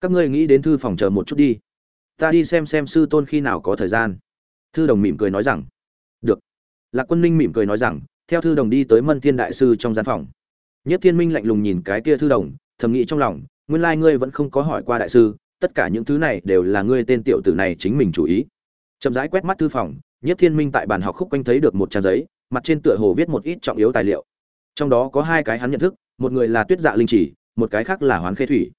các ngươi nghĩ đến thư phòng chờ một chút đi. Ta đi xem xem sư tôn khi nào có thời gian. Thư đồng mỉm cười nói rằng, được. Lạc quân ninh mỉm cười nói rằng, theo thư đồng đi tới mân thiên đại sư trong gian phòng. Nhất thiên minh lạnh lùng nhìn cái kia thư đồng, thầm nghĩ trong lòng, nguyên lai ngươi vẫn không có hỏi qua đại sư, tất cả những thứ này đều là ngươi tên tiểu tử này chính mình chủ ý. Chậm rãi quét mắt thư phòng, nhất thiên minh tại bàn học khúc quanh thấy được một trang giấy, mặt trên tựa hồ viết một ít trọng yếu tài liệu. Trong đó có hai cái hắn nhận thức, một người là tuyết dạ linh chỉ, một cái khác là hoán khê thủy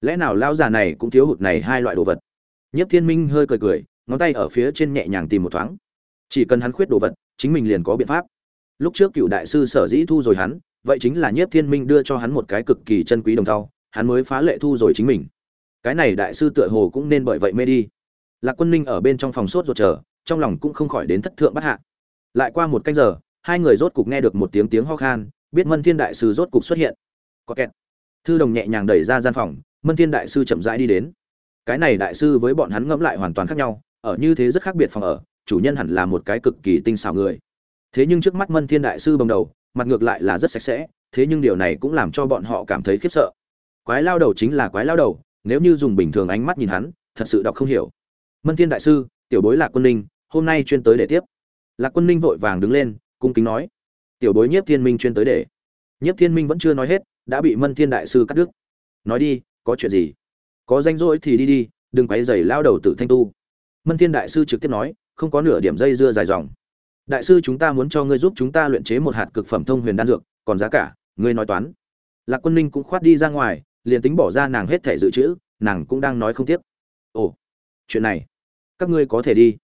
lẽ nào lão già này cũng thiếu hụt này hai loại đồ vật? Nhất thiên minh hơi cười cười, ngón tay ở phía trên nhẹ nhàng tìm một thoáng. Chỉ cần hắn khuyết đồ vật, chính mình liền có biện pháp. Lúc trước cựu đại sư sở dĩ thu rồi hắn, vậy chính là Nhất thiên minh đưa cho hắn một cái cực kỳ chân quý đồng thau, hắn mới phá lệ thu rồi chính mình. Cái này đại sư tựa hồ cũng nên bởi vậy mê đi. Lạc quân ninh ở bên trong phòng sốt ruột chờ, trong lòng cũng không khỏi đến thất thượng bất hạ. Lại qua một canh giờ, hai người rốt cục nghe được một tiếng tiếng ho khan, biết mân thiên đại sư rốt cục xuất hiện. Có kẹt. Thư đồng nhẹ nhàng đẩy ra gian phòng mân thiên đại sư chậm rãi đi đến. Cái này đại sư với bọn hắn ngẫm lại hoàn toàn khác nhau, ở như thế rất khác biệt phòng ở, chủ nhân hẳn là một cái cực kỳ tinh xảo người. Thế nhưng trước mắt mân thiên đại sư bồng đầu, mặt ngược lại là rất sạch sẽ, thế nhưng điều này cũng làm cho bọn họ cảm thấy khiếp sợ. Quái lao đầu chính là quái lao đầu, nếu như dùng bình thường ánh mắt nhìn hắn, thật sự đọc không hiểu. Mân thiên đại sư, tiểu bối lạc quân ninh, hôm nay chuyên tới để tiếp. Lạc quân ninh vội vàng đứng lên, cung kính nói. Tiểu bối nhiếp thiên minh chuyên tới để. Nhiếp thiên minh vẫn chưa nói hết, đã bị mân thiên đại sư cắt đứt. Nói đi có chuyện gì? Có danh rỗi thì đi đi, đừng quấy rầy lao đầu tử thanh tu. Mân thiên đại sư trực tiếp nói, không có nửa điểm dây dưa dài dòng. Đại sư chúng ta muốn cho ngươi giúp chúng ta luyện chế một hạt cực phẩm thông huyền đan dược, còn giá cả, ngươi nói toán. Lạc quân ninh cũng khoát đi ra ngoài, liền tính bỏ ra nàng hết thẻ dự trữ, nàng cũng đang nói không tiếp. ồ, chuyện này, các ngươi có thể đi.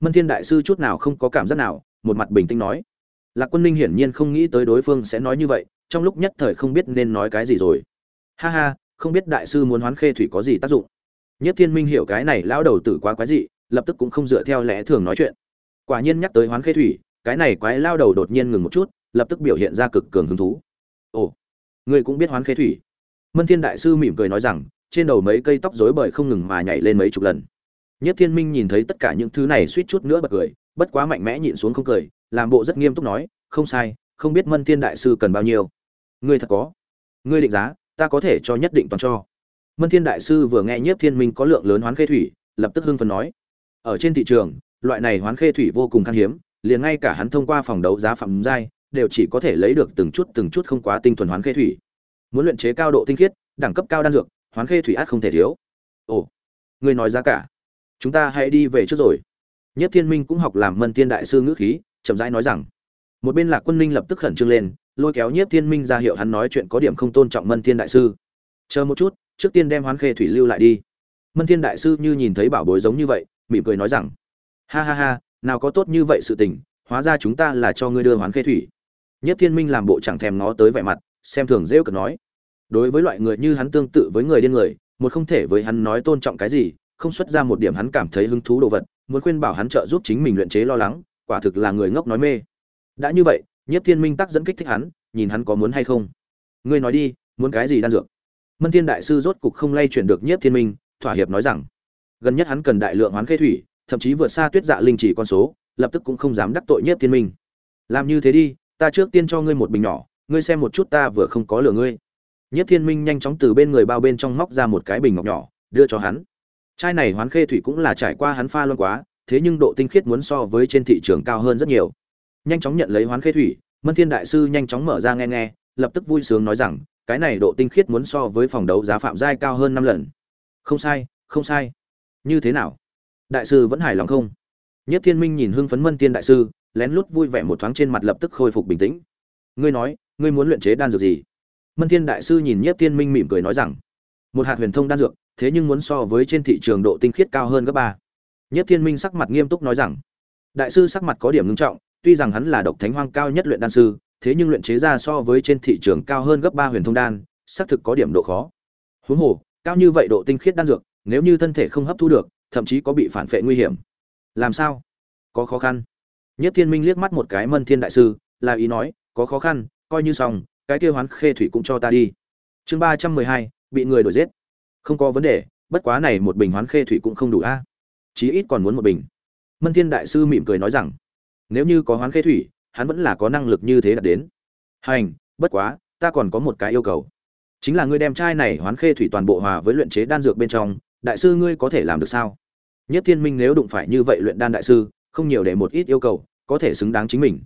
Mân thiên đại sư chút nào không có cảm giác nào, một mặt bình tĩnh nói. Lạc quân ninh hiển nhiên không nghĩ tới đối phương sẽ nói như vậy, trong lúc nhất thời không biết nên nói cái gì rồi. Ha ha không biết đại sư muốn hoán khê thủy có gì tác dụng. Nhất thiên minh hiểu cái này, lão đầu tử quá quái dị, lập tức cũng không dựa theo lẽ thường nói chuyện. Quả nhiên nhắc tới hoán khê thủy, cái này quái lao đầu đột nhiên ngừng một chút, lập tức biểu hiện ra cực cường hứng thú. Ồ, ngươi cũng biết hoán khê thủy? Mân thiên đại sư mỉm cười nói rằng, trên đầu mấy cây tóc rối bời không ngừng mà nhảy lên mấy chục lần. Nhất thiên minh nhìn thấy tất cả những thứ này suýt chút nữa bật cười, bất quá mạnh mẽ nhịn xuống không cười, làm bộ rất nghiêm túc nói, không sai, không biết mân thiên đại sư cần bao nhiêu. Ngươi thật có. Ngươi định giá ta có thể cho nhất định toàn cho. Mân thiên đại sư vừa nghe nhiếp thiên minh có lượng lớn hoán khê thủy, lập tức hưng phấn nói. Ở trên thị trường, loại này hoán khê thủy vô cùng khan hiếm, liền ngay cả hắn thông qua phòng đấu giá phẩm giai, đều chỉ có thể lấy được từng chút từng chút không quá tinh thuần hoán khê thủy. Muốn luyện chế cao độ tinh khiết, đẳng cấp cao đan dược, hoán khê thủy át không thể thiếu. Ồ, ngươi nói giá cả. Chúng ta hãy đi về trước rồi. Nhất thiên minh cũng học làm mân thiên đại sư ngữ khí, chậm rãi nói rằng. Một bên lạc quân ninh lập tức khẩn trương lên lôi kéo nhiếp thiên minh ra hiệu hắn nói chuyện có điểm không tôn trọng mân thiên đại sư. Chờ một chút, trước tiên đem hoán khê thủy lưu lại đi. Mân thiên đại sư như nhìn thấy bảo bối giống như vậy, mỉm cười nói rằng, ha ha ha, nào có tốt như vậy sự tình, hóa ra chúng ta là cho ngươi đưa hoán khê thủy. Nhất thiên minh làm bộ chẳng thèm nó tới vẻ mặt, xem thường rêu cực nói, đối với loại người như hắn tương tự với người điên người, một không thể với hắn nói tôn trọng cái gì, không xuất ra một điểm hắn cảm thấy hứng thú đồ vật, muốn khuyên bảo hắn trợ giúp chính mình luyện chế lo lắng, quả thực là người ngốc nói mê. Đã như vậy nhất thiên minh tắc dẫn kích thích hắn, nhìn hắn có muốn hay không. Ngươi nói đi, muốn cái gì đan dược? Mân thiên đại sư rốt cục không lay chuyển được nhất thiên minh, thỏa hiệp nói rằng, gần nhất hắn cần đại lượng hoán khê thủy, thậm chí vượt xa tuyết dạ linh chỉ con số, lập tức cũng không dám đắc tội nhất thiên minh. Làm như thế đi, ta trước tiên cho ngươi một bình nhỏ, ngươi xem một chút ta vừa không có lừa ngươi. Nhất thiên minh nhanh chóng từ bên người bao bên trong móc ra một cái bình ngọc nhỏ, đưa cho hắn. Chai này hoán khê thủy cũng là trải qua hắn pha luôn quá, thế nhưng độ tinh khiết muốn so với trên thị trường cao hơn rất nhiều nhanh chóng nhận lấy hoán khê thủy, mân thiên đại sư nhanh chóng mở ra nghe nghe, lập tức vui sướng nói rằng, cái này độ tinh khiết muốn so với phòng đấu giá phạm giai cao hơn năm lần. Không sai không sai. Như thế nào? Đại sư vẫn hài lòng không? Nhất thiên minh nhìn hưng phấn mân tiên đại sư, lén lút vui vẻ một thoáng trên mặt lập tức khôi phục bình tĩnh. Ngươi nói, ngươi muốn luyện chế đan dược gì? Mân thiên đại sư nhìn nhất thiên minh mỉm cười nói rằng, một hạt huyền thông đan dược, thế nhưng muốn so với trên thị trường độ tinh khiết cao hơn gấp ba. Nhất thiên minh sắc mặt nghiêm túc nói rằng, đại sư sắc mặt có điểm ngưng trọng tuy rằng hắn là độc thánh hoang cao nhất luyện đan sư, thế nhưng luyện chế ra so với trên thị trường cao hơn gấp ba huyền thông đan, xác thực có điểm độ khó. Huống hồ, cao như vậy độ tinh khiết đan dược, nếu như thân thể không hấp thu được, thậm chí có bị phản phệ nguy hiểm. Làm sao? Có khó khăn. Nhất thiên minh liếc mắt một cái mân thiên đại sư, là ý nói, có khó khăn, coi như xong, cái kia hoán khê thủy cũng cho ta đi. Chương ba trăm mười hai, bị người đuổi giết. Không có vấn đề, bất quá này một bình hoán khê thủy cũng không đủ a. Chí ít còn muốn một bình. Mân thiên đại sư mỉm cười nói rằng nếu như có hoán khê thủy, hắn vẫn là có năng lực như thế đạt đến. Hành, bất quá, ta còn có một cái yêu cầu. Chính là ngươi đem chai này hoán khê thủy toàn bộ hòa với luyện chế đan dược bên trong, đại sư ngươi có thể làm được sao? Nhất thiên minh nếu đụng phải như vậy luyện đan đại sư, không nhiều để một ít yêu cầu, có thể xứng đáng chính mình.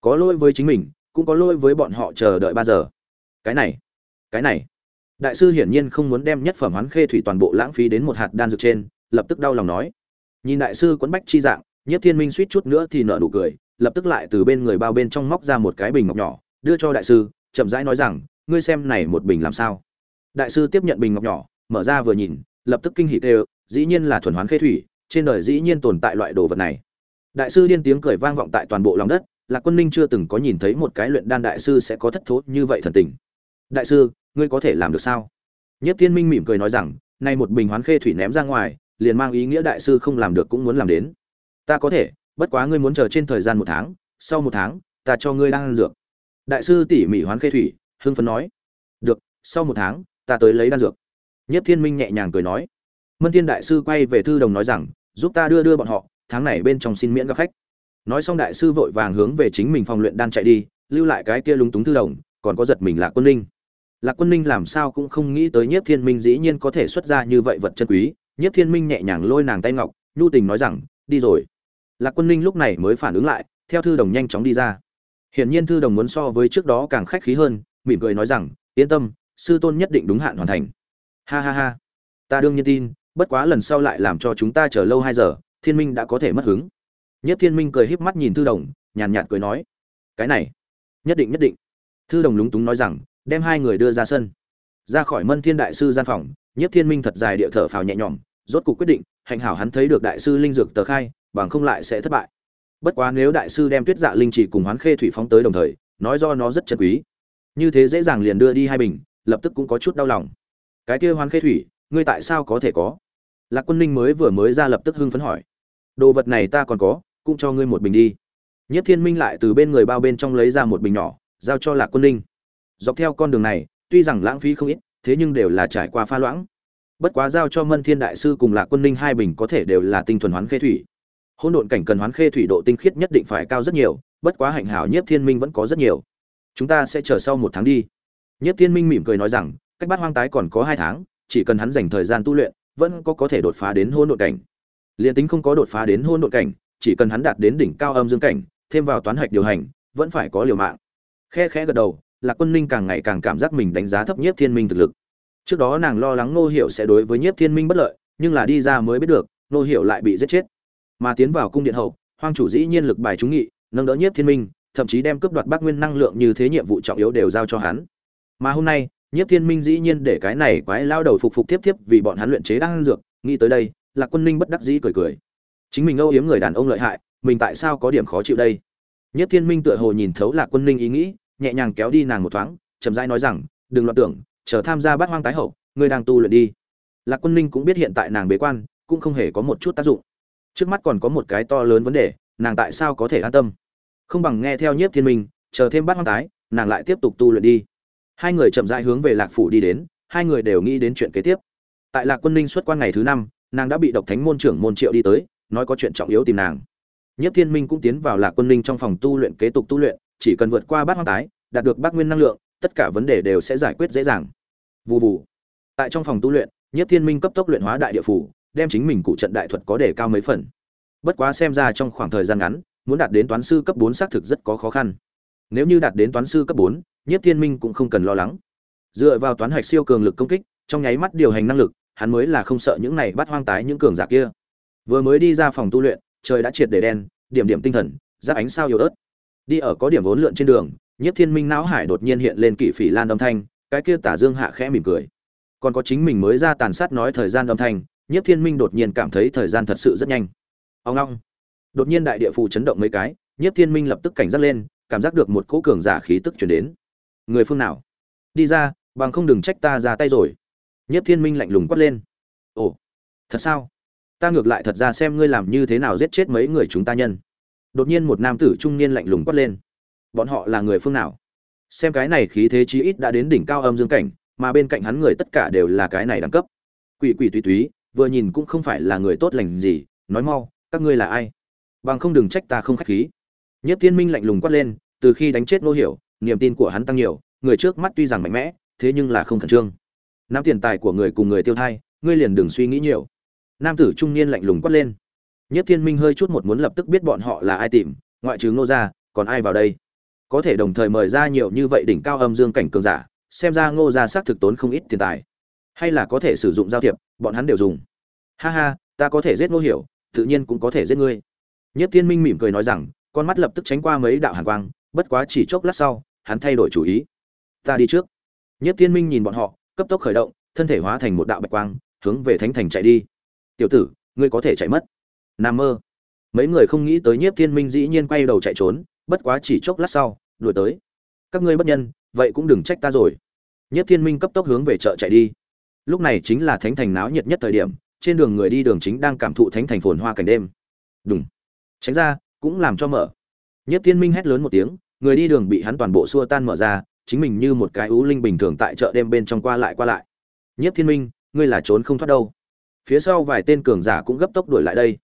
Có lỗi với chính mình, cũng có lỗi với bọn họ chờ đợi ba giờ. Cái này cái này. Đại sư hiển nhiên không muốn đem nhất phẩm hoán khê thủy toàn bộ lãng phí đến một hạt đan dược trên, lập tức đau lòng nói. Nhìn đại sư quấn bách chi dạng nhất thiên minh suýt chút nữa thì nở nụ cười, lập tức lại từ bên người bao bên trong móc ra một cái bình ngọc nhỏ, đưa cho đại sư, chậm rãi nói rằng, ngươi xem này một bình làm sao? Đại sư tiếp nhận bình ngọc nhỏ, mở ra vừa nhìn, lập tức kinh hỉ tê dĩ nhiên là thuần hoán khê thủy, trên đời dĩ nhiên tồn tại loại đồ vật này. Đại sư điên tiếng cười vang vọng tại toàn bộ lòng đất, lạc quân ninh chưa từng có nhìn thấy một cái luyện đan đại sư sẽ có thất thố như vậy thần tình. Đại sư, ngươi có thể làm được sao? Nhất tiên minh mỉm cười nói rằng nay một bình hoán khê thủy ném ra ngoài, liền mang ý nghĩa đại sư không làm được cũng muốn làm đến ta có thể, bất quá ngươi muốn chờ trên thời gian một tháng, sau một tháng, ta cho ngươi đang ăn dược. Đại sư tỉ mỉ hoán khê thủy, hưng phấn nói. Được, sau một tháng, ta tới lấy đan dược. Nhất thiên minh nhẹ nhàng cười nói. Mân thiên đại sư quay về thư đồng nói rằng, giúp ta đưa đưa bọn họ, tháng này bên trong xin miễn gặp khách. Nói xong đại sư vội vàng hướng về chính mình phòng luyện đan chạy đi, lưu lại cái kia lúng túng thư đồng, còn có giật mình là quân ninh. Lạc quân ninh làm sao cũng không nghĩ tới nhiếp thiên minh dĩ nhiên có thể xuất ra như vậy vật chân quý. Nhiếp thiên minh nhẹ nhàng lôi nàng tay ngọc, nhu tình nói rằng, đi rồi lạc quân ninh lúc này mới phản ứng lại, theo thư đồng nhanh chóng đi ra. Hiển nhiên thư đồng muốn so với trước đó càng khách khí hơn, mỉm cười nói rằng, yên tâm, sư tôn nhất định đúng hạn hoàn thành. Ha ha ha, ta đương nhiên tin, bất quá lần sau lại làm cho chúng ta chờ lâu hai giờ, thiên minh đã có thể mất hứng. Nhất thiên minh cười híp mắt nhìn thư đồng, nhàn nhạt cười nói, cái này, nhất định nhất định. Thư đồng lúng túng nói rằng, đem hai người đưa ra sân. Ra khỏi mân thiên đại sư gian phòng, nhất thiên minh thật dài địa thở phào nhẹ nhõm, rốt cuộc quyết định hạnh hảo hắn thấy được đại sư linh dược tờ khai, bằng không lại sẽ thất bại. Bất quá nếu đại sư đem tuyết dạ linh chỉ cùng hoán khê thủy phóng tới đồng thời, nói do nó rất chân quý. Như thế dễ dàng liền đưa đi hai bình, lập tức cũng có chút đau lòng. Cái kia hoán khê thủy, ngươi tại sao có thể có? Lạc quân ninh mới vừa mới ra lập tức hưng phấn hỏi. Đồ vật này ta còn có, cũng cho ngươi một bình đi. Nhất thiên minh lại từ bên người bao bên trong lấy ra một bình nhỏ, giao cho lạc quân ninh. Dọc theo con đường này, tuy rằng lãng phí không ít, thế nhưng đều là trải qua pha loãng bất quá giao cho mân thiên đại sư cùng lạc quân ninh hai bình có thể đều là tinh thuần hoán khê thủy. Hôn độn cảnh cần hoán khê thủy độ tinh khiết nhất định phải cao rất nhiều, bất quá hạnh hảo nhất thiên minh vẫn có rất nhiều. Chúng ta sẽ chờ sau một tháng đi. Nhất thiên minh mỉm cười nói rằng, cách bắt hoang tái còn có hai tháng, chỉ cần hắn dành thời gian tu luyện, vẫn có có thể đột phá đến hôn độn cảnh. Liền tính không có đột phá đến hôn độn cảnh, chỉ cần hắn đạt đến đỉnh cao âm dương cảnh, thêm vào toán hạch điều hành, vẫn phải có liều mạng. Khe khẽ gật đầu, lạc quân ninh càng ngày càng cảm giác mình đánh giá thấp nhất thiên minh thực lực trước đó nàng lo lắng nô hiệu sẽ đối với nhiếp thiên minh bất lợi, nhưng là đi ra mới biết được nô hiệu lại bị giết chết. Mà tiến vào cung điện hậu, hoang chủ dĩ nhiên lực bài trúng nghị, nâng đỡ nhiếp thiên minh, thậm chí đem cướp đoạt bác nguyên năng lượng như thế nhiệm vụ trọng yếu đều giao cho hắn. Mà hôm nay, nhiếp thiên minh dĩ nhiên để cái này quái lao đầu phục phục tiếp tiếp vì bọn hắn luyện chế đang dược, nghĩ tới đây là quân ninh bất đắc dĩ cười cười. Chính mình âu yếm người đàn ông lợi hại, mình tại sao có điểm khó chịu đây? Nhất thiên minh tựa hồ nhìn thấu lạc quân ninh ý nghĩ, nhẹ nhàng kéo đi nàng một thoáng, chậm rãi nói rằng, đừng loạn tưởng chờ tham gia bát hoang tái hậu, ngươi đang tu luyện đi. Lạc quân ninh cũng biết hiện tại nàng bế quan, cũng không hề có một chút tác dụng. Trước mắt còn có một cái to lớn vấn đề, nàng tại sao có thể an tâm? Không bằng nghe theo nhiếp thiên minh, chờ thêm bát hoang tái, nàng lại tiếp tục tu luyện đi. Hai người chậm rãi hướng về lạc phủ đi đến, hai người đều nghĩ đến chuyện kế tiếp. Tại lạc quân ninh xuất quan ngày thứ năm, nàng đã bị độc thánh môn trưởng môn triệu đi tới, nói có chuyện trọng yếu tìm nàng. Nhất thiên minh cũng tiến vào lạc quân ninh trong phòng tu luyện kế tục tu luyện, chỉ cần vượt qua bát hoang tái, đạt được bát nguyên năng lượng, tất cả vấn đề đều sẽ giải quyết dễ dàng. Vù vù. Tại trong phòng tu luyện, Nhất Thiên Minh cấp tốc luyện hóa đại địa phủ, đem chính mình cụ trận đại thuật có đề cao mấy phần. Bất quá xem ra trong khoảng thời gian ngắn, muốn đạt đến toán sư cấp 4 xác thực rất có khó khăn. Nếu như đạt đến toán sư cấp 4, Nhất Thiên Minh cũng không cần lo lắng. Dựa vào toán hạch siêu cường lực công kích, trong nháy mắt điều hành năng lực, hắn mới là không sợ những này bắt hoang tái những cường giả kia. Vừa mới đi ra phòng tu luyện, trời đã triệt để đen, điểm điểm tinh thần, giáp ánh sao yếu ớt. Đi ở có điểm vốn lượn trên đường, Nhất Thiên Minh não hải đột nhiên hiện lên kỵ phỉ lan âm thanh, cái kia tả dương hạ khẽ mỉm cười. Còn có chính mình mới ra tàn sát nói thời gian âm thanh nhất thiên minh đột nhiên cảm thấy thời gian thật sự rất nhanh. Ông long đột nhiên đại địa phù chấn động mấy cái nhất thiên minh lập tức cảnh giác lên, cảm giác được một cỗ cường giả khí tức chuyển đến. Người phương nào? Đi ra, bằng không đừng trách ta ra tay rồi. Nhất thiên minh lạnh lùng quát lên. Ồ, thật sao? Ta ngược lại thật ra xem ngươi làm như thế nào giết chết mấy người chúng ta nhân. Đột nhiên một nam tử trung niên lạnh lùng quát lên. Bọn họ là người phương nào? Xem cái này khí thế chí ít đã đến đỉnh cao âm dương cảnh, mà bên cạnh hắn người tất cả đều là cái này đẳng cấp. Quỷ quỷ tùy túy, vừa nhìn cũng không phải là người tốt lành gì, nói mau, các ngươi là ai? Bằng không đừng trách ta không khách khí. Nhất thiên minh lạnh lùng quát lên, từ khi đánh chết nô hiểu, niềm tin của hắn tăng nhiều, người trước mắt tuy rằng mạnh mẽ, thế nhưng là không khẩn trương. Nắm tiền tài của người cùng người tiêu thai, ngươi liền đừng suy nghĩ nhiều. Nam tử trung niên lạnh lùng quát lên. Nhất thiên minh hơi chút một muốn lập tức biết bọn họ là ai tìm, ngoại trừ ngô gia, còn ai vào đây? Có thể đồng thời mời ra nhiều như vậy đỉnh cao âm dương cảnh cường giả, xem ra ngô gia xác thực tốn không ít tiền tài. Hay là có thể sử dụng giao thiệp, bọn hắn đều dùng. Ha ha, ta có thể giết ngô hiểu, tự nhiên cũng có thể giết ngươi. Nhất thiên minh mỉm cười nói rằng, con mắt lập tức tránh qua mấy đạo hàn quang, bất quá chỉ chốc lát sau, hắn thay đổi chủ ý. Ta đi trước. Nhất thiên minh nhìn bọn họ, cấp tốc khởi động, thân thể hóa thành một đạo bạch quang, hướng về thánh thành chạy đi. Tiểu tử, ngươi có thể chạy mất. Nam mơ. Mấy người không nghĩ tới nhiếp thiên minh dĩ nhiên quay đầu chạy trốn bất quá chỉ chốc lát sau, đuổi tới. Các ngươi bất nhân, vậy cũng đừng trách ta rồi. Nhất thiên minh cấp tốc hướng về chợ chạy đi. Lúc này chính là thánh thành náo nhiệt nhất thời điểm, trên đường người đi đường chính đang cảm thụ thánh thành phồn hoa cảnh đêm. Đúng tránh ra, cũng làm cho mở. Nhất thiên minh hét lớn một tiếng, người đi đường bị hắn toàn bộ xua tan mở ra, chính mình như một cái ú linh bình thường tại chợ đêm bên trong qua lại qua lại. Nhất thiên minh, ngươi là trốn không thoát đâu. Phía sau vài tên cường giả cũng gấp tốc đuổi lại đây.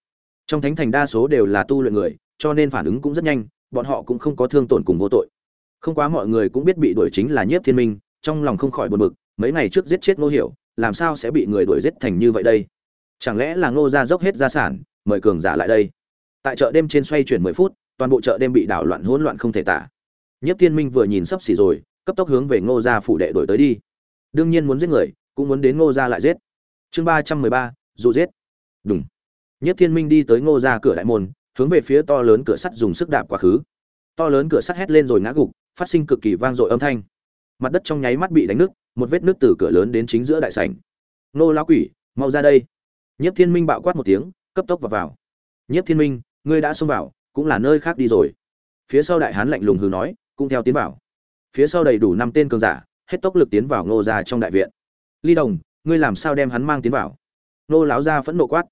Trong thánh thành đa số đều là tu luyện người, cho nên phản ứng cũng rất nhanh bọn họ cũng không có thương tổn cùng vô tội. Không quá mọi người cũng biết bị đuổi chính là nhiếp thiên minh, trong lòng không khỏi buồn bực, mấy ngày trước giết chết ngô hiểu, làm sao sẽ bị người đuổi giết thành như vậy đây? Chẳng lẽ là ngô gia dốc hết gia sản, mời cường giả lại đây? Tại chợ đêm trên xoay chuyển mười phút, toàn bộ chợ đêm bị đảo loạn hỗn loạn không thể tả. Nhiếp thiên minh vừa nhìn sắp xỉ rồi, cấp tốc hướng về ngô gia phủ đệ đổi tới đi. Đương nhiên muốn giết người, cũng muốn đến ngô gia lại giết. Chương ba trăm mười ba dụ giết. Đúng nhất thiên minh đi tới ngô gia cửa đại môn hướng về phía to lớn cửa sắt dùng sức đạp quá khứ. To lớn cửa sắt hét lên rồi ngã gục, phát sinh cực kỳ vang dội âm thanh. Mặt đất trong nháy mắt bị đánh nứt, một vết nứt từ cửa lớn đến chính giữa đại sảnh. Nô lão quỷ, mau ra đây. Nhất thiên minh bạo quát một tiếng, cấp tốc vào vào. Nhất thiên minh, ngươi đã xông vào, cũng là nơi khác đi rồi. Phía sau đại hán lạnh lùng hừ nói, cũng theo tiến vào. Phía sau đầy đủ năm tên cường giả, hết tốc lực tiến vào ngô gia trong đại viện. Ly đồng, ngươi làm sao đem hắn mang tiến vào? Nô lão gia phẫn nộ quát.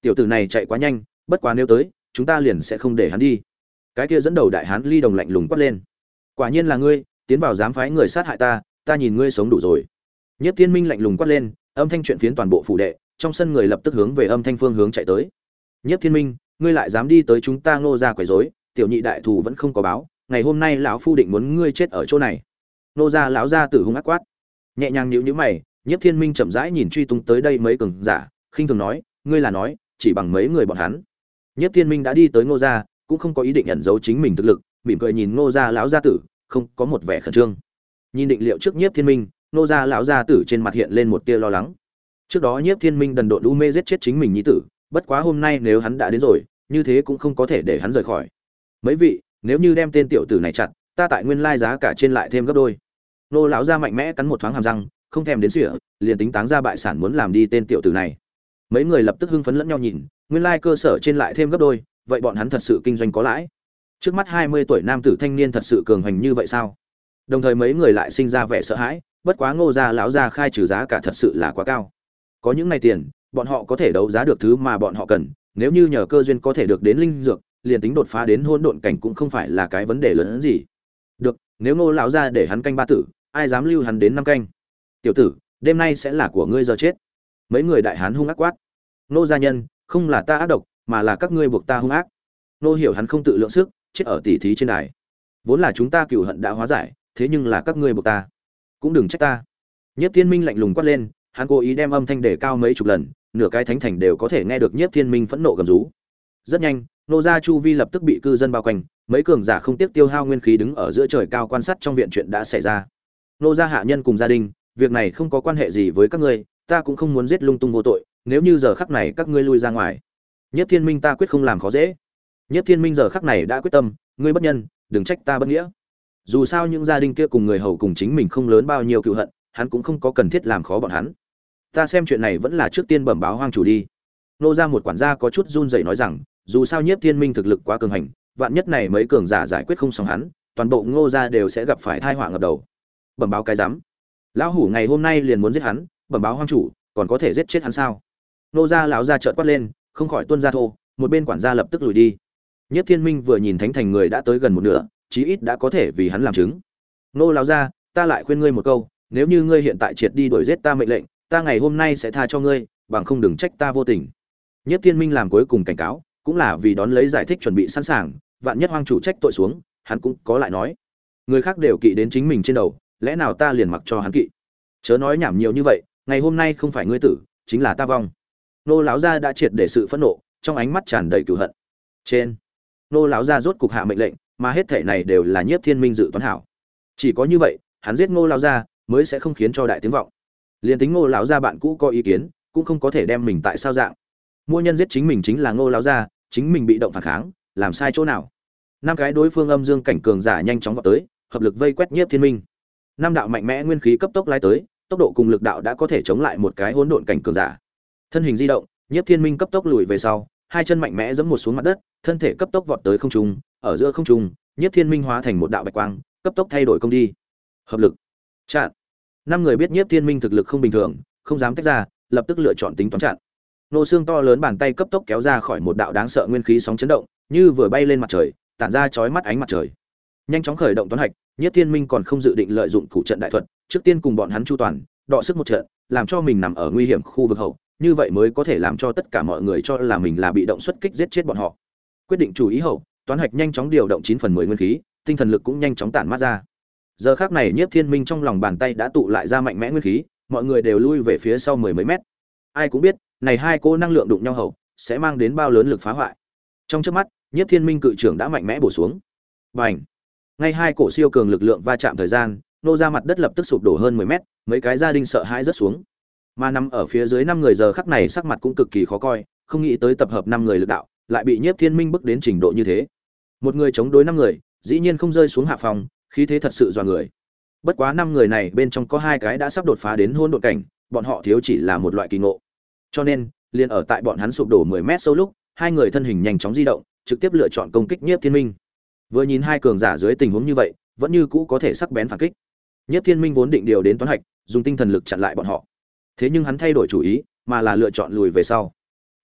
Tiểu tử này chạy quá nhanh, bất quá nếu tới chúng ta liền sẽ không để hắn đi. Cái kia dẫn đầu đại hán ly đồng lạnh lùng quát lên. Quả nhiên là ngươi tiến vào dám phái người sát hại ta ta nhìn ngươi sống đủ rồi. Nhất tiên minh lạnh lùng quát lên âm thanh chuyện phiến toàn bộ phủ đệ trong sân người lập tức hướng về âm thanh phương hướng chạy tới. Nhất thiên minh ngươi lại dám đi tới chúng ta ngô ra quấy rối tiểu nhị đại thù vẫn không có báo ngày hôm nay lão phu định muốn ngươi chết ở chỗ này. Nô gia lão gia tử hung ác quát. Nhẹ nhàng nhíu nhíu mày nhất Thiên Minh chậm rãi nhìn truy tung tới đây mấy cường giả, khinh thường nói, ngươi là nói, chỉ bằng mấy người bọn hắn. Nhiếp Thiên Minh đã đi tới Ngô gia, cũng không có ý định ẩn giấu chính mình thực lực, mỉm cười nhìn Ngô gia lão gia tử, không có một vẻ khẩn trương. Nhìn định liệu trước Nhiếp Thiên Minh, Ngô gia lão gia tử trên mặt hiện lên một tia lo lắng. Trước đó Nhiếp Thiên Minh đần độn u mê giết chết chính mình nhi tử, bất quá hôm nay nếu hắn đã đến rồi, như thế cũng không có thể để hắn rời khỏi. Mấy vị, nếu như đem tên tiểu tử này chặt, ta tại nguyên lai giá cả trên lại thêm gấp đôi. Nô lão gia mạnh mẽ cắn một thoáng hàm răng, không thèm đến sỉa liền tính táng ra bại sản muốn làm đi tên tiểu tử này mấy người lập tức hưng phấn lẫn nhau nhìn, nguyên lai cơ sở trên lại thêm gấp đôi, vậy bọn hắn thật sự kinh doanh có lãi? Trước mắt hai mươi tuổi nam tử thanh niên thật sự cường hành như vậy sao? Đồng thời mấy người lại sinh ra vẻ sợ hãi, bất quá ngô gia lão gia khai trừ giá cả thật sự là quá cao. Có những này tiền, bọn họ có thể đấu giá được thứ mà bọn họ cần, nếu như nhờ cơ duyên có thể được đến linh dược, liền tính đột phá đến hôn độn cảnh cũng không phải là cái vấn đề lớn hơn gì. Được, nếu ngô lão gia để hắn canh ba tử, ai dám lưu hắn đến năm canh? Tiểu tử, đêm nay sẽ là của ngươi giờ chết mấy người đại hán hung ác quát. Nô gia nhân, không là ta ác độc, mà là các ngươi buộc ta hung ác. Nô hiểu hắn không tự lượng sức, chết ở tỉ thí trên đài. Vốn là chúng ta cựu hận đã hóa giải, thế nhưng là các ngươi buộc ta. Cũng đừng trách ta. Nhất thiên minh lạnh lùng quát lên, hắn cố ý đem âm thanh để cao mấy chục lần, nửa cái thánh thành đều có thể nghe được nhất thiên minh phẫn nộ gầm rú. Rất nhanh, nô gia chu vi lập tức bị cư dân bao quanh, mấy cường giả không tiếc tiêu hao nguyên khí đứng ở giữa trời cao quan sát trong viện chuyện đã xảy ra. Nô gia hạ nhân cùng gia đình, việc này không có quan hệ gì với các ngươi ta cũng không muốn giết lung tung vô tội, nếu như giờ khắc này các ngươi lui ra ngoài. Nhất thiên minh ta quyết không làm khó dễ. Nhất thiên minh giờ khắc này đã quyết tâm, ngươi bất nhân, đừng trách ta bất nghĩa. Dù sao những gia đình kia cùng người hầu cùng chính mình không lớn bao nhiêu cựu hận, hắn cũng không có cần thiết làm khó bọn hắn. Ta xem chuyện này vẫn là trước tiên bẩm báo hoang chủ đi. Nô ra một quản gia có chút run rẩy nói rằng, dù sao nhiếp thiên minh thực lực quá cường hành, vạn nhất này mấy cường giả giải quyết không xong hắn, toàn bộ ngô gia đều sẽ gặp phải thai họa ngập đầu. Bẩm báo cái rắm lão hủ ngày hôm nay liền muốn giết hắn bẩm báo hoang chủ, còn có thể giết chết hắn sao? Nô gia lão gia trợn quát lên, không khỏi tuân ra thô, một bên quản gia lập tức lùi đi. Nhất thiên minh vừa nhìn thánh thành người đã tới gần một nửa, chí ít đã có thể vì hắn làm chứng. Nô lão gia, ta lại khuyên ngươi một câu, nếu như ngươi hiện tại triệt đi đuổi giết ta mệnh lệnh, ta ngày hôm nay sẽ tha cho ngươi, bằng không đừng trách ta vô tình. Nhất thiên minh làm cuối cùng cảnh cáo, cũng là vì đón lấy giải thích chuẩn bị sẵn sàng, vạn nhất hoang chủ trách tội xuống, hắn cũng có lại nói. Người khác đều kỵ đến chính mình trên đầu, lẽ nào ta liền mặc cho hắn kỵ? Chớ nói nhảm nhiều như vậy ngày hôm nay không phải ngươi tử, chính là ta vong. Nô lão gia đã triệt để sự phẫn nộ, trong ánh mắt tràn đầy cửu hận. Trên, nô lão gia rốt cục hạ mệnh lệnh, mà hết thể này đều là nhiếp thiên minh dự toán hảo. Chỉ có như vậy, hắn giết ngô lão gia mới sẽ không khiến cho đại tiếng vọng. Liền tính ngô lão gia bạn cũ có ý kiến, cũng không có thể đem mình tại sao dạng. Mua nhân giết chính mình chính là ngô lão gia, chính mình bị động phản kháng, làm sai chỗ nào? Năm cái đối phương âm dương cảnh cường giả nhanh chóng vào tới, hợp lực vây quét nhiếp thiên minh. Năm đạo mạnh mẽ nguyên khí cấp tốc lai tới tốc độ cùng lực đạo đã có thể chống lại một cái hỗn độn cảnh cường giả. Thân hình di động, nhiếp thiên minh cấp tốc lùi về sau, hai chân mạnh mẽ giẫm một xuống mặt đất, thân thể cấp tốc vọt tới không trung, ở giữa không trung, nhiếp thiên minh hóa thành một đạo bạch quang, cấp tốc thay đổi công đi. Hợp lực. Chặn. Năm người biết nhiếp thiên minh thực lực không bình thường, không dám tách ra, lập tức lựa chọn tính toán chặn. Nô xương to lớn bàn tay cấp tốc kéo ra khỏi một đạo đáng sợ nguyên khí sóng chấn động, như vừa bay lên mặt trời, tản ra chói mắt ánh mặt trời. Nhanh chóng khởi động toán hạch, nhiếp thiên minh còn không dự định lợi dụng cụ trận đại thuật trước tiên cùng bọn hắn chu toàn, đọ sức một trận, làm cho mình nằm ở nguy hiểm khu vực hậu, như vậy mới có thể làm cho tất cả mọi người cho là mình là bị động xuất kích giết chết bọn họ. Quyết định chủ ý hậu, toán hạch nhanh chóng điều động chín phần mười nguyên khí, tinh thần lực cũng nhanh chóng tản mát ra. Giờ khác này nhiếp thiên minh trong lòng bàn tay đã tụ lại ra mạnh mẽ nguyên khí, mọi người đều lui về phía sau mười mấy mét. Ai cũng biết, này hai cô năng lượng đụng nhau hậu, sẽ mang đến bao lớn lực phá hoại. Trong trước mắt, nhiếp thiên minh cự trưởng đã mạnh mẽ bổ xuống. Và ảnh ngay hai cổ siêu cường lực lượng va chạm thời gian nô ra mặt đất lập tức sụp đổ hơn mười mét, mấy cái gia đình sợ hãi rất xuống. Mà nằm ở phía dưới năm người giờ khắc này sắc mặt cũng cực kỳ khó coi, không nghĩ tới tập hợp năm người lực đạo, lại bị nhiếp thiên minh bức đến trình độ như thế. Một người chống đối năm người, dĩ nhiên không rơi xuống hạ phòng, khí thế thật sự dọa người. Bất quá năm người này bên trong có hai cái đã sắp đột phá đến hôn độn cảnh, bọn họ thiếu chỉ là một loại kỳ ngộ. Cho nên, liền ở tại bọn hắn sụp đổ mười mét sâu lúc, hai người thân hình nhanh chóng di động, trực tiếp lựa chọn công kích nhiếp thiên minh. Vừa nhìn hai cường giả dưới tình huống như vậy, vẫn như cũ có thể sắc bén phản kích nhiếp thiên minh vốn định điều đến toán hạch, dùng tinh thần lực chặn lại bọn họ. Thế nhưng hắn thay đổi chủ ý, mà là lựa chọn lùi về sau.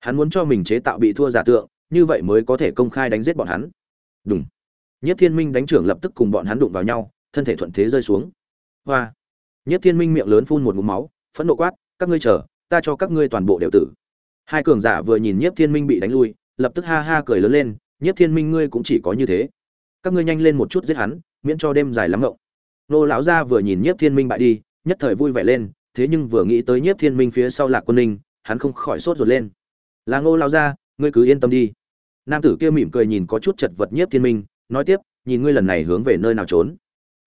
Hắn muốn cho mình chế tạo bị thua giả tượng, như vậy mới có thể công khai đánh giết bọn hắn. Đùng! nhất thiên minh đánh trưởng lập tức cùng bọn hắn đụng vào nhau, thân thể thuận thế rơi xuống. Hoa. Nhất thiên minh miệng lớn phun một ngụm máu, phẫn nộ quát, các ngươi chờ, ta cho các ngươi toàn bộ đều tử. Hai cường giả vừa nhìn nhiếp thiên minh bị đánh lui, lập tức ha ha cười lớn lên, nhiếp thiên minh ngươi cũng chỉ có như thế. Các ngươi nhanh lên một chút giết hắn, miễn cho đêm dài lắm ngộng nô lão gia vừa nhìn nhiếp thiên minh bại đi, nhất thời vui vẻ lên, thế nhưng vừa nghĩ tới nhiếp thiên minh phía sau lạc quân ninh, hắn không khỏi sốt ruột lên. Là ngô lão gia, ngươi cứ yên tâm đi. Nam tử kia mỉm cười nhìn có chút chật vật nhiếp thiên minh, nói tiếp, nhìn ngươi lần này hướng về nơi nào trốn?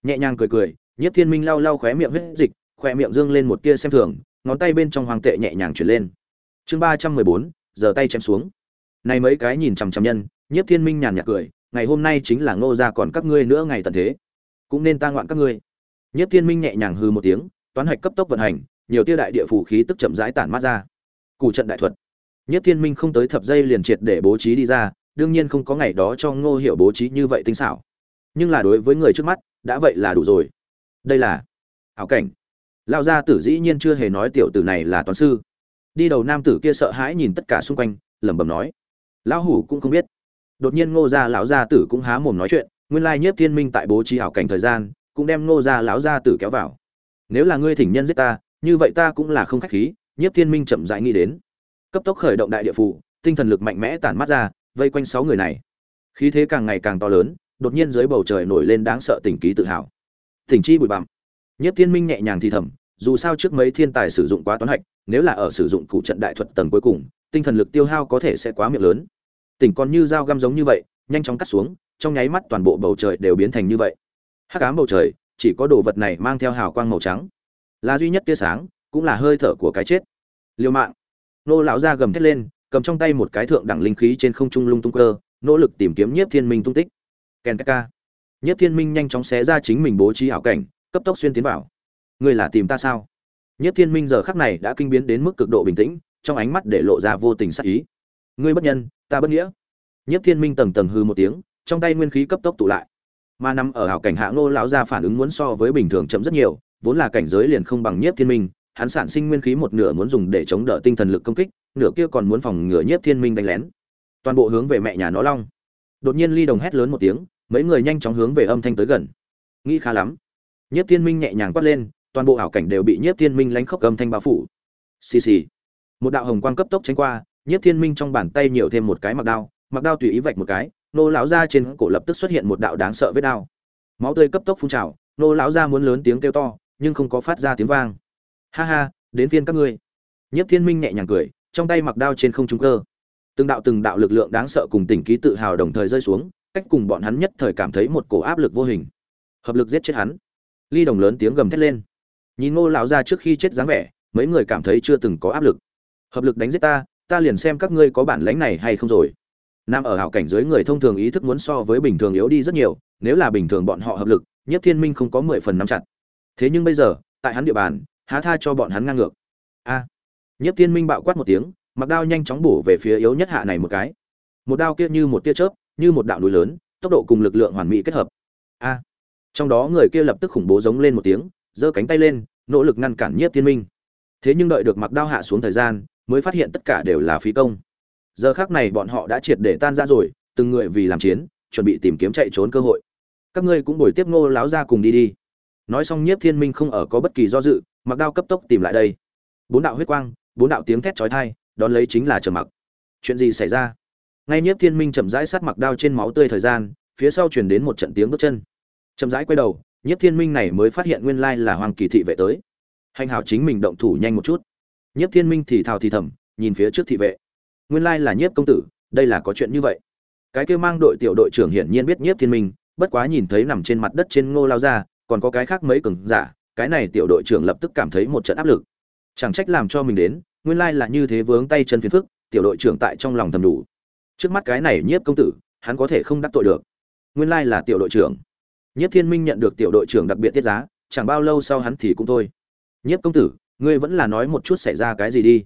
Nhẹ nhàng cười cười, nhiếp thiên minh lau lau khóe miệng huyết dịch, khóe miệng dương lên một tia xem thường, ngón tay bên trong hoàng tệ nhẹ nhàng chuyển lên. Chương ba trăm mười bốn, giờ tay chém xuống. Này mấy cái nhìn chằm chằm nhân, nhiếp thiên minh nhàn nhạt cười, ngày hôm nay chính là ngô gia còn các ngươi nữa ngày tận thế cũng nên ta ngoạn các ngươi. Nhất thiên minh nhẹ nhàng hư một tiếng, toán hạch cấp tốc vận hành, nhiều tiêu đại địa phủ khí tức chậm rãi tản mát ra. Cụ trận đại thuật. Nhất thiên minh không tới thập giây liền triệt để bố trí đi ra, đương nhiên không có ngày đó cho ngô hiểu bố trí như vậy tinh xảo. Nhưng là đối với người trước mắt, đã vậy là đủ rồi. Đây là ảo cảnh. Lao gia tử dĩ nhiên chưa hề nói tiểu tử này là toán sư. Đi đầu nam tử kia sợ hãi nhìn tất cả xung quanh, lẩm bẩm nói. Lão hủ cũng không biết. Đột nhiên ngô gia lão gia tử cũng há mồm nói chuyện nguyên lai nhiếp thiên minh tại bố trí hảo cảnh thời gian, cũng đem ngô gia lão gia tử kéo vào. Nếu là ngươi thỉnh nhân giết ta, như vậy ta cũng là không khách khí, nhiếp thiên minh chậm rãi nghĩ đến. Cấp tốc khởi động đại địa phủ tinh thần lực mạnh mẽ tản mắt ra, vây quanh sáu người này. Khí thế càng ngày càng to lớn, đột nhiên dưới bầu trời nổi lên đáng sợ tình ký tự hào. Thỉnh chi bụi bặm. Nhất thiên minh nhẹ nhàng thì thầm, dù sao trước mấy thiên tài sử dụng quá toán hạch, nếu là ở sử dụng cụ trận đại thuật tầng cuối cùng, tinh thần lực tiêu hao có thể sẽ quá miệng lớn. Tỉnh còn như dao găm giống như vậy, nhanh chóng cắt xuống trong nháy mắt toàn bộ bầu trời đều biến thành như vậy. Hắc ám bầu trời, chỉ có đồ vật này mang theo hào quang màu trắng. Là duy nhất tia sáng, cũng là hơi thở của cái chết. Liều mạng. Nô lão ra gầm thét lên, cầm trong tay một cái thượng đẳng linh khí trên không trung lung tung cơ, nỗ lực tìm kiếm nhiếp thiên minh tung tích. Ken ka nhiếp thiên minh nhanh chóng xé ra chính mình bố trí ảo cảnh, cấp tốc xuyên tiến vào. Ngươi là tìm ta sao? Nhiếp thiên minh giờ khắc này đã kinh biến đến mức cực độ bình tĩnh, trong ánh mắt để lộ ra vô tình sắc ý. Ngươi bất nhân, ta bất nghĩa. Nhiếp thiên minh tầng tầng hư một tiếng trong tay nguyên khí cấp tốc tụ lại. Mà nằm ở hảo cảnh hạ ngô lão ra phản ứng muốn so với bình thường chậm rất nhiều, vốn là cảnh giới liền không bằng nhiếp thiên minh, hắn sản sinh nguyên khí một nửa muốn dùng để chống đỡ tinh thần lực công kích, nửa kia còn muốn phòng ngừa nhiếp thiên minh đánh lén. Toàn bộ hướng về mẹ nhà nó long. Đột nhiên ly đồng hét lớn một tiếng, mấy người nhanh chóng hướng về âm thanh tới gần. Nghĩ khá lắm. Nhiếp thiên minh nhẹ nhàng quát lên, toàn bộ ảo cảnh đều bị nhiếp thiên minh lánh khóc âm thanh bao phủ. Xì xì. Một đạo hồng quang cấp tốc tránh qua, nhiếp thiên minh trong bàn tay nhiều thêm một cái mặc đao mặc đao tùy ý vạch một cái nô lão ra trên cổ lập tức xuất hiện một đạo đáng sợ vết đao. Máu tươi cấp tốc phun trào, nô lão ra muốn lớn tiếng kêu to, nhưng không có phát ra tiếng vang. Ha ha, đến phiên các ngươi. Nhiếp thiên minh nhẹ nhàng cười, trong tay mặc đao trên không trung cơ. Từng đạo từng đạo lực lượng đáng sợ cùng tỉnh ký tự hào đồng thời rơi xuống, cách cùng bọn hắn nhất thời cảm thấy một cổ áp lực vô hình. Hợp lực giết chết hắn. Ly đồng lớn tiếng gầm thét lên. Nhìn ngô lão ra trước khi chết dáng vẻ, mấy người cảm thấy chưa từng có áp lực. Hợp lực đánh giết ta ta liền xem các ngươi có bản lãnh này hay không rồi nam ở hảo cảnh dưới người thông thường ý thức muốn so với bình thường yếu đi rất nhiều, nếu là bình thường bọn họ hợp lực, nhất thiên minh không có mười phần nắm chặt. Thế nhưng bây giờ, tại hắn địa bàn, há tha cho bọn hắn ngang ngược. A. Nhất thiên minh bạo quát một tiếng, mặc đao nhanh chóng bổ về phía yếu nhất hạ này một cái. Một đao kia như một tia chớp, như một đạo núi lớn, tốc độ cùng lực lượng hoàn mỹ kết hợp. A. Trong đó người kia lập tức khủng bố giống lên một tiếng, giơ cánh tay lên, nỗ lực ngăn cản nhiếp thiên minh. Thế nhưng đợi được mặc đao hạ xuống thời gian, mới phát hiện tất cả đều là phí công giờ khác này bọn họ đã triệt để tan ra rồi, từng người vì làm chiến, chuẩn bị tìm kiếm chạy trốn cơ hội. Các ngươi cũng bồi tiếp ngô láo ra cùng đi đi. Nói xong nhiếp thiên minh không ở có bất kỳ do dự, mặc đao cấp tốc tìm lại đây. Bốn đạo huyết quang, bốn đạo tiếng thét chói tai, đón lấy chính là trầm mặc. Chuyện gì xảy ra? Ngay nhiếp thiên minh chậm rãi sát mặc đao trên máu tươi thời gian, phía sau truyền đến một trận tiếng bước chân. Chậm rãi quay đầu, nhiếp thiên minh này mới phát hiện nguyên lai là hoàng kỳ thị vệ tới. Hành hào chính mình động thủ nhanh một chút. Nhiếp thiên minh thì thào thì thầm, nhìn phía trước thị vệ nguyên lai là nhiếp công tử, đây là có chuyện như vậy. Cái kêu mang đội tiểu đội trưởng hiển nhiên biết nhiếp thiên minh, bất quá nhìn thấy nằm trên mặt đất trên ngô lao ra, còn có cái khác mấy cường giả, cái này tiểu đội trưởng lập tức cảm thấy một trận áp lực. Chẳng trách làm cho mình đến, nguyên lai là như thế vướng tay chân phiền phức, tiểu đội trưởng tại trong lòng thầm đủ. Trước mắt cái này nhiếp công tử, hắn có thể không đắc tội được. Nguyên lai là tiểu đội trưởng. Nhiếp thiên minh nhận được tiểu đội trưởng đặc biệt tiết giá, chẳng bao lâu sau hắn thì cũng thôi. Nhiếp công tử, ngươi vẫn là nói một chút xảy ra cái gì đi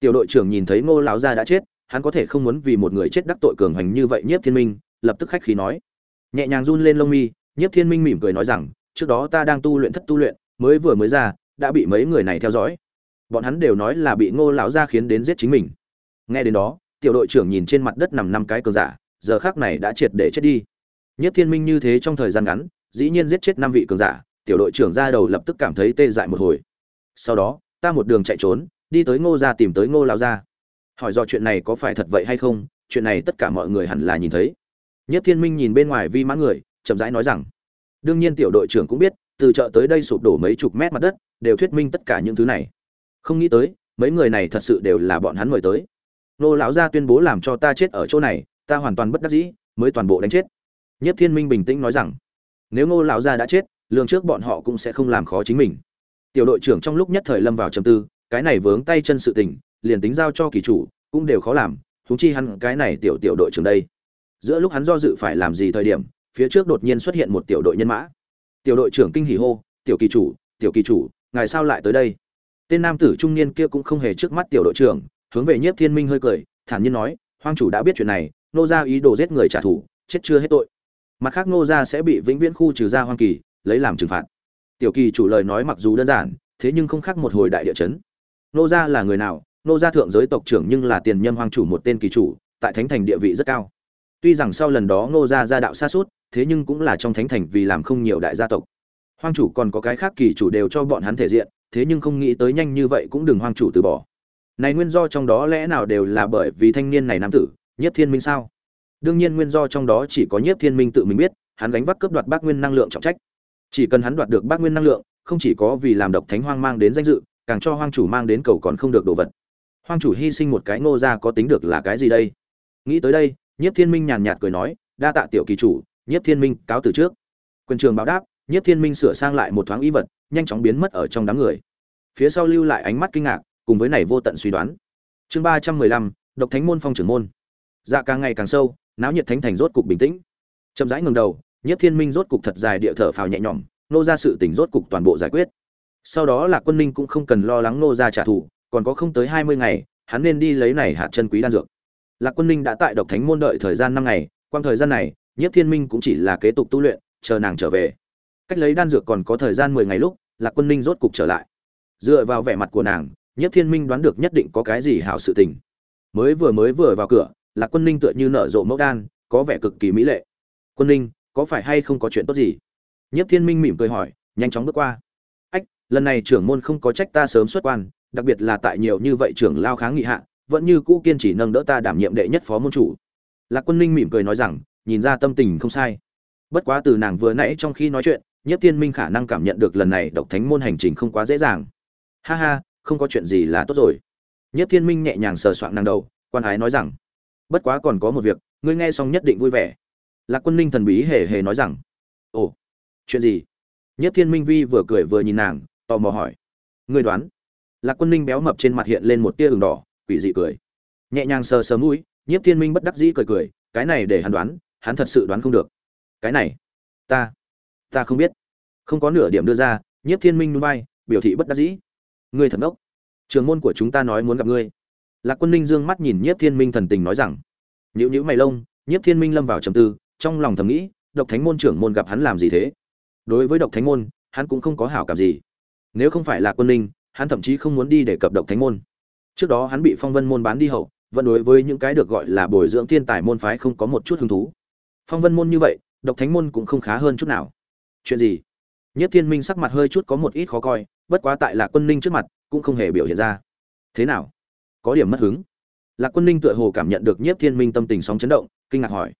tiểu đội trưởng nhìn thấy ngô lão gia đã chết, hắn có thể không muốn vì một người chết đắc tội cường hành như vậy nhiếp thiên minh, lập tức khách khí nói. Nhẹ nhàng run lên lông mi, nhiếp thiên minh mỉm cười nói rằng, trước đó ta đang tu luyện thất tu luyện, mới vừa mới ra, đã bị mấy người này theo dõi. Bọn hắn đều nói là bị ngô lão gia khiến đến giết chính mình. Nghe đến đó, tiểu đội trưởng nhìn trên mặt đất nằm năm cái cường giả, giờ khác này đã triệt để chết đi. Nhất thiên minh như thế trong thời gian ngắn, dĩ nhiên giết chết năm vị cường giả, tiểu đội trưởng ra đầu lập tức cảm thấy tê dại một hồi. Sau đó, ta một đường chạy trốn đi tới ngô gia tìm tới ngô lão gia. Hỏi do chuyện này có phải thật vậy hay không, chuyện này tất cả mọi người hẳn là nhìn thấy. Nhất thiên minh nhìn bên ngoài vi mã người, chậm rãi nói rằng, đương nhiên tiểu đội trưởng cũng biết, từ chợ tới đây sụp đổ mấy chục mét mặt đất, đều thuyết minh tất cả những thứ này. Không nghĩ tới, mấy người này thật sự đều là bọn hắn mời tới. Nô lão gia tuyên bố làm cho ta chết ở chỗ này, ta hoàn toàn bất đắc dĩ, mới toàn bộ đánh chết. Nhất thiên minh bình tĩnh nói rằng, nếu ngô lão gia đã chết, lường trước bọn họ cũng sẽ không làm khó chính mình. Tiểu đội trưởng trong lúc nhất thời lâm vào trầm tư cái này vướng tay chân sự tình, liền tính giao cho kỳ chủ, cũng đều khó làm, huống chi hắn cái này tiểu tiểu đội trưởng đây. Giữa lúc hắn do dự phải làm gì thời điểm, phía trước đột nhiên xuất hiện một tiểu đội nhân mã. Tiểu đội trưởng kinh hỉ hô, tiểu kỳ chủ, tiểu kỳ chủ, ngài sao lại tới đây? Tên nam tử trung niên kia cũng không hề trước mắt tiểu đội trưởng, hướng về nhiếp thiên minh hơi cười, thản nhiên nói, hoang chủ đã biết chuyện này, nô gia ý đồ giết người trả thù, chết chưa hết tội. Mặt khác nô gia sẽ bị vĩnh viễn khu trừ ra hoang kỳ, lấy làm trừng phạt. Tiểu kỳ chủ lời nói mặc dù đơn giản, thế nhưng không khác một hồi đại địa chấn nô gia là người nào? Nô gia thượng giới tộc trưởng nhưng là tiền nhâm hoang chủ một tên kỳ chủ, tại thánh thành địa vị rất cao. Tuy rằng sau lần đó nô gia gia đạo xa suốt, thế nhưng cũng là trong thánh thành vì làm không nhiều đại gia tộc. Hoang chủ còn có cái khác kỳ chủ đều cho bọn hắn thể diện, thế nhưng không nghĩ tới nhanh như vậy cũng đừng hoang chủ từ bỏ. Này nguyên do trong đó lẽ nào đều là bởi vì thanh niên này nam tử nhất thiên minh sao? Đương nhiên nguyên do trong đó chỉ có nhất thiên minh tự mình biết, hắn gánh vác cướp đoạt bác nguyên năng lượng trọng trách. Chỉ cần hắn đoạt được bác nguyên năng lượng, không chỉ có vì làm độc thánh hoang mang đến danh dự càng cho hoang chủ mang đến cầu còn không được đồ vật. Hoang chủ hy sinh một cái ngô ra có tính được là cái gì đây? Nghĩ tới đây nhất thiên minh nhàn nhạt cười nói, đa tạ tiểu kỳ chủ nhất thiên minh, cáo từ trước. Quyền trường báo đáp nhất thiên minh sửa sang lại một thoáng ý vật, nhanh chóng biến mất ở trong đám người. Phía sau lưu lại ánh mắt kinh ngạc, cùng với này vô tận suy đoán. Chương ba trăm mười lăm, độc thánh môn phong trưởng môn. Dạ càng ngày càng sâu, náo nhiệt thánh thành rốt cục bình tĩnh. Chậm rãi ngừng đầu nhất thiên minh rốt cục thật dài địa thở phào nhẹ nhõm, nô ra sự tỉnh rốt cục toàn bộ giải quyết sau đó là quân ninh cũng không cần lo lắng nô ra trả thù, còn có không tới hai mươi ngày, hắn nên đi lấy này hạt chân quý đan dược. Lạc quân ninh đã tại độc thánh môn đợi thời gian năm ngày, quang thời gian này nhất thiên minh cũng chỉ là kế tục tu luyện, chờ nàng trở về. Cách lấy đan dược còn có thời gian mười ngày lúc, lạc quân ninh rốt cục trở lại. Dựa vào vẻ mặt của nàng nhất thiên minh đoán được nhất định có cái gì hảo sự tình. Mới vừa mới vừa vào cửa, lạc quân ninh tựa như nở rộ mẫu đan, có vẻ cực kỳ mỹ lệ. Quân ninh, có phải hay không có chuyện tốt gì? Nhất thiên minh mỉm cười hỏi, nhanh chóng bước qua lần này trưởng môn không có trách ta sớm xuất quan, đặc biệt là tại nhiều như vậy trưởng lao kháng nghị hạ, vẫn như cũ kiên trì nâng đỡ ta đảm nhiệm đệ nhất phó môn chủ. Lạc quân ninh mỉm cười nói rằng, nhìn ra tâm tình không sai. Bất quá từ nàng vừa nãy trong khi nói chuyện, nhất thiên minh khả năng cảm nhận được lần này độc thánh môn hành trình không quá dễ dàng. Ha ha, không có chuyện gì là tốt rồi. Nhất thiên minh nhẹ nhàng sờ soạng nàng đầu, quan ái nói rằng, bất quá còn có một việc, ngươi nghe xong nhất định vui vẻ. Lạc quân ninh thần bí hề hề nói rằng, ồ, chuyện gì? Nhất thiên minh vi vừa cười vừa nhìn nàng tò mò hỏi. Ngươi đoán? Lạc quân ninh béo mập trên mặt hiện lên một tia ửng đỏ quỷ dị cười. Nhẹ nhàng sờ sờ mũi nhiếp thiên minh bất đắc dĩ cười cười cái này để hắn đoán hắn thật sự đoán không được. Cái này ta ta không biết. Không có nửa điểm đưa ra nhiếp thiên minh núi bay biểu thị bất đắc dĩ. Ngươi thật ngốc, trường môn của chúng ta nói muốn gặp ngươi. Lạc quân ninh dương mắt nhìn nhiếp thiên minh thần tình nói rằng. Nhữ nhữ mày lông nhiếp thiên minh lâm vào trầm tư trong lòng thầm nghĩ độc thánh môn trưởng môn gặp hắn làm gì thế? Đối với độc thánh môn hắn cũng không có hảo cảm gì nếu không phải là quân ninh hắn thậm chí không muốn đi để cập độc thánh môn. Trước đó hắn bị phong vân môn bán đi hậu, vẫn đối với những cái được gọi là bồi dưỡng thiên tài môn phái không có một chút hứng thú. Phong vân môn như vậy, độc thánh môn cũng không khá hơn chút nào. Chuyện gì? Nhất thiên minh sắc mặt hơi chút có một ít khó coi, bất quá tại lạc quân ninh trước mặt, cũng không hề biểu hiện ra. Thế nào? Có điểm mất hứng. Lạc quân ninh tựa hồ cảm nhận được nhiếp thiên minh tâm tình sóng chấn động, kinh ngạc hỏi.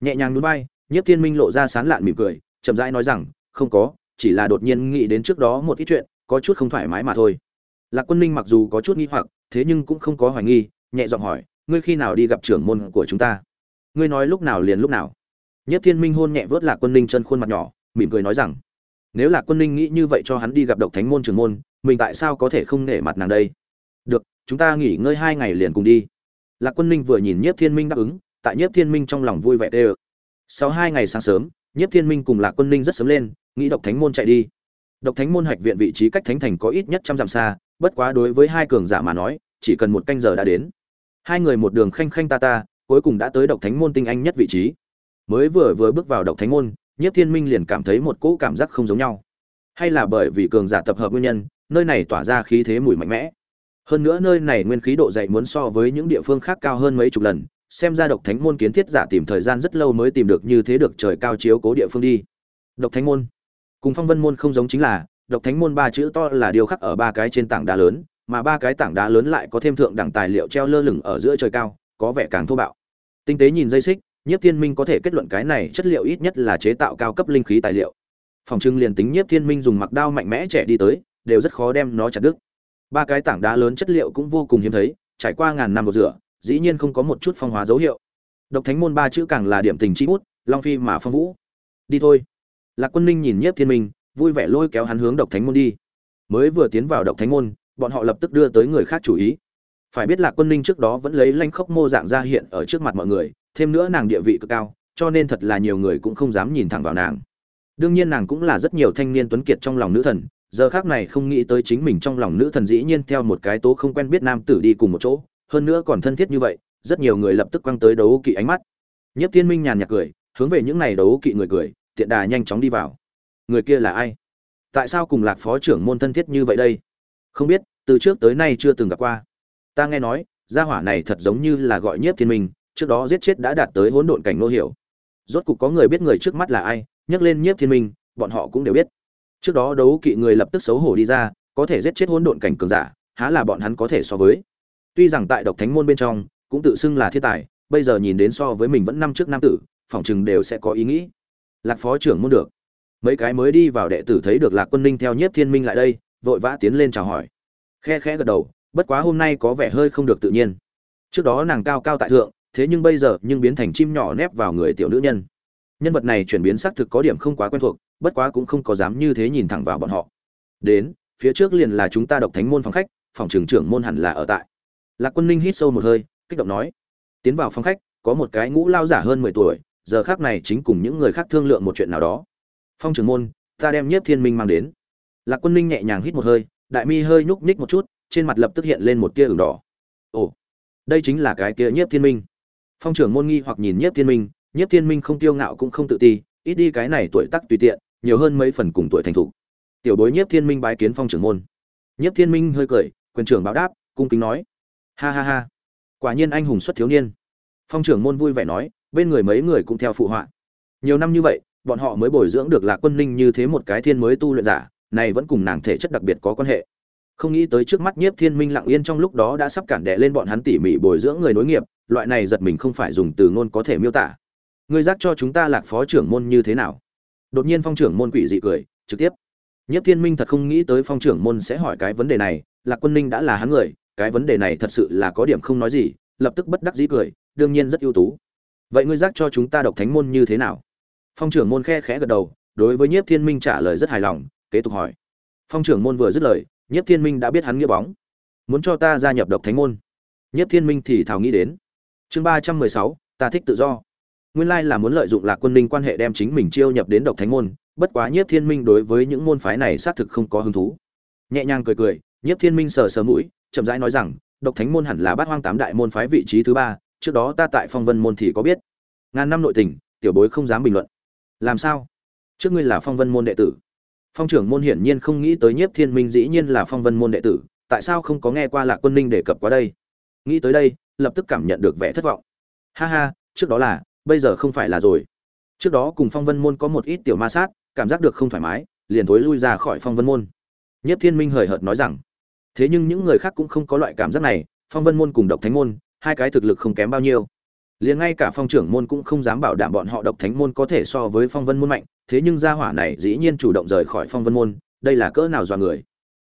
Nhẹ nhàng núi bay nhiếp thiên minh lộ ra sán lạn mỉm cười, chậm rãi nói rằng, không có, chỉ là đột nhiên nghĩ đến trước đó một ít chuyện có chút không thoải mái mà thôi. Lạc quân ninh mặc dù có chút nghi hoặc, thế nhưng cũng không có hoài nghi, nhẹ giọng hỏi, ngươi khi nào đi gặp trưởng môn của chúng ta? Ngươi nói lúc nào liền lúc nào. Nhất thiên minh hôn nhẹ vớt lạc quân ninh chân khuôn mặt nhỏ, mỉm cười nói rằng, nếu lạc quân ninh nghĩ như vậy cho hắn đi gặp độc thánh môn trưởng môn, mình tại sao có thể không nể mặt nàng đây? Được, chúng ta nghỉ ngơi hai ngày liền cùng đi. Lạc quân ninh vừa nhìn nhiếp thiên minh đáp ứng, tại nhiếp thiên minh trong lòng vui vẻ đê ơ sau hai ngày sáng sớm nhiếp thiên minh cùng lạc quân ninh rất sớm lên, nghĩ độc thánh môn chạy đi độc thánh môn hạch viện vị trí cách thánh thành có ít nhất trăm dặm xa, bất quá đối với hai cường giả mà nói, chỉ cần một canh giờ đã đến. Hai người một đường khanh khanh ta ta, cuối cùng đã tới độc thánh môn tinh anh nhất vị trí. Mới vừa vừa bước vào độc thánh môn, nhiếp thiên minh liền cảm thấy một cỗ cảm giác không giống nhau. Hay là bởi vì cường giả tập hợp nguyên nhân, nơi này tỏa ra khí thế mùi mạnh mẽ. Hơn nữa nơi này nguyên khí độ dày muốn so với những địa phương khác cao hơn mấy chục lần, xem ra độc thánh môn kiến thiết giả tìm thời gian rất lâu mới tìm được như thế được trời cao chiếu cố địa phương đi. Độc thánh môn cùng phong vân môn không giống chính là, độc thánh môn ba chữ to là điều khắc ở ba cái trên tảng đá lớn, mà ba cái tảng đá lớn lại có thêm thượng đẳng tài liệu treo lơ lửng ở giữa trời cao, có vẻ càng thô bạo. Tinh tế nhìn dây xích, nhiếp thiên minh có thể kết luận cái này chất liệu ít nhất là chế tạo cao cấp linh khí tài liệu. Phòng trưng liền tính nhiếp thiên minh dùng mặc đao mạnh mẽ trẻ đi tới, đều rất khó đem nó chặt đứt. Ba cái tảng đá lớn chất liệu cũng vô cùng hiếm thấy, trải qua ngàn năm một rửa, dĩ nhiên không có một chút phong hóa dấu hiệu. Độc thánh môn ba chữ càng là điểm tình chi bút, long phi mà phong vũ. Đi thôi lạc quân ninh nhìn nhiếp thiên minh, vui vẻ lôi kéo hắn hướng độc thánh môn đi. Mới vừa tiến vào độc thánh môn, bọn họ lập tức đưa tới người khác chủ ý. Phải biết lạc quân ninh trước đó vẫn lấy lanh khốc mô dạng ra hiện ở trước mặt mọi người, thêm nữa nàng địa vị cực cao, cho nên thật là nhiều người cũng không dám nhìn thẳng vào nàng. Đương nhiên nàng cũng là rất nhiều thanh niên tuấn kiệt trong lòng nữ thần, giờ khác này không nghĩ tới chính mình trong lòng nữ thần dĩ nhiên theo một cái tố không quen biết nam tử đi cùng một chỗ, hơn nữa còn thân thiết như vậy, rất nhiều người lập tức quăng tới đấu kỵ ánh mắt. Nhiếp tiên minh nhàn nhạt cười, hướng về những này đấu kỵ người cười tiện đà nhanh chóng đi vào. Người kia là ai? Tại sao cùng lạc phó trưởng môn thân thiết như vậy đây? Không biết, từ trước tới nay chưa từng gặp qua. Ta nghe nói, gia hỏa này thật giống như là gọi nhiếp thiên minh, trước đó giết chết đã đạt tới hỗn độn cảnh nô hiểu. Rốt cục có người biết người trước mắt là ai, nhắc lên nhiếp thiên minh, bọn họ cũng đều biết. Trước đó đấu kỵ người lập tức xấu hổ đi ra, có thể giết chết hỗn độn cảnh cường giả, há là bọn hắn có thể so với. Tuy rằng tại độc thánh môn bên trong, cũng tự xưng là thiên tài, bây giờ nhìn đến so với mình vẫn năm trước nam tử, phỏng chừng đều sẽ có ý nghĩ lạc phó trưởng muốn được. Mấy cái mới đi vào đệ tử thấy được lạc quân ninh theo nhiếp thiên minh lại đây, vội vã tiến lên chào hỏi. Khe khẽ gật đầu, bất quá hôm nay có vẻ hơi không được tự nhiên. Trước đó nàng cao cao tại thượng, thế nhưng bây giờ nhưng biến thành chim nhỏ nép vào người tiểu nữ nhân. Nhân vật này chuyển biến xác thực có điểm không quá quen thuộc, bất quá cũng không có dám như thế nhìn thẳng vào bọn họ. Đến, phía trước liền là chúng ta độc thánh môn phòng khách, phòng trường trưởng môn hẳn là ở tại. Lạc quân ninh hít sâu một hơi, kích động nói. Tiến vào phòng khách, có một cái ngũ lao giả hơn mười tuổi giờ khác này chính cùng những người khác thương lượng một chuyện nào đó. Phong trưởng môn, ta đem nhiếp thiên minh mang đến. Lạc quân ninh nhẹ nhàng hít một hơi, đại mi hơi nhúc nhích một chút, trên mặt lập tức hiện lên một tia ửng đỏ. Ồ, đây chính là cái kia nhiếp thiên minh. Phong trưởng môn nghi hoặc nhìn nhiếp thiên minh, nhiếp thiên minh không tiêu ngạo cũng không tự ti, ít đi cái này tuổi tác tùy tiện, nhiều hơn mấy phần cùng tuổi thành thục. Tiểu bối nhiếp thiên minh bái kiến phong trưởng môn. Nhiếp thiên minh hơi cười, quyền trưởng báo đáp, cung kính nói. Ha ha ha. Quả nhiên anh hùng xuất thiếu niên. Phong trưởng môn vui vẻ nói bên người mấy người cũng theo phụ họa. Nhiều năm như vậy bọn họ mới bồi dưỡng được lạc quân ninh như thế một cái thiên mới tu luyện giả này vẫn cùng nàng thể chất đặc biệt có quan hệ. Không nghĩ tới trước mắt nhiếp thiên minh lặng yên trong lúc đó đã sắp cản đệ lên bọn hắn tỉ mỉ bồi dưỡng người nối nghiệp loại này giật mình không phải dùng từ ngôn có thể miêu tả. Ngươi giác cho chúng ta lạc phó trưởng môn như thế nào? Đột nhiên phong trưởng môn quỷ dị cười trực tiếp. Nhiếp Thiên Minh thật không nghĩ tới Phong trưởng môn sẽ hỏi cái vấn đề này, Lạc Quân Ninh đã là hắn người, cái vấn đề này thật sự là có điểm không nói gì, lập tức bất đắc dĩ cười, đương nhiên rất ưu tú. Vậy ngươi giác cho chúng ta độc thánh môn như thế nào? Phong trưởng môn khe khẽ gật đầu, đối với Nhiếp Thiên Minh trả lời rất hài lòng, kế tục hỏi. Phong trưởng môn vừa dứt lời, Nhiếp Thiên Minh đã biết hắn nghĩa bóng, muốn cho ta gia nhập độc thánh môn. Nhiếp Thiên Minh thì thào nghĩ đến. Chương ba trăm mười sáu, ta thích tự do. Nguyên lai là muốn lợi dụng Lạc Quân Ninh quan hệ đem chính mình chiêu nhập đến độc thánh môn, bất quá Nhiếp Thiên Minh đối với những môn phái này xác thực không có hứng thú. Nhẹ nhàng cười cười, Nhiếp Thiên Minh sờ sờ mũi, chậm rãi nói rằng, độc thánh môn hẳn là bát hoang tám đại môn phái vị trí thứ ba, trước đó ta tại Phong Vân môn thì có biết. Ngàn năm nội tình, tiểu bối không dám bình luận. Làm sao? Trước ngươi là Phong Vân môn đệ tử. Phong trưởng môn hiển nhiên không nghĩ tới Nhiếp Thiên Minh dĩ nhiên là Phong Vân môn đệ tử, tại sao không có nghe qua Lạc Quân Ninh đề cập qua đây? Nghĩ tới đây, lập tức cảm nhận được vẻ thất vọng. Ha ha, trước đó là, bây giờ không phải là rồi. Trước đó cùng Phong Vân môn có một ít tiểu ma sát, cảm giác được không thoải mái, liền thối lui ra khỏi Phong Vân môn. Nhất Thiên Minh hời hợt nói rằng, thế nhưng những người khác cũng không có loại cảm giác này, Phong Vân môn cùng Độc Thánh môn, hai cái thực lực không kém bao nhiêu. Liền ngay cả Phong trưởng môn cũng không dám bảo đảm bọn họ Độc Thánh môn có thể so với Phong Vân môn mạnh, thế nhưng gia hỏa này dĩ nhiên chủ động rời khỏi Phong Vân môn, đây là cỡ nào dọa người.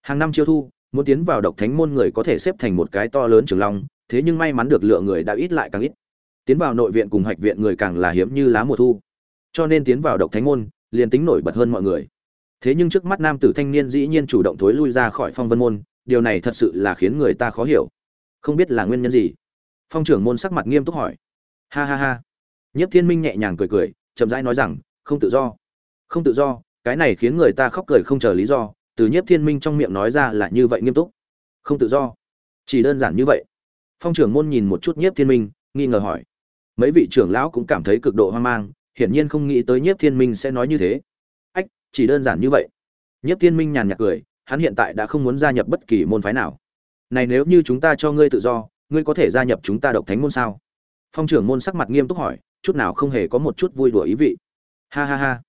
Hàng năm chiêu thu, muốn tiến vào Độc Thánh môn người có thể xếp thành một cái to lớn trường long, thế nhưng may mắn được lựa người đã ít lại càng ít. Tiến vào nội viện cùng hạch viện người càng là hiếm như lá mùa thu. Cho nên tiến vào Độc Thánh môn, liền tính nổi bật hơn mọi người thế nhưng trước mắt nam tử thanh niên dĩ nhiên chủ động thối lui ra khỏi phong vân môn điều này thật sự là khiến người ta khó hiểu không biết là nguyên nhân gì phong trưởng môn sắc mặt nghiêm túc hỏi. Ha ha ha. Nhất thiên minh nhẹ nhàng cười cười chậm rãi nói rằng không tự do. Không tự do cái này khiến người ta khóc cười không chờ lý do. Từ nhất thiên minh trong miệng nói ra là như vậy nghiêm túc. Không tự do. Chỉ đơn giản như vậy. Phong trưởng môn nhìn một chút nhất thiên minh nghi ngờ hỏi. Mấy vị trưởng lão cũng cảm thấy cực độ hoang mang hiển nhiên không nghĩ tới Nhiếp Thiên Minh sẽ nói như thế. Ách, chỉ đơn giản như vậy. Nhiếp Thiên Minh nhàn nhạt cười, hắn hiện tại đã không muốn gia nhập bất kỳ môn phái nào. Này nếu như chúng ta cho ngươi tự do, ngươi có thể gia nhập chúng ta độc thánh môn sao? Phong trưởng môn sắc mặt nghiêm túc hỏi, chút nào không hề có một chút vui đùa ý vị. Ha ha ha.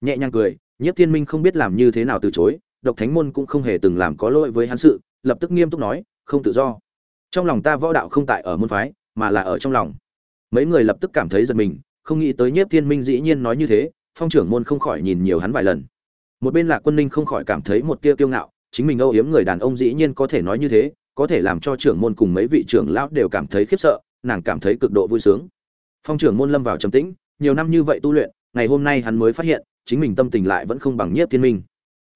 Nhẹ nhàng cười, Nhiếp Thiên Minh không biết làm như thế nào từ chối, độc thánh môn cũng không hề từng làm có lỗi với hắn sự, lập tức nghiêm túc nói, không tự do. Trong lòng ta võ đạo không tại ở môn phái, mà là ở trong lòng. Mấy người lập tức cảm thấy giật mình, không nghĩ tới nhiếp thiên minh dĩ nhiên nói như thế phong trưởng môn không khỏi nhìn nhiều hắn vài lần một bên lạc quân ninh không khỏi cảm thấy một tia kiêu ngạo chính mình âu yếm người đàn ông dĩ nhiên có thể nói như thế có thể làm cho trưởng môn cùng mấy vị trưởng lão đều cảm thấy khiếp sợ, nàng cảm thấy cực độ vui sướng. Phong trưởng môn lâm vào trầm tĩnh, nhiều năm như vậy tu luyện, ngày hôm nay hắn mới phát hiện, chính mình tâm tình lại vẫn không bằng nhiếp thiên minh.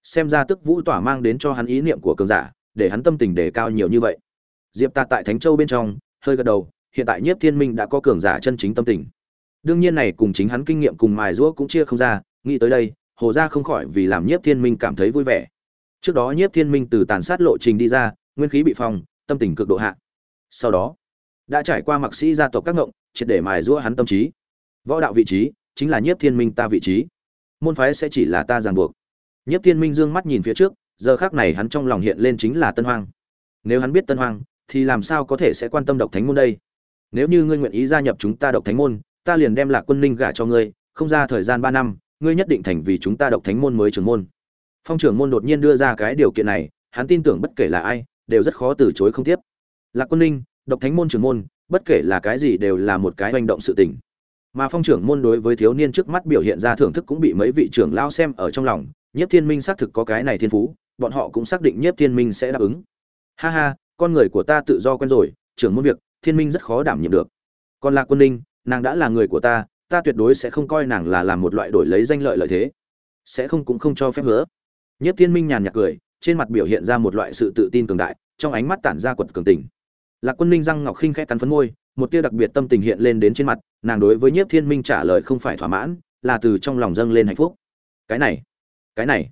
Xem ra tức vũ tỏa mang đến cho hắn ý niệm của cường giả, để hắn tâm tình đề cao nhiều như vậy. Diệp ta tại thánh châu bên trong, hơi gật đầu, hiện tại nhiếp thiên minh đã có cường giả chân chính tâm tình. Đương nhiên này cùng chính hắn kinh nghiệm cùng mài giũa cũng chia không ra, nghĩ tới đây, hồ gia không khỏi vì làm nhiếp thiên minh cảm thấy vui vẻ. Trước đó nhiếp thiên minh từ tàn sát lộ trình đi ra nguyên khí bị phong, tâm tình cực độ hạ. Sau đó, đã trải qua mặc sĩ gia tộc các ngộng, triệt để mài giũa hắn tâm trí. Võ đạo vị trí chính là nhiếp thiên minh ta vị trí. Môn phái sẽ chỉ là ta ràng buộc. Nhiếp thiên minh dương mắt nhìn phía trước, giờ khác này hắn trong lòng hiện lên chính là tân hoang. Nếu hắn biết tân hoang, thì làm sao có thể sẽ quan tâm độc thánh môn đây? Nếu như ngươi nguyện ý gia nhập chúng ta độc thánh môn, ta liền đem lạc quân ninh gả cho ngươi, không ra thời gian ba năm, ngươi nhất định thành vì chúng ta độc thánh môn mới trưởng môn. Phong trưởng môn đột nhiên đưa ra cái điều kiện này, hắn tin tưởng bất kể là ai đều rất khó từ chối không tiếp. Lạc quân ninh, độc thánh môn trưởng môn, bất kể là cái gì đều là một cái hành động sự tình. Mà phong trưởng môn đối với thiếu niên trước mắt biểu hiện ra thưởng thức cũng bị mấy vị trưởng lao xem ở trong lòng, nhiếp thiên minh xác thực có cái này thiên phú, bọn họ cũng xác định nhiếp thiên minh sẽ đáp ứng. Ha ha, con người của ta tự do quen rồi, trưởng môn việc, thiên minh rất khó đảm nhiệm được. Còn lạc quân ninh, nàng đã là người của ta ta tuyệt đối sẽ không coi nàng là làm một loại đổi lấy danh lợi lợi thế. Sẽ không cũng không cho phép hứa nhất thiên minh nhàn nhạt cười trên mặt biểu hiện ra một loại sự tự tin cường đại, trong ánh mắt tản ra quật cường tình. Lạc quân ninh răng ngọc khinh khẽ cắn phấn môi, một tia đặc biệt tâm tình hiện lên đến trên mặt, nàng đối với nhiếp thiên minh trả lời không phải thỏa mãn, là từ trong lòng dâng lên hạnh phúc. Cái này cái này.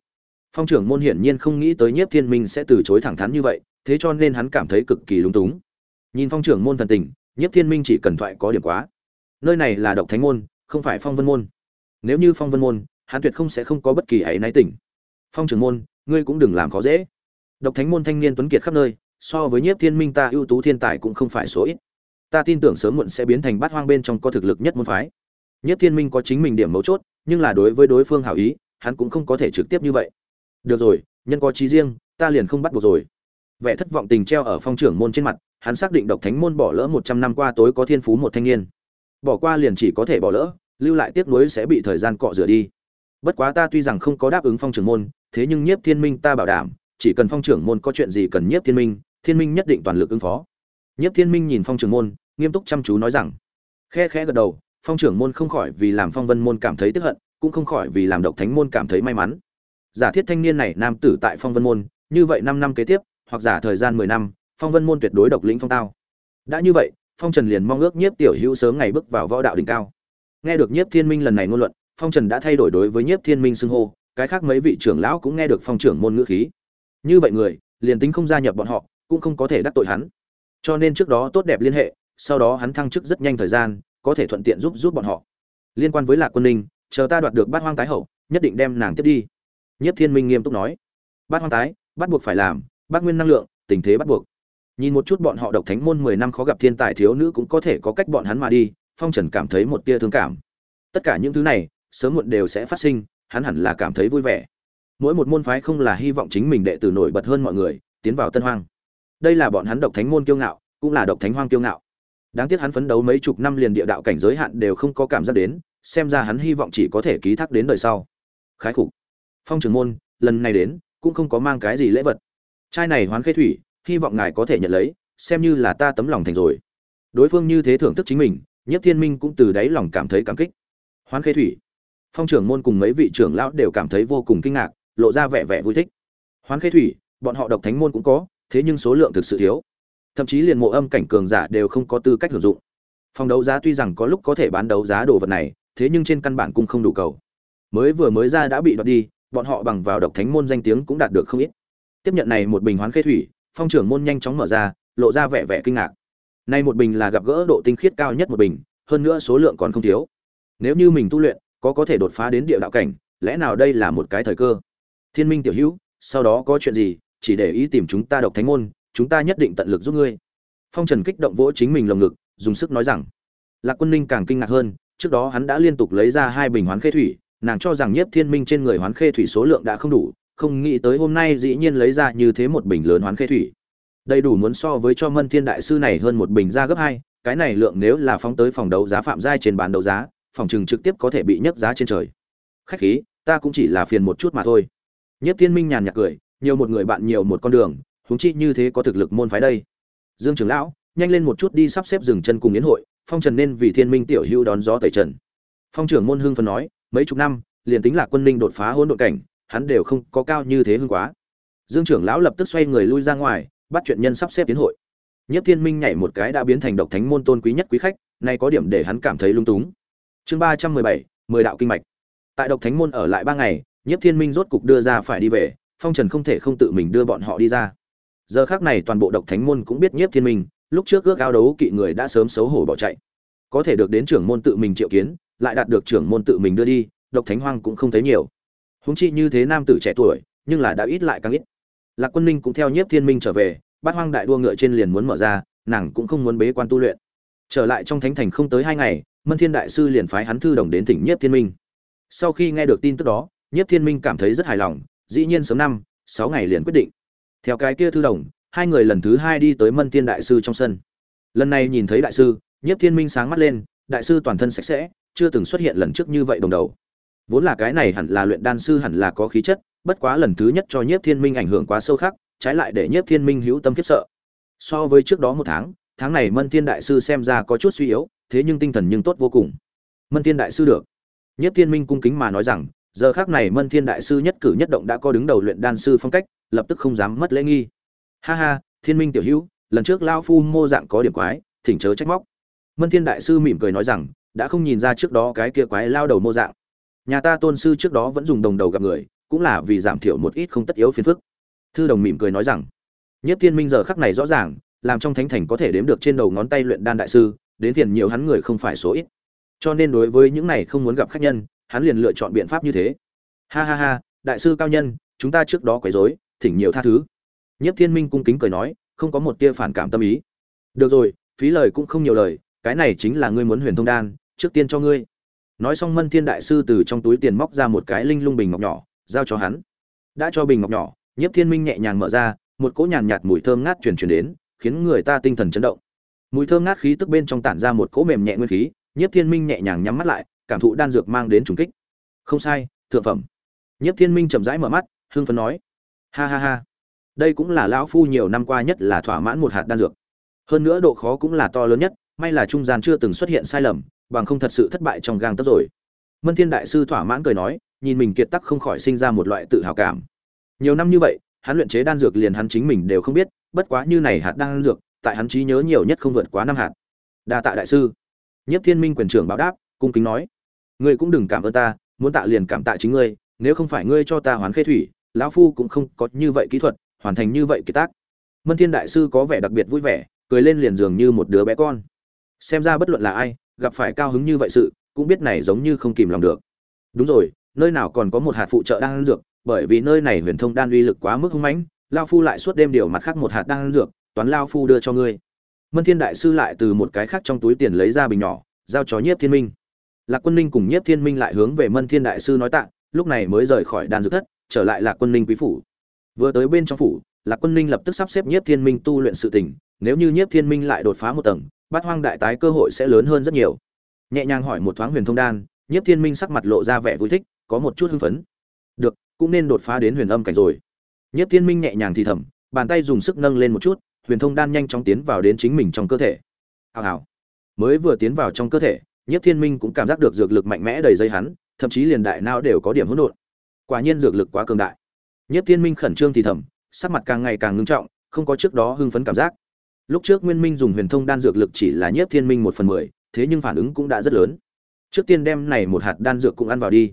Phong trưởng môn hiển nhiên không nghĩ tới nhiếp thiên minh sẽ từ chối thẳng thắn như vậy, thế cho nên hắn cảm thấy cực kỳ lúng túng. Nhìn phong trưởng môn thần tình, nhiếp thiên minh chỉ cần thoại có điểm quá. Nơi này là độc thánh môn, không phải phong vân môn. Nếu như phong vân môn, hắn tuyệt không sẽ không có bất kỳ ấy náy tỉnh. Phong trưởng môn ngươi cũng đừng làm khó dễ. Độc thánh môn thanh niên tuấn kiệt khắp nơi, so với nhiếp thiên minh ta ưu tú thiên tài cũng không phải số ít. Ta tin tưởng sớm muộn sẽ biến thành bát hoang bên trong có thực lực nhất môn phái. Nhiếp thiên minh có chính mình điểm mấu chốt, nhưng là đối với đối phương hảo ý, hắn cũng không có thể trực tiếp như vậy. Được rồi, nhân có trí riêng, ta liền không bắt buộc rồi. Vẻ thất vọng tình treo ở phong trưởng môn trên mặt, hắn xác định độc thánh môn bỏ lỡ một trăm năm qua tối có thiên phú một thanh niên. Bỏ qua liền chỉ có thể bỏ lỡ, lưu lại tiếc nuối sẽ bị thời gian cọ rửa đi bất quá ta tuy rằng không có đáp ứng phong trưởng môn, thế nhưng nhiếp thiên minh ta bảo đảm, chỉ cần phong trưởng môn có chuyện gì cần nhiếp thiên minh thiên minh nhất định toàn lực ứng phó. Nhiếp thiên minh nhìn phong trưởng môn, nghiêm túc chăm chú nói rằng, khe khẽ gật đầu, phong trưởng môn không khỏi vì làm phong vân môn cảm thấy tức hận, cũng không khỏi vì làm độc thánh môn cảm thấy may mắn. Giả thiết thanh niên này nam tử tại phong vân môn, như vậy năm năm kế tiếp, hoặc giả thời gian mười năm, phong vân môn tuyệt đối độc lĩnh phong tao. Đã như vậy, phong trần liền mong ước nhiếp tiểu hữu sớm ngày bước vào võ đạo đỉnh cao. Nghe được nhiếp thiên minh lần này ngôn luận phong trần đã thay đổi đối với nhiếp thiên minh xưng hô, cái khác mấy vị trưởng lão cũng nghe được phong trưởng môn ngữ khí. Như vậy người, liền tính không gia nhập bọn họ, cũng không có thể đắc tội hắn. Cho nên trước đó tốt đẹp liên hệ, sau đó hắn thăng chức rất nhanh thời gian, có thể thuận tiện giúp giúp bọn họ. Liên quan với lạc quân ninh, chờ ta đoạt được bát hoang tái hậu, nhất định đem nàng tiếp đi. Nhất thiên minh nghiêm túc nói. Bát hoang tái, bắt buộc phải làm bát nguyên năng lượng, tình thế bắt buộc. Nhìn một chút bọn họ độc thánh môn mười năm khó gặp thiên tài thiếu nữ cũng có thể có cách bọn hắn mà đi, phong trần cảm thấy một tia thương cảm. Tất cả những thứ này sớm muộn đều sẽ phát sinh, hắn hẳn là cảm thấy vui vẻ. Mỗi một môn phái không là hy vọng chính mình đệ tử nổi bật hơn mọi người, tiến vào tân hoang. Đây là bọn hắn độc thánh môn kiêu ngạo, cũng là độc thánh hoang kiêu ngạo. Đáng tiếc hắn phấn đấu mấy chục năm liền địa đạo cảnh giới hạn đều không có cảm giác đến, xem ra hắn hy vọng chỉ có thể ký thác đến đời sau. Khái khục. Phong trường môn, lần này đến, cũng không có mang cái gì lễ vật. Chai này hoán khê thủy, hy vọng ngài có thể nhận lấy, xem như là ta tấm lòng thành rồi. Đối phương như thế thưởng thức chính mình, nhất thiên minh cũng từ đáy lòng cảm thấy cảm kích. Hoán khê thủy phong trưởng môn cùng mấy vị trưởng lão đều cảm thấy vô cùng kinh ngạc, lộ ra vẻ vẻ vui thích. Hoán khê thủy, bọn họ độc thánh môn cũng có, thế nhưng số lượng thực sự thiếu. Thậm chí liền mộ âm cảnh cường giả đều không có tư cách sử dụng. Phòng đấu giá tuy rằng có lúc có thể bán đấu giá đồ vật này, thế nhưng trên căn bản cũng không đủ cầu. Mới vừa mới ra đã bị đoạt đi, bọn họ bằng vào độc thánh môn danh tiếng cũng đạt được không ít. Tiếp nhận này một bình hoán khê thủy, phong trưởng môn nhanh chóng mở ra, lộ ra vẻ vẻ kinh ngạc. Nay một bình là gặp gỡ độ tinh khiết cao nhất một bình, hơn nữa số lượng còn không thiếu. Nếu như mình tu luyện có có thể đột phá đến địa đạo cảnh, lẽ nào đây là một cái thời cơ? Thiên minh tiểu hữu, sau đó có chuyện gì, chỉ để ý tìm chúng ta độc thánh môn, chúng ta nhất định tận lực giúp ngươi. Phong trần kích động vỗ chính mình lồng ngực, dùng sức nói rằng, lạc quân ninh càng kinh ngạc hơn, trước đó hắn đã liên tục lấy ra hai bình hoán khê thủy, nàng cho rằng nhiếp thiên minh trên người hoán khê thủy số lượng đã không đủ, không nghĩ tới hôm nay dĩ nhiên lấy ra như thế một bình lớn hoán khê thủy. Đầy đủ muốn so với cho mân thiên đại sư này hơn một bình ra gấp hai, cái này lượng nếu là phóng tới phòng đấu giá phạm giai trên bán đấu giá phòng trừng trực tiếp có thể bị nhấc giá trên trời. Khách khí, ta cũng chỉ là phiền một chút mà thôi. Nhất thiên minh nhàn nhạt cười, nhiều một người bạn nhiều một con đường, huống chi như thế có thực lực môn phái đây. Dương trưởng lão, nhanh lên một chút đi sắp xếp dừng chân cùng yến hội, phong trần nên vì thiên minh tiểu hưu đón gió tẩy trần. Phong trưởng môn hưng phân nói, mấy chục năm, liền tính là quân ninh đột phá hỗn độn cảnh, hắn đều không có cao như thế hưng quá. Dương trưởng lão lập tức xoay người lui ra ngoài, bắt chuyện nhân sắp xếp tiến hội. Nhất thiên minh nhảy một cái đã biến thành độc thánh môn tôn quý nhất quý khách, nay có điểm để hắn cảm thấy lung túng chương ba trăm mười bảy, mười đạo kinh mạch. Tại độc thánh môn ở lại ba ngày, nhiếp thiên minh rốt cục đưa ra phải đi về, phong trần không thể không tự mình đưa bọn họ đi ra. Giờ khác này toàn bộ độc thánh môn cũng biết nhiếp thiên minh, lúc trước ước ao đấu kỵ người đã sớm xấu hổ bỏ chạy. Có thể được đến trưởng môn tự mình triệu kiến, lại đạt được trưởng môn tự mình đưa đi, độc thánh hoang cũng không thấy nhiều. Húng chi như thế nam tử trẻ tuổi, nhưng là đã ít lại càng ít. Lạc quân ninh cũng theo nhiếp thiên minh trở về, bát hoang đại đua ngựa trên liền muốn mở ra, nàng cũng không muốn bế quan tu luyện. Trở lại trong thánh thành không tới hai ngày mân thiên đại sư liền phái hắn thư đồng đến tỉnh nhiếp thiên minh. Sau khi nghe được tin tức đó, nhiếp thiên minh cảm thấy rất hài lòng, dĩ nhiên sớm năm, sáu ngày liền quyết định. Theo cái kia thư đồng, hai người lần thứ hai đi tới mân thiên đại sư trong sân. Lần này nhìn thấy đại sư, nhiếp thiên minh sáng mắt lên, đại sư toàn thân sạch sẽ, chưa từng xuất hiện lần trước như vậy đồng đầu. Vốn là cái này hẳn là luyện đan sư hẳn là có khí chất, bất quá lần thứ nhất cho nhiếp thiên minh ảnh hưởng quá sâu khắc, trái lại để nhiếp thiên minh hữu tâm kiếp sợ. So với trước đó một tháng tháng này mân thiên đại sư xem ra có chút suy yếu thế nhưng tinh thần nhưng tốt vô cùng. Mân thiên đại sư được. Nhất thiên minh cung kính mà nói rằng, giờ khác này mân thiên đại sư nhất cử nhất động đã có đứng đầu luyện đan sư phong cách, lập tức không dám mất lễ nghi. Ha ha, thiên minh tiểu hữu, lần trước lao phu mô dạng có điểm quái, thỉnh chớ trách móc. Mân thiên đại sư mỉm cười nói rằng, đã không nhìn ra trước đó cái kia quái lao đầu mô dạng. Nhà ta tôn sư trước đó vẫn dùng đồng đầu gặp người, cũng là vì giảm thiểu một ít không tất yếu phiền phức. Thư đồng mỉm cười nói rằng, nhất thiên minh giờ khắc này rõ ràng, làm trong thánh thành có thể đếm được trên đầu ngón tay luyện đan đại sư đến phiền nhiều hắn người không phải số ít. Cho nên đối với những này không muốn gặp khách nhân hắn liền lựa chọn biện pháp như thế. Ha ha ha đại sư cao nhân chúng ta trước đó quấy rối thỉnh nhiều tha thứ. Nhất thiên minh cung kính cười nói không có một tia phản cảm tâm ý. Được rồi phí lời cũng không nhiều lời cái này chính là ngươi muốn huyền thông đan trước tiên cho ngươi. Nói xong mân thiên đại sư từ trong túi tiền móc ra một cái linh lung bình ngọc nhỏ giao cho hắn. Đã cho bình ngọc nhỏ nhiếp thiên minh nhẹ nhàng mở ra một cỗ nhàn nhạt, mùi thơm ngát truyền truyền đến khiến người ta tinh thần chấn động mùi thơm ngát khí tức bên trong tản ra một cỗ mềm nhẹ nguyên khí, nhiếp thiên minh nhẹ nhàng nhắm mắt lại, cảm thụ đan dược mang đến trùng kích. Không sai, thượng phẩm. Nhất thiên minh chậm rãi mở mắt, hưng phấn nói. Ha ha ha. Đây cũng là lão phu nhiều năm qua nhất là thỏa mãn một hạt đan dược. Hơn nữa độ khó cũng là to lớn nhất, may là trung gian chưa từng xuất hiện sai lầm, bằng không thật sự thất bại trong gang tấc rồi. Mân thiên đại sư thỏa mãn cười nói, nhìn mình kiệt tắc không khỏi sinh ra một loại tự hào cảm. Nhiều năm như vậy, hắn luyện chế đan dược liền hắn chính mình đều không biết, bất quá như này hạt đan dược tại hắn trí nhớ nhiều nhất không vượt quá năm hạt. Đa tạ đại sư. Nhất thiên minh quyền trưởng báo đáp, cung kính nói. Ngươi cũng đừng cảm ơn ta, muốn tạ liền cảm tạ chính ngươi, nếu không phải ngươi cho ta hoán khê thủy, lão phu cũng không có như vậy kỹ thuật, hoàn thành như vậy kỳ tác. Mân thiên đại sư có vẻ đặc biệt vui vẻ, cười lên liền dường như một đứa bé con. Xem ra bất luận là ai, gặp phải cao hứng như vậy sự, cũng biết này giống như không kìm lòng được. Đúng rồi, nơi nào còn có một hạt phụ trợ đang dược, bởi vì nơi này huyền thông đan uy lực quá mức hung mãnh lao phu lại suốt đêm điều mặt khác một hạt đang dược toán lao phu đưa cho ngươi. Mân thiên đại sư lại từ một cái khác trong túi tiền lấy ra bình nhỏ, giao cho nhiếp thiên minh. Lạc quân ninh cùng nhiếp thiên minh lại hướng về mân thiên đại sư nói tạ, lúc này mới rời khỏi đàn dược thất, trở lại lạc quân ninh quý phủ. Vừa tới bên trong phủ, lạc quân ninh lập tức sắp xếp nhiếp thiên minh tu luyện sự tình, nếu như nhiếp thiên minh lại đột phá một tầng, bát hoang đại tái cơ hội sẽ lớn hơn rất nhiều. Nhẹ nhàng hỏi một thoáng huyền thông đan, nhiếp thiên minh sắc mặt lộ ra vẻ vui thích, có một chút hưng phấn. Được, cũng nên đột phá đến huyền âm cảnh rồi. Nhiếp thiên minh nhẹ nhàng thì thầm, bàn tay dùng sức nâng lên một chút huyền thông đan nhanh chóng tiến vào đến chính mình trong cơ thể. Hào hào. Mới vừa tiến vào trong cơ thể Nhất thiên minh cũng cảm giác được dược lực mạnh mẽ đầy dây hắn, thậm chí liền đại não đều có điểm hỗn độn. Quả nhiên dược lực quá cường đại. Nhất thiên minh khẩn trương thì thầm, sắc mặt càng ngày càng ngưng trọng, không có trước đó hưng phấn cảm giác. Lúc trước nguyên minh dùng huyền thông đan dược lực chỉ là Nhất thiên minh một phần mười, thế nhưng phản ứng cũng đã rất lớn. Trước tiên đem này một hạt đan dược cũng ăn vào đi.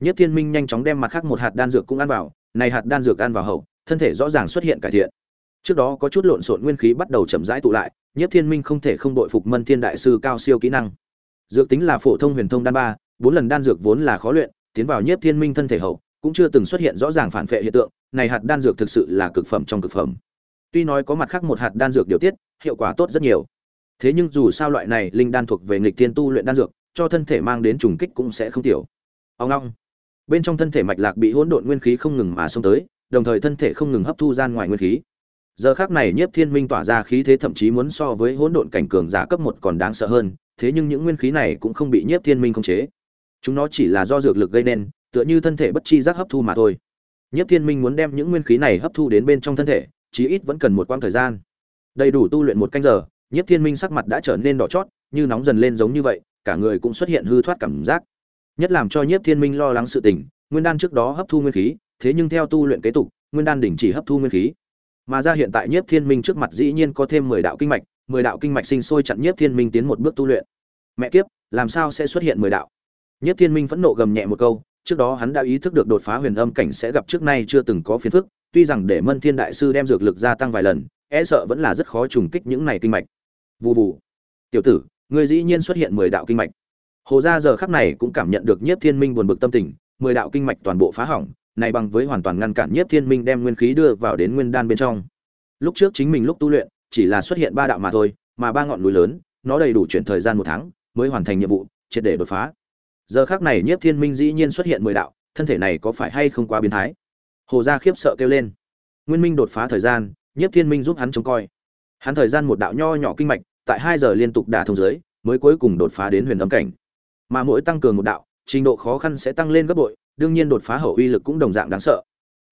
Nhất thiên minh nhanh chóng đem mặt khác một hạt đan dược cũng ăn vào, này hạt đan dược ăn vào hậu, thân thể rõ ràng xuất hiện cải thiện trước đó có chút lộn xộn nguyên khí bắt đầu chậm rãi tụ lại nhất thiên minh không thể không đội phục mân thiên đại sư cao siêu kỹ năng. Dược tính là phổ thông huyền thông đan ba, bốn lần đan dược vốn là khó luyện, tiến vào nhất thiên minh thân thể hậu, cũng chưa từng xuất hiện rõ ràng phản vệ hiện tượng, này hạt đan dược thực sự là cực phẩm trong cực phẩm. Tuy nói có mặt khác một hạt đan dược điều tiết, hiệu quả tốt rất nhiều. Thế nhưng dù sao loại này linh đan thuộc về nghịch thiên tu luyện đan dược, cho thân thể mang đến trùng kích cũng sẽ không tiểu. Ông long. Bên trong thân thể mạch lạc bị hỗn độn nguyên khí không ngừng mà xông tới, đồng thời thân thể không ngừng hấp thu gian ngoài nguyên khí giờ khác này nhiếp thiên minh tỏa ra khí thế thậm chí muốn so với hỗn độn cảnh cường giả cấp một còn đáng sợ hơn, thế nhưng những nguyên khí này cũng không bị nhiếp thiên minh khống chế. Chúng nó chỉ là do dược lực gây nên, tựa như thân thể bất chi giác hấp thu mà thôi. Nhiếp thiên minh muốn đem những nguyên khí này hấp thu đến bên trong thân thể, chí ít vẫn cần một quãng thời gian. Đầy đủ tu luyện một canh giờ, nhiếp thiên minh sắc mặt đã trở nên đỏ chót, như nóng dần lên giống như vậy, cả người cũng xuất hiện hư thoát cảm giác. Nhất làm cho nhiếp thiên minh lo lắng sự tình, nguyên đan trước đó hấp thu nguyên khí, thế nhưng theo tu luyện kế tục, nguyên đan đỉnh chỉ hấp thu nguyên khí mà ra hiện tại nhiếp thiên minh trước mặt dĩ nhiên có thêm mười đạo kinh mạch mười đạo kinh mạch sinh sôi chặn nhiếp thiên minh tiến một bước tu luyện mẹ kiếp làm sao sẽ xuất hiện mười đạo nhiếp thiên minh phẫn nộ gầm nhẹ một câu trước đó hắn đã ý thức được đột phá huyền âm cảnh sẽ gặp trước nay chưa từng có phiền phức tuy rằng để mân thiên đại sư đem dược lực gia tăng vài lần e sợ vẫn là rất khó trùng kích những này kinh mạch Vù vù. Tiểu tử, ngươi dĩ nhiên xuất hiện mười đạo kinh mạch. Hồ gia giờ khắc này cũng cảm nhận được Nhiếp Thiên Minh buồn bực tâm tình, mười đạo kinh mạch toàn bộ phá hỏng, này bằng với hoàn toàn ngăn cản Nhiếp Thiên Minh đem nguyên khí đưa vào đến nguyên đan bên trong. Lúc trước chính mình lúc tu luyện, chỉ là xuất hiện ba đạo mà thôi, mà ba ngọn núi lớn, nó đầy đủ chuyển thời gian một tháng mới hoàn thành nhiệm vụ, triệt để đột phá. Giờ khắc này Nhiếp Thiên Minh dĩ nhiên xuất hiện mười đạo, thân thể này có phải hay không quá biến thái? Hồ gia khiếp sợ kêu lên. Nguyên Minh đột phá thời gian, Nhiếp Thiên Minh giúp hắn trông coi. Hắn thời gian một đạo nho nhỏ kinh mạch, tại hai giờ liên tục đả thông dưới, mới cuối cùng đột phá đến huyền âm cảnh. Mà mỗi tăng cường một đạo, trình độ khó khăn sẽ tăng lên gấp bội, đương nhiên đột phá hậu uy lực cũng đồng dạng đáng sợ.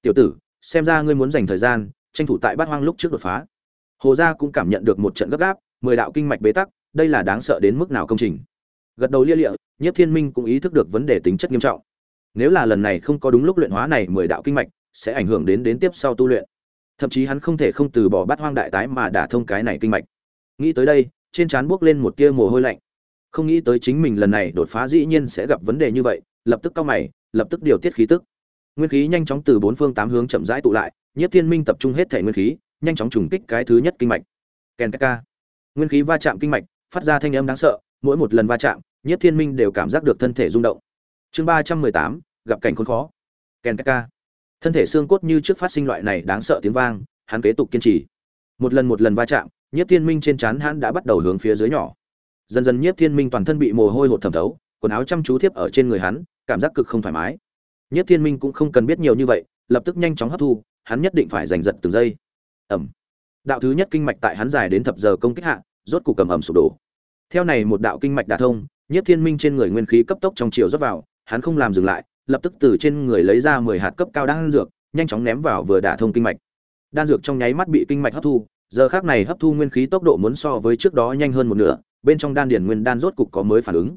Tiểu tử, xem ra ngươi muốn dành thời gian, tranh thủ tại Bát Hoang lúc trước đột phá. Hồ gia cũng cảm nhận được một trận gấp gáp, mười đạo kinh mạch bế tắc, đây là đáng sợ đến mức nào công trình. Gật đầu lia lịa, Nhiếp Thiên Minh cũng ý thức được vấn đề tính chất nghiêm trọng. Nếu là lần này không có đúng lúc luyện hóa này mười đạo kinh mạch, sẽ ảnh hưởng đến đến tiếp sau tu luyện. Thậm chí hắn không thể không từ bỏ Bát Hoang đại tái mà đả thông cái này kinh mạch nghĩ tới đây trên trán buốc lên một tia mồ hôi lạnh không nghĩ tới chính mình lần này đột phá dĩ nhiên sẽ gặp vấn đề như vậy lập tức cau mày lập tức điều tiết khí tức. Nguyên khí nhanh chóng từ bốn phương tám hướng chậm rãi tụ lại nhất thiên minh tập trung hết thể nguyên khí nhanh chóng trùng kích cái thứ nhất kinh mạch. Ken ka nguyên khí va chạm kinh mạch phát ra thanh âm đáng sợ mỗi một lần va chạm nhất thiên minh đều cảm giác được thân thể rung động. Chương ba trăm mười tám gặp cảnh khốn khó. Ken ka thân thể xương cốt như trước phát sinh loại này đáng sợ tiếng vang hắn kế tục kiên trì. Một lần một lần va chạm Nhiếp Thiên Minh trên trán hắn đã bắt đầu hướng phía dưới nhỏ. Dần dần Nhiếp Thiên Minh toàn thân bị mồ hôi hột thẩm thấu, quần áo chăm chú thiếp ở trên người hắn, cảm giác cực không thoải mái. Nhất Thiên Minh cũng không cần biết nhiều như vậy, lập tức nhanh chóng hấp thu, hắn nhất định phải giành giật từng giây. Ẩm. Đạo thứ nhất kinh mạch tại hắn dài đến thập giờ công kích hạ, rốt cục cầm ẩm sụp đổ. Theo này một đạo kinh mạch đả thông, Nhất Thiên Minh trên người nguyên khí cấp tốc trong chiều rót vào, hắn không làm dừng lại, lập tức từ trên người lấy ra mười hạt cấp cao đan dược nhanh chóng ném vào vừa đả thông kinh mạch đan dược trong nháy mắt bị kinh mạch hấp thu giờ khác này hấp thu nguyên khí tốc độ muốn so với trước đó nhanh hơn một nửa bên trong đan điển nguyên đan rốt cục có mới phản ứng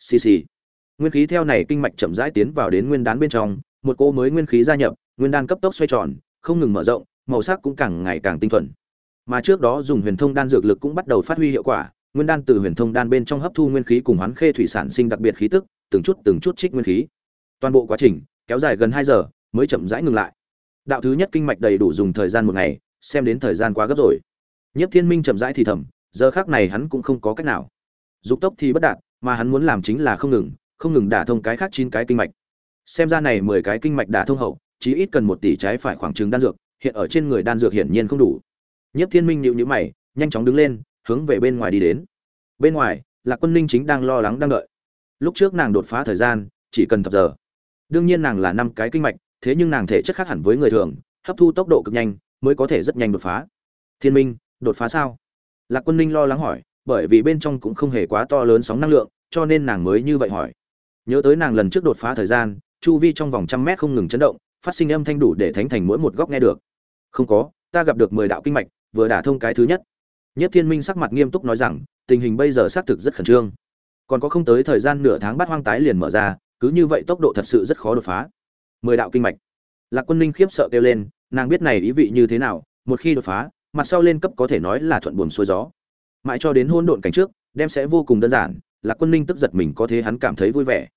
xì xì. Nguyên khí theo này kinh mạch chậm rãi tiến vào đến nguyên đan bên trong, một cô mới nguyên khí gia nhập, nguyên đan cấp tốc xoay tròn, không ngừng mở rộng, màu sắc cũng càng ngày càng tinh thuần. Mà trước đó dùng huyền thông đan dược lực cũng bắt đầu phát huy hiệu quả, nguyên đan từ huyền thông đan bên trong hấp thu nguyên khí cùng hoán khê thủy sản sinh đặc biệt khí tức, từng chút từng chút trích nguyên khí. Toàn bộ quá trình kéo dài gần hai giờ, mới chậm rãi ngừng lại. Đạo thứ nhất kinh mạch đầy đủ dùng thời gian một ngày, xem đến thời gian quá gấp rồi. Nhất thiên minh chậm rãi thì thầm, giờ khắc này hắn cũng không có cách nào. Dục tốc thì bất đạt mà hắn muốn làm chính là không ngừng không ngừng đả thông cái khác chín cái kinh mạch. Xem ra này mười cái kinh mạch đả thông hậu, chí ít cần một tỷ trái phải khoảng trừng đan dược, hiện ở trên người đan dược hiển nhiên không đủ. Nhất thiên minh nhịu nhữ mày, nhanh chóng đứng lên, hướng về bên ngoài đi đến. Bên ngoài, lạc quân ninh chính đang lo lắng đang đợi. Lúc trước nàng đột phá thời gian, chỉ cần thập giờ. Đương nhiên nàng là năm cái kinh mạch, thế nhưng nàng thể chất khác hẳn với người thường, hấp thu tốc độ cực nhanh, mới có thể rất nhanh đột phá. Thiên minh, đột phá sao? Lạc quân ninh lo lắng hỏi bởi vì bên trong cũng không hề quá to lớn sóng năng lượng, cho nên nàng mới như vậy hỏi. Nhớ tới nàng lần trước đột phá thời gian, chu vi trong vòng trăm mét không ngừng chấn động, phát sinh âm thanh đủ để thánh thành mỗi một góc nghe được. Không có, ta gặp được mười đạo kinh mạch, vừa đả thông cái thứ nhất. Nhất thiên minh sắc mặt nghiêm túc nói rằng, tình hình bây giờ xác thực rất khẩn trương. Còn có không tới thời gian nửa tháng bắt hoang tái liền mở ra, cứ như vậy tốc độ thật sự rất khó đột phá. Mười đạo kinh mạch. Lạc quân ninh khiếp sợ kêu lên, nàng biết này ý vị như thế nào, một khi đột phá, mặt sau lên cấp có thể nói là thuận buồm xuôi gió mãi cho đến hôn độn cảnh trước, đem sẽ vô cùng đơn giản, lạc quân ninh tức giật mình có thế hắn cảm thấy vui vẻ.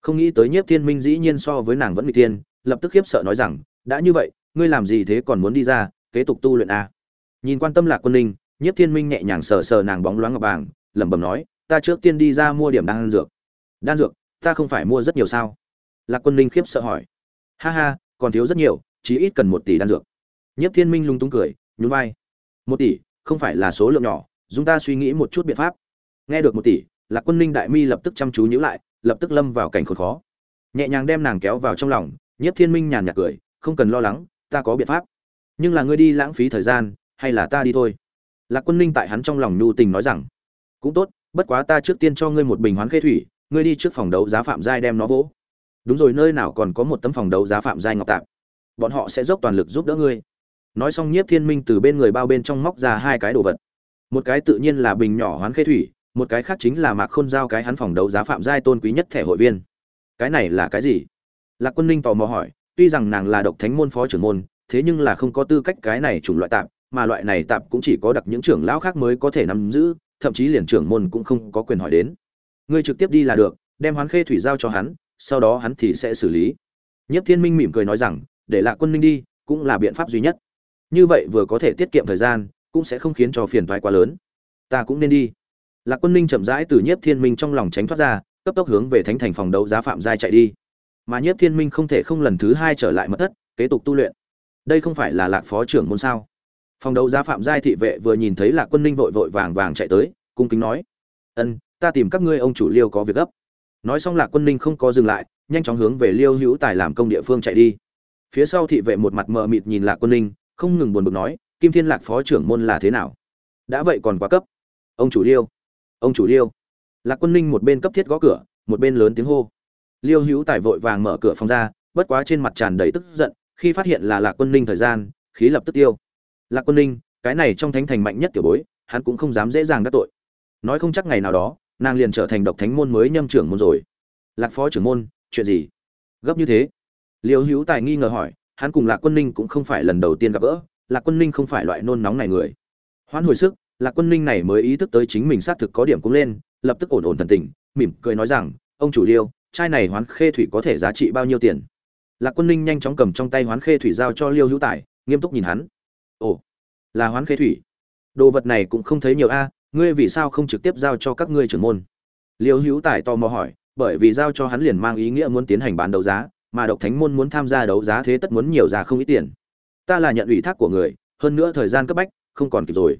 Không nghĩ tới nhiếp thiên minh dĩ nhiên so với nàng vẫn bị thiên, lập tức khiếp sợ nói rằng, đã như vậy, ngươi làm gì thế còn muốn đi ra, kế tục tu luyện a nhìn quan tâm lạc quân ninh, nhiếp thiên minh nhẹ nhàng sờ sờ nàng bóng loáng ngọc bàng, lẩm bẩm nói, ta trước tiên đi ra mua điểm đan dược. Đan dược? Ta không phải mua rất nhiều sao? Lạc quân ninh khiếp sợ hỏi. Ha ha, còn thiếu rất nhiều chỉ ít cần một tỷ đan dược. Nhiếp thiên minh lung túng cười, nhún vai. Một tỷ, không phải là số lượng nhỏ Dùng ta suy nghĩ một chút biện pháp. Nghe được một tỷ, lạc quân ninh đại mi lập tức chăm chú nhíu lại, lập tức lâm vào cảnh khốn khó. Nhẹ nhàng đem nàng kéo vào trong lòng, nhiếp thiên minh nhàn nhạt cười, không cần lo lắng, ta có biện pháp. Nhưng là ngươi đi lãng phí thời gian, hay là ta đi thôi? Lạc quân ninh tại hắn trong lòng nhu tình nói rằng, cũng tốt, bất quá ta trước tiên cho ngươi một bình hoán khê thủy, ngươi đi trước phòng đấu giá phạm giai đem nó vỗ. Đúng rồi, nơi nào còn có một tấm phòng đấu giá phạm giai ngọc tạp? Bọn họ sẽ dốc toàn lực giúp đỡ ngươi. Nói xong, nhiếp thiên minh từ bên người bao bên trong móc ra hai cái đồ vật một cái tự nhiên là bình nhỏ hoán khê thủy, một cái khác chính là mạc khôn giao cái hắn phòng đấu giá phạm giai tôn quý nhất thẻ hội viên. Cái này là cái gì? Lạc quân ninh tò mò hỏi, tuy rằng nàng là độc thánh môn phó trưởng môn, thế nhưng là không có tư cách cái này chủng loại tạp, mà loại này tạp cũng chỉ có đặc những trưởng lão khác mới có thể nắm giữ, thậm chí liền trưởng môn cũng không có quyền hỏi đến. Ngươi trực tiếp đi là được, đem hoán khê thủy giao cho hắn, sau đó hắn thì sẽ xử lý. Nhất thiên minh mỉm cười nói rằng, để lạc quân ninh đi, cũng là biện pháp duy nhất. Như vậy vừa có thể tiết kiệm thời gian cũng sẽ không khiến cho phiền toái quá lớn. Ta cũng nên đi. Lạc quân ninh chậm rãi từ nhiếp thiên minh trong lòng tránh thoát ra, cấp tốc hướng về thánh thành phòng đấu giá phạm giai chạy đi. Mà nhiếp thiên minh không thể không lần thứ hai trở lại mất thất, kế tục tu luyện. Đây không phải là lạc phó trưởng môn sao? Phòng đấu giá phạm giai thị vệ vừa nhìn thấy lạc quân ninh vội vội vàng vàng chạy tới, cung kính nói, ân, ta tìm các ngươi ông chủ liêu có việc gấp. Nói xong lạc quân ninh không có dừng lại, nhanh chóng hướng về liêu hữu tài làm công địa phương chạy đi. Phía sau thị vệ một mặt mờ mịt nhìn lạc quân ninh, không ngừng buồn bực nói kim thiên lạc phó trưởng môn là thế nào? Đã vậy còn quá cấp. Ông chủ liêu. Ông chủ liêu. Lạc quân ninh một bên cấp thiết gõ cửa, một bên lớn tiếng hô. Liêu hữu tài vội vàng mở cửa phòng ra, bất quá trên mặt tràn đầy tức giận, khi phát hiện là lạc quân ninh thời gian, khí lập tức tiêu. Lạc quân ninh, cái này trong thánh thành mạnh nhất tiểu bối, hắn cũng không dám dễ dàng đắc tội. Nói không chắc ngày nào đó, nàng liền trở thành độc thánh môn mới nhâm trưởng môn rồi. Lạc phó trưởng môn, chuyện gì? Gấp như thế. Liêu hữu tài nghi ngờ hỏi, hắn cùng lạc quân ninh cũng không phải lần đầu tiên gặp gỡ lạc quân ninh không phải loại nôn nóng này người. Hoán hồi sức, lạc quân ninh này mới ý thức tới chính mình xác thực có điểm cũng lên, lập tức ổn ổn thần tình, mỉm cười nói rằng, ông chủ liêu, chai này hoán khê thủy có thể giá trị bao nhiêu tiền? Lạc quân ninh nhanh chóng cầm trong tay hoán khê thủy giao cho liêu hữu tài, nghiêm túc nhìn hắn. Ồ, là hoán khê thủy? Đồ vật này cũng không thấy nhiều a, ngươi vì sao không trực tiếp giao cho các ngươi trưởng môn? Liêu hữu tài tò mò hỏi, bởi vì giao cho hắn liền mang ý nghĩa muốn tiến hành bán đấu giá, mà độc thánh môn muốn tham gia đấu giá thế tất muốn nhiều ra không ít tiền ta là nhận ủy thác của người, hơn nữa thời gian cấp bách, không còn kịp rồi.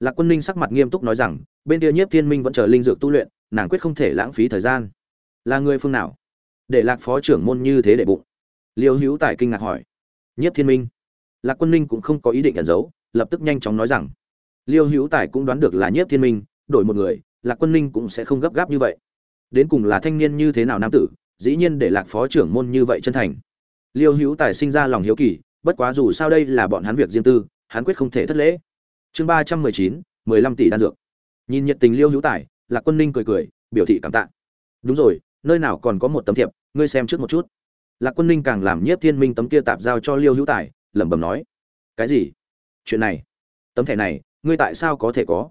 Lạc quân ninh sắc mặt nghiêm túc nói rằng, bên kia nhiếp thiên minh vẫn chờ linh dược tu luyện, nàng quyết không thể lãng phí thời gian. Là người phương nào? Để lạc phó trưởng môn như thế để bụng. Liêu hữu tài kinh ngạc hỏi. Nhiếp thiên minh. Lạc quân ninh cũng không có ý định ẩn giấu, lập tức nhanh chóng nói rằng, liêu hữu tài cũng đoán được là nhiếp thiên minh, đổi một người, lạc quân ninh cũng sẽ không gấp gáp như vậy. Đến cùng là thanh niên như thế nào nam tử, dĩ nhiên để lạc phó trưởng môn như vậy chân thành. Liêu hữu tài sinh ra lòng hiếu kỳ bất quá dù sao đây là bọn hắn việc riêng tư hắn quyết không thể thất lễ. Chương ba trăm mười chín mười lăm tỷ đan dược. Nhìn nhiệt tình liêu hữu tài lạc quân ninh cười cười biểu thị cảm tạ. Đúng rồi nơi nào còn có một tấm thiệp ngươi xem trước một chút. Lạc quân ninh càng làm nhiếp thiên minh tấm kia tạp giao cho liêu hữu tài lẩm bẩm nói. Cái gì? Chuyện này? Tấm thẻ này ngươi tại sao có thể có?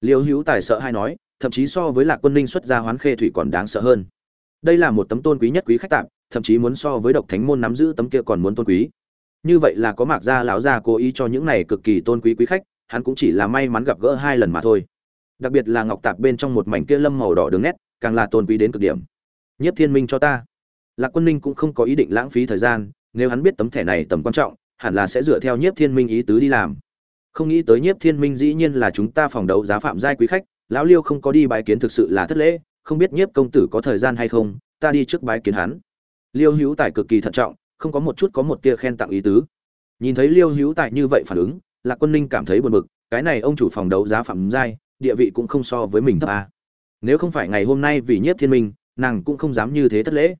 Liêu hữu tài sợ hãi nói thậm chí so với lạc quân ninh xuất ra hoán khê thủy còn đáng sợ hơn. Đây là một tấm tôn quý nhất quý khách tạm, thậm chí muốn so với độc thánh môn nắm giữ tấm kia còn muốn tôn quý như vậy là có mạc gia lão gia cố ý cho những này cực kỳ tôn quý quý khách, hắn cũng chỉ là may mắn gặp gỡ hai lần mà thôi. Đặc biệt là ngọc tạp bên trong một mảnh kia lâm màu đỏ đường nét, càng là tôn quý đến cực điểm. Nhất thiên minh cho ta. Lạc quân ninh cũng không có ý định lãng phí thời gian, nếu hắn biết tấm thẻ này tầm quan trọng, hẳn là sẽ dựa theo nhiếp thiên minh ý tứ đi làm. Không nghĩ tới nhiếp thiên minh dĩ nhiên là chúng ta phòng đấu giá phạm giai quý khách, lão liêu không có đi bái kiến thực sự là thất lễ, không biết nhiếp công tử có thời gian hay không, ta đi trước bái kiến hắn. Liêu hữu tài cực kỳ thận trọng không có một chút có một tia khen tặng ý tứ. Nhìn thấy liêu hữu tài như vậy phản ứng, lạc quân ninh cảm thấy buồn bực, cái này ông chủ phòng đấu giá phạm giai, địa vị cũng không so với mình thấp à. nếu không phải ngày hôm nay vì nhiếp thiên minh, nàng cũng không dám như thế thất lễ.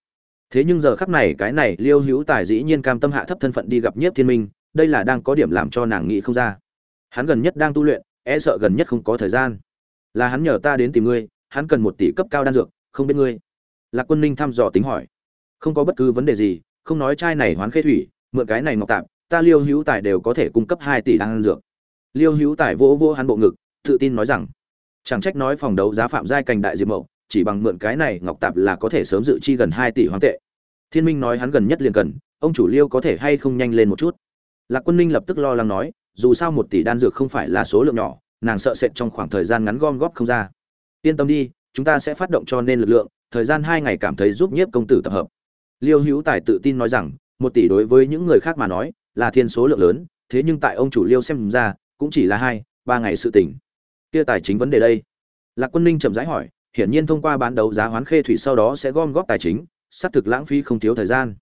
Thế nhưng giờ khắc này cái này liêu hữu tài dĩ nhiên cam tâm hạ thấp thân phận đi gặp nhiếp thiên minh, đây là đang có điểm làm cho nàng nghĩ không ra. Hắn gần nhất đang tu luyện e sợ gần nhất không có thời gian. Là hắn nhờ ta đến tìm ngươi, hắn cần một tỷ cấp cao đan dược, không biết ngươi. Lạc quân ninh thăm dò tính hỏi. Không có bất cứ vấn đề gì không nói chai này hoán khê thủy, mượn cái này ngọc tạp, ta liêu hữu tài đều có thể cung cấp hai tỷ đan dược. Liêu hữu tài vỗ vỗ hắn bộ ngực, tự tin nói rằng, chẳng trách nói phòng đấu giá phạm giai cành đại diệp mậu, chỉ bằng mượn cái này ngọc tạp là có thể sớm dự chi gần hai tỷ hoán tệ. Thiên minh nói hắn gần nhất liền cần, ông chủ liêu có thể hay không nhanh lên một chút. Lạc quân ninh lập tức lo lắng nói, dù sao một tỷ đan dược không phải là số lượng nhỏ, nàng sợ sệt trong khoảng thời gian ngắn gom góp không ra. Yên tâm đi, chúng ta sẽ phát động cho nên lực lượng, thời gian hai ngày cảm thấy giúp nhiếp công tử tập hợp liêu hữu tài tự tin nói rằng, một tỷ đối với những người khác mà nói, là thiên số lượng lớn, thế nhưng tại ông chủ liêu xem ra, cũng chỉ là hai, ba ngày sự tỉnh kia tài chính vấn đề đây. Lạc quân ninh chậm rãi hỏi, hiển nhiên thông qua bán đấu giá hoán khê thủy sau đó sẽ gom góp tài chính, xác thực lãng phí không thiếu thời gian.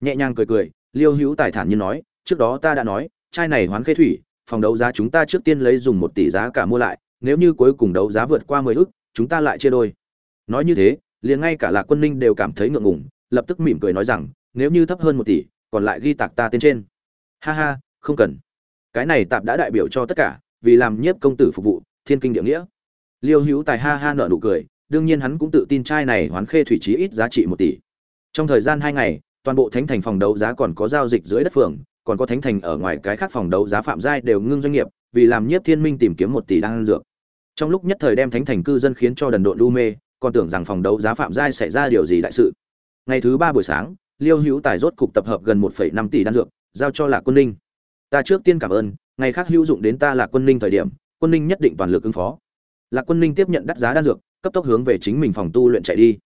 Nhẹ nhàng cười cười, liêu hữu tài thản nhiên nói, trước đó ta đã nói, chai này hoán khê thủy, phòng đấu giá chúng ta trước tiên lấy dùng một tỷ giá cả mua lại, nếu như cuối cùng đấu giá vượt qua mười ức, chúng ta lại chia đôi. Nói như thế, liền ngay cả lạc quân ninh đều cảm thấy ngượng ngùng lập tức mỉm cười nói rằng, nếu như thấp hơn một tỷ, còn lại ghi tạc ta tên trên. Ha ha, không cần. Cái này tạp đã đại biểu cho tất cả, vì làm nhiếp công tử phục vụ, thiên kinh địa nghĩa. Liêu hữu tài ha ha nợ nụ cười, đương nhiên hắn cũng tự tin trai này hoán khê thủy trí ít giá trị một tỷ. Trong thời gian hai ngày, toàn bộ thánh thành phòng đấu giá còn có giao dịch dưới đất phường, còn có thánh thành ở ngoài cái khác phòng đấu giá phạm giai đều ngưng doanh nghiệp, vì làm nhiếp thiên minh tìm kiếm một tỷ đang ăn dược. Trong lúc nhất thời đem thánh thành cư dân khiến cho đần độn lu mê, còn tưởng rằng phòng đấu giá phạm giai xảy ra điều gì đại sự ngày thứ ba buổi sáng, liêu hữu tài rốt cục tập hợp gần một năm tỷ đan dược, giao cho lạc quân ninh. Ta trước tiên cảm ơn, ngày khác hữu dụng đến ta là quân ninh thời điểm, quân ninh nhất định toàn lực ứng phó. Lạc quân ninh tiếp nhận đắt giá đan dược, cấp tốc hướng về chính mình phòng tu luyện chạy đi.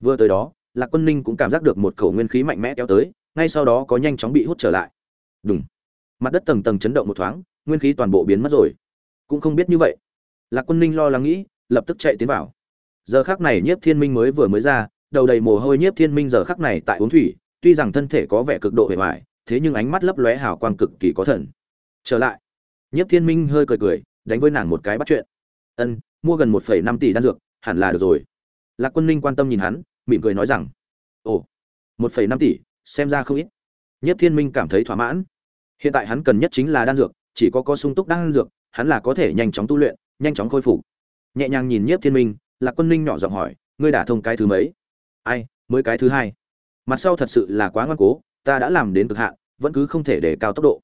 Vừa tới đó, lạc quân ninh cũng cảm giác được một khẩu nguyên khí mạnh mẽ kéo tới, ngay sau đó có nhanh chóng bị hút trở lại. Đúng mặt đất tầng tầng chấn động một thoáng, nguyên khí toàn bộ biến mất rồi. Cũng không biết như vậy. Lạc quân ninh lo lắng nghĩ, lập tức chạy tiến vào. Giờ khắc này nhiếp thiên minh mới vừa mới ra đầu đầy mồ hôi nhiếp thiên minh giờ khắc này tại uống thủy, tuy rằng thân thể có vẻ cực độ hề hoài, thế nhưng ánh mắt lấp lóe hào quang cực kỳ có thần. Trở lại, nhiếp thiên minh hơi cười cười, đánh với nàng một cái bắt chuyện. Ân, mua gần một phẩy năm tỷ đan dược, hẳn là được rồi. Lạc quân ninh quan tâm nhìn hắn, mỉm cười nói rằng, ồ, một phẩy năm tỷ, xem ra không ít. Nhiếp thiên minh cảm thấy thỏa mãn. Hiện tại hắn cần nhất chính là đan dược, chỉ có có sung túc đan dược, hắn là có thể nhanh chóng tu luyện, nhanh chóng khôi phục. Nhẹ nhàng nhìn nhiếp thiên minh, lạc quân ninh nhỏ giọng hỏi, ngươi đã thông cái thứ mấy? Ai, mới cái thứ hai. Mặt sau thật sự là quá ngoan cố, ta đã làm đến cực hạn, vẫn cứ không thể để cao tốc độ.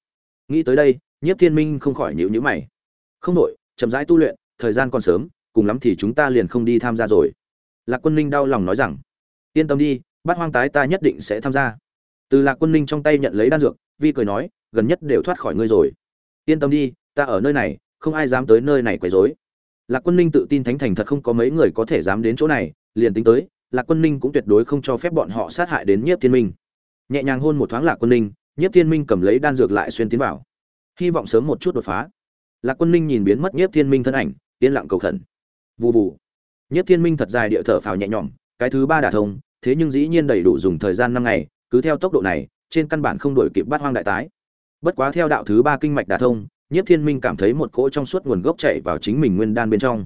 Nghĩ tới đây, nhiếp thiên minh không khỏi nhịu nhữ mày. Không đội chậm rãi tu luyện, thời gian còn sớm, cùng lắm thì chúng ta liền không đi tham gia rồi. Lạc quân ninh đau lòng nói rằng, yên tâm đi, bát hoang tái ta nhất định sẽ tham gia. Từ lạc quân ninh trong tay nhận lấy đan dược, vi cười nói, gần nhất đều thoát khỏi ngươi rồi. Yên tâm đi, ta ở nơi này, không ai dám tới nơi này quấy rối. Lạc quân ninh tự tin thánh thành thật không có mấy người có thể dám đến chỗ này, liền tính tới lạc quân ninh cũng tuyệt đối không cho phép bọn họ sát hại đến nhiếp thiên minh nhẹ nhàng hôn một thoáng lạc quân ninh nhiếp thiên minh cầm lấy đan dược lại xuyên tiến vào hy vọng sớm một chút đột phá lạc quân ninh nhìn biến mất nhiếp thiên minh thân ảnh yên lặng cầu khẩn Vù vù. nhiếp Thiên Minh thật dài địa thở phào nhẹ nhõm, cái thứ ba đả thông, thế nhưng dĩ nhiên đầy đủ dùng thời gian năm ngày, cứ theo tốc độ này, trên căn bản không đổi kịp bát hoang đại tái. Bất quá theo đạo thứ ba kinh mạch đả thông, nhiếp Thiên Minh cảm thấy một cỗ trong suốt nguồn gốc chảy vào chính mình nguyên đan bên trong.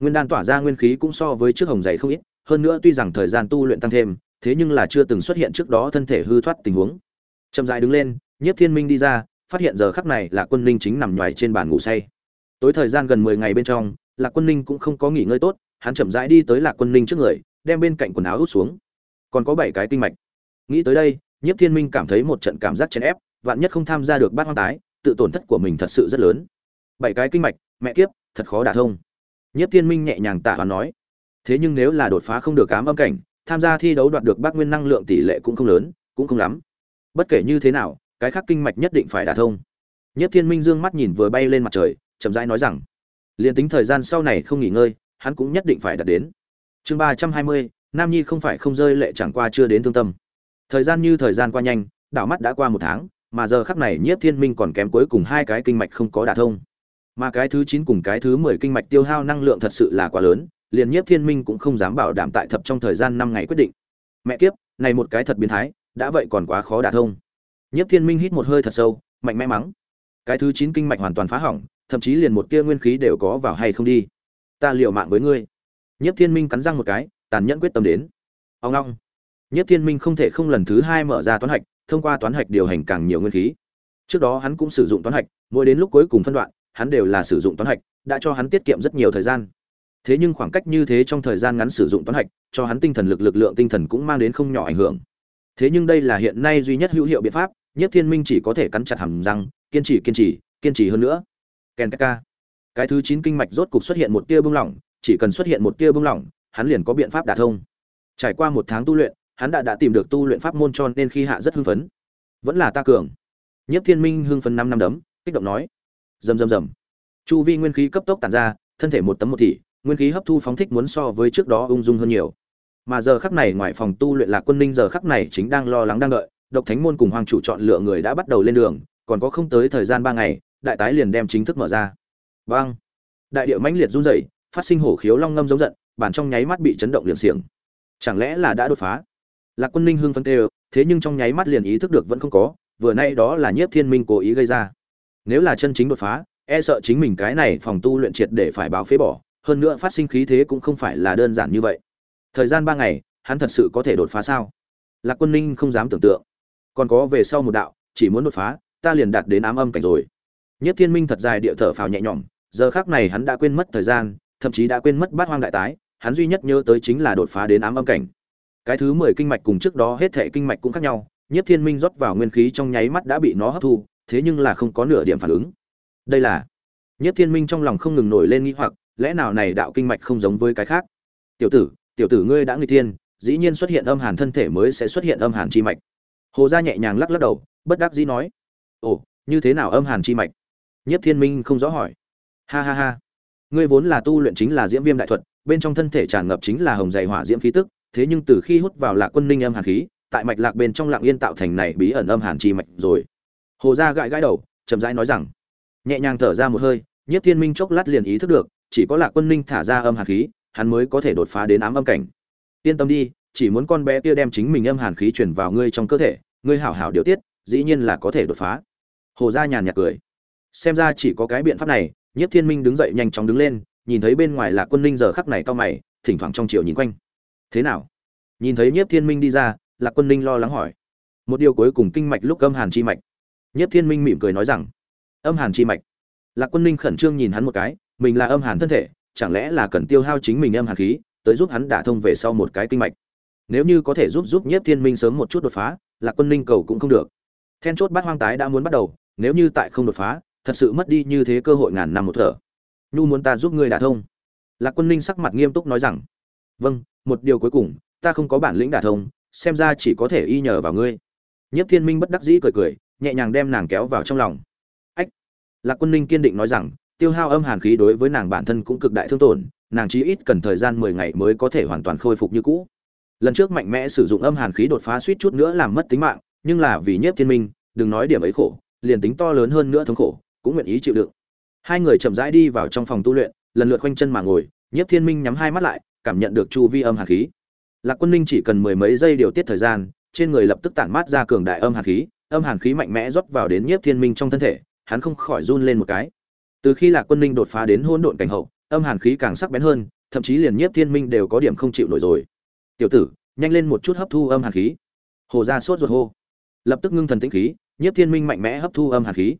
Nguyên đan tỏa ra nguyên khí cũng so với trước hồng dày không ít, hơn nữa tuy rằng thời gian tu luyện tăng thêm, thế nhưng là chưa từng xuất hiện trước đó thân thể hư thoát tình huống. Chậm dài đứng lên nhiếp thiên minh đi ra phát hiện giờ khắc này là quân ninh chính nằm nhoài trên bàn ngủ say. Tối thời gian gần mười ngày bên trong lạc quân ninh cũng không có nghỉ ngơi tốt hắn chậm rãi đi tới lạc quân ninh trước người đem bên cạnh quần áo út xuống. Còn có bảy cái kinh mạch. Nghĩ tới đây nhiếp thiên minh cảm thấy một trận cảm giác chèn ép vạn nhất không tham gia được bát hoang tái tự tổn thất của mình thật sự rất lớn. Bảy cái kinh mạch mẹ kiếp thật khó đả thông. Nhiếp thiên minh nhẹ nhàng tạ và nói thế nhưng nếu là đột phá không được cám âm cảnh, tham gia thi đấu đoạt được bác nguyên năng lượng tỷ lệ cũng không lớn, cũng không lắm. Bất kể như thế nào, cái khác kinh mạch nhất định phải đả thông. Nhất thiên minh dương mắt nhìn vừa bay lên mặt trời, chậm rãi nói rằng liền tính thời gian sau này không nghỉ ngơi, hắn cũng nhất định phải đạt đến. Chương ba trăm hai mươi, nam nhi không phải không rơi lệ chẳng qua chưa đến thương tâm. Thời gian như thời gian qua nhanh, đảo mắt đã qua một tháng, mà giờ khắc này nhiếp thiên minh còn kém cuối cùng hai cái kinh mạch không có đả thông. Mà cái thứ chín cùng cái thứ mười kinh mạch tiêu hao năng lượng thật sự là quá lớn liền nhiếp thiên minh cũng không dám bảo đảm tại thập trong thời gian năm ngày quyết định. Mẹ kiếp, này một cái thật biến thái, đã vậy còn quá khó đả thông. Nhiếp thiên minh hít một hơi thật sâu, mạnh mẽ mắng. Cái thứ chín kinh mạch hoàn toàn phá hỏng, thậm chí liền một tia nguyên khí đều có vào hay không đi. Ta liều mạng với ngươi. Nhiếp thiên minh cắn răng một cái, tàn nhẫn quyết tâm đến. Ông long nhiếp thiên minh không thể không lần thứ hai mở ra toán hạch, thông qua toán hạch điều hành càng nhiều nguyên khí. Trước đó hắn cũng sử dụng toán hạch, mỗi đến lúc cuối cùng phân đoạn, hắn đều là sử dụng toán hạch, đã cho hắn tiết kiệm rất nhiều thời gian thế nhưng khoảng cách như thế trong thời gian ngắn sử dụng toán hạch, cho hắn tinh thần lực lực lượng tinh thần cũng mang đến không nhỏ ảnh hưởng. Thế nhưng đây là hiện nay duy nhất hữu hiệu biện pháp, nhất thiên minh chỉ có thể cắn chặt hàm răng, kiên trì kiên trì kiên trì hơn nữa. Ken ka cái thứ chín kinh mạch rốt cục xuất hiện một tia bung lỏng, chỉ cần xuất hiện một tia bung lỏng, hắn liền có biện pháp đả thông. Trải qua một tháng tu luyện, hắn đã đã tìm được tu luyện pháp môn cho nên khi hạ rất hưng phấn. Vẫn là ta cường. Nhất thiên minh hưng phấn năm năm đấm, kích động nói. Rầm rầm rầm. Chu vi nguyên khí cấp tốc tản ra, thân thể một tấm một thị nguyên khí hấp thu phóng thích muốn so với trước đó ung dung hơn nhiều. Mà giờ khắc này ngoài phòng tu luyện lạc quân ninh giờ khắc này chính đang lo lắng đang đợi, độc thánh môn cùng hoàng chủ chọn lựa người đã bắt đầu lên đường, còn có không tới thời gian ba ngày, đại tái liền đem chính thức mở ra. Vang đại địa mãnh liệt run rẩy, phát sinh hổ khiếu long ngâm giống giận, bản trong nháy mắt bị chấn động liền xiềng. Chẳng lẽ là đã đột phá? Lạc quân ninh hưng phấn tê thế nhưng trong nháy mắt liền ý thức được vẫn không có, vừa nay đó là nhiếp thiên minh cố ý gây ra. Nếu là chân chính đột phá e sợ chính mình cái này phòng tu luyện triệt để phải báo phế bỏ hơn nữa phát sinh khí thế cũng không phải là đơn giản như vậy. Thời gian ba ngày, hắn thật sự có thể đột phá sao? Lạc quân ninh không dám tưởng tượng. Còn có về sau một đạo, chỉ muốn đột phá, ta liền đạt đến ám âm cảnh rồi. Nhất thiên minh thật dài địa thở phào nhẹ nhõm, giờ khác này hắn đã quên mất thời gian, thậm chí đã quên mất bát hoang đại tái, hắn duy nhất nhớ tới chính là đột phá đến ám âm cảnh. Cái thứ mười kinh mạch cùng trước đó hết thể kinh mạch cũng khác nhau, nhất thiên minh rót vào nguyên khí trong nháy mắt đã bị nó hấp thu, thế nhưng là không có nửa điểm phản ứng. Đây là nhất thiên minh trong lòng không ngừng nổi lên nghĩ hoặc lẽ nào này đạo kinh mạch không giống với cái khác? Tiểu tử tiểu tử ngươi đã nguy thiên, dĩ nhiên xuất hiện âm hàn thân thể mới sẽ xuất hiện âm hàn chi mạch. Hồ gia nhẹ nhàng lắc lắc đầu, bất đắc dĩ nói, ồ, như thế nào âm hàn chi mạch? Nhất thiên minh không rõ hỏi. Ha ha ha, ngươi vốn là tu luyện chính là diễm viêm đại thuật, bên trong thân thể tràn ngập chính là hồng dày hỏa diễm khí tức, thế nhưng từ khi hút vào lạc quân ninh âm hàn khí, tại mạch lạc bên trong lạng yên tạo thành này bí ẩn âm hàn chi mạch rồi. Hồ gia gãi gãi đầu, chậm rãi nói rằng, nhẹ nhàng thở ra một hơi, nhất thiên minh chốc lát liền ý thức được chỉ có lạc quân ninh thả ra âm hàn khí, hắn mới có thể đột phá đến ám âm cảnh. Yên tâm đi, chỉ muốn con bé kia đem chính mình âm hàn khí truyền vào ngươi trong cơ thể, ngươi hảo hảo điều tiết, dĩ nhiên là có thể đột phá. Hồ gia nhàn nhạt cười. Xem ra chỉ có cái biện pháp này nhất thiên minh đứng dậy nhanh chóng đứng lên, nhìn thấy bên ngoài là quân ninh giờ khắc này cao mày, thỉnh thoảng trong chiều nhìn quanh. Thế nào? Nhìn thấy nhất thiên minh đi ra là quân ninh lo lắng hỏi. Một điều cuối cùng kinh mạch lúc âm hàn chi mạch. Nhất thiên minh mỉm cười nói rằng, âm hàn chi mạch. Là quân ninh khẩn trương nhìn hắn một cái mình là âm hàn thân thể, chẳng lẽ là cần tiêu hao chính mình âm hàn khí, tới giúp hắn đả thông về sau một cái kinh mạch? Nếu như có thể giúp giúp nhất thiên minh sớm một chút đột phá, lạc quân ninh cầu cũng không được. Then chốt bát hoang tái đã muốn bắt đầu, nếu như tại không đột phá, thật sự mất đi như thế cơ hội ngàn năm một thở. Nhu muốn ta giúp ngươi đả thông. Lạc quân ninh sắc mặt nghiêm túc nói rằng vâng một điều cuối cùng, ta không có bản lĩnh đả thông, xem ra chỉ có thể y nhờ vào ngươi. Nhất thiên minh bất đắc dĩ cười cười, nhẹ nhàng đem nàng kéo vào trong lòng. Ách! Lạc quân ninh kiên định nói rằng tiêu hao âm hàn khí đối với nàng bản thân cũng cực đại thương tổn, nàng chí ít cần thời gian mười ngày mới có thể hoàn toàn khôi phục như cũ. Lần trước mạnh mẽ sử dụng âm hàn khí đột phá suýt chút nữa làm mất tính mạng, nhưng là vì nhiếp thiên minh, đừng nói điểm ấy khổ, liền tính to lớn hơn nữa thống khổ, cũng nguyện ý chịu đựng. Hai người chậm rãi đi vào trong phòng tu luyện, lần lượt quanh chân mà ngồi, nhiếp thiên minh nhắm hai mắt lại, cảm nhận được chu vi âm hàn khí. Lạc quân ninh chỉ cần mười mấy giây điều tiết thời gian, trên người lập tức tản mát ra cường đại âm hàn khí, âm hàn khí mạnh mẽ rót vào đến nhiếp thiên minh trong thân thể, hắn không khỏi run lên một cái từ khi lạc quân ninh đột phá đến hỗn độn cảnh hậu, âm hàn khí càng sắc bén hơn, thậm chí liền nhiếp thiên minh đều có điểm không chịu nổi rồi. Tiểu tử, nhanh lên một chút hấp thu âm hàn khí. Hồ ra sốt ruột hô. Lập tức ngưng thần tĩnh khí, nhiếp thiên minh mạnh mẽ hấp thu âm hàn khí.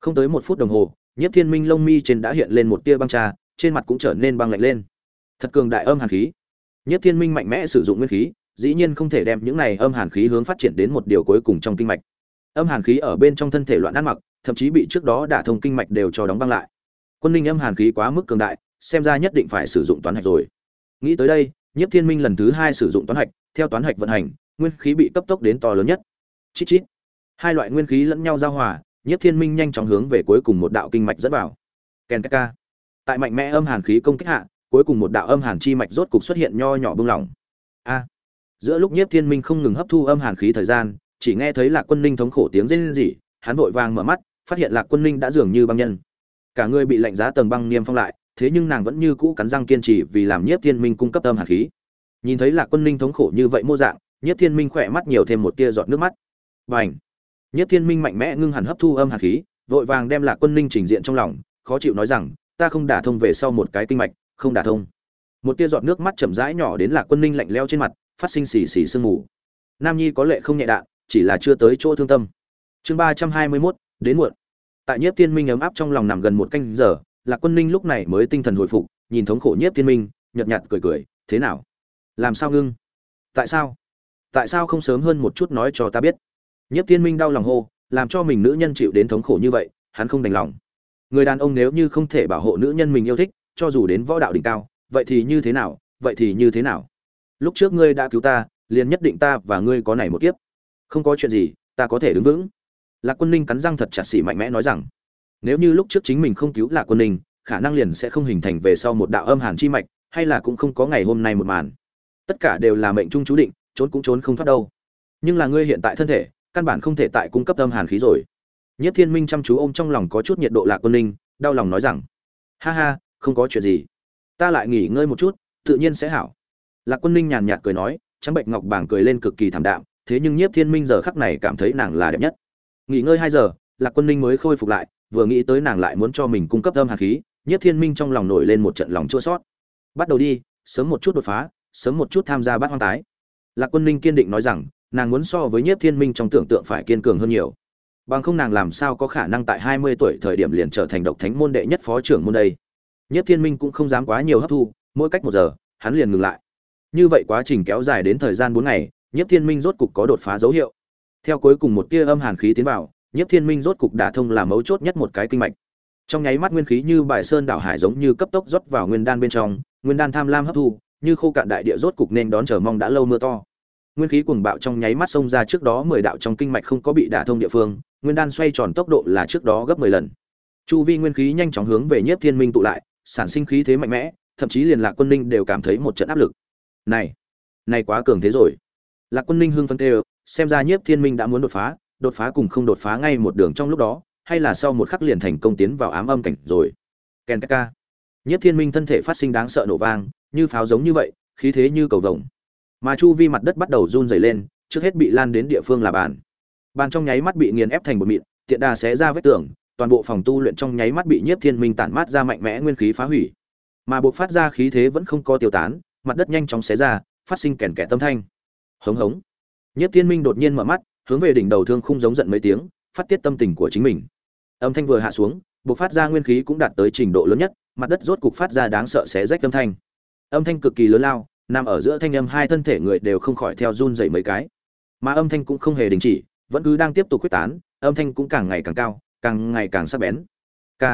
Không tới một phút đồng hồ, nhiếp thiên minh lông mi trên đã hiện lên một tia băng trà, trên mặt cũng trở nên băng lạnh lên. Thật cường đại âm hàn khí. Nhiếp thiên minh mạnh mẽ sử dụng nguyên khí, dĩ nhiên không thể đem những này âm hàn khí hướng phát triển đến một điều cuối cùng trong kinh mạch. Âm hàn khí ở bên trong thân thể loạn ăn mặc thậm chí bị trước đó đả thông kinh mạch đều cho đóng băng lại. Quân ninh âm hàn khí quá mức cường đại, xem ra nhất định phải sử dụng toán hạch rồi. Nghĩ tới đây, nhiếp thiên minh lần thứ hai sử dụng toán hạch, theo toán hạch vận hành, nguyên khí bị cấp tốc đến to lớn nhất. Chít chít. Hai loại nguyên khí lẫn nhau giao hòa, nhiếp thiên minh nhanh chóng hướng về cuối cùng một đạo kinh mạch dẫn vào. Ken ka tại mạnh mẽ âm hàn khí công kích hạ, cuối cùng một đạo âm hàn chi mạch rốt cục xuất hiện nho nhỏ bung lỏng. A. Giữa lúc nhiếp thiên minh không ngừng hấp thu âm hàn khí thời gian, chỉ nghe thấy lạc quân ninh thống khổ tiếng rên rỉ, hắn vội vàng mở mắt phát hiện lạc quân ninh đã dường như băng nhân. Cả người bị lạnh giá tầng băng niêm phong lại, thế nhưng nàng vẫn như cũ cắn răng kiên trì vì làm nhiếp thiên minh cung cấp âm hàn khí. Nhìn thấy lạc quân ninh thống khổ như vậy mô dạng, nhiếp thiên minh khỏe mắt nhiều thêm một tia giọt nước mắt. Và ảnh nhiếp thiên minh mạnh mẽ ngưng hẳn hấp thu âm hàn khí, vội vàng đem lạc quân ninh trình diện trong lòng, khó chịu nói rằng, ta không đả thông về sau một cái kinh mạch, không đả thông. Một tia giọt nước mắt chậm rãi nhỏ đến lạc quân ninh lạnh leo trên mặt, phát sinh xì xì sương mù. Nam nhi có lệ không nhẹ đạn, chỉ là chưa tới chỗ thương tâm. Chương ba trăm hai mươi mốt đến muộn. Tại nhiếp thiên minh ấm áp trong lòng nằm gần một canh giờ, lạc quân ninh lúc này mới tinh thần hồi phục, nhìn thống khổ nhiếp thiên minh, nhợt nhạt cười cười, thế nào? Làm sao ngưng? Tại sao? Tại sao không sớm hơn một chút nói cho ta biết? Nhiếp thiên minh đau lòng hô, làm cho mình nữ nhân chịu đến thống khổ như vậy, hắn không đành lòng. Người đàn ông nếu như không thể bảo hộ nữ nhân mình yêu thích, cho dù đến võ đạo đỉnh cao, vậy thì như thế nào? Vậy thì như thế nào? Lúc trước ngươi đã cứu ta, liền nhất định ta và ngươi có này một kiếp. Không có chuyện gì, ta có thể đứng vững lạc quân ninh cắn răng thật chặt xỉ mạnh mẽ nói rằng, nếu như lúc trước chính mình không cứu lạc quân ninh, khả năng liền sẽ không hình thành về sau một đạo âm hàn chi mạch, hay là cũng không có ngày hôm nay một màn. Tất cả đều là mệnh trung chú định, trốn cũng trốn không thoát đâu. Nhưng là ngươi hiện tại thân thể, căn bản không thể tại cung cấp âm hàn khí rồi. Nhất thiên minh chăm chú ôm trong lòng có chút nhiệt độ lạc quân ninh, đau lòng nói rằng, ha ha, không có chuyện gì. Ta lại nghỉ ngơi một chút, tự nhiên sẽ hảo. Lạc quân ninh nhàn nhạt cười nói, trắng bệnh ngọc bảng cười lên cực kỳ thảm đạm, thế nhưng nhiếp thiên minh giờ khắc này cảm thấy nàng là đẹp nhất nghỉ ngơi hai giờ, lạc quân ninh mới khôi phục lại, vừa nghĩ tới nàng lại muốn cho mình cung cấp âm hạt khí, nhiếp thiên minh trong lòng nổi lên một trận lòng chua sót bắt đầu đi, sớm một chút đột phá, sớm một chút tham gia bát hoang tái. Lạc quân ninh kiên định nói rằng, nàng muốn so với nhiếp thiên minh trong tưởng tượng phải kiên cường hơn nhiều. Bằng không nàng làm sao có khả năng tại hai mươi tuổi thời điểm liền trở thành độc thánh môn đệ nhất phó trưởng môn đây. Nhiếp thiên minh cũng không dám quá nhiều hấp thu, mỗi cách một giờ, hắn liền ngừng lại. Như vậy quá trình kéo dài đến thời gian bốn ngày, nhiếp thiên minh rốt cục có đột phá dấu hiệu theo cuối cùng một tia âm hàn khí tiến vào, nhiếp thiên minh rốt cục đả thông là mấu chốt nhất một cái kinh mạch. Trong nháy mắt nguyên khí như bài sơn đảo hải giống như cấp tốc rót vào nguyên đan bên trong, nguyên đan tham lam hấp thu, như khô cạn đại địa rốt cục nên đón chờ mong đã lâu mưa to. Nguyên khí cuồng bạo trong nháy mắt xông ra trước đó mười đạo trong kinh mạch không có bị đả thông địa phương, nguyên đan xoay tròn tốc độ là trước đó gấp mười lần. Chu vi nguyên khí nhanh chóng hướng về nhiếp thiên minh tụ lại, sản sinh khí thế mạnh mẽ, thậm chí liền lạc quân ninh đều cảm thấy một trận áp lực. Này này quá cường thế rồi. Lạc quân ninh hưng phân tê xem ra nhiếp thiên minh đã muốn đột phá đột phá cùng không đột phá ngay một đường trong lúc đó, hay là sau một khắc liền thành công tiến vào ám âm cảnh rồi. Ken ka nhiếp thiên minh thân thể phát sinh đáng sợ nổ vang, như pháo giống như vậy, khí thế như cầu vồng. Mà chu vi mặt đất bắt đầu run rẩy lên, trước hết bị lan đến địa phương là bàn. Bàn trong nháy mắt bị nghiền ép thành một mịn, tiện đà xé ra vết tường, toàn bộ phòng tu luyện trong nháy mắt bị nhiếp thiên minh tản mát ra mạnh mẽ nguyên khí phá hủy. Mà buộc phát ra khí thế vẫn không có tiêu tán, mặt đất nhanh chóng xé ra, phát sinh kèn kẻ tâm thanh. Hống hống nhất thiên minh đột nhiên mở mắt, hướng về đỉnh đầu thương khung giống giận mấy tiếng, phát tiết tâm tình của chính mình. Âm thanh vừa hạ xuống, bộc phát ra nguyên khí cũng đạt tới trình độ lớn nhất, mặt đất rốt cục phát ra đáng sợ xé rách âm thanh. Âm thanh cực kỳ lớn lao, nằm ở giữa thanh âm hai thân thể người đều không khỏi theo run rẩy mấy cái. Mà âm thanh cũng không hề đình chỉ, vẫn cứ đang tiếp tục quyết tán, âm thanh cũng càng ngày càng cao, càng ngày càng sắc bén. K.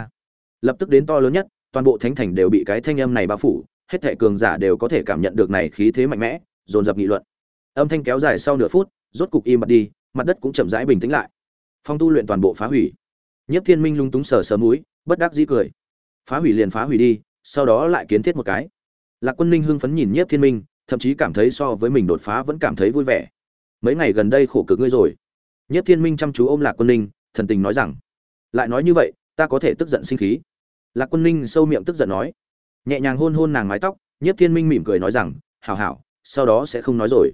Lập tức đến to lớn nhất, toàn bộ thánh thành đều bị cái thanh âm này bao phủ, hết thảy cường giả đều có thể cảm nhận được này khí thế mạnh mẽ, dồn dập nghị luận âm thanh kéo dài sau nửa phút, rốt cục im bặt đi, mặt đất cũng chậm rãi bình tĩnh lại. Phong tu luyện toàn bộ phá hủy. Nhất thiên minh lung túng sờ sờ múi bất đắc dĩ cười. Phá hủy liền phá hủy đi, sau đó lại kiến thiết một cái. Lạc quân ninh hưng phấn nhìn Nhất thiên minh, thậm chí cảm thấy so với mình đột phá vẫn cảm thấy vui vẻ. Mấy ngày gần đây khổ cực ngươi rồi. Nhất thiên minh chăm chú ôm lạc quân ninh, thần tình nói rằng, lại nói như vậy, ta có thể tức giận sinh khí. Lạc quân ninh sâu miệng tức giận nói. Nhẹ nhàng hôn hôn nàng mái tóc Nhất thiên minh mỉm cười nói rằng, hảo hảo, sau đó sẽ không nói rồi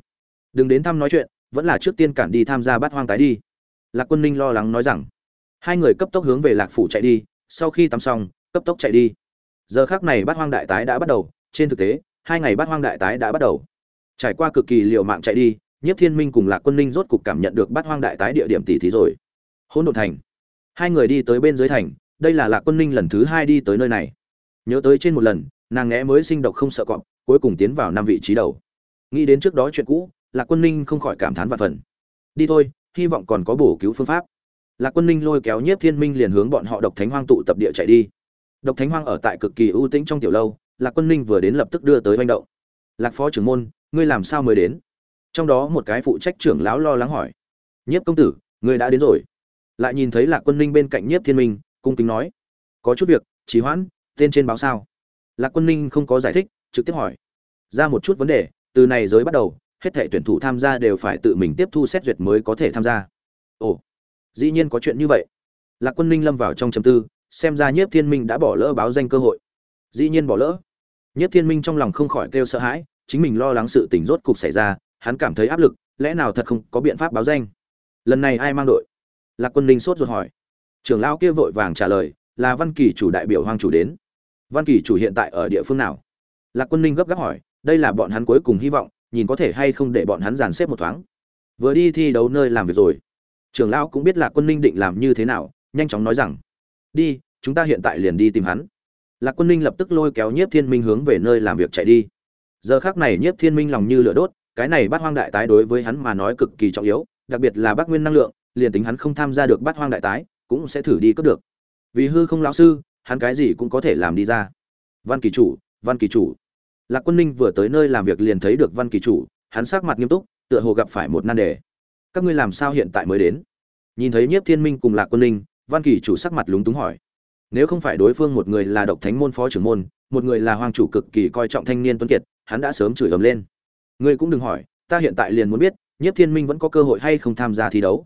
đừng đến thăm nói chuyện, vẫn là trước tiên cản đi tham gia bát hoang tái đi. Lạc quân ninh lo lắng nói rằng. Hai người cấp tốc hướng về lạc phủ chạy đi, sau khi tắm xong, cấp tốc chạy đi. Giờ khác này bát hoang đại tái đã bắt đầu, trên thực tế, hai ngày bát hoang đại tái đã bắt đầu. Trải qua cực kỳ liều mạng chạy đi, nhiếp thiên minh cùng lạc quân ninh rốt cục cảm nhận được bát hoang đại tái địa điểm tỷ thí rồi. Hỗn độn thành. Hai người đi tới bên dưới thành, đây là lạc quân ninh lần thứ hai đi tới nơi này. Nhớ tới trên một lần, nàng né mới sinh độc không sợ cọp, cuối cùng tiến vào năm vị trí đầu. Nghĩ đến trước đó chuyện cũ lạc quân ninh không khỏi cảm thán vạn phần. Đi thôi, hy vọng còn có bổ cứu phương pháp. Lạc quân ninh lôi kéo nhiếp thiên minh liền hướng bọn họ độc thánh hoang tụ tập địa chạy đi. Độc thánh hoang ở tại cực kỳ ưu tĩnh trong tiểu lâu, lạc quân ninh vừa đến lập tức đưa tới manh động. Lạc phó trưởng môn, ngươi làm sao mới đến? Trong đó một cái phụ trách trưởng lão lo lắng hỏi. Nhiếp công tử, ngươi đã đến rồi. Lại nhìn thấy lạc quân ninh bên cạnh nhiếp thiên minh, cung kính nói. Có chút việc, trì hoãn, tên trên báo sao? Lạc quân ninh không có giải thích, trực tiếp hỏi. Ra một chút vấn đề, từ này giới bắt đầu hết thảy tuyển thủ tham gia đều phải tự mình tiếp thu xét duyệt mới có thể tham gia. Ồ, dĩ nhiên có chuyện như vậy. Lạc quân ninh lâm vào trong trầm tư, xem ra nhiếp thiên minh đã bỏ lỡ báo danh cơ hội. Dĩ nhiên bỏ lỡ. Nhiếp thiên minh trong lòng không khỏi kêu sợ hãi, chính mình lo lắng sự tình rốt cục xảy ra, hắn cảm thấy áp lực, lẽ nào thật không có biện pháp báo danh? Lần này ai mang đội? Lạc quân ninh sốt ruột hỏi. Trưởng lão kia vội vàng trả lời, là văn kỳ chủ đại biểu hoàng chủ đến. Văn kỳ chủ hiện tại ở địa phương nào? Lạc quân ninh gấp gáp hỏi, đây là bọn hắn cuối cùng hy vọng nhìn có thể hay không để bọn hắn dàn xếp một thoáng. Vừa đi thi đấu nơi làm việc rồi. Trưởng lão cũng biết lạc quân ninh định làm như thế nào, nhanh chóng nói rằng, đi, chúng ta hiện tại liền đi tìm hắn. Lạc quân ninh lập tức lôi kéo nhiếp thiên minh hướng về nơi làm việc chạy đi. Giờ khác này nhiếp thiên minh lòng như lửa đốt, cái này bát hoang đại tái đối với hắn mà nói cực kỳ trọng yếu, đặc biệt là bác nguyên năng lượng, liền tính hắn không tham gia được bát hoang đại tái, cũng sẽ thử đi có được. Vì hư không lão sư, hắn cái gì cũng có thể làm đi ra. Văn kỳ chủ, văn kỳ chủ lạc quân ninh vừa tới nơi làm việc liền thấy được văn kỳ chủ, hắn sắc mặt nghiêm túc, tựa hồ gặp phải một nan đề. Các ngươi làm sao hiện tại mới đến? Nhìn thấy nhiếp thiên minh cùng lạc quân ninh, văn kỳ chủ sắc mặt lúng túng hỏi. Nếu không phải đối phương một người là độc thánh môn phó trưởng môn, một người là hoàng chủ cực kỳ coi trọng thanh niên tuấn kiệt, hắn đã sớm chửi ầm lên. Ngươi cũng đừng hỏi, ta hiện tại liền muốn biết, nhiếp thiên minh vẫn có cơ hội hay không tham gia thi đấu?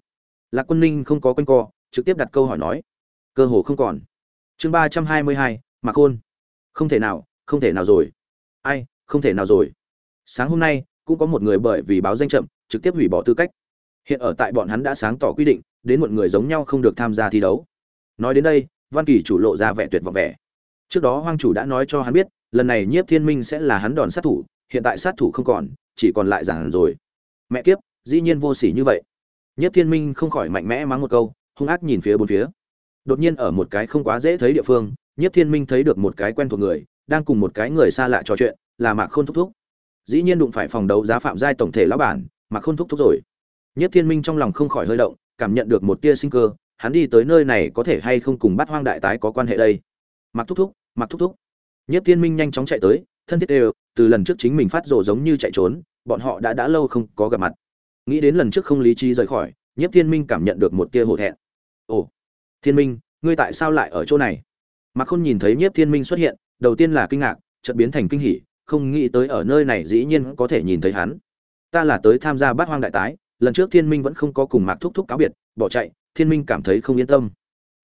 Lạc quân ninh không có quanh co, trực tiếp đặt câu hỏi nói. Cơ hồ không còn. Chương ba trăm hai mươi hai, mạc khôn. Không thể nào, không thể nào rồi ai, không thể nào rồi. Sáng hôm nay, cũng có một người bởi vì báo danh chậm, trực tiếp hủy bỏ tư cách. Hiện ở tại bọn hắn đã sáng tỏ quy định, đến một người giống nhau không được tham gia thi đấu. Nói đến đây, văn kỳ chủ lộ ra vẻ tuyệt vọng vẻ. Trước đó hoang chủ đã nói cho hắn biết, lần này nhiếp thiên minh sẽ là hắn đòn sát thủ, hiện tại sát thủ không còn, chỉ còn lại giản rồi. Mẹ kiếp, dĩ nhiên vô sỉ như vậy. Nhiếp thiên minh không khỏi mạnh mẽ mắng một câu, hung ác nhìn phía bốn phía. Đột nhiên ở một cái không quá dễ thấy địa phương, nhiếp thiên minh thấy được một cái quen thuộc người đang cùng một cái người xa lạ trò chuyện, là mạc khôn thúc thúc. Dĩ nhiên đụng phải phòng đấu giá phạm giai tổng thể lão bản, mạc khôn thúc thúc rồi. Nhất thiên minh trong lòng không khỏi hơi động, cảm nhận được một tia sinh cơ, hắn đi tới nơi này có thể hay không cùng bắt hoang đại tái có quan hệ đây? Mạc thúc thúc, mạc thúc thúc. Nhất thiên minh nhanh chóng chạy tới, thân thiết đều, từ lần trước chính mình phát rồ giống như chạy trốn, bọn họ đã đã lâu không có gặp mặt. Nghĩ đến lần trước không lý trí rời khỏi Nhất thiên minh cảm nhận được một tia hổ thẹn. Ồ, thiên minh, ngươi tại sao lại ở chỗ này? Mạc khôn nhìn thấy nhiếp thiên minh xuất hiện, đầu tiên là kinh ngạc, chợt biến thành kinh hỉ, không nghĩ tới ở nơi này dĩ nhiên có thể nhìn thấy hắn. Ta là tới tham gia bát hoang đại tái, lần trước thiên minh vẫn không có cùng mạc thúc thúc cáo biệt, bỏ chạy, thiên minh cảm thấy không yên tâm.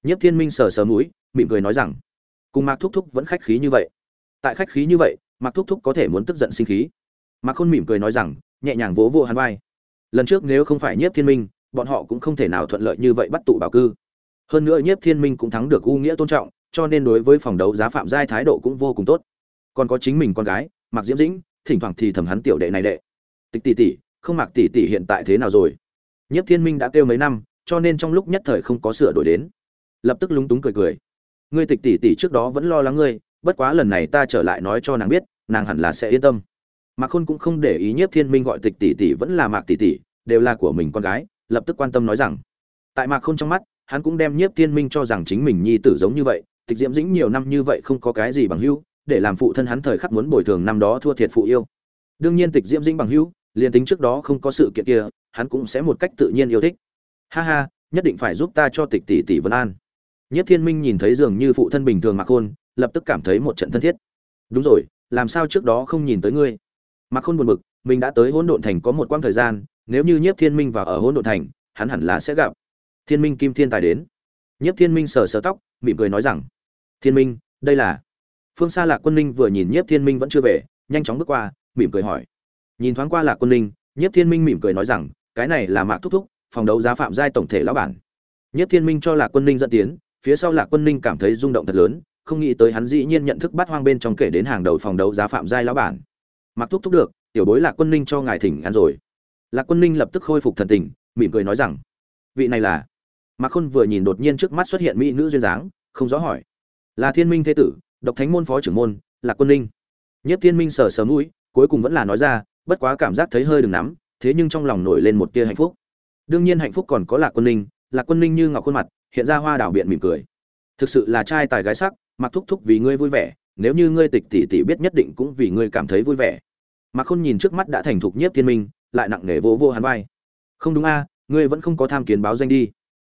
Nhiếp thiên minh sờ sờ mũi, mỉm cười nói rằng, cùng mạc thúc thúc vẫn khách khí như vậy. Tại khách khí như vậy, mạc thúc thúc có thể muốn tức giận sinh khí. Mạc khôn mỉm cười nói rằng, nhẹ nhàng vỗ vỗ hắn vai. Lần trước nếu không phải nhiếp thiên minh, bọn họ cũng không thể nào thuận lợi như vậy bắt tụ bảo cư. Hơn nữa nhiếp thiên minh cũng thắng được u nghĩa tôn trọng cho nên đối với phòng đấu giá phạm giai thái độ cũng vô cùng tốt. Còn có chính mình con gái mặc diễm dĩnh, thỉnh thoảng thì thầm hắn tiểu đệ này đệ. Tịch tỷ tỷ, không mặc tỷ tỷ hiện tại thế nào rồi? Nhiếp thiên minh đã kêu mấy năm, cho nên trong lúc nhất thời không có sửa đổi đến. Lập tức lúng túng cười cười. Ngươi tịch tỷ tỷ trước đó vẫn lo lắng ngươi, bất quá lần này ta trở lại nói cho nàng biết, nàng hẳn là sẽ yên tâm. Mạc khôn cũng không để ý nhiếp thiên minh gọi tịch tỷ tỷ vẫn là mạc tỷ tỷ, đều là của mình con gái, lập tức quan tâm nói rằng. Tại mạc khôn trong mắt, hắn cũng đem nhiếp thiên minh cho rằng chính mình nhi tử giống như vậy tịch diễm dĩnh nhiều năm như vậy không có cái gì bằng hữu, để làm phụ thân hắn thời khắc muốn bồi thường năm đó thua thiệt phụ yêu. Đương nhiên tịch diễm dĩnh bằng hữu, liền tính trước đó không có sự kiện kia, hắn cũng sẽ một cách tự nhiên yêu thích. Ha ha, nhất định phải giúp ta cho tịch tỷ tỷ vân an. Nhất thiên minh nhìn thấy dường như phụ thân bình thường mạc khôn, lập tức cảm thấy một trận thân thiết. Đúng rồi, làm sao trước đó không nhìn tới ngươi? Mạc khôn buồn bực, mình đã tới hỗn độn thành có một quãng thời gian, nếu như nhiếp thiên minh vào ở hỗn độn thành, hắn hẳn là sẽ gặp. Thiên minh kim thiên tài đến. Nhiếp thiên minh sờ sờ tóc, mỉm cười nói rằng thiên minh, đây là phương xa lạc quân ninh vừa nhìn nhiếp thiên minh vẫn chưa về, nhanh chóng bước qua, mỉm cười hỏi. Nhìn thoáng qua lạc quân ninh, nhiếp thiên minh mỉm cười nói rằng, cái này là mạc thúc thúc, phòng đấu giá phạm giai tổng thể lão bản. Nhiếp thiên minh cho lạc quân ninh dẫn tiến, phía sau lạc quân ninh cảm thấy rung động thật lớn, không nghĩ tới hắn dĩ nhiên nhận thức bắt hoang bên trong kể đến hàng đầu phòng đấu giá phạm giai lão bản. Mạc thúc thúc được, tiểu bối lạc quân ninh cho ngài thỉnh ăn rồi. Lạc quân ninh lập tức khôi phục thần tình, mỉm cười nói rằng, vị này là? Mạc khôn vừa nhìn đột nhiên trước mắt xuất hiện mỹ nữ duyên dáng, không rõ hỏi là thiên minh thế tử, độc thánh môn phó trưởng môn là quân ninh nhất thiên minh sờ sờ mũi, cuối cùng vẫn là nói ra, bất quá cảm giác thấy hơi đừng nắm, thế nhưng trong lòng nổi lên một tia hạnh phúc. Đương nhiên hạnh phúc còn có lạc quân ninh lạc quân ninh như ngọc khuôn mặt, hiện ra hoa đảo biện mỉm cười. Thực sự là trai tài gái sắc mặc thúc thúc vì ngươi vui vẻ, nếu như ngươi tịch tỷ tỷ biết nhất định cũng vì ngươi cảm thấy vui vẻ. Mà khôn nhìn trước mắt đã thành thục nhiếp thiên minh, lại nặng nề vô vô hắn vai. Không đúng a, ngươi vẫn không có tham kiến báo danh đi.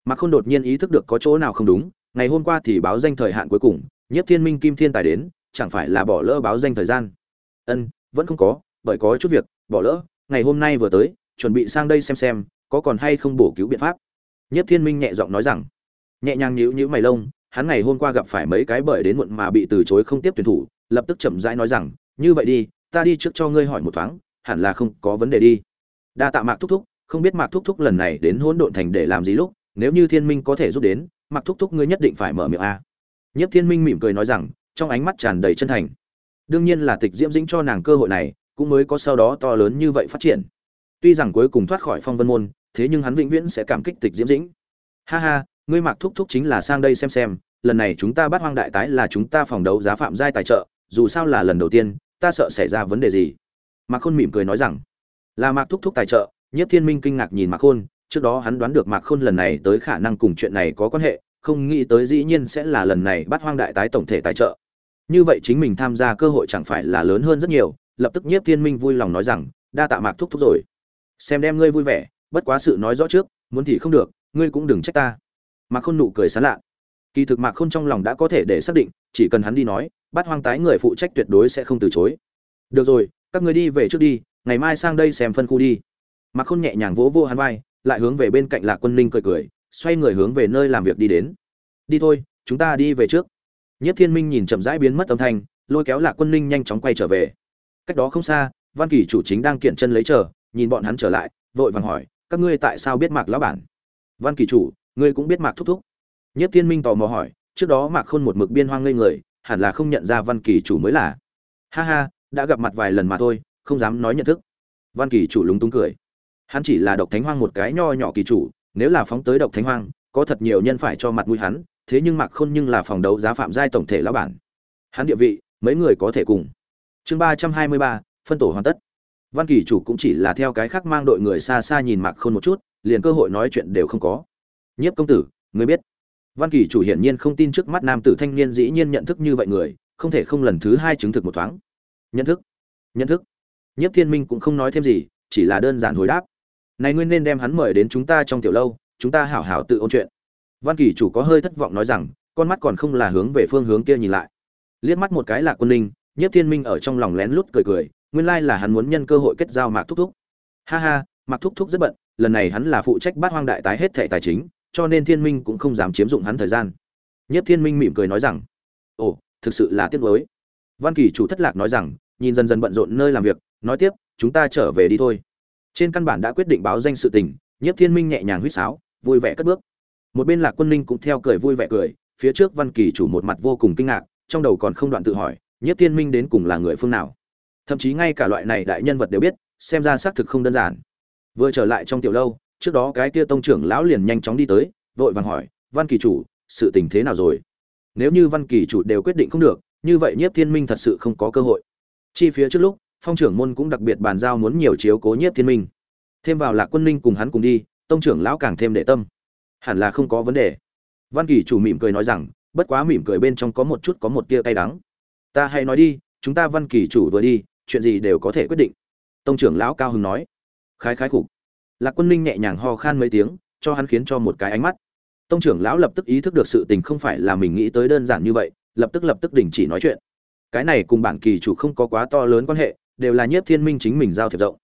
Mà khôn đột nhiên ý thức được có chỗ nào không đúng ngày hôm qua thì báo danh thời hạn cuối cùng Nhất thiên minh kim thiên tài đến, chẳng phải là bỏ lỡ báo danh thời gian? Ân, vẫn không có, bởi có chút việc, bỏ lỡ, ngày hôm nay vừa tới, chuẩn bị sang đây xem xem, có còn hay không bổ cứu biện pháp? Nhất thiên minh nhẹ giọng nói rằng, nhẹ nhàng nhíu nhíu mày lông, hắn ngày hôm qua gặp phải mấy cái bởi đến muộn mà bị từ chối không tiếp tuyển thủ, lập tức chậm rãi nói rằng, như vậy đi, ta đi trước cho ngươi hỏi một thoáng, hẳn là không có vấn đề đi. Đa tạ mạc thúc thúc, không biết mạc thúc thúc lần này đến hỗn độn thành để làm gì lúc, nếu như thiên minh có thể giúp đến mạc thúc thúc ngươi nhất định phải mở miệng a. Nhất thiên minh mỉm cười nói rằng, trong ánh mắt tràn đầy chân thành. Đương nhiên là tịch diễm dĩnh cho nàng cơ hội này, cũng mới có sau đó to lớn như vậy phát triển. Tuy rằng cuối cùng thoát khỏi phong vân môn, thế nhưng hắn vĩnh viễn sẽ cảm kích tịch diễm dĩnh. Ha ha, ngươi mặc thúc thúc chính là sang đây xem xem, lần này chúng ta bắt hoang đại tái là chúng ta phòng đấu giá phạm giai tài trợ, dù sao là lần đầu tiên, ta sợ xảy ra vấn đề gì? Mạc khôn mỉm cười nói rằng, là mạc thúc thúc tài trợ nhất thiên minh kinh ngạc nhìn mạc khôn trước đó hắn đoán được mạc khôn lần này tới khả năng cùng chuyện này có quan hệ, không nghĩ tới dĩ nhiên sẽ là lần này bắt hoang đại tái tổng thể tài trợ. Như vậy chính mình tham gia cơ hội chẳng phải là lớn hơn rất nhiều, lập tức nhiếp thiên minh vui lòng nói rằng, đa tạ mạc thúc thúc rồi. Xem đem ngươi vui vẻ, bất quá sự nói rõ trước, muốn thì không được, ngươi cũng đừng trách ta. Mạc khôn nụ cười sán lạ. Kỳ thực mạc khôn trong lòng đã có thể để xác định, chỉ cần hắn đi nói, bắt hoang tái người phụ trách tuyệt đối sẽ không từ chối. Được rồi, các ngươi đi về trước đi, ngày mai sang đây xem phân khu đi. Mạc khôn nhẹ nhàng vỗ vô hắn vai lại hướng về bên cạnh lạc quân ninh cười cười, xoay người hướng về nơi làm việc đi đến. Đi thôi, chúng ta đi về trước. Nhất thiên minh nhìn chậm rãi biến mất âm thanh, lôi kéo lạc quân ninh nhanh chóng quay trở về. Cách đó không xa, văn kỳ chủ chính đang kiện chân lấy chờ, nhìn bọn hắn trở lại, vội vàng hỏi, các ngươi tại sao biết mạc lão bản? Văn kỳ chủ, ngươi cũng biết mạc thúc thúc. Nhất thiên minh tò mò hỏi, trước đó mạc khôn một mực biên hoang ngây người, hẳn là không nhận ra văn kỳ chủ mới là. Ha ha, đã gặp mặt vài lần mà thôi, không dám nói nhận thức. Văn kỳ chủ lúng túng cười hắn chỉ là độc thánh hoang một cái nho nhỏ kỳ chủ, nếu là phóng tới độc thánh hoang, có thật nhiều nhân phải cho mặt mũi hắn, thế nhưng mạc khôn nhưng là phòng đấu giá phạm giai tổng thể lão bản. Hắn địa vị, mấy người có thể cùng. Chương ba trăm hai mươi ba, phân tổ hoàn tất. Văn kỳ chủ cũng chỉ là theo cái khác mang đội người xa xa nhìn mạc khôn một chút, liền cơ hội nói chuyện đều không có. Nhiếp công tử người biết. Văn kỳ chủ hiển nhiên không tin trước mắt nam tử thanh niên dĩ nhiên nhận thức như vậy người, không thể không lần thứ hai chứng thực một thoáng. Nhận thức. Nhận thức. Nhiếp thiên minh cũng không nói thêm gì, chỉ là đơn giản hồi đáp này nguyên nên đem hắn mời đến chúng ta trong tiểu lâu, chúng ta hảo hảo tự ôn chuyện. Văn kỳ chủ có hơi thất vọng nói rằng, con mắt còn không là hướng về phương hướng kia nhìn lại. Liếc mắt một cái là quân ninh, nhiếp thiên minh ở trong lòng lén lút cười cười, nguyên lai là hắn muốn nhân cơ hội kết giao mạc thúc thúc. Ha ha, mạc thúc thúc rất bận, lần này hắn là phụ trách bát hoang đại tái hết thẻ tài chính, cho nên thiên minh cũng không dám chiếm dụng hắn thời gian. Nhất thiên minh mỉm cười nói rằng, ồ, thực sự là tiếc nuối. Văn kỳ chủ thất lạc nói rằng, nhìn dần dần bận rộn nơi làm việc, nói tiếp, chúng ta trở về đi thôi trên căn bản đã quyết định báo danh sự tình, nhiếp thiên minh nhẹ nhàng huýt sáo, vui vẻ cất bước. Một bên lạc quân ninh cũng theo cười vui vẻ cười, phía trước văn kỳ chủ một mặt vô cùng kinh ngạc, trong đầu còn không đoạn tự hỏi, nhiếp thiên minh đến cùng là người phương nào? Thậm chí ngay cả loại này đại nhân vật đều biết, xem ra xác thực không đơn giản. Vừa trở lại trong tiểu lâu, trước đó cái kia tông trưởng lão liền nhanh chóng đi tới, vội vàng hỏi, văn kỳ chủ, sự tình thế nào rồi? Nếu như văn kỳ chủ đều quyết định không được, như vậy nhiếp thiên minh thật sự không có cơ hội. Chi phía trước lúc phong trưởng môn cũng đặc biệt bàn giao muốn nhiều chiếu cố nhiếp thiên minh. Thêm vào lạc quân ninh cùng hắn cùng đi, tông trưởng lão càng thêm để tâm. Hẳn là không có vấn đề. Văn kỳ chủ mỉm cười nói rằng, bất quá mỉm cười bên trong có một chút có một tia cay đắng. Ta hay nói đi, chúng ta văn kỳ chủ vừa đi, chuyện gì đều có thể quyết định. Tông trưởng lão cao hưng nói. Khái khái khục. Lạc quân ninh nhẹ nhàng ho khan mấy tiếng, cho hắn khiến cho một cái ánh mắt. Tông trưởng lão lập tức ý thức được sự tình không phải là mình nghĩ tới đơn giản như vậy, lập tức lập tức đình chỉ nói chuyện. Cái này cùng bản kỳ chủ không có quá to lớn quan hệ đều là nhiếp thiên minh chính mình giao thiệp rộng.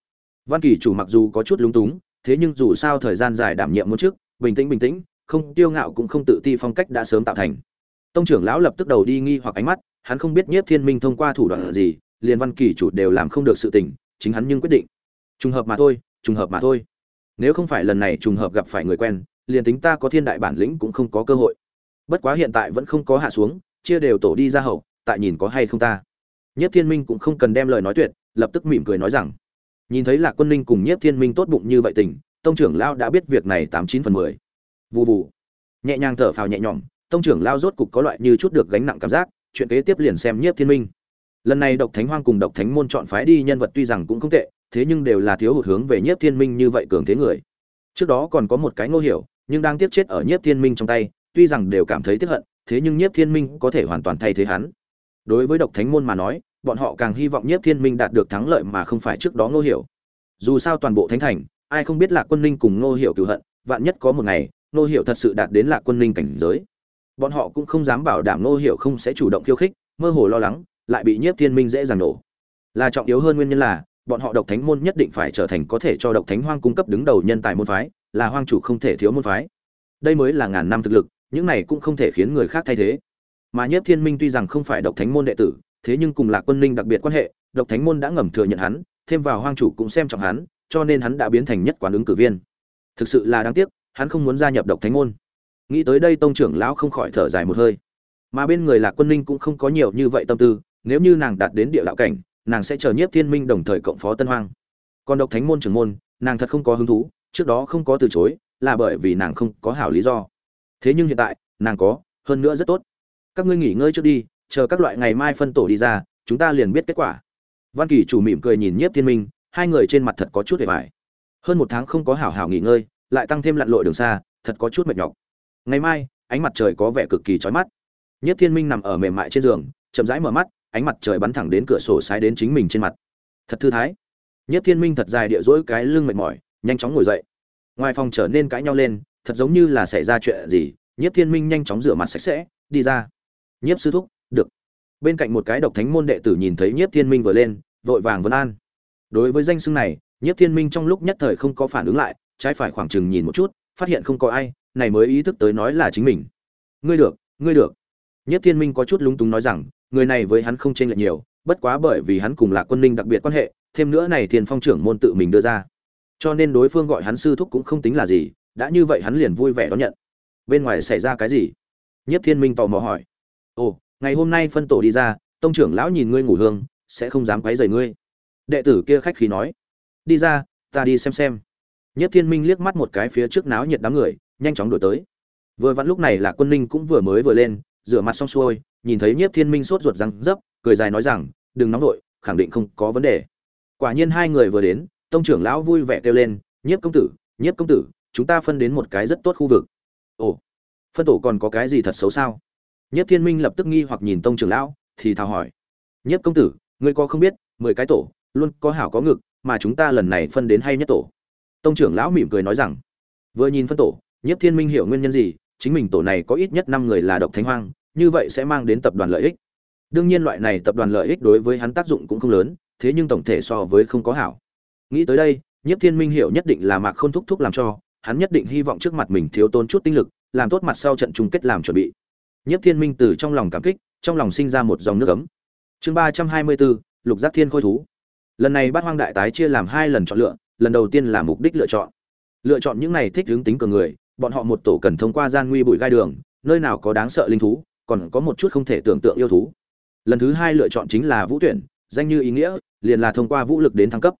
Văn kỳ chủ mặc dù có chút lúng túng, thế nhưng dù sao thời gian dài đảm nhiệm một trước bình tĩnh bình tĩnh, không tiêu ngạo cũng không tự ti phong cách đã sớm tạo thành. Tông trưởng lão lập tức đầu đi nghi hoặc ánh mắt, hắn không biết nhiếp thiên minh thông qua thủ đoạn gì, liền văn kỳ chủ đều làm không được sự tình, chính hắn nhưng quyết định. Trùng hợp mà thôi, trùng hợp mà thôi. Nếu không phải lần này trùng hợp gặp phải người quen, liền tính ta có thiên đại bản lĩnh cũng không có cơ hội. Bất quá hiện tại vẫn không có hạ xuống, chia đều tổ đi ra hậu, tại nhìn có hay không ta. Nhất thiên minh cũng không cần đem lời nói tuyệt lập tức mỉm cười nói rằng, nhìn thấy lạc quân ninh cùng nhiếp thiên minh tốt bụng như vậy tình, tông trưởng lao đã biết việc này tám chín phần mười. Vụ vụ nhẹ nhàng thở phào nhẹ nhõm, tông trưởng lao rốt cục có loại như chút được gánh nặng cảm giác, chuyện kế tiếp liền xem nhiếp thiên minh. Lần này độc thánh hoang cùng độc thánh môn chọn phái đi nhân vật tuy rằng cũng không tệ, thế nhưng đều là thiếu hụt hướng về nhiếp thiên minh như vậy cường thế người. Trước đó còn có một cái ngô hiểu, nhưng đang tiếp chết ở nhiếp thiên minh trong tay, tuy rằng đều cảm thấy tiếc hận, thế nhưng nhiếp thiên minh có thể hoàn toàn thay thế hắn. Đối với độc thánh môn mà nói bọn họ càng hy vọng nhiếp thiên minh đạt được thắng lợi mà không phải trước đó ngô hiểu. Dù sao toàn bộ thánh thành, ai không biết lạc quân ninh cùng ngô hiểu cựu hận, vạn nhất có một ngày, ngô hiểu thật sự đạt đến lạc quân ninh cảnh giới. Bọn họ cũng không dám bảo đảm ngô hiểu không sẽ chủ động khiêu khích, mơ hồ lo lắng, lại bị nhiếp thiên minh dễ dàng nổ. Là trọng yếu hơn nguyên nhân là, bọn họ độc thánh môn nhất định phải trở thành có thể cho độc thánh hoang cung cấp đứng đầu nhân tài môn phái, là hoang chủ không thể thiếu môn phái. Đây mới là ngàn năm thực lực, những này cũng không thể khiến người khác thay thế. Mà nhiếp thiên minh tuy rằng không phải độc thánh môn đệ tử thế nhưng cùng lạc quân ninh đặc biệt quan hệ, độc thánh môn đã ngầm thừa nhận hắn, thêm vào hoang chủ cũng xem trọng hắn, cho nên hắn đã biến thành nhất quán ứng cử viên. Thực sự là đáng tiếc, hắn không muốn gia nhập độc thánh môn. Nghĩ tới đây tông trưởng lão không khỏi thở dài một hơi. Mà bên người lạc quân ninh cũng không có nhiều như vậy tâm tư, nếu như nàng đạt đến địa đạo cảnh, nàng sẽ chờ nhiếp thiên minh đồng thời cộng phó tân hoang. Còn độc thánh môn trưởng môn, nàng thật không có hứng thú, trước đó không có từ chối, là bởi vì nàng không có hảo lý do. Thế nhưng hiện tại, nàng có, hơn nữa rất tốt. Các ngươi nghỉ ngơi trước đi chờ các loại ngày mai phân tổ đi ra, chúng ta liền biết kết quả. Văn kỳ chủ mỉm cười nhìn nhiếp thiên minh, hai người trên mặt thật có chút hề vải. Hơn một tháng không có hảo hảo nghỉ ngơi, lại tăng thêm lặn lội đường xa, thật có chút mệt nhọc. Ngày mai, ánh mặt trời có vẻ cực kỳ chói mắt. Nhiếp thiên minh nằm ở mềm mại trên giường, chậm rãi mở mắt, ánh mặt trời bắn thẳng đến cửa sổ sai đến chính mình trên mặt. Thật thư thái. Nhiếp thiên minh thật dài địa dỗi cái lưng mệt mỏi, nhanh chóng ngồi dậy. Ngoài phòng trở nên cãi nhau lên, thật giống như là xảy ra chuyện gì, nhiếp thiên minh nhanh chóng rửa mặt sạch sẽ, đi ra. Nhiếp sư thúc được. Bên cạnh một cái độc thánh môn đệ tử nhìn thấy nhiếp thiên minh vừa lên, vội vàng vân an. Đối với danh xưng này, nhiếp thiên minh trong lúc nhất thời không có phản ứng lại, trái phải khoảng chừng nhìn một chút, phát hiện không có ai, này mới ý thức tới nói là chính mình. Ngươi được ngươi được. Nhiếp thiên minh có chút lúng túng nói rằng, người này với hắn không chênh lệch nhiều, bất quá bởi vì hắn cùng là quân ninh đặc biệt quan hệ, thêm nữa này thiên phong trưởng môn tự mình đưa ra. Cho nên đối phương gọi hắn sư thúc cũng không tính là gì, đã như vậy hắn liền vui vẻ đón nhận. Bên ngoài xảy ra cái gì? Nhất thiên minh tò mò hỏi. Ồ ngày hôm nay phân tổ đi ra, tông trưởng lão nhìn ngươi ngủ hương, sẽ không dám quấy rầy ngươi. Đệ tử kia khách khí nói, đi ra, ta đi xem xem. Nhất thiên minh liếc mắt một cái phía trước náo nhiệt đám người, nhanh chóng đổi tới. Vừa vặn lúc này là quân ninh cũng vừa mới vừa lên, rửa mặt xong xuôi, nhìn thấy nhiếp thiên minh sốt ruột răng dấp cười dài nói rằng, đừng nóng vội, khẳng định không có vấn đề. Quả nhiên hai người vừa đến, tông trưởng lão vui vẻ kêu lên nhiếp công tử nhiếp công tử, chúng ta phân đến một cái rất tốt khu vực. Ồ, phân tổ còn có cái gì thật xấu sao? Nhiếp thiên minh lập tức nghi hoặc nhìn tông trưởng lão, thì thào hỏi. Nhiếp công tử, ngươi có không biết, mười cái tổ, luôn có hảo có ngực, mà chúng ta lần này phân đến hay nhất tổ? Tông trưởng lão mỉm cười nói rằng. Vừa nhìn phân tổ nhiếp thiên minh hiểu nguyên nhân gì, chính mình tổ này có ít nhất năm người là độc thánh hoang, như vậy sẽ mang đến tập đoàn lợi ích. Đương nhiên loại này tập đoàn lợi ích đối với hắn tác dụng cũng không lớn, thế nhưng tổng thể so với không có hảo. Nghĩ tới đây nhiếp thiên minh hiểu nhất định là mạc khôn thúc thúc làm cho, hắn nhất định hy vọng trước mặt mình thiếu tốn chút tinh lực, làm tốt mặt sau trận chung kết làm chuẩn bị nhiếp thiên minh từ trong lòng cảm kích, trong lòng sinh ra một dòng nước ấm. Chương ba trăm hai mươi bốn, lục giác thiên khôi thú. Lần này bát hoang đại tái chia làm hai lần chọn lựa, lần đầu tiên là mục đích lựa chọn. Lựa chọn những này thích hướng tính cường người, bọn họ một tổ cần thông qua gian nguy bụi gai đường, nơi nào có đáng sợ linh thú, còn có một chút không thể tưởng tượng yêu thú. Lần thứ hai lựa chọn chính là vũ tuyển, danh như ý nghĩa, liền là thông qua vũ lực đến thăng cấp.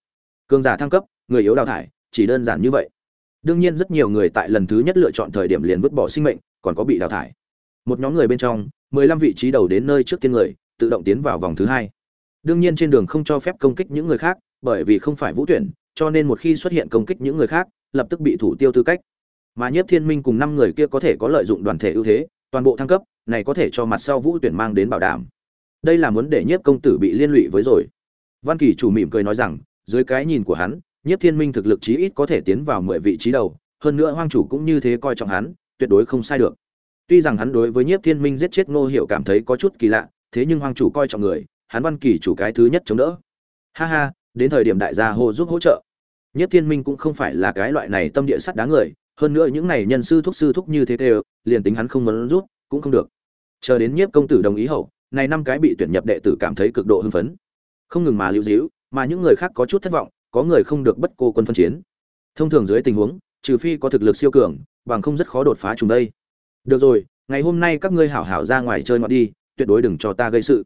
Cường giả thăng cấp, người yếu đào thải, chỉ đơn giản như vậy. Đương nhiên rất nhiều người tại lần thứ nhất lựa chọn thời điểm liền vứt bỏ sinh mệnh, còn có bị đào thải một nhóm người bên trong, mười lăm vị trí đầu đến nơi trước tiên người, tự động tiến vào vòng thứ hai. Đương nhiên trên đường không cho phép công kích những người khác, bởi vì không phải vũ tuyển, cho nên một khi xuất hiện công kích những người khác, lập tức bị thủ tiêu tư cách. Mà nhất thiên minh cùng năm người kia có thể có lợi dụng đoàn thể ưu thế, toàn bộ thăng cấp, này có thể cho mặt sau vũ tuyển mang đến bảo đảm. Đây là muốn để nhiếp công tử bị liên lụy với rồi. Văn kỳ chủ mỉm cười nói rằng, dưới cái nhìn của hắn, nhiếp thiên minh thực lực chí ít có thể tiến vào mười vị trí đầu, hơn nữa hoang chủ cũng như thế coi trọng hắn, tuyệt đối không sai được tuy rằng hắn đối với nhiếp thiên minh giết chết ngô hiệu cảm thấy có chút kỳ lạ, thế nhưng Hoàng chủ coi trọng người, hắn văn kỳ chủ cái thứ nhất chống đỡ. Ha ha, đến thời điểm đại gia hô giúp hỗ trợ. Nhiếp thiên minh cũng không phải là cái loại này tâm địa sắt đá người, hơn nữa những này nhân sư thúc sư thúc như thế đều liền tính hắn không muốn rút cũng không được. Chờ đến nhiếp công tử đồng ý hậu, này năm cái bị tuyển nhập đệ tử cảm thấy cực độ hưng phấn. Không ngừng mà lưu díu mà những người khác có chút thất vọng, có người không được bất cô quân phân chiến. Thông thường dưới tình huống, trừ phi có thực lực siêu cường, bằng không rất khó đột phá chúng đây được rồi, ngày hôm nay các ngươi hảo hảo ra ngoài chơi ngọn đi, tuyệt đối đừng cho ta gây sự.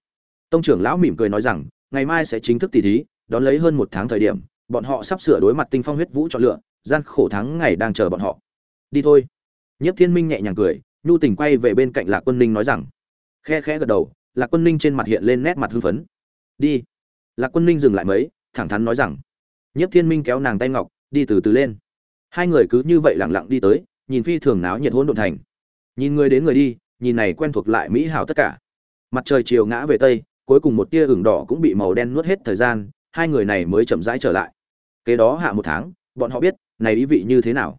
Tông trưởng lão mỉm cười nói rằng, ngày mai sẽ chính thức tỉ thí, đón lấy hơn một tháng thời điểm, bọn họ sắp sửa đối mặt tinh phong huyết vũ chọn lựa, gian khổ tháng ngày đang chờ bọn họ. Đi thôi. Nhất thiên minh nhẹ nhàng cười, nhu tình quay về bên cạnh lạc quân ninh nói rằng, khe khẽ gật đầu, lạc quân ninh trên mặt hiện lên nét mặt hưng phấn. Đi. Lạc quân ninh dừng lại mấy, thẳng thắn nói rằng nhất thiên minh kéo nàng tay ngọc, đi từ từ lên. Hai người cứ như vậy lẳng lặng đi tới, nhìn phi thường náo nhiệt hỗn độn thành nhìn người đến người đi, nhìn này quen thuộc lại mỹ hào tất cả. Mặt trời chiều ngã về tây, cuối cùng một tia ửng đỏ cũng bị màu đen nuốt hết thời gian, hai người này mới chậm rãi trở lại. Kế đó hạ một tháng, bọn họ biết, này ý vị như thế nào.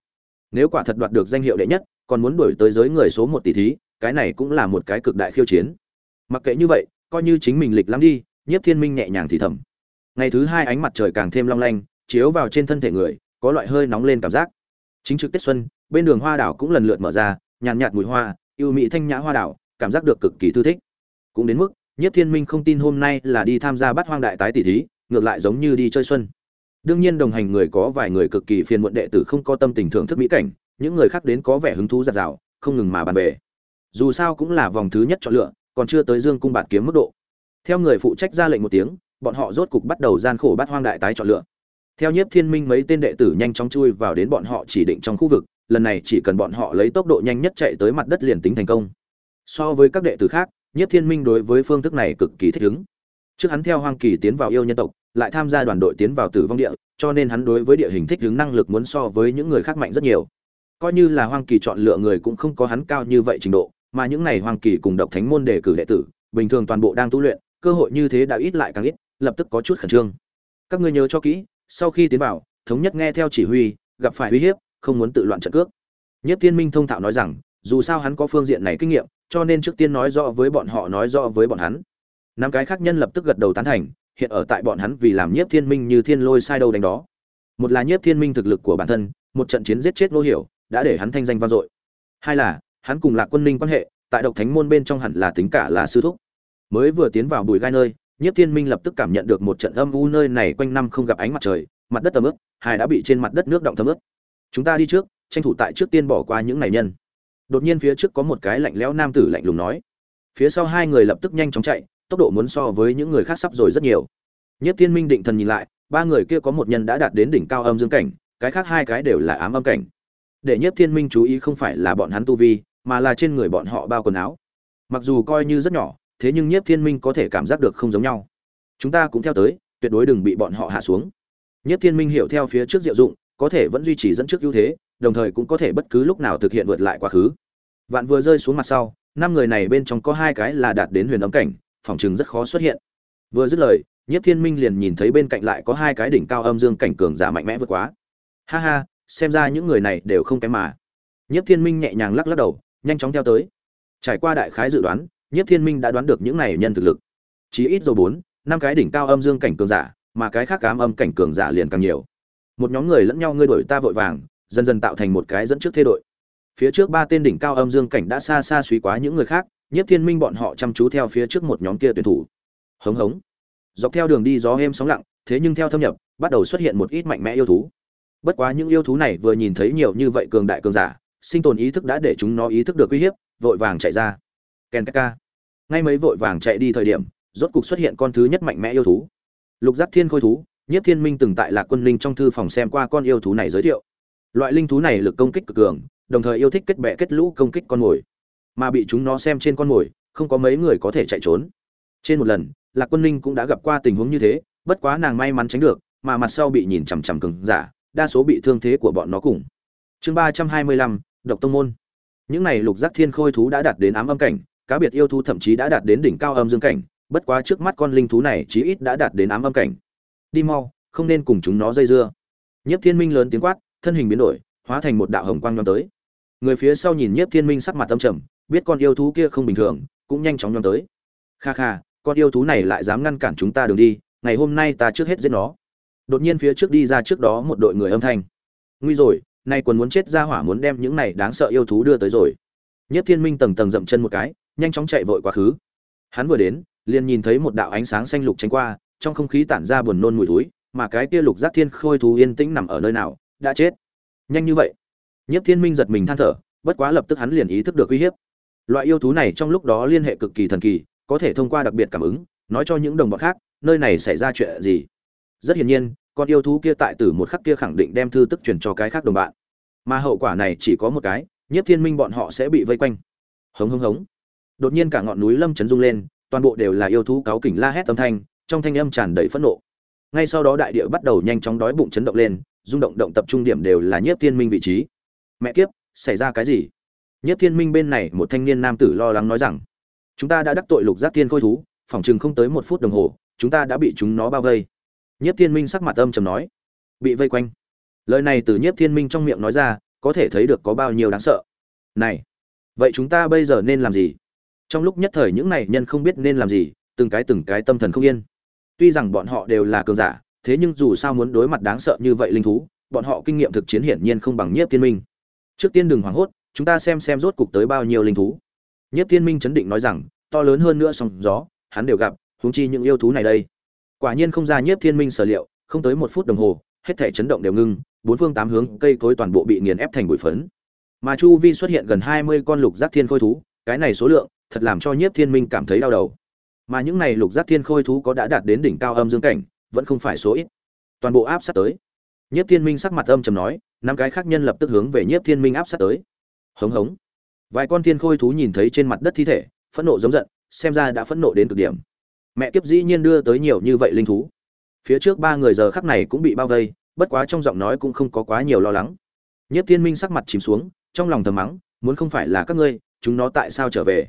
Nếu quả thật đoạt được danh hiệu đệ nhất, còn muốn đuổi tới giới người số một tỷ thí, cái này cũng là một cái cực đại khiêu chiến. Mặc kệ như vậy, coi như chính mình lịch lắm đi, nhiếp thiên minh nhẹ nhàng thì thầm. Ngày thứ hai ánh mặt trời càng thêm long lanh, chiếu vào trên thân thể người, có loại hơi nóng lên cảm giác. Chính trực tết xuân, bên đường hoa đảo cũng lần lượt mở ra nhàn nhạt mùi hoa, yêu mỹ thanh nhã hoa đảo, cảm giác được cực kỳ thư thích. Cũng đến mức nhất thiên minh không tin hôm nay là đi tham gia bắt hoang đại tái tỷ thí, ngược lại giống như đi chơi xuân. Đương nhiên đồng hành người có vài người cực kỳ phiền muộn đệ tử không có tâm tình thưởng thức mỹ cảnh, những người khác đến có vẻ hứng thú giặt rào, không ngừng mà bàn về. Dù sao cũng là vòng thứ nhất chọn lựa, còn chưa tới dương cung bạt kiếm mức độ. Theo người phụ trách ra lệnh một tiếng, bọn họ rốt cục bắt đầu gian khổ bắt hoang đại tái chọn lựa. Theo nhiếp thiên minh mấy tên đệ tử nhanh chóng chui vào đến bọn họ chỉ định trong khu vực lần này chỉ cần bọn họ lấy tốc độ nhanh nhất chạy tới mặt đất liền tính thành công. So với các đệ tử khác, nhiếp thiên minh đối với phương thức này cực kỳ thích ứng. Trước hắn theo hoang kỳ tiến vào yêu nhân tộc, lại tham gia đoàn đội tiến vào tử vong địa, cho nên hắn đối với địa hình thích ứng năng lực muốn so với những người khác mạnh rất nhiều. Coi như là hoang kỳ chọn lựa người cũng không có hắn cao như vậy trình độ, mà những này hoang kỳ cùng độc thánh môn đề cử đệ tử, bình thường toàn bộ đang tu luyện, cơ hội như thế đã ít lại càng ít, lập tức có chút khẩn trương. Các ngươi nhớ cho kỹ, sau khi tiến vào, thống nhất nghe theo chỉ huy, gặp phải uy hiếp không muốn tự loạn trận cước. Nhất Thiên minh thông thạo nói rằng, dù sao hắn có phương diện này kinh nghiệm, cho nên trước tiên nói rõ với bọn họ, nói rõ với bọn hắn. Năm cái khác nhân lập tức gật đầu tán thành, hiện ở tại bọn hắn vì làm nhiếp thiên minh như thiên lôi sai đâu đánh đó. Một là nhiếp thiên minh thực lực của bản thân, một trận chiến giết chết nô hiểu, đã để hắn thanh danh vang dội. Hai là, hắn cùng lạc quân ninh quan hệ, tại độc thánh môn bên trong hẳn là tính cả là sư thúc. Mới vừa tiến vào bùi gai nơi, nhiếp thiên minh lập tức cảm nhận được một trận âm u nơi này quanh năm không gặp ánh mặt trời, mặt đất tầm ướp hải đã bị trên mặt đất nước động thấm ướp chúng ta đi trước, tranh thủ tại trước tiên bỏ qua những này nhân. Đột nhiên phía trước có một cái lạnh lẽo nam tử lạnh lùng nói. Phía sau hai người lập tức nhanh chóng chạy, tốc độ muốn so với những người khác sắp rồi rất nhiều. Nhất thiên minh định thần nhìn lại, ba người kia có một nhân đã đạt đến đỉnh cao âm dương cảnh, cái khác hai cái đều là ám âm cảnh. Để nhất thiên minh chú ý không phải là bọn hắn tu vi, mà là trên người bọn họ bao quần áo. Mặc dù coi như rất nhỏ, thế nhưng nhất thiên minh có thể cảm giác được không giống nhau. Chúng ta cũng theo tới, tuyệt đối đừng bị bọn họ hạ xuống. Nhất thiên minh hiểu theo phía trước diệu dụng có thể vẫn duy trì dẫn trước ưu thế, đồng thời cũng có thể bất cứ lúc nào thực hiện vượt lại quá khứ. Vạn vừa rơi xuống mặt sau, năm người này bên trong có hai cái là đạt đến huyền ấm cảnh, phòng chừng rất khó xuất hiện. Vừa dứt lời nhất thiên minh liền nhìn thấy bên cạnh lại có hai cái đỉnh cao âm dương cảnh cường giả mạnh mẽ vượt quá. Ha ha, xem ra những người này đều không kém mà. Nhất thiên minh nhẹ nhàng lắc lắc đầu, nhanh chóng theo tới. Trải qua đại khái dự đoán nhất thiên minh đã đoán được những này nhân thực lực. Chỉ ít rồi bốn, năm cái đỉnh cao âm dương cảnh cường giả, mà cái khác cám âm cảnh cường giả liền càng nhiều một nhóm người lẫn nhau ngươi đuổi ta vội vàng, dần dần tạo thành một cái dẫn trước thế đội. Phía trước ba tên đỉnh cao âm dương cảnh đã xa xa suy quá những người khác nhất thiên minh bọn họ chăm chú theo phía trước một nhóm kia tuyển thủ. Hống hống. Dọc theo đường đi gió êm sóng lặng, thế nhưng theo thâm nhập, bắt đầu xuất hiện một ít mạnh mẽ yêu thú. Bất quá những yêu thú này vừa nhìn thấy nhiều như vậy cường đại cường giả, sinh tồn ý thức đã để chúng nó ý thức được uy hiếp, vội vàng chạy ra. Ken ka ngay mấy vội vàng chạy đi thời điểm, rốt cục xuất hiện con thứ nhất mạnh mẽ yêu thú. Lục giác thiên khôi thú Nhiếp thiên minh từng tại lạc quân linh trong thư phòng xem qua con yêu thú này giới thiệu. Loại linh thú này lực công kích cực cường, đồng thời yêu thích kết bè kết lũ công kích con mồi. Mà bị chúng nó xem trên con mồi, không có mấy người có thể chạy trốn. Trên một lần, lạc quân linh cũng đã gặp qua tình huống như thế, bất quá nàng may mắn tránh được, mà mặt sau bị nhìn chằm chằm cứng giả, đa số bị thương thế của bọn nó cùng. Chương ba trăm hai mươi lăm, độc tông môn. Những này lục giác thiên khôi thú đã đạt đến ám âm cảnh, cá biệt yêu thú thậm chí đã đạt đến đỉnh cao âm dương cảnh, bất quá trước mắt con linh thú này chí ít đã đạt đến ám âm cảnh đi mau, không nên cùng chúng nó dây dưa. Nhất thiên minh lớn tiếng quát, thân hình biến đổi, hóa thành một đạo hồng quang nhóm tới. Người phía sau nhìn nhiếp thiên minh sắc mặt tâm trầm, biết con yêu thú kia không bình thường, cũng nhanh chóng nhóm tới. Kha kha, con yêu thú này lại dám ngăn cản chúng ta đường đi, ngày hôm nay ta trước hết giết nó. Đột nhiên phía trước đi ra trước đó một đội người âm thanh. Nguy rồi, nay quần muốn chết ra hỏa muốn đem những này đáng sợ yêu thú đưa tới rồi. Nhất thiên minh tầng tầng dậm chân một cái, nhanh chóng chạy vội quá khứ. Hắn vừa đến, liền nhìn thấy một đạo ánh sáng xanh lục tránh qua trong không khí tản ra buồn nôn mùi thối, mà cái kia lục giác thiên khôi thú yên tĩnh nằm ở nơi nào đã chết. Nhanh như vậy. Nhiếp Thiên Minh giật mình than thở, bất quá lập tức hắn liền ý thức được uy hiếp. Loại yêu thú này trong lúc đó liên hệ cực kỳ thần kỳ, có thể thông qua đặc biệt cảm ứng, nói cho những đồng bọn khác, nơi này xảy ra chuyện gì. rất hiển nhiên con yêu thú kia tại tử một khắc kia khẳng định đem thư tức truyền cho cái khác đồng bạn. Mà hậu quả này chỉ có một cái nhất thiên minh bọn họ sẽ bị vây quanh. Hống hống hống. Đột nhiên cả ngọn núi lâm chấn rung lên toàn bộ đều là yêu thú cáo kỉnh la hét âm thanh trong thanh âm tràn đầy phẫn nộ. Ngay sau đó đại địa bắt đầu nhanh chóng đói bụng chấn động lên, rung động động tập trung điểm đều là nhiếp thiên minh vị trí. Mẹ kiếp, xảy ra cái gì? Nhiếp thiên minh bên này một thanh niên nam tử lo lắng nói rằng, chúng ta đã đắc tội lục giác thiên khôi thú, phỏng chừng không tới một phút đồng hồ, chúng ta đã bị chúng nó bao vây. Nhiếp thiên minh sắc mặt âm trầm nói, bị vây quanh. Lời này từ nhiếp thiên minh trong miệng nói ra, có thể thấy được có bao nhiêu đáng sợ. Này, vậy chúng ta bây giờ nên làm gì? Trong lúc nhất thời những này nhân không biết nên làm gì, từng cái từng cái tâm thần không yên tuy rằng bọn họ đều là cường giả, thế nhưng dù sao muốn đối mặt đáng sợ như vậy linh thú, bọn họ kinh nghiệm thực chiến hiển nhiên không bằng nhiếp thiên minh. Trước tiên đừng hoảng hốt, chúng ta xem xem rốt cục tới bao nhiêu linh thú. Nhiếp thiên minh chấn định nói rằng, to lớn hơn nữa song gió, hắn đều gặp, huống chi những yêu thú này đây. Quả nhiên không ra nhiếp thiên minh sở liệu, không tới một phút đồng hồ, hết thể chấn động đều ngưng, bốn phương tám hướng cây cối toàn bộ bị nghiền ép thành bụi phấn. Mà chu vi xuất hiện gần hai mươi con lục giác thiên khôi thú, cái này số lượng, thật làm cho nhiếp thiên minh cảm thấy đau đầu mà những này lục giác thiên khôi thú có đã đạt đến đỉnh cao âm dương cảnh, vẫn không phải số ít. Toàn bộ áp sát tới. Nhiếp thiên minh sắc mặt âm trầm nói, năm cái khác nhân lập tức hướng về nhiếp thiên minh áp sát tới. Hống hống. Vài con thiên khôi thú nhìn thấy trên mặt đất thi thể, phẫn nộ giống giận, xem ra đã phẫn nộ đến cực điểm. Mẹ kiếp dĩ nhiên đưa tới nhiều như vậy linh thú. Phía trước ba người giờ khắc này cũng bị bao vây, bất quá trong giọng nói cũng không có quá nhiều lo lắng. Nhất thiên minh sắc mặt chìm xuống, trong lòng thầm mắng, muốn không phải là các ngươi, chúng nó tại sao trở về?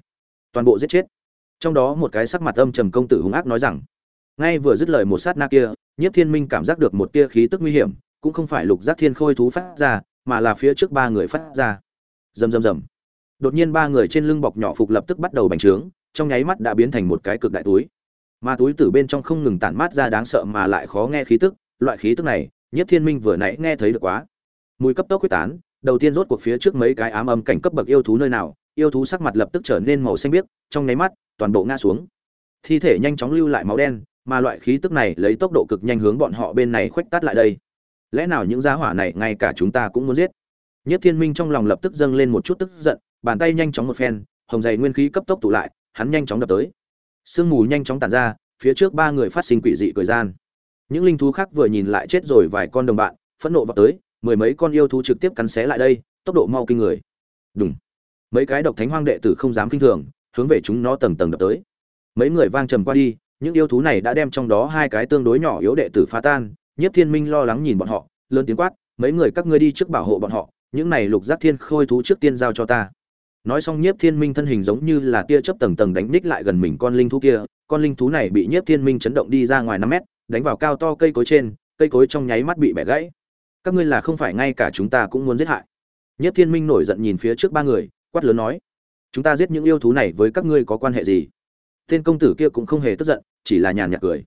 Toàn bộ giết chết trong đó một cái sắc mặt âm trầm công tử hung ác nói rằng, ngay vừa dứt lời một sát na kia, nhiếp thiên minh cảm giác được một tia khí tức nguy hiểm, cũng không phải lục giác thiên khôi thú phát ra, mà là phía trước ba người phát ra. Rầm rầm rầm. Đột nhiên ba người trên lưng bọc nhỏ phục lập tức bắt đầu bành trướng, trong nháy mắt đã biến thành một cái cực đại túi. Mà túi từ bên trong không ngừng tản mát ra đáng sợ mà lại khó nghe khí tức, loại khí tức này, nhiếp thiên minh vừa nãy nghe thấy được quá. Mùi cấp tốc quyết tán, đầu tiên rốt cuộc phía trước mấy cái ám âm cảnh cấp bậc yêu thú nơi nào, yêu thú sắc mặt lập tức trở nên màu xanh biếc, trong nháy mắt toàn bộ ngã xuống. Thi thể nhanh chóng lưu lại máu đen, mà loại khí tức này lấy tốc độ cực nhanh hướng bọn họ bên này khuếch tát lại đây. Lẽ nào những gia hỏa này ngay cả chúng ta cũng muốn giết? Nhất thiên minh trong lòng lập tức dâng lên một chút tức giận, bàn tay nhanh chóng một phen, hồng dày nguyên khí cấp tốc tụ lại, hắn nhanh chóng đập tới. Sương mù nhanh chóng tàn ra, phía trước ba người phát sinh quỷ dị cười gian. Những linh thú khác vừa nhìn lại chết rồi vài con đồng bạn, phẫn nộ vào tới, mười mấy con yêu thú trực tiếp cắn xé lại đây, tốc độ mau kinh người. Đúng mấy cái độc thánh hoang đệ tử không dám kinh thường hướng về chúng nó tầng tầng đập tới. Mấy người vang trầm qua đi, những yêu thú này đã đem trong đó hai cái tương đối nhỏ yếu đệ tử phá tan, nhiếp thiên minh lo lắng nhìn bọn họ, lớn tiếng quát, mấy người các ngươi đi trước bảo hộ bọn họ, những này lục giác thiên khôi thú trước tiên giao cho ta. Nói xong nhiếp thiên minh thân hình giống như là tia chớp tầng tầng đánh ních lại gần mình con linh thú kia, con linh thú này bị nhiếp thiên minh chấn động đi ra ngoài năm mét, đánh vào cao to cây cối trên, cây cối trong nháy mắt bị bẻ gãy. Các ngươi là không phải ngay cả chúng ta cũng muốn giết hại. Nhiếp thiên minh nổi giận nhìn phía trước ba người, quát lớn nói chúng ta giết những yêu thú này với các ngươi có quan hệ gì? Tên công tử kia cũng không hề tức giận, chỉ là nhàn nhạt cười.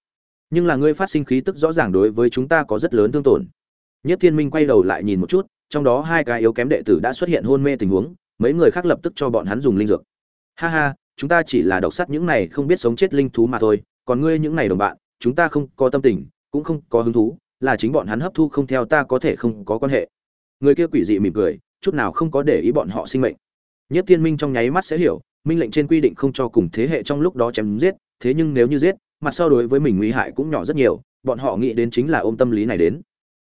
Nhưng là ngươi phát sinh khí tức rõ ràng đối với chúng ta có rất lớn thương tổn. Nhất thiên minh quay đầu lại nhìn một chút, trong đó hai cái yếu kém đệ tử đã xuất hiện hôn mê tình huống, mấy người khác lập tức cho bọn hắn dùng linh dược. Ha ha, chúng ta chỉ là độc sắt những này không biết sống chết linh thú mà thôi, còn ngươi những này đồng bạn, chúng ta không có tâm tình, cũng không có hứng thú, là chính bọn hắn hấp thu không theo ta có thể không có quan hệ. Người kia quỷ dị mỉm cười, chút nào không có để ý bọn họ sinh mệnh nhất thiên minh trong nháy mắt sẽ hiểu, minh lệnh trên quy định không cho cùng thế hệ trong lúc đó chém giết, thế nhưng nếu như giết, mặt sau đối với mình nguy hại cũng nhỏ rất nhiều, bọn họ nghĩ đến chính là ôm tâm lý này đến.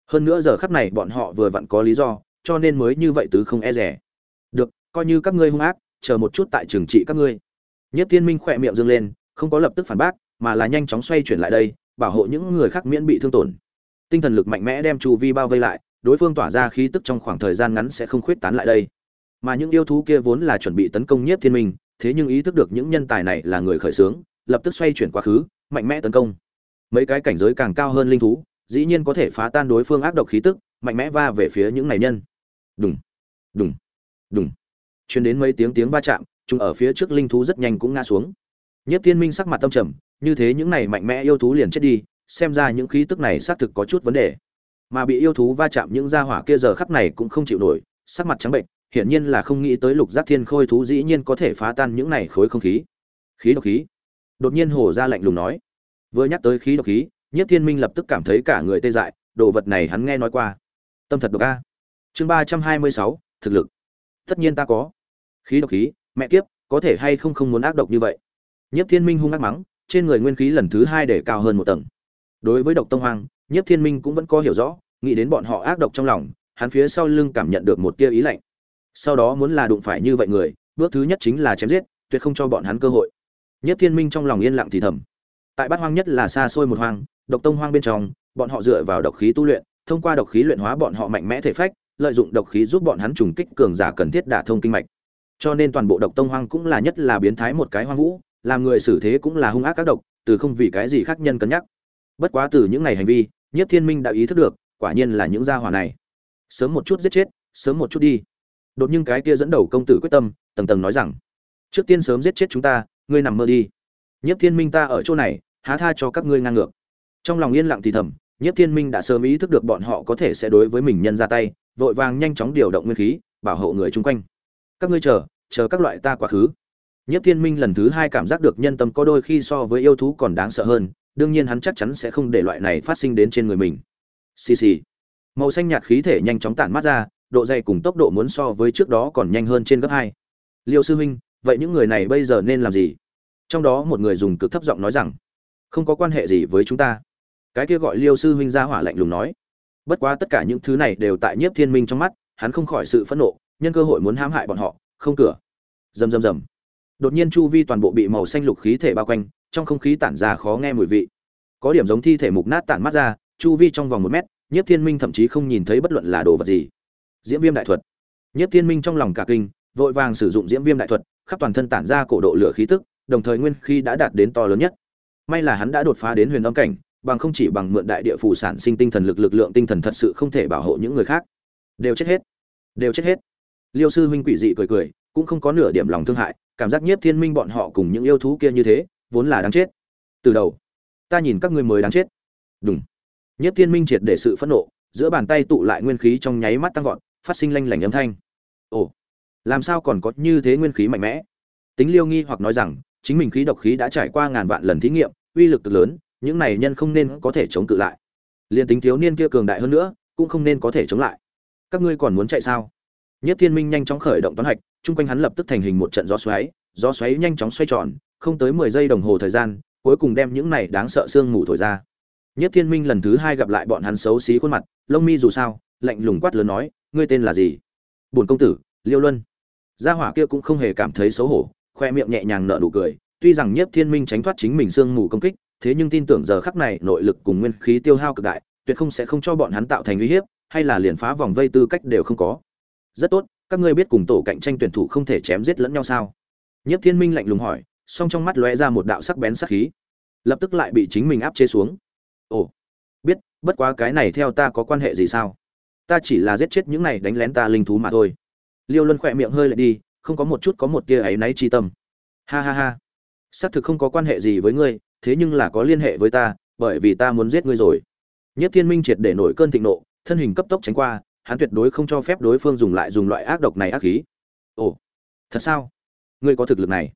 Hơn nữa giờ khắc này bọn họ vừa vặn có lý do, cho nên mới như vậy tứ không e dè. được, coi như các ngươi hung ác, chờ một chút tại trường trị các ngươi. Nhất thiên minh khỏe miệng dương lên, không có lập tức phản bác, mà là nhanh chóng xoay chuyển lại đây, bảo hộ những người khác miễn bị thương tổn. Tinh thần lực mạnh mẽ đem chu vi bao vây lại, đối phương tỏa ra khí tức trong khoảng thời gian ngắn sẽ không khuyết tán lại đây mà những yêu thú kia vốn là chuẩn bị tấn công nhiếp thiên minh, thế nhưng ý thức được những nhân tài này là người khởi xướng, lập tức xoay chuyển quá khứ, mạnh mẽ tấn công. Mấy cái cảnh giới càng cao hơn linh thú, dĩ nhiên có thể phá tan đối phương ác độc khí tức, mạnh mẽ va về phía những này nhân. Đùng đùng đùng. Chuyến đến mấy tiếng tiếng va chạm, chúng ở phía trước linh thú rất nhanh cũng ngã xuống. Nhất thiên minh sắc mặt tâm trầm, như thế những này mạnh mẽ yêu thú liền chết đi, xem ra những khí tức này xác thực có chút vấn đề. Mà bị yêu thú va chạm những gia hỏa kia giờ khắp này cũng không chịu nổi, sắc mặt trắng bệnh hiển nhiên là không nghĩ tới lục giác thiên khôi thú dĩ nhiên có thể phá tan những này khối không khí. Khí độc khí. Đột nhiên hổ ra lạnh lùng nói. Vừa nhắc tới khí độc khí, nhất thiên minh lập tức cảm thấy cả người tê dại, đồ vật này hắn nghe nói qua. Tâm thật độc a. Chương ba trăm hai mươi sáu, thực lực. Tất nhiên ta có. Khí độc khí, mẹ kiếp, có thể hay không không muốn ác độc như vậy? Nhất thiên minh hung ác mắng, trên người nguyên khí lần thứ hai để cao hơn một tầng. Đối với độc tông hoang, nhất thiên minh cũng vẫn có hiểu rõ, nghĩ đến bọn họ ác độc trong lòng, hắn phía sau lưng cảm nhận được một tia ý lạnh sau đó muốn là đụng phải như vậy người, bước thứ nhất chính là chém giết, tuyệt không cho bọn hắn cơ hội. Nhất thiên minh trong lòng yên lặng thì thầm. Tại bát hoang nhất là xa xôi một hoang, độc tông hoang bên trong, bọn họ dựa vào độc khí tu luyện, thông qua độc khí luyện hóa bọn họ mạnh mẽ thể phách, lợi dụng độc khí giúp bọn hắn trùng kích cường giả cần thiết đả thông kinh mạch. Cho nên toàn bộ độc tông hoang cũng là nhất là biến thái một cái hoang vũ, làm người xử thế cũng là hung ác các độc, từ không vì cái gì khác nhân cân nhắc. Bất quá từ những ngày hành vi, nhất thiên minh đã ý thức được, quả nhiên là những gia hỏa này. Sớm một chút giết chết, sớm một chút đi đột nhiên cái kia dẫn đầu công tử quyết tâm, tầng tầng nói rằng, trước tiên sớm giết chết chúng ta, ngươi nằm mơ đi. Nhất thiên minh ta ở chỗ này, há tha cho các ngươi ngang ngược. Trong lòng yên lặng thì thầm nhất thiên minh đã sớm ý thức được bọn họ có thể sẽ đối với mình nhân ra tay, vội vàng nhanh chóng điều động nguyên khí, bảo hộ người chung quanh. Các ngươi chờ chờ các loại ta quá khứ. Nhất thiên minh lần thứ hai cảm giác được nhân tâm có đôi khi so với yêu thú còn đáng sợ hơn, đương nhiên hắn chắc chắn sẽ không để loại này phát sinh đến trên người mình. Xì xì. Màu xanh nhạt khí thể nhanh chóng tản mát ra độ dày cùng tốc độ muốn so với trước đó còn nhanh hơn trên gấp hai. Liêu sư huynh, vậy những người này bây giờ nên làm gì? Trong đó một người dùng cực thấp giọng nói rằng, không có quan hệ gì với chúng ta. Cái kia gọi liêu sư huynh ra hỏa lạnh lùng nói. Bất quá tất cả những thứ này đều tại nhiếp thiên minh trong mắt, hắn không khỏi sự phẫn nộ, nhân cơ hội muốn hãm hại bọn họ, không cửa. Rầm rầm rầm. Đột nhiên chu vi toàn bộ bị màu xanh lục khí thể bao quanh, trong không khí tản ra khó nghe mùi vị. Có điểm giống thi thể mục nát tản mắt ra, chu vi trong vòng một mét, nhiếp thiên minh thậm chí không nhìn thấy bất luận là đồ vật gì diễm viêm đại thuật. Nhiếp thiên minh trong lòng cả kinh, vội vàng sử dụng diễm viêm đại thuật, khắp toàn thân tản ra cổ độ lửa khí tức, đồng thời nguyên khí đã đạt đến to lớn nhất. May là hắn đã đột phá đến huyền âm cảnh, bằng không chỉ bằng mượn đại địa phủ sản sinh tinh thần lực lực lượng tinh thần thật sự không thể bảo hộ những người khác. Đều chết hết. Đều chết hết. Liêu sư huynh quỷ dị cười cười, cũng không có nửa điểm lòng thương hại, cảm giác nhiếp thiên minh bọn họ cùng những yêu thú kia như thế, vốn là đáng chết. Từ đầu, ta nhìn các ngươi mới đáng chết. Đúng nhiếp thiên minh triệt để sự phẫn nộ, giữa bàn tay tụ lại nguyên khí trong nháy mắt tăng vọt phát sinh lanh lảnh âm thanh. Ồ, làm sao còn có như thế nguyên khí mạnh mẽ? Tính liêu nghi hoặc nói rằng, chính mình khí độc khí đã trải qua ngàn vạn lần thí nghiệm, uy lực cực lớn, những này nhân không nên có thể chống cự lại. Liền tính thiếu niên kia cường đại hơn nữa, cũng không nên có thể chống lại. Các ngươi còn muốn chạy sao? Nhất thiên minh nhanh chóng khởi động toán hạch, chung quanh hắn lập tức thành hình một trận gió xoáy gió xoáy nhanh chóng xoay tròn, không tới mười giây đồng hồ thời gian, cuối cùng đem những này đáng sợ sương mù thổi ra. Nhất thiên minh lần thứ hai gặp lại bọn hắn xấu xí khuôn mặt, lông mi dù sao, lạnh lùng quát lớn nói ngươi tên là gì? Bổn công tử, liêu luân. Gia hỏa kia cũng không hề cảm thấy xấu hổ, khoe miệng nhẹ nhàng nở nụ cười, tuy rằng nhất thiên minh tránh thoát chính mình sương mù công kích, thế nhưng tin tưởng giờ khắc này nội lực cùng nguyên khí tiêu hao cực đại, tuyệt không sẽ không cho bọn hắn tạo thành uy hiếp, hay là liền phá vòng vây tư cách đều không có. Rất tốt, các ngươi biết cùng tổ cạnh tranh tuyển thủ không thể chém giết lẫn nhau sao? Nhất thiên minh lạnh lùng hỏi, song trong mắt lóe ra một đạo sắc bén sắc khí. Lập tức lại bị chính mình áp chế xuống. Ồ, biết, bất quá cái này theo ta có quan hệ gì sao? Ta chỉ là giết chết những này đánh lén ta linh thú mà thôi. Liêu luân khỏe miệng hơi lại đi, không có một chút có một tia áy náy chi tâm. Ha ha ha. Xác thực không có quan hệ gì với ngươi, thế nhưng là có liên hệ với ta, bởi vì ta muốn giết ngươi rồi. Nhất thiên minh triệt để nổi cơn thịnh nộ, thân hình cấp tốc tránh qua, hắn tuyệt đối không cho phép đối phương dùng lại dùng loại ác độc này ác khí. Ồ, thật sao? Ngươi có thực lực này.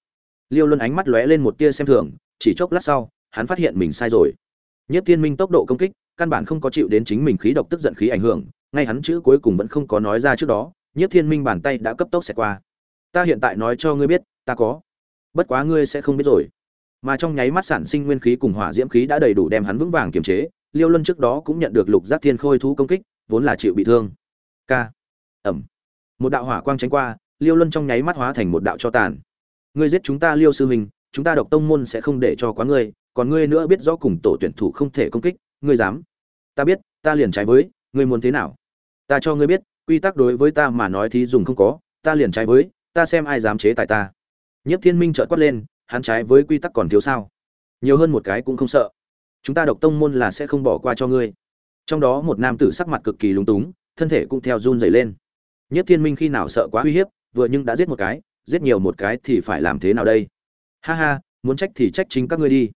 Liêu luân ánh mắt lóe lên một tia xem thường, chỉ chốc lát sau, hắn phát hiện mình sai rồi. Nhất thiên minh tốc độ công kích, căn bản không có chịu đến chính mình khí độc tức giận khí ảnh hưởng ngay hắn chữ cuối cùng vẫn không có nói ra trước đó nhất thiên minh bàn tay đã cấp tốc xẹt qua. Ta hiện tại nói cho ngươi biết, ta có. Bất quá ngươi sẽ không biết rồi. Mà trong nháy mắt sản sinh nguyên khí cùng hỏa diễm khí đã đầy đủ đem hắn vững vàng kiềm chế, liêu luân trước đó cũng nhận được lục giác thiên khôi thú công kích, vốn là chịu bị thương. K ẩm. Một đạo hỏa quang tránh qua, liêu luân trong nháy mắt hóa thành một đạo cho tàn. Ngươi giết chúng ta liêu sư huynh chúng ta độc tông môn sẽ không để cho quá ngươi, còn ngươi nữa biết rõ cùng tổ tuyển thủ không thể công kích, ngươi dám. Ta biết, ta liền trái với, ngươi muốn thế nào? Ta cho ngươi biết, quy tắc đối với ta mà nói thì dùng không có, ta liền trái với, ta xem ai dám chế tài ta. Nhất thiên minh trợn quát lên, hắn trái với quy tắc còn thiếu sao? Nhiều hơn một cái cũng không sợ. Chúng ta độc tông môn là sẽ không bỏ qua cho ngươi. Trong đó một nam tử sắc mặt cực kỳ lúng túng, thân thể cũng theo run dày lên. Nhất thiên minh khi nào sợ quá uy hiếp, vừa nhưng đã giết một cái, giết nhiều một cái thì phải làm thế nào đây? Ha ha, muốn trách thì trách chính các ngươi đi.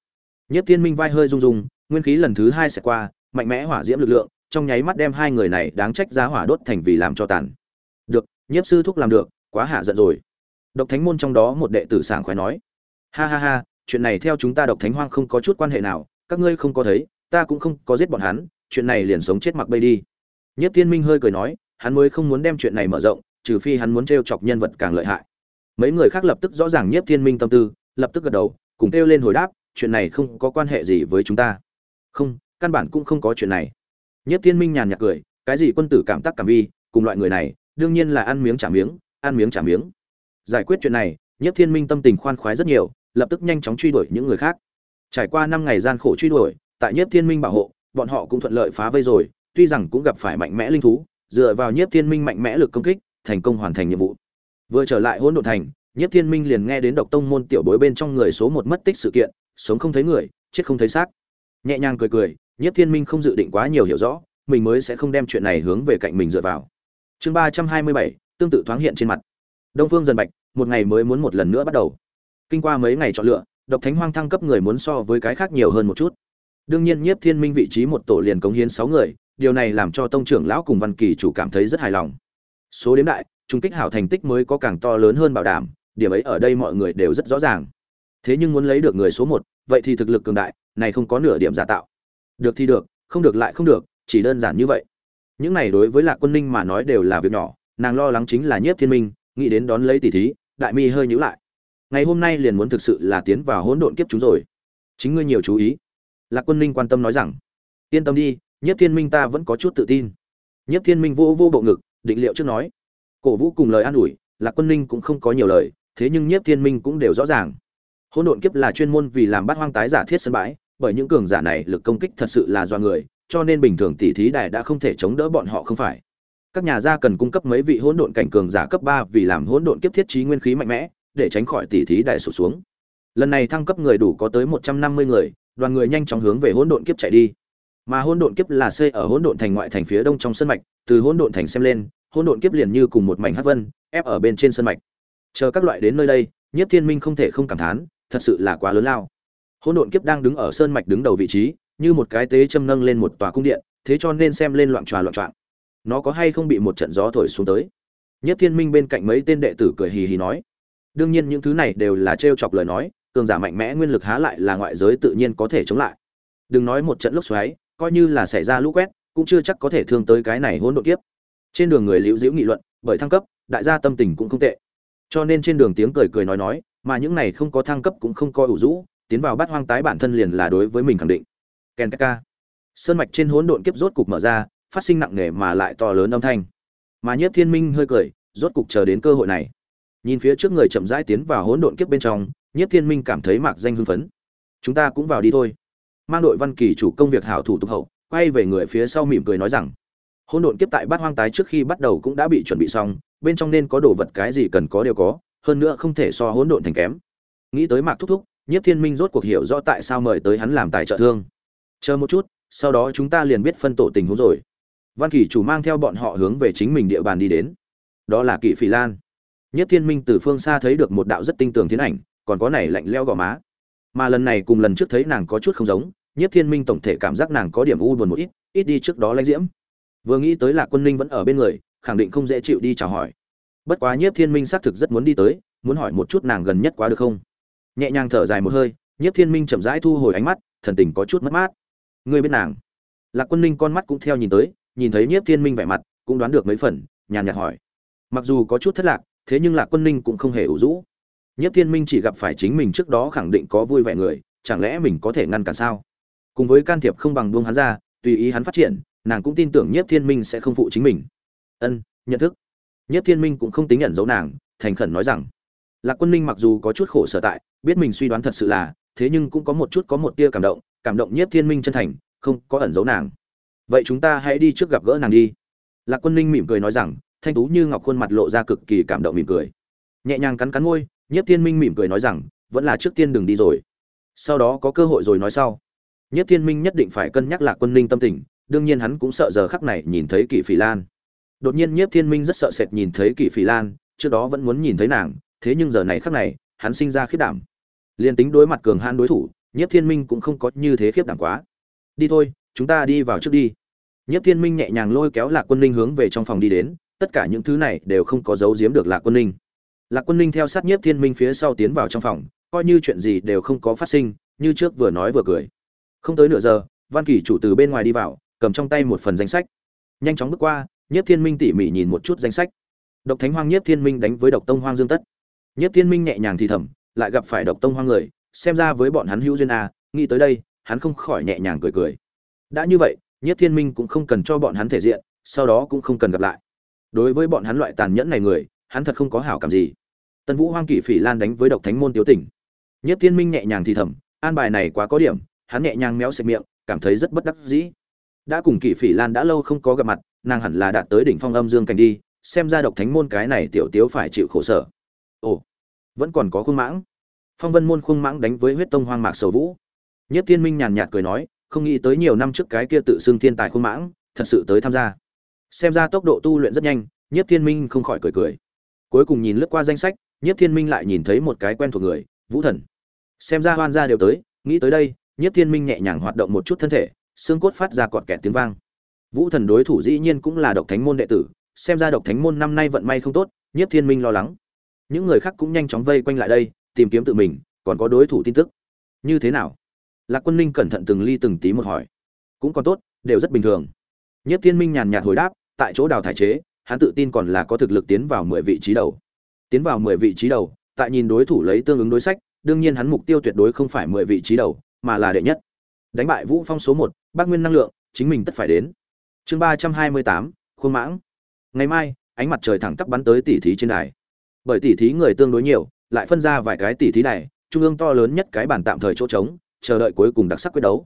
Nhất thiên minh vai hơi rung rung, nguyên khí lần thứ hai sẽ qua, mạnh mẽ hỏa diễm lực lượng trong nháy mắt đem hai người này đáng trách giá hỏa đốt thành vì làm cho tàn. Được, nhiếp sư thúc làm được, quá hạ giận rồi. Độc thánh môn trong đó một đệ tử sảng khoái nói. Ha ha ha, chuyện này theo chúng ta độc thánh hoang không có chút quan hệ nào, các ngươi không có thấy, ta cũng không có giết bọn hắn, chuyện này liền sống chết mặc bay đi. Nhiếp tiên minh hơi cười nói, hắn mới không muốn đem chuyện này mở rộng, trừ phi hắn muốn trêu chọc nhân vật càng lợi hại. Mấy người khác lập tức rõ ràng nhiếp thiên minh tâm tư, lập tức gật đầu, cùng kêu lên hồi đáp, chuyện này không có quan hệ gì với chúng ta. Không, căn bản cũng không có chuyện này nhất thiên minh nhàn nhạt cười, cái gì quân tử cảm tác cảm vi, cùng loại người này, đương nhiên là ăn miếng trả miếng, ăn miếng trả miếng. Giải quyết chuyện này nhất thiên minh tâm tình khoan khoái rất nhiều, lập tức nhanh chóng truy đuổi những người khác. Trải qua năm ngày gian khổ truy đuổi, tại nhất thiên minh bảo hộ, bọn họ cũng thuận lợi phá vây rồi, tuy rằng cũng gặp phải mạnh mẽ linh thú, dựa vào nhất thiên minh mạnh mẽ lực công kích, thành công hoàn thành nhiệm vụ. Vừa trở lại hỗn độn thành nhất thiên minh liền nghe đến độc tông môn tiểu bối bên trong người số một mất tích sự kiện, sống không thấy người, chết không thấy xác. Nhẹ nhàng cười cười nhất thiên minh không dự định quá nhiều hiểu rõ, mình mới sẽ không đem chuyện này hướng về cạnh mình dựa vào. Chương ba trăm hai mươi bảy, tương tự thoáng hiện trên mặt. Đông phương dần bạch, một ngày mới muốn một lần nữa bắt đầu. Kinh qua mấy ngày chọn lựa, độc thánh hoang thăng cấp người muốn so với cái khác nhiều hơn một chút. Đương nhiên nhiếp thiên minh vị trí một tổ liền cống hiến sáu người, điều này làm cho tông trưởng lão cùng văn kỳ chủ cảm thấy rất hài lòng. Số đếm đại trung kích hảo thành tích mới có càng to lớn hơn bảo đảm, điểm ấy ở đây mọi người đều rất rõ ràng. Thế nhưng muốn lấy được người số một, vậy thì thực lực cường đại, này không có nửa điểm giả tạo được thì được, không được lại không được, chỉ đơn giản như vậy. Những này đối với lạc quân ninh mà nói đều là việc nhỏ, nàng lo lắng chính là nhiếp thiên minh, nghĩ đến đón lấy tỷ thí, đại mi hơi nhữ lại. Ngày hôm nay liền muốn thực sự là tiến vào hỗn độn kiếp chúng rồi. Chính ngươi nhiều chú ý. Lạc quân ninh quan tâm nói rằng, yên tâm đi, nhiếp thiên minh ta vẫn có chút tự tin. Nhiếp thiên minh vô vô bộ ngực, định liệu trước nói. Cổ vũ cùng lời an ủi, lạc quân ninh cũng không có nhiều lời, thế nhưng nhiếp thiên minh cũng đều rõ ràng. Hỗn độn kiếp là chuyên môn vì làm bắt hoang tái giả thiết sân bãi bởi những cường giả này lực công kích thật sự là do người, cho nên bình thường tỷ thí đài đã không thể chống đỡ bọn họ không phải. Các nhà gia cần cung cấp mấy vị hỗn độn cảnh cường giả cấp ba vì làm hỗn độn kiếp thiết trí nguyên khí mạnh mẽ, để tránh khỏi tỷ thí đài sụt xuống. Lần này thăng cấp người đủ có tới một trăm năm mươi người, đoàn người nhanh chóng hướng về hỗn độn kiếp chạy đi. Mà hỗn độn kiếp là xây ở hỗn độn thành ngoại thành phía đông trong sân mạch, từ hỗn độn thành xem lên, hỗn độn kiếp liền như cùng một mảnh hắc vân, ép ở bên trên sân mạch. Chờ các loại đến nơi đây nhất thiên minh không thể không cảm thán, thật sự là quá lớn lao hỗn độn kiếp đang đứng ở sơn mạch đứng đầu vị trí, như một cái tế châm nâng lên một tòa cung điện, thế cho nên xem lên loạn tròa loạn trọng nó có hay không bị một trận gió thổi xuống tới? Nhất thiên minh bên cạnh mấy tên đệ tử cười hì hì nói. Đương nhiên những thứ này đều là trêu chọc lời nói, cường giả mạnh mẽ nguyên lực há lại là ngoại giới tự nhiên có thể chống lại. Đừng nói một trận lốc xoáy, coi như là xảy ra lũ quét, cũng chưa chắc có thể thương tới cái này hỗn độn kiếp. Trên đường người liễu diễu nghị luận, bởi thăng cấp, đại gia tâm tình cũng không tệ. Cho nên trên đường tiếng cười cười nói nói, mà những này không có thăng cấp cũng không coi ủ rũ tiến vào bát hoang tái bản thân liền là đối với mình khẳng định. Ken ka sơn mạch trên hỗn độn kiếp rốt cục mở ra, phát sinh nặng nề mà lại to lớn âm thanh. Mà nhiếp thiên minh hơi cười, rốt cục chờ đến cơ hội này. Nhìn phía trước người chậm rãi tiến vào hỗn độn kiếp bên trong, nhiếp thiên minh cảm thấy mạc danh hưng phấn. Chúng ta cũng vào đi thôi. Mang đội văn kỳ chủ công việc hảo thủ tục hậu, quay về người phía sau mỉm cười nói rằng, hỗn độn kiếp tại bát hoang tái trước khi bắt đầu cũng đã bị chuẩn bị xong, bên trong nên có đồ vật cái gì cần có đều có, hơn nữa không thể so hỗn độn thành kém. Nghĩ tới mạc thúc thúc nhiếp thiên minh rốt cuộc hiểu rõ tại sao mời tới hắn làm tài trợ thương. Chờ một chút, sau đó chúng ta liền biết phân tổ tình huống rồi. Văn kỳ chủ mang theo bọn họ hướng về chính mình địa bàn đi đến. Đó là kỵ phỉ lan. Nhất thiên minh từ phương xa thấy được một đạo rất tinh tường tiến ảnh, còn có này lạnh leo gò má. Mà lần này cùng lần trước thấy nàng có chút không giống nhất thiên minh tổng thể cảm giác nàng có điểm u buồn một ít ít đi trước đó lãnh diễm. Vừa nghĩ tới là quân ninh vẫn ở bên người, khẳng định không dễ chịu đi chào hỏi. Bất quá nhất thiên minh xác thực rất muốn đi tới, muốn hỏi một chút nàng gần nhất quá được không? Nhẹ nhàng thở dài một hơi, Nhiếp thiên minh chậm rãi thu hồi ánh mắt, thần tình có chút mất mát. Ngươi biết nàng? Lạc quân ninh con mắt cũng theo nhìn tới, nhìn thấy nhiếp thiên minh vẻ mặt, cũng đoán được mấy phần, nhàn nhạt hỏi. Mặc dù có chút thất lạc, thế nhưng lạc quân ninh cũng không hề ủ rũ. Nhiếp thiên minh chỉ gặp phải chính mình trước đó khẳng định có vui vẻ người, chẳng lẽ mình có thể ngăn cản sao? Cùng với can thiệp không bằng buông hắn ra, tùy ý hắn phát triển, nàng cũng tin tưởng nhiếp thiên minh sẽ không phụ chính mình. Ân, nhận thức. Nhiếp thiên minh cũng không tính nhận dấu nàng, thành khẩn nói rằng lạc quân ninh mặc dù có chút khổ sở tại, biết mình suy đoán thật sự là, thế nhưng cũng có một chút có một tia cảm động cảm động nhiếp thiên minh chân thành, không có ẩn giấu nàng. Vậy chúng ta hãy đi trước gặp gỡ nàng đi. Lạc quân ninh mỉm cười nói rằng, thanh tú như ngọc khuôn mặt lộ ra cực kỳ cảm động mỉm cười. Nhẹ nhàng cắn cắn môi, nhiếp thiên minh mỉm cười nói rằng, vẫn là trước tiên đừng đi rồi. Sau đó có cơ hội rồi nói sau. Nhiếp thiên minh nhất định phải cân nhắc lạc quân ninh tâm tình, đương nhiên hắn cũng sợ giờ khắc này nhìn thấy kỷ phỉ lan. Đột nhiên nhiếp thiên minh rất sợ sệt nhìn thấy kỷ phỉ lan, trước đó vẫn muốn nhìn thấy nàng thế nhưng giờ này khắc này, hắn sinh ra khiếp đảm. Liên tính đối mặt cường hãn đối thủ, nhiếp thiên minh cũng không có như thế khiếp đảm quá. Đi thôi, chúng ta đi vào trước đi. Nhiếp thiên minh nhẹ nhàng lôi kéo lạc quân ninh hướng về trong phòng đi đến, tất cả những thứ này đều không có giấu giếm được lạc quân ninh. Lạc quân ninh theo sát nhiếp thiên minh phía sau tiến vào trong phòng, coi như chuyện gì đều không có phát sinh, như trước vừa nói vừa cười. Không tới nửa giờ, văn kỳ chủ từ bên ngoài đi vào, cầm trong tay một phần danh sách. Nhanh chóng bước qua, nhiếp thiên minh tỉ mỉ nhìn một chút danh sách. Độc thánh hoang nhiếp thiên minh đánh với độc tông hoang dương tất nhiếp thiên minh nhẹ nhàng thì thầm, lại gặp phải độc tông hoang người, xem ra với bọn hắn hữu duyên a nghĩ tới đây, hắn không khỏi nhẹ nhàng cười cười. Đã như vậy nhất thiên minh cũng không cần cho bọn hắn thể diện, sau đó cũng không cần gặp lại. Đối với bọn hắn loại tàn nhẫn này người, hắn thật không có hảo cảm gì. Tân vũ hoang kỷ phỉ lan đánh với độc thánh môn tiểu tỉnh. Nhất thiên minh nhẹ nhàng thì thầm, an bài này quá có điểm, hắn nhẹ nhàng méo sạch miệng, cảm thấy rất bất đắc dĩ. Đã cùng kỷ phỉ lan đã lâu không có gặp mặt, nàng hẳn là đạt tới đỉnh phong âm dương cảnh đi, xem ra độc thánh môn cái này tiểu tiếu phải chịu khổ sở ồ, vẫn còn có khuôn mãng. Phong vân môn khuôn mãng đánh với huyết tông hoang mạc sầu vũ. Nhất thiên minh nhàn nhạt cười nói, không nghĩ tới nhiều năm trước cái kia tự xưng thiên tài khuôn mãng, thật sự tới tham gia. Xem ra tốc độ tu luyện rất nhanh, nhất thiên minh không khỏi cười cười. Cuối cùng nhìn lướt qua danh sách, nhất thiên minh lại nhìn thấy một cái quen thuộc người, vũ thần. Xem ra hoan gia đều tới, nghĩ tới đây, nhất thiên minh nhẹ nhàng hoạt động một chút thân thể, xương cốt phát ra cọt kẹt tiếng vang. Vũ thần đối thủ dĩ nhiên cũng là độc thánh môn đệ tử, xem ra độc thánh môn năm nay vận may không tốt, nhất thiên minh lo lắng những người khác cũng nhanh chóng vây quanh lại đây, tìm kiếm tự mình, còn có đối thủ tin tức. Như thế nào? Lạc quân ninh cẩn thận từng ly từng tí một hỏi. Cũng còn tốt, đều rất bình thường. Nhất thiên minh nhàn nhạt hồi đáp, tại chỗ đào thải chế, hắn tự tin còn là có thực lực tiến vào mười vị trí đầu. Tiến vào mười vị trí đầu, tại nhìn đối thủ lấy tương ứng đối sách, đương nhiên hắn mục tiêu tuyệt đối không phải mười vị trí đầu, mà là đệ nhất. Đánh bại vũ phong số một bác nguyên năng lượng, chính mình tất phải đến. Chương ba trăm hai mươi tám, khuôn mãng. Ngày mai, ánh mặt trời thẳng tắp bắn tới tỉ thí trên đài bởi tỉ thí người tương đối nhiều, lại phân ra vài cái tỉ thí này, trung ương to lớn nhất cái bản tạm thời chỗ trống, chờ đợi cuối cùng đặc sắc quyết đấu.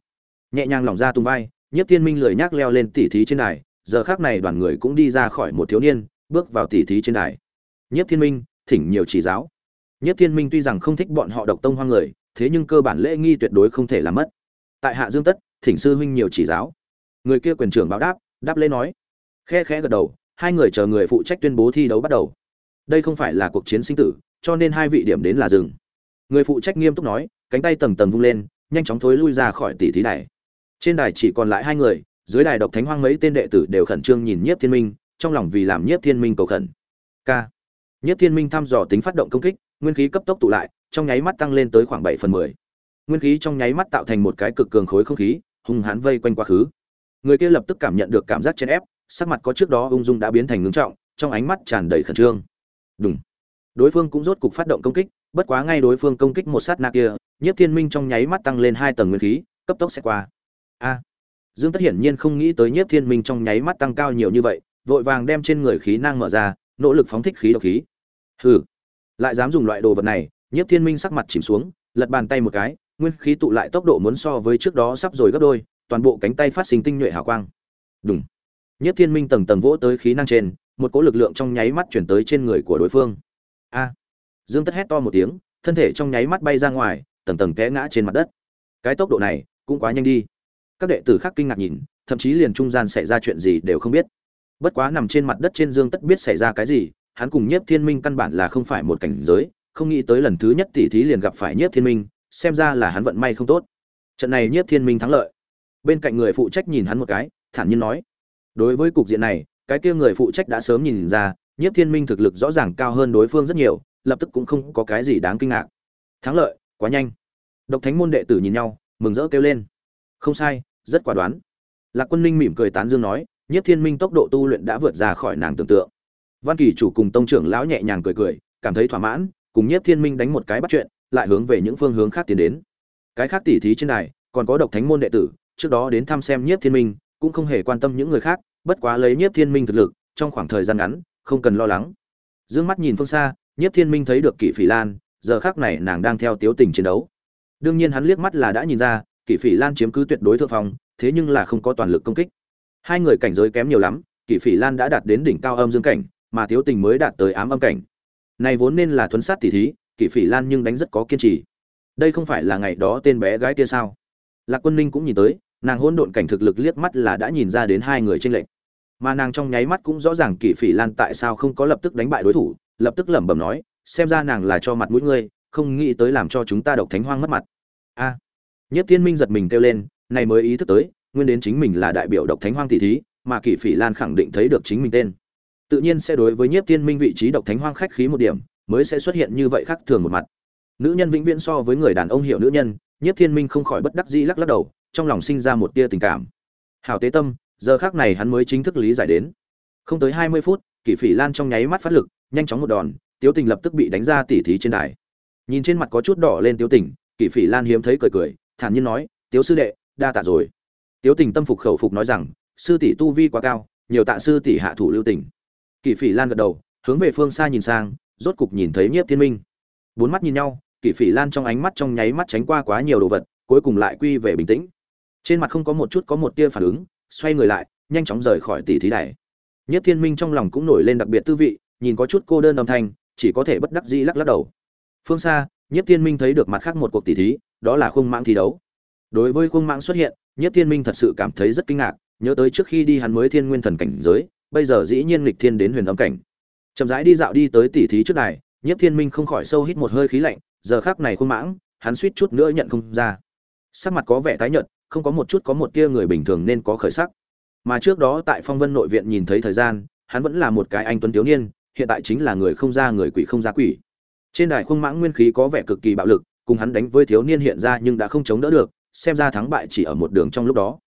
Nhẹ nhàng lỏng ra tung vai, nhiếp thiên minh lười nhác leo lên tỉ thí trên đài, giờ khác này đoàn người cũng đi ra khỏi một thiếu niên, bước vào tỉ thí trên đài. Nhiếp thiên minh, thỉnh nhiều chỉ giáo. Nhiếp thiên minh tuy rằng không thích bọn họ độc tông hoang người, thế nhưng cơ bản lễ nghi tuyệt đối không thể làm mất. Tại hạ dương tất, thỉnh sư huynh nhiều chỉ giáo. Người kia quyền trưởng báo đáp đáp lễ nói. Khe khẽ gật đầu, hai người chờ người phụ trách tuyên bố thi đấu bắt đầu đây không phải là cuộc chiến sinh tử, cho nên hai vị điểm đến là dừng. Người phụ trách nghiêm túc nói, cánh tay tầng tầng vung lên, nhanh chóng thối lui ra khỏi tỷ thí đài. Trên đài chỉ còn lại hai người, dưới đài độc thánh hoang mấy tên đệ tử đều khẩn trương nhìn nhiếp thiên minh, trong lòng vì làm nhiếp thiên minh cầu khẩn. K nhiếp thiên minh thăm dò tính phát động công kích, nguyên khí cấp tốc tụ lại, trong nháy mắt tăng lên tới khoảng bảy phần mười. Nguyên khí trong nháy mắt tạo thành một cái cực cường khối không khí, hung hãn vây quanh quá khứ. Người kia lập tức cảm nhận được cảm giác chèn ép, sắc mặt có trước đó ung dung đã biến thành ngưng trọng, trong ánh mắt tràn đầy khẩn trương đúng. Đối phương cũng rốt cục phát động công kích, bất quá ngay đối phương công kích một sát na kia, nhiếp thiên minh trong nháy mắt tăng lên hai tầng nguyên khí, cấp tốc sẽ qua. A. À, Dương tất hiển nhiên không nghĩ tới nhiếp thiên minh trong nháy mắt tăng cao nhiều như vậy, vội vàng đem trên người khí năng mở ra, nỗ lực phóng thích khí độc khí. Hừ. Lại dám dùng loại đồ vật này, nhiếp thiên minh sắc mặt chìm xuống, lật bàn tay một cái, nguyên khí tụ lại tốc độ muốn so với trước đó sắp rồi gấp đôi, toàn bộ cánh tay phát sinh tinh nhuệ hào quang. Đúng nhiếp thiên minh tầng tầng vỗ tới khí năng trên một cỗ lực lượng trong nháy mắt chuyển tới trên người của đối phương. A! Dương tất hét to một tiếng, thân thể trong nháy mắt bay ra ngoài, tầng tầng té ngã trên mặt đất. Cái tốc độ này cũng quá nhanh đi. Các đệ tử khác kinh ngạc nhìn, thậm chí liền trung gian xảy ra chuyện gì đều không biết. Bất quá nằm trên mặt đất trên dương tất biết xảy ra cái gì, hắn cùng nhiếp thiên minh căn bản là không phải một cảnh giới, không nghĩ tới lần thứ nhất tỷ thí liền gặp phải nhiếp thiên minh, xem ra là hắn vận may không tốt. Trận này nhiếp thiên minh thắng lợi. Bên cạnh người phụ trách nhìn hắn một cái, thản nhiên nói, đối với cục diện này cái kia người phụ trách đã sớm nhìn ra, nhiếp thiên minh thực lực rõ ràng cao hơn đối phương rất nhiều, lập tức cũng không có cái gì đáng kinh ngạc. Thắng lợi, quá nhanh. Độc thánh môn đệ tử nhìn nhau, mừng rỡ kêu lên. Không sai, rất quả đoán. Lạc quân ninh mỉm cười tán dương nói, nhiếp thiên minh tốc độ tu luyện đã vượt ra khỏi nàng tưởng tượng. Văn kỳ chủ cùng tông trưởng lão nhẹ nhàng cười cười, cảm thấy thỏa mãn, cùng nhiếp thiên minh đánh một cái bắt chuyện, lại hướng về những phương hướng khác tiến đến. Cái khác tỉ thí trên này còn có độc thánh môn đệ tử, trước đó đến thăm xem nhiếp thiên minh, cũng không hề quan tâm những người khác bất quá lấy nhiếp thiên minh thực lực, trong khoảng thời gian ngắn, không cần lo lắng. Dương mắt nhìn phương xa, nhiếp thiên minh thấy được kỷ phỉ lan, giờ khác này nàng đang theo tiếu tình chiến đấu. Đương nhiên hắn liếc mắt là đã nhìn ra, kỷ phỉ lan chiếm cứ tuyệt đối thượng phong, thế nhưng là không có toàn lực công kích. Hai người cảnh giới kém nhiều lắm, kỷ phỉ lan đã đạt đến đỉnh cao âm dương cảnh, mà tiếu tình mới đạt tới ám âm cảnh. Này vốn nên là thuấn sát tỷ thí, kỷ phỉ lan nhưng đánh rất có kiên trì. Đây không phải là ngày đó tên bé gái kia sao? Lạc quân ninh cũng nhìn tới nàng hôn độn cảnh thực lực liếc mắt là đã nhìn ra đến hai người tranh lệch. Mà nàng trong nháy mắt cũng rõ ràng kỷ phỉ lan tại sao không có lập tức đánh bại đối thủ lập tức lẩm bẩm nói xem ra nàng là cho mặt mũi ngươi không nghĩ tới làm cho chúng ta độc thánh hoang mất mặt. A. À, nhất thiên minh giật mình kêu lên này mới ý thức tới nguyên đến chính mình là đại biểu độc thánh hoang tỷ thí mà kỷ phỉ lan khẳng định thấy được chính mình tên. Tự nhiên sẽ đối với nhiếp thiên minh vị trí độc thánh hoang khách khí một điểm mới sẽ xuất hiện như vậy khác thường một mặt. Nữ nhân vĩnh viễn so với người đàn ông hiểu nữ nhân nhiếp thiên minh không khỏi bất đắc dĩ lắc lắc đầu trong lòng sinh ra một tia tình cảm. Hảo tế tâm, giờ khác này hắn mới chính thức lý giải đến. Không tới hai mươi phút, kỷ phỉ lan trong nháy mắt phát lực, nhanh chóng một đòn, tiếu tình lập tức bị đánh ra tỉ thí trên đài. Nhìn trên mặt có chút đỏ lên tiếu tình, kỷ phỉ lan hiếm thấy cười cười, thản nhiên nói, tiếu sư đệ, đa tạ rồi. Tiếu tình tâm phục khẩu phục nói rằng, sư tỷ tu vi quá cao, nhiều tạ sư tỷ hạ thủ lưu tình. Kỷ phỉ lan gật đầu, hướng về phương xa nhìn sang, rốt cục nhìn thấy nhiếp thiên minh. Bốn mắt nhìn nhau, kỷ phỉ lan trong ánh mắt trong nháy mắt tránh qua quá nhiều đồ vật, cuối cùng lại quy về bình tĩnh trên mặt không có một chút có một tia phản ứng xoay người lại nhanh chóng rời khỏi tỷ thí này. nhất thiên minh trong lòng cũng nổi lên đặc biệt tư vị nhìn có chút cô đơn âm thanh chỉ có thể bất đắc dĩ lắc lắc đầu. Phương xa nhất thiên minh thấy được mặt khác một cuộc tỷ thí đó là khung mạng thi đấu. Đối với khung mạng xuất hiện nhất thiên minh thật sự cảm thấy rất kinh ngạc nhớ tới trước khi đi hắn mới thiên nguyên thần cảnh giới bây giờ dĩ nhiên lịch thiên đến huyền âm cảnh. Chậm rãi đi dạo đi tới tỷ thí trước này, nhất thiên minh không khỏi sâu hít một hơi khí lạnh giờ khác này khung mãng hắn suýt chút nữa nhận không ra. Sắc mặt có vẻ tái nhợt không có một chút có một tia người bình thường nên có khởi sắc. Mà trước đó tại phong vân nội viện nhìn thấy thời gian, hắn vẫn là một cái anh tuấn thiếu niên, hiện tại chính là người không ra người quỷ không ra quỷ. Trên đài khung mãng nguyên khí có vẻ cực kỳ bạo lực, cùng hắn đánh với thiếu niên hiện ra nhưng đã không chống đỡ được, xem ra thắng bại chỉ ở một đường trong lúc đó.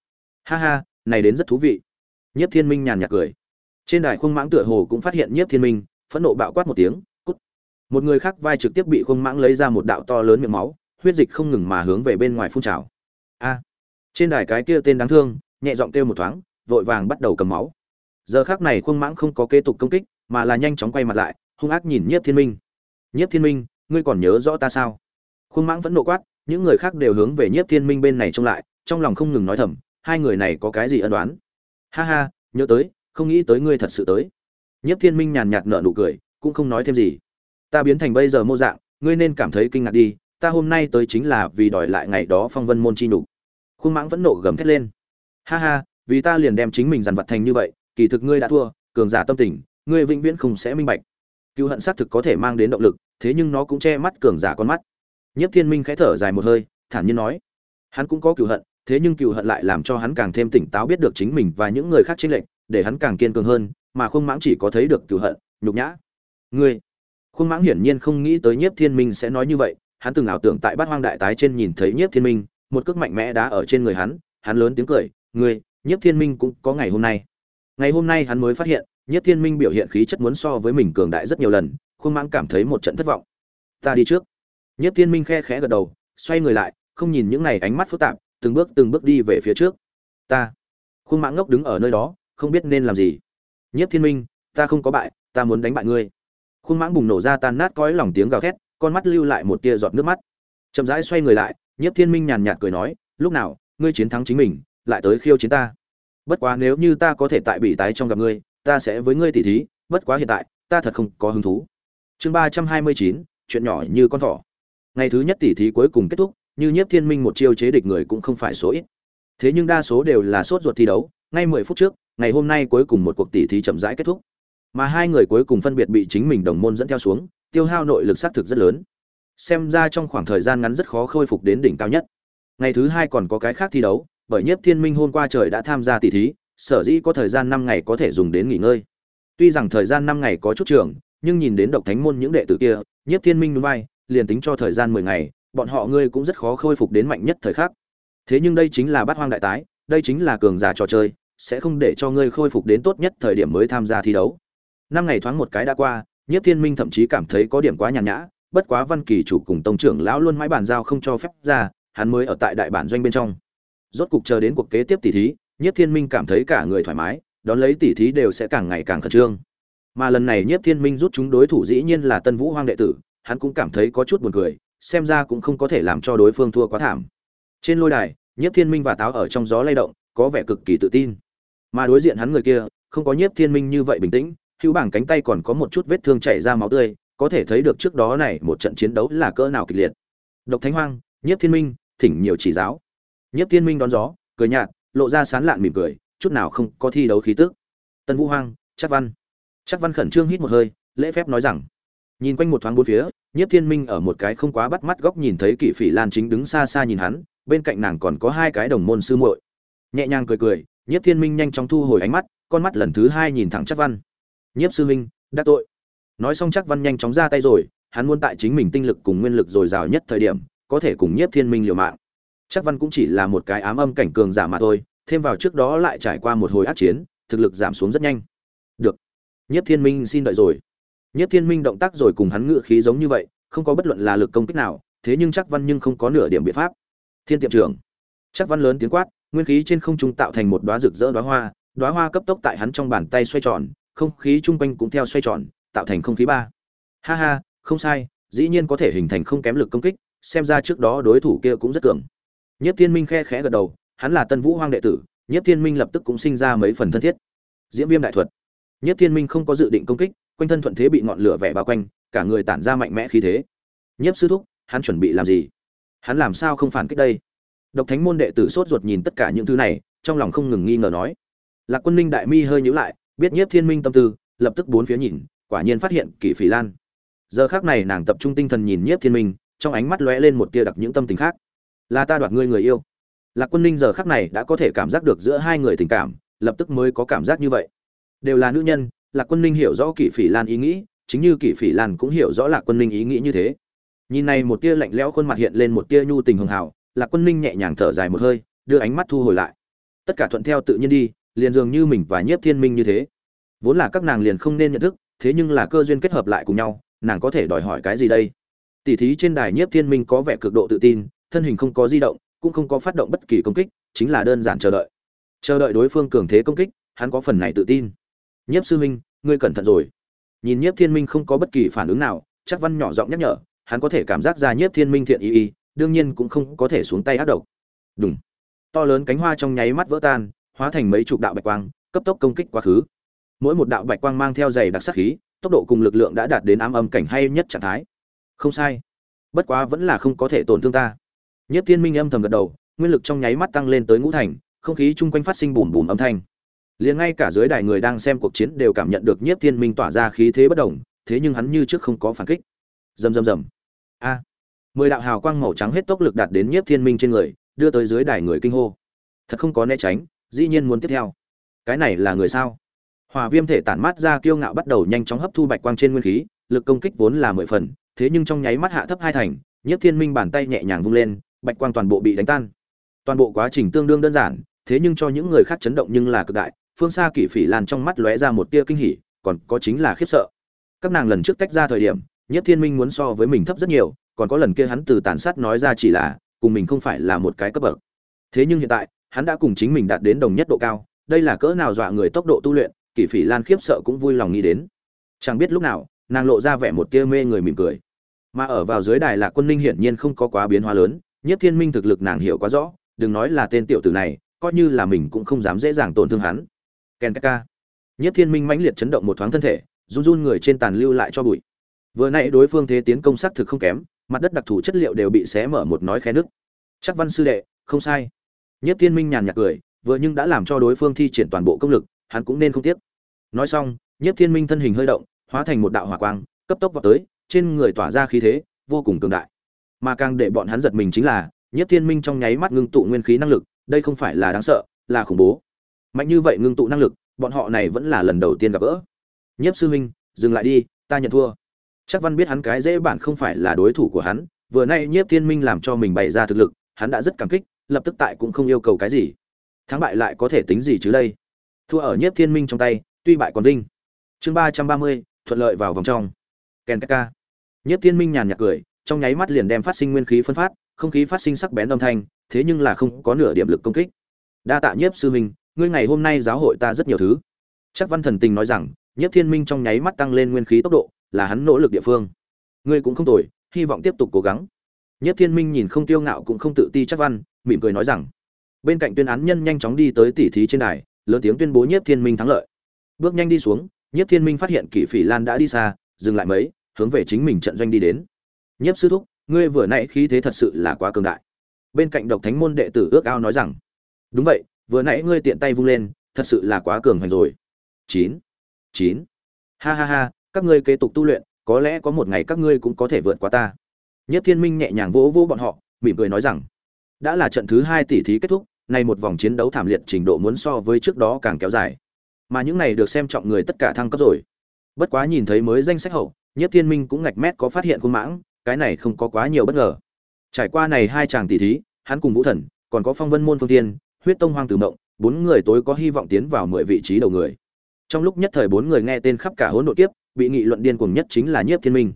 Ha ha, này đến rất thú vị. Nhiếp thiên minh nhàn nhạt cười. Trên đài khung mãng tựa hồ cũng phát hiện nhiếp thiên minh, phẫn nộ bạo quát một tiếng, cút. Một người khác vai trực tiếp bị khung mãng lấy ra một đạo to lớn miệng máu, huyết dịch không ngừng mà hướng về bên ngoài phun trào. A trên đài cái kia tên đáng thương, nhẹ giọng kêu một thoáng, vội vàng bắt đầu cầm máu. Giờ khác này khuôn mãng không có kế tục công kích, mà là nhanh chóng quay mặt lại, hung ác nhìn nhiếp thiên minh. Nhiếp thiên minh, ngươi còn nhớ rõ ta sao? Khuôn mãng vẫn nộ quát, những người khác đều hướng về nhiếp thiên minh bên này trông lại, trong lòng không ngừng nói thầm, hai người này có cái gì ân đoán ha ha, nhớ tới, không nghĩ tới ngươi thật sự tới. Nhiếp thiên minh nhàn nhạt nở nụ cười, cũng không nói thêm gì. Ta biến thành bây giờ mô dạng, ngươi nên cảm thấy kinh ngạc đi, ta hôm nay tới chính là vì đòi lại ngày đó phong vân môn chi nhục khuôn mãng vẫn nộ gầm thét lên. Ha ha, vì ta liền đem chính mình dằn vặt thành như vậy, kỳ thực ngươi đã thua, cường giả tâm tình, ngươi vĩnh viễn không sẽ minh bạch. Cựu hận xác thực có thể mang đến động lực, thế nhưng nó cũng che mắt cường giả con mắt. Nhất thiên minh khẽ thở dài một hơi, thản nhiên nói. Hắn cũng có cựu hận, thế nhưng cựu hận lại làm cho hắn càng thêm tỉnh táo biết được chính mình và những người khác chênh lệch, để hắn càng kiên cường hơn, mà khung mãng chỉ có thấy được cựu hận, nhục nhã. Ngươi. Khuôn mãng hiển nhiên không nghĩ tới nhiếp thiên minh sẽ nói như vậy, hắn từng ảo tưởng tại bát hoang đại tái trên nhìn thấy nhiếp thiên minh một cước mạnh mẽ đá ở trên người hắn hắn lớn tiếng cười, ngươi, nhiếp thiên minh cũng có ngày hôm nay. Ngày hôm nay hắn mới phát hiện, nhiếp thiên minh biểu hiện khí chất muốn so với mình cường đại rất nhiều lần, khuôn mãng cảm thấy một trận thất vọng. Ta đi trước. Nhiếp thiên minh khe khẽ gật đầu, xoay người lại, không nhìn những này ánh mắt phức tạp, từng bước từng bước đi về phía trước. Ta. Khuôn mãng ngốc đứng ở nơi đó, không biết nên làm gì. Nhiếp thiên minh, ta không có bại, ta muốn đánh bại ngươi. Khuôn mãng bùng nổ ra tan nát cõi lòng tiếng gào thét, con mắt lưu lại một tia giọt nước mắt. Chậm rãi xoay người lại nhiếp thiên minh nhàn nhạt cười nói, lúc nào, ngươi chiến thắng chính mình, lại tới khiêu chiến ta. Bất quá nếu như ta có thể tại bị tái trong gặp ngươi, ta sẽ với ngươi tỉ thí, bất quá hiện tại, ta thật không có hứng thú. Chương ba trăm hai mươi chín, chuyện nhỏ như con thỏ. Ngày thứ nhất tỉ thí cuối cùng kết thúc, như nhiếp thiên minh một chiêu chế địch người cũng không phải số ít. Thế nhưng đa số đều là sốt ruột thi đấu, ngay mười phút trước, ngày hôm nay cuối cùng một cuộc tỉ thí chậm rãi kết thúc. Mà hai người cuối cùng phân biệt bị chính mình đồng môn dẫn theo xuống, tiêu hao nội lực xác thực rất lớn xem ra trong khoảng thời gian ngắn rất khó khôi phục đến đỉnh cao nhất. Ngày thứ hai còn có cái khác thi đấu, bởi nhiếp thiên minh hôm qua trời đã tham gia tỷ thí, sở dĩ có thời gian năm ngày có thể dùng đến nghỉ ngơi. Tuy rằng thời gian năm ngày có chút trường, nhưng nhìn đến độc thánh môn những đệ tử kia, nhiếp thiên minh núi bay, liền tính cho thời gian mười ngày, bọn họ ngươi cũng rất khó khôi phục đến mạnh nhất thời khắc. Thế nhưng đây chính là bát hoang đại tái, đây chính là cường giả trò chơi, sẽ không để cho ngươi khôi phục đến tốt nhất thời điểm mới tham gia thi đấu. Năm ngày thoáng một cái đã qua, nhiếp thiên minh thậm chí cảm thấy có điểm quá nhàn nhã bất quá văn kỳ chủ cùng tông trưởng lão luôn mãi bàn giao không cho phép ra, hắn mới ở tại đại bản doanh bên trong. Rốt cục chờ đến cuộc kế tiếp tỷ thí nhất thiên minh cảm thấy cả người thoải mái, đón lấy tỷ thí đều sẽ càng ngày càng khẩn trương. Mà lần này nhất thiên minh rút chúng đối thủ dĩ nhiên là tân vũ hoang đệ tử, hắn cũng cảm thấy có chút buồn cười, xem ra cũng không có thể làm cho đối phương thua quá thảm. Trên lôi đài nhất thiên minh và táo ở trong gió lay động, có vẻ cực kỳ tự tin. Mà đối diện hắn người kia, không có nhiếp thiên minh như vậy bình tĩnh, hữu bảng cánh tay còn có một chút vết thương chảy ra máu tươi có thể thấy được trước đó này một trận chiến đấu là cỡ nào kịch liệt. Độc thánh hoang, nhiếp thiên minh, thỉnh nhiều chỉ giáo. Nhiếp thiên minh đón gió, cười nhạt, lộ ra sán lạn mỉm cười, chút nào không có thi đấu khí tức. Tân vũ hoang chắc văn. Chắc văn khẩn trương hít một hơi, lễ phép nói rằng, nhìn quanh một thoáng bốn phía, nhiếp thiên minh ở một cái không quá bắt mắt góc nhìn thấy kỷ phỉ lan chính đứng xa xa nhìn hắn, bên cạnh nàng còn có hai cái đồng môn sư muội. Nhẹ nhàng cười cười, nhiếp thiên minh nhanh chóng thu hồi ánh mắt, con mắt lần thứ hai nhìn thẳng chắc văn. Nhiếp sư minh đắc tội nói xong chắc văn nhanh chóng ra tay rồi, hắn muốn tại chính mình tinh lực cùng nguyên lực dồi dào nhất thời điểm, có thể cùng nhiếp thiên minh liều mạng. Chắc văn cũng chỉ là một cái ám âm cảnh cường giả mà thôi, thêm vào trước đó lại trải qua một hồi át chiến, thực lực giảm xuống rất nhanh. Được. Nhiếp thiên minh xin đợi rồi. Nhiếp thiên minh động tác rồi cùng hắn ngự khí giống như vậy, không có bất luận là lực công kích nào, thế nhưng chắc văn nhưng không có nửa điểm biện pháp. Thiên tiệm trưởng. Chắc văn lớn tiếng quát, nguyên khí trên không trung tạo thành một đóa rực rỡ đóa hoa đóa hoa cấp tốc tại hắn trong bàn tay xoay tròn, không khí chung quanh cũng theo xoay tròn tạo thành không khí ba. Ha ha, không sai, dĩ nhiên có thể hình thành không kém lực công kích, xem ra trước đó đối thủ kia cũng rất cường. Nhất thiên minh khe khẽ gật đầu, hắn là tân vũ hoang đệ tử, nhất thiên minh lập tức cũng sinh ra mấy phần thân thiết. Diễm viêm đại thuật. Nhất thiên minh không có dự định công kích, quanh thân thuận thế bị ngọn lửa vẻ bao quanh, cả người tản ra mạnh mẽ khí thế. Nhiếp sư thúc, hắn chuẩn bị làm gì? Hắn làm sao không phản kích đây? Độc thánh môn đệ tử sốt ruột nhìn tất cả những thứ này, trong lòng không ngừng nghi ngờ nói. Lạc quân ninh đại mi hơi nhíu lại, biết nhiếp thiên minh tâm tư, lập tức bốn phía nhìn quả nhiên phát hiện kỷ phỉ lan. Giờ khác này nàng tập trung tinh thần nhìn nhiếp thiên minh, trong ánh mắt lóe lên một tia đặc những tâm tình khác. Là ta đoạt ngươi người yêu. Lạc quân ninh giờ khác này đã có thể cảm giác được giữa hai người tình cảm, lập tức mới có cảm giác như vậy. Đều là nữ nhân, lạc quân ninh hiểu rõ kỷ phỉ lan ý nghĩ, chính như kỷ phỉ lan cũng hiểu rõ lạc quân ninh ý nghĩ như thế. Nhìn này một tia lạnh lẽo khuôn mặt hiện lên một tia nhu tình hường hào, lạc quân ninh nhẹ nhàng thở dài một hơi, đưa ánh mắt thu hồi lại. Tất cả thuận theo tự nhiên đi, liền dường như mình và nhiếp thiên minh như thế. Vốn là các nàng liền không nên nhận thức thế nhưng là cơ duyên kết hợp lại cùng nhau, nàng có thể đòi hỏi cái gì đây? Tỉ thí trên đài nhiếp thiên minh có vẻ cực độ tự tin, thân hình không có di động, cũng không có phát động bất kỳ công kích, chính là đơn giản chờ đợi. Chờ đợi đối phương cường thế công kích, hắn có phần này tự tin. Nhiếp sư minh ngươi cẩn thận rồi. Nhìn nhiếp thiên minh không có bất kỳ phản ứng nào, chắc văn nhỏ giọng nhắc nhở, hắn có thể cảm giác ra nhiếp thiên minh thiện ý ý, đương nhiên cũng không có thể xuống tay ác độc. Đúng to lớn cánh hoa trong nháy mắt vỡ tan, hóa thành mấy chục đạo bạch quang, cấp tốc công kích quá khứ mỗi một đạo bạch quang mang theo dày đặc sắc khí, tốc độ cùng lực lượng đã đạt đến ám âm cảnh hay nhất trạng thái. Không sai. Bất quá vẫn là không có thể tổn thương ta. Nhất thiên minh âm thầm gật đầu, nguyên lực trong nháy mắt tăng lên tới ngũ thành, không khí chung quanh phát sinh bùm bùm âm thanh. Liền ngay cả dưới đài người đang xem cuộc chiến đều cảm nhận được nhiếp thiên minh tỏa ra khí thế bất đồng thế nhưng hắn như trước không có phản kích. Rầm rầm rầm. A. Mười đạo hào quang màu trắng hết tốc lực đạt đến nhiếp thiên minh trên người, đưa tới dưới đài người kinh hô. Thật không có né tránh, dĩ nhiên muốn tiếp theo. Cái này là người sao? Hòa viêm thể tản mát ra kiêu ngạo bắt đầu nhanh chóng hấp thu bạch quang trên nguyên khí, lực công kích vốn là mười phần, thế nhưng trong nháy mắt hạ thấp hai thành, nhiếp thiên minh bàn tay nhẹ nhàng vung lên, bạch quang toàn bộ bị đánh tan. Toàn bộ quá trình tương đương đơn giản, thế nhưng cho những người khác chấn động nhưng là cực đại, phương xa kỷ phỉ lan trong mắt lóe ra một tia kinh hỉ, còn có chính là khiếp sợ. Các nàng lần trước tách ra thời điểm nhất thiên minh muốn so với mình thấp rất nhiều, còn có lần kia hắn từ tàn sát nói ra chỉ là, cùng mình không phải là một cái cấp bậc. Thế nhưng hiện tại, hắn đã cùng chính mình đạt đến đồng nhất độ cao, đây là cỡ nào dọa người tốc độ tu luyện kỷ phỉ lan khiếp sợ cũng vui lòng nghĩ đến. Chẳng biết lúc nào, nàng lộ ra vẻ một tia mê người mỉm cười. Mà ở vào dưới đài là quân ninh hiển nhiên không có quá biến hóa lớn nhất thiên minh thực lực nàng hiểu quá rõ, đừng nói là tên tiểu tử này, coi như là mình cũng không dám dễ dàng tổn thương hắn. Ken ka nhất thiên minh mãnh liệt chấn động một thoáng thân thể, run run người trên tàn lưu lại cho bụi. Vừa nãy đối phương thế tiến công sắc thực không kém, mặt đất đặc thù chất liệu đều bị xé mở một nói khe nước chắc văn sư đệ, không sai. Nhất thiên minh nhàn nhạt cười, vừa nhưng đã làm cho đối phương thi triển toàn bộ công lực hắn cũng nên không tiếc. Nói xong nhất thiên minh thân hình hơi động, hóa thành một đạo hỏa quang, cấp tốc vào tới, trên người tỏa ra khí thế, vô cùng cường đại. Mà càng để bọn hắn giật mình chính là nhất thiên minh trong nháy mắt ngưng tụ nguyên khí năng lực, đây không phải là đáng sợ, là khủng bố. Mạnh như vậy ngưng tụ năng lực, bọn họ này vẫn là lần đầu tiên gặp gỡ. Nhiếp sư huynh, dừng lại đi, ta nhận thua. Chắc văn biết hắn cái dễ bản không phải là đối thủ của hắn, vừa nay nhiếp thiên minh làm cho mình bày ra thực lực, hắn đã rất cảm kích, lập tức tại cũng không yêu cầu cái gì. Thắng bại lại có thể tính gì chứ đây? Thua ở nhiếp thiên minh trong tay, tuy bại còn vinh. Chương ba trăm ba mươi, thuận lợi vào vòng trong. Kèn ca nhiếp thiên minh nhàn nhạt cười, trong nháy mắt liền đem phát sinh nguyên khí phân phát, không khí phát sinh sắc bén âm thanh, thế nhưng là không có nửa điểm lực công kích. Đa tạ nhiếp sư minh, ngươi ngày hôm nay giáo hội ta rất nhiều thứ. Chắc văn thần tình nói rằng, nhiếp thiên minh trong nháy mắt tăng lên nguyên khí tốc độ, là hắn nỗ lực địa phương. Ngươi cũng không tồi, hy vọng tiếp tục cố gắng. Nhiếp thiên minh nhìn không tiêu ngạo cũng không tự ti chắc văn, mỉm cười nói rằng, bên cạnh tuyên án nhân nhanh chóng đi tới tỉ thí trên đài lớn tiếng tuyên bố nhiếp thiên minh thắng lợi. Bước nhanh đi xuống, nhiếp thiên minh phát hiện kỷ phỉ lan đã đi xa, dừng lại mấy, hướng về chính mình trận doanh đi đến. Nhiếp sư thúc, ngươi vừa nãy khí thế thật sự là quá cường đại. Bên cạnh độc thánh môn đệ tử ước ao nói rằng, đúng vậy, vừa nãy ngươi tiện tay vung lên, thật sự là quá cường hoành rồi. Chín chín. Ha ha ha, các ngươi kế tục tu luyện, có lẽ có một ngày các ngươi cũng có thể vượt qua ta. Nhất thiên minh nhẹ nhàng vỗ vỗ bọn họ, mỉm cười nói rằng, đã là trận thứ hai tỷ thí kết thúc nay một vòng chiến đấu thảm liệt trình độ muốn so với trước đó càng kéo dài. Mà những này được xem trọng người tất cả thăng cấp rồi. Bất quá nhìn thấy mới danh sách hậu nhất thiên minh cũng ngạch mét có phát hiện khuôn mãng, cái này không có quá nhiều bất ngờ. Trải qua này hai chàng tỷ thí, hắn cùng vũ thần, còn có phong vân môn phương tiên, huyết tông hoang tử mộng, bốn người tối có hy vọng tiến vào mười vị trí đầu người. Trong lúc nhất thời bốn người nghe tên khắp cả hỗn độ tiếp bị nghị luận điên cuồng nhất chính là nhiếp thiên minh.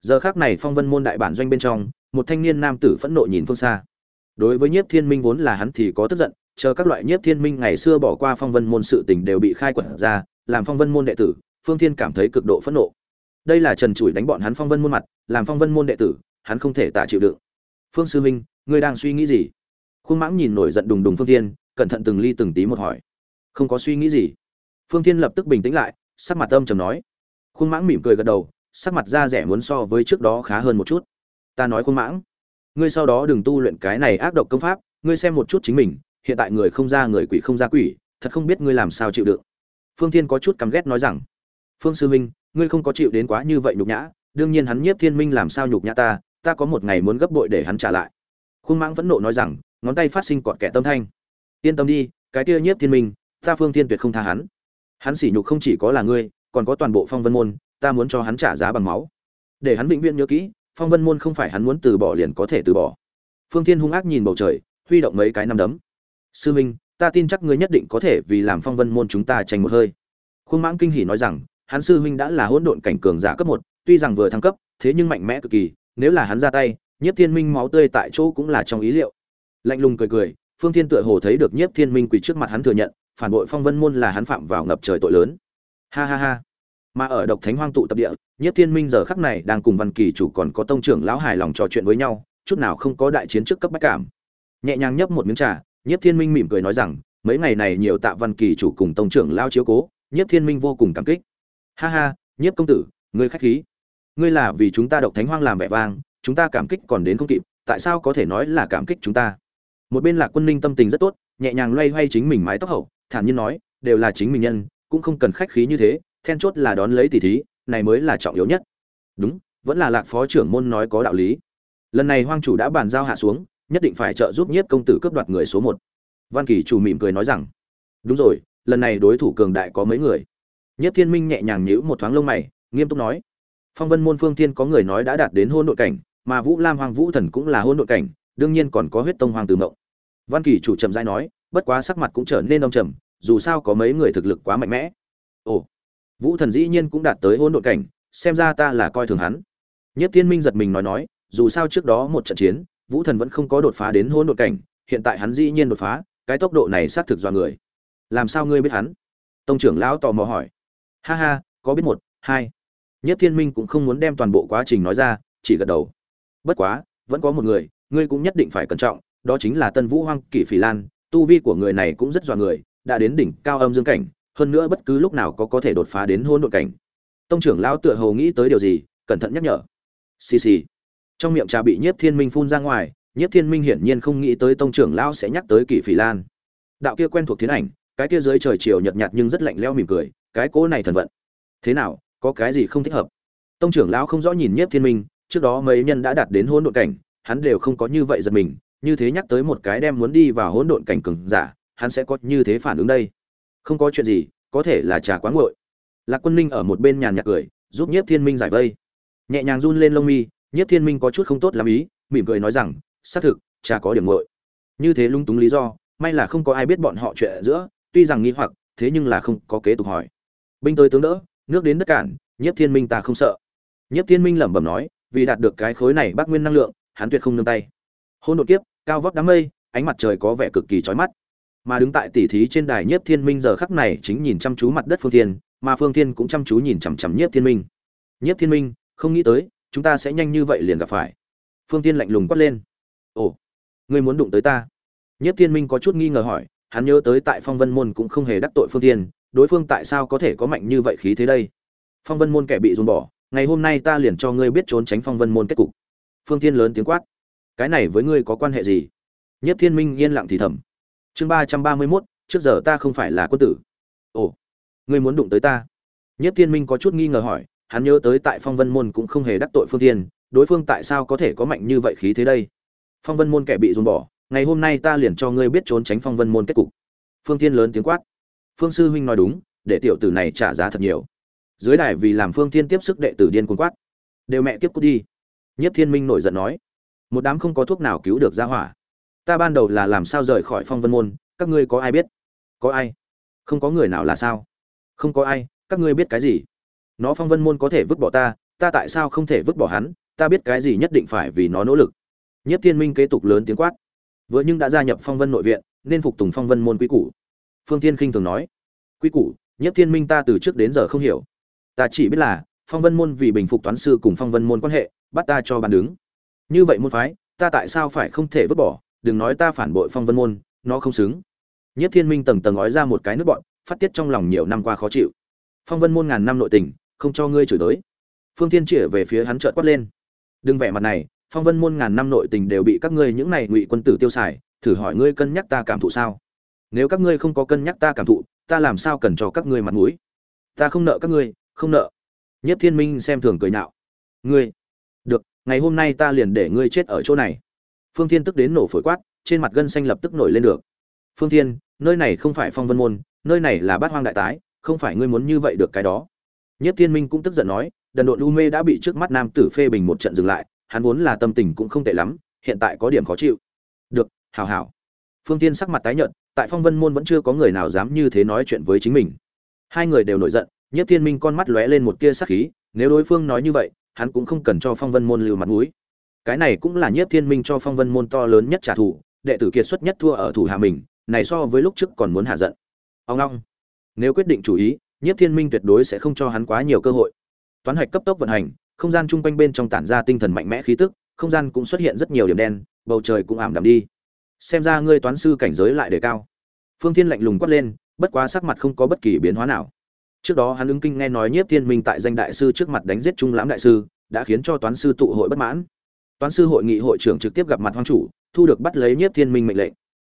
Giờ khác này phong vân môn đại bản doanh bên trong, một thanh niên nam tử phẫn nộ nhìn phương xa đối với nhiếp thiên minh vốn là hắn thì có tức giận, chờ các loại nhiếp thiên minh ngày xưa bỏ qua phong vân môn sự tình đều bị khai quật ra, làm phong vân môn đệ tử, phương thiên cảm thấy cực độ phẫn nộ. Đây là trần chủi đánh bọn hắn phong vân môn mặt, làm phong vân môn đệ tử, hắn không thể tạ chịu đựng. Phương sư minh, ngươi đang suy nghĩ gì? Khuôn mãng nhìn nổi giận đùng đùng phương thiên, cẩn thận từng ly từng tí một hỏi. Không có suy nghĩ gì. Phương thiên lập tức bình tĩnh lại, sắc mặt âm trầm nói. Khuôn mãng mỉm cười gật đầu, sắc mặt da rẻ muốn so với trước đó khá hơn một chút. Ta nói khuôn mãng ngươi sau đó đừng tu luyện cái này ác độc công pháp, ngươi xem một chút chính mình, hiện tại người không ra người quỷ không ra quỷ, thật không biết ngươi làm sao chịu đựng. Phương thiên có chút căm ghét nói rằng, phương sư minh ngươi không có chịu đến quá như vậy nhục nhã, đương nhiên hắn nhiếp thiên minh làm sao nhục nhã ta ta có một ngày muốn gấp bội để hắn trả lại. Khuôn mãng vẫn nộ nói rằng, ngón tay phát sinh cọt kẻ tâm thanh. Yên tâm đi, cái kia nhiếp thiên minh, ta phương thiên tuyệt không tha hắn. Hắn sỉ nhục không chỉ có là ngươi, còn có toàn bộ phong vân môn, ta muốn cho hắn trả giá bằng máu. Để hắn vĩnh viễn nhớ kỹ phong vân môn không phải hắn muốn từ bỏ liền có thể từ bỏ. Phương thiên hung ác nhìn bầu trời, huy động mấy cái năm đấm. Sư minh, ta tin chắc ngươi nhất định có thể vì làm phong vân môn chúng ta tranh một hơi. Khuôn mãng kinh hỉ nói rằng, hắn sư huynh đã là hỗn độn cảnh cường giả cấp một, tuy rằng vừa thăng cấp, thế nhưng mạnh mẽ cực kỳ, nếu là hắn ra tay, nhiếp thiên minh máu tươi tại chỗ cũng là trong ý liệu. Lạnh lùng cười cười, phương thiên tựa hồ thấy được nhiếp thiên minh quỳ trước mặt hắn thừa nhận, phản bội phong vân môn là hắn phạm vào ngập trời tội lớn. Ha ha ha. Mà ở độc thánh hoang tụ tập địa nhiếp thiên minh giờ khắc này đang cùng văn kỳ chủ còn có tông trưởng lão hài lòng trò chuyện với nhau, chút nào không có đại chiến trước cấp bách cảm. Nhẹ nhàng nhấp một miếng trà, nhiếp thiên minh mỉm cười nói rằng, mấy ngày này nhiều tạ văn kỳ chủ cùng tông trưởng Lão chiếu cố, nhiếp thiên minh vô cùng cảm kích. Ha ha, nhiếp công tử, ngươi khách khí. Ngươi là vì chúng ta độc thánh hoang làm vẻ vang, chúng ta cảm kích còn đến không kịp, tại sao có thể nói là cảm kích chúng ta? Một bên lạc quân ninh tâm tình rất tốt, nhẹ nhàng loay hoay chính mình mái tóc hậu, thản nhiên nói, đều là chính mình nhân, cũng không cần khách khí như thế, then chốt là đón lấy tỷ thí này mới là trọng yếu nhất. Đúng, vẫn là lạc phó trưởng môn nói có đạo lý. Lần này hoang chủ đã bàn giao hạ xuống, nhất định phải trợ giúp nhiếp công tử cướp đoạt người số một. Văn kỳ chủ mỉm cười nói rằng, đúng rồi, lần này đối thủ cường đại có mấy người? Nhiếp thiên minh nhẹ nhàng nhíu một thoáng lông mày, nghiêm túc nói, phong vân môn phương thiên có người nói đã đạt đến hôn nội cảnh, mà vũ lam hoàng vũ thần cũng là hôn nội cảnh, đương nhiên còn có huyết tông hoàng từ mộng. Văn kỳ chủ trầm dai nói, bất quá sắc mặt cũng trở nên đông trầm, dù sao có mấy người thực lực quá mạnh mẽ. Ồ vũ thần dĩ nhiên cũng đạt tới hôn đội cảnh, xem ra ta là coi thường hắn. Nhất thiên minh giật mình nói nói, dù sao trước đó một trận chiến, vũ thần vẫn không có đột phá đến hôn đội cảnh, hiện tại hắn dĩ nhiên đột phá, cái tốc độ này xác thực do người. Làm sao ngươi biết hắn? Tông trưởng lão tò mò hỏi. Ha ha, có biết một, hai. Nhất thiên minh cũng không muốn đem toàn bộ quá trình nói ra, chỉ gật đầu. Bất quá, vẫn có một người, ngươi cũng nhất định phải cẩn trọng, đó chính là tân vũ hoang kỷ phỉ lan, tu vi của người này cũng rất dọa người, đã đến đỉnh cao âm dương cảnh hơn nữa bất cứ lúc nào có có thể đột phá đến hôn đội cảnh. Tông trưởng lão tựa hồ nghĩ tới điều gì, cẩn thận nhắc nhở. Xì xì. Trong miệng trà bị nhiếp thiên minh phun ra ngoài, nhiếp thiên minh hiển nhiên không nghĩ tới tông trưởng lão sẽ nhắc tới kỷ phỉ lan. Đạo kia quen thuộc thiên ảnh, cái kia dưới trời chiều nhợt nhạt nhưng rất lạnh lẽo mỉm cười, cái cỗ này thần vận. Thế nào, có cái gì không thích hợp? Tông trưởng lão không rõ nhìn nhiếp thiên minh, trước đó mấy nhân đã đạt đến hỗn độn cảnh, hắn đều không có như vậy giật mình, như thế nhắc tới một cái đem muốn đi vào hỗn độn cảnh cường giả, hắn sẽ có như thế phản ứng đây? Không có chuyện gì, có thể là trà quá nguội. Lạc quân ninh ở một bên nhàn nhạt cười, giúp nhiếp thiên minh giải vây. Nhẹ nhàng run lên lông mi, nhiếp thiên minh có chút không tốt làm ý, mỉm cười nói rằng, xác thực, trà có điểm nguội. Như thế lung túng lý do, may là không có ai biết bọn họ chuyện giữa, tuy rằng nghi hoặc, thế nhưng là không có kế tục hỏi. Binh tới tướng đỡ, nước đến đất cản, nhiếp thiên minh ta không sợ. Nhiếp thiên minh lẩm bẩm nói, vì đạt được cái khối này bác nguyên năng lượng, hắn tuyệt không nương tay. Hôn đột kiếp, cao vóc đám mây, ánh mặt trời có vẻ cực kỳ chói mắt mà đứng tại tỉ thí trên đài nhiếp thiên minh giờ khắc này chính nhìn chăm chú mặt đất phương thiên, mà phương thiên cũng chăm chú nhìn chằm chằm nhiếp thiên minh. Nhiếp thiên minh, không nghĩ tới, chúng ta sẽ nhanh như vậy liền gặp phải. Phương thiên lạnh lùng quát lên. Ồ, ngươi muốn đụng tới ta? Nhiếp thiên minh có chút nghi ngờ hỏi, hắn nhớ tới tại phong vân môn cũng không hề đắc tội phương thiên, đối phương tại sao có thể có mạnh như vậy khí thế đây? Phong vân môn kẻ bị dồn bỏ, ngày hôm nay ta liền cho ngươi biết trốn tránh phong vân môn kết cục. Phương thiên lớn tiếng quát. Cái này với ngươi có quan hệ gì? Nhất thiên minh yên lặng thì thầm chương ba trăm ba mươi mốt, trước giờ ta không phải là quân tử. Ồ, ngươi muốn đụng tới ta? Nhất thiên minh có chút nghi ngờ hỏi, hắn nhớ tới tại phong vân môn cũng không hề đắc tội phương thiên, đối phương tại sao có thể có mạnh như vậy khí thế đây? Phong vân môn kẻ bị dồn bỏ, ngày hôm nay ta liền cho ngươi biết trốn tránh phong vân môn kết cục. Phương thiên lớn tiếng quát. Phương sư huynh nói đúng, để tiểu tử này trả giá thật nhiều. Dưới đài vì làm phương thiên tiếp sức đệ tử điên cuồng quát. Đều mẹ tiếp cút đi. Nhất thiên minh nổi giận nói. Một đám không có thuốc nào cứu được ra hỏa ta ban đầu là làm sao rời khỏi phong vân môn, các ngươi có ai biết? Có ai? Không có người nào là sao? Không có ai, các ngươi biết cái gì? Nó phong vân môn có thể vứt bỏ ta ta tại sao không thể vứt bỏ hắn? Ta biết cái gì nhất định phải vì nó nỗ lực. Nhất thiên minh kế tục lớn tiếng quát. Vừa nhưng đã gia nhập phong vân nội viện, nên phục tùng phong vân môn quy củ. Phương tiên khinh thường nói. Quy củ nhất thiên minh ta từ trước đến giờ không hiểu. Ta chỉ biết là, phong vân môn vì bình phục toán sư cùng phong vân môn quan hệ, bắt ta cho bàn đứng. Như vậy môn phái, ta tại sao phải không thể vứt bỏ? Đừng nói ta phản bội phong vân môn, nó không xứng. Nhất thiên minh tầng tầng ói ra một cái nước bọn, phát tiết trong lòng nhiều năm qua khó chịu. Phong vân môn ngàn năm nội tình, không cho ngươi chửi tới phương thiên chĩa về phía hắn trợn quát lên. Đừng vẻ mặt này, phong vân môn ngàn năm nội tình đều bị các ngươi những này ngụy quân tử tiêu xài, thử hỏi ngươi cân nhắc ta cảm thụ sao? Nếu các ngươi không có cân nhắc ta cảm thụ, ta làm sao cần cho các ngươi mặt mũi? Ta không nợ các ngươi, không nợ. Nhất thiên minh xem thường cười nhạo. Ngươi, được, ngày hôm nay ta liền để ngươi chết ở chỗ này phương thiên tức đến nổ phổi quát, trên mặt gân xanh lập tức nổi lên được. Phương thiên, nơi này không phải phong vân môn, nơi này là bát hoang đại tái, không phải ngươi muốn như vậy được cái đó. Nhất thiên minh cũng tức giận nói, đần độn u mê đã bị trước mắt nam tử phê bình một trận dừng lại, hắn vốn là tâm tình cũng không tệ lắm, hiện tại có điểm khó chịu. Được, hảo hảo. Phương tiên sắc mặt tái nhợt, tại phong vân môn vẫn chưa có người nào dám như thế nói chuyện với chính mình. Hai người đều nổi giận, nhất thiên minh con mắt lóe lên một tia sắc khí, nếu đối phương nói như vậy, hắn cũng không cần cho phong vân môn lưu mặt mũi cái này cũng là nhiếp thiên minh cho phong vân môn to lớn nhất trả thù, đệ tử kiệt xuất nhất thua ở thủ hạ mình, này so với lúc trước còn muốn hạ giận. Ông long, nếu quyết định chủ ý, nhiếp thiên minh tuyệt đối sẽ không cho hắn quá nhiều cơ hội. Toán hạch cấp tốc vận hành, không gian chung quanh bên trong tản ra tinh thần mạnh mẽ khí tức, không gian cũng xuất hiện rất nhiều điểm đen, bầu trời cũng ảm đạm đi. Xem ra ngươi toán sư cảnh giới lại đề cao. Phương thiên lạnh lùng quát lên, bất quá sắc mặt không có bất kỳ biến hóa nào. Trước đó hắn ứng kinh nghe nói nhiếp thiên minh tại danh đại sư trước mặt đánh giết trung lãm đại sư, đã khiến cho toán sư tụ hội bất mãn toán sư hội nghị hội trưởng trực tiếp gặp mặt hoang chủ, thu được bắt lấy nhiếp thiên minh mệnh lệnh.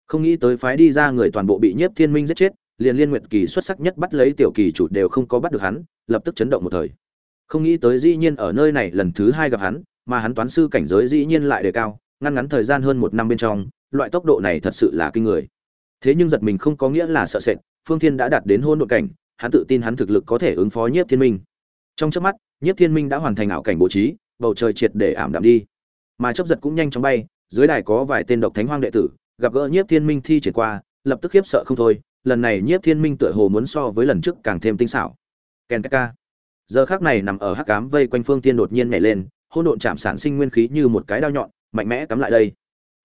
Không nghĩ tới phái đi ra người toàn bộ bị nhiếp thiên minh giết chết, liền liên nguyệt kỳ xuất sắc nhất bắt lấy tiểu kỳ chủ đều không có bắt được hắn, lập tức chấn động một thời. Không nghĩ tới dĩ nhiên ở nơi này lần thứ hai gặp hắn, mà hắn toán sư cảnh giới dĩ nhiên lại đề cao, ngăn ngắn thời gian hơn một năm bên trong, loại tốc độ này thật sự là kinh người. Thế nhưng giật mình không có nghĩa là sợ sệt, phương thiên đã đạt đến hôn nội cảnh, hắn tự tin hắn thực lực có thể ứng phó nhiếp thiên minh. Trong chớp mắt, nhiếp thiên minh đã hoàn thành ảo cảnh bố trí, bầu trời triệt để ảm đạm đi mà chấp giật cũng nhanh chóng bay, dưới đài có vài tên độc thánh hoang đệ tử, gặp gỡ nhiếp thiên minh thi triển qua, lập tức khiếp sợ không thôi, lần này nhiếp thiên minh tựa hồ muốn so với lần trước càng thêm tinh xảo. Ken ka giờ khác này nằm ở hắc cám vây quanh phương tiên đột nhiên nhảy lên hôn độn chạm sản sinh nguyên khí như một cái đao nhọn, mạnh mẽ cắm lại đây.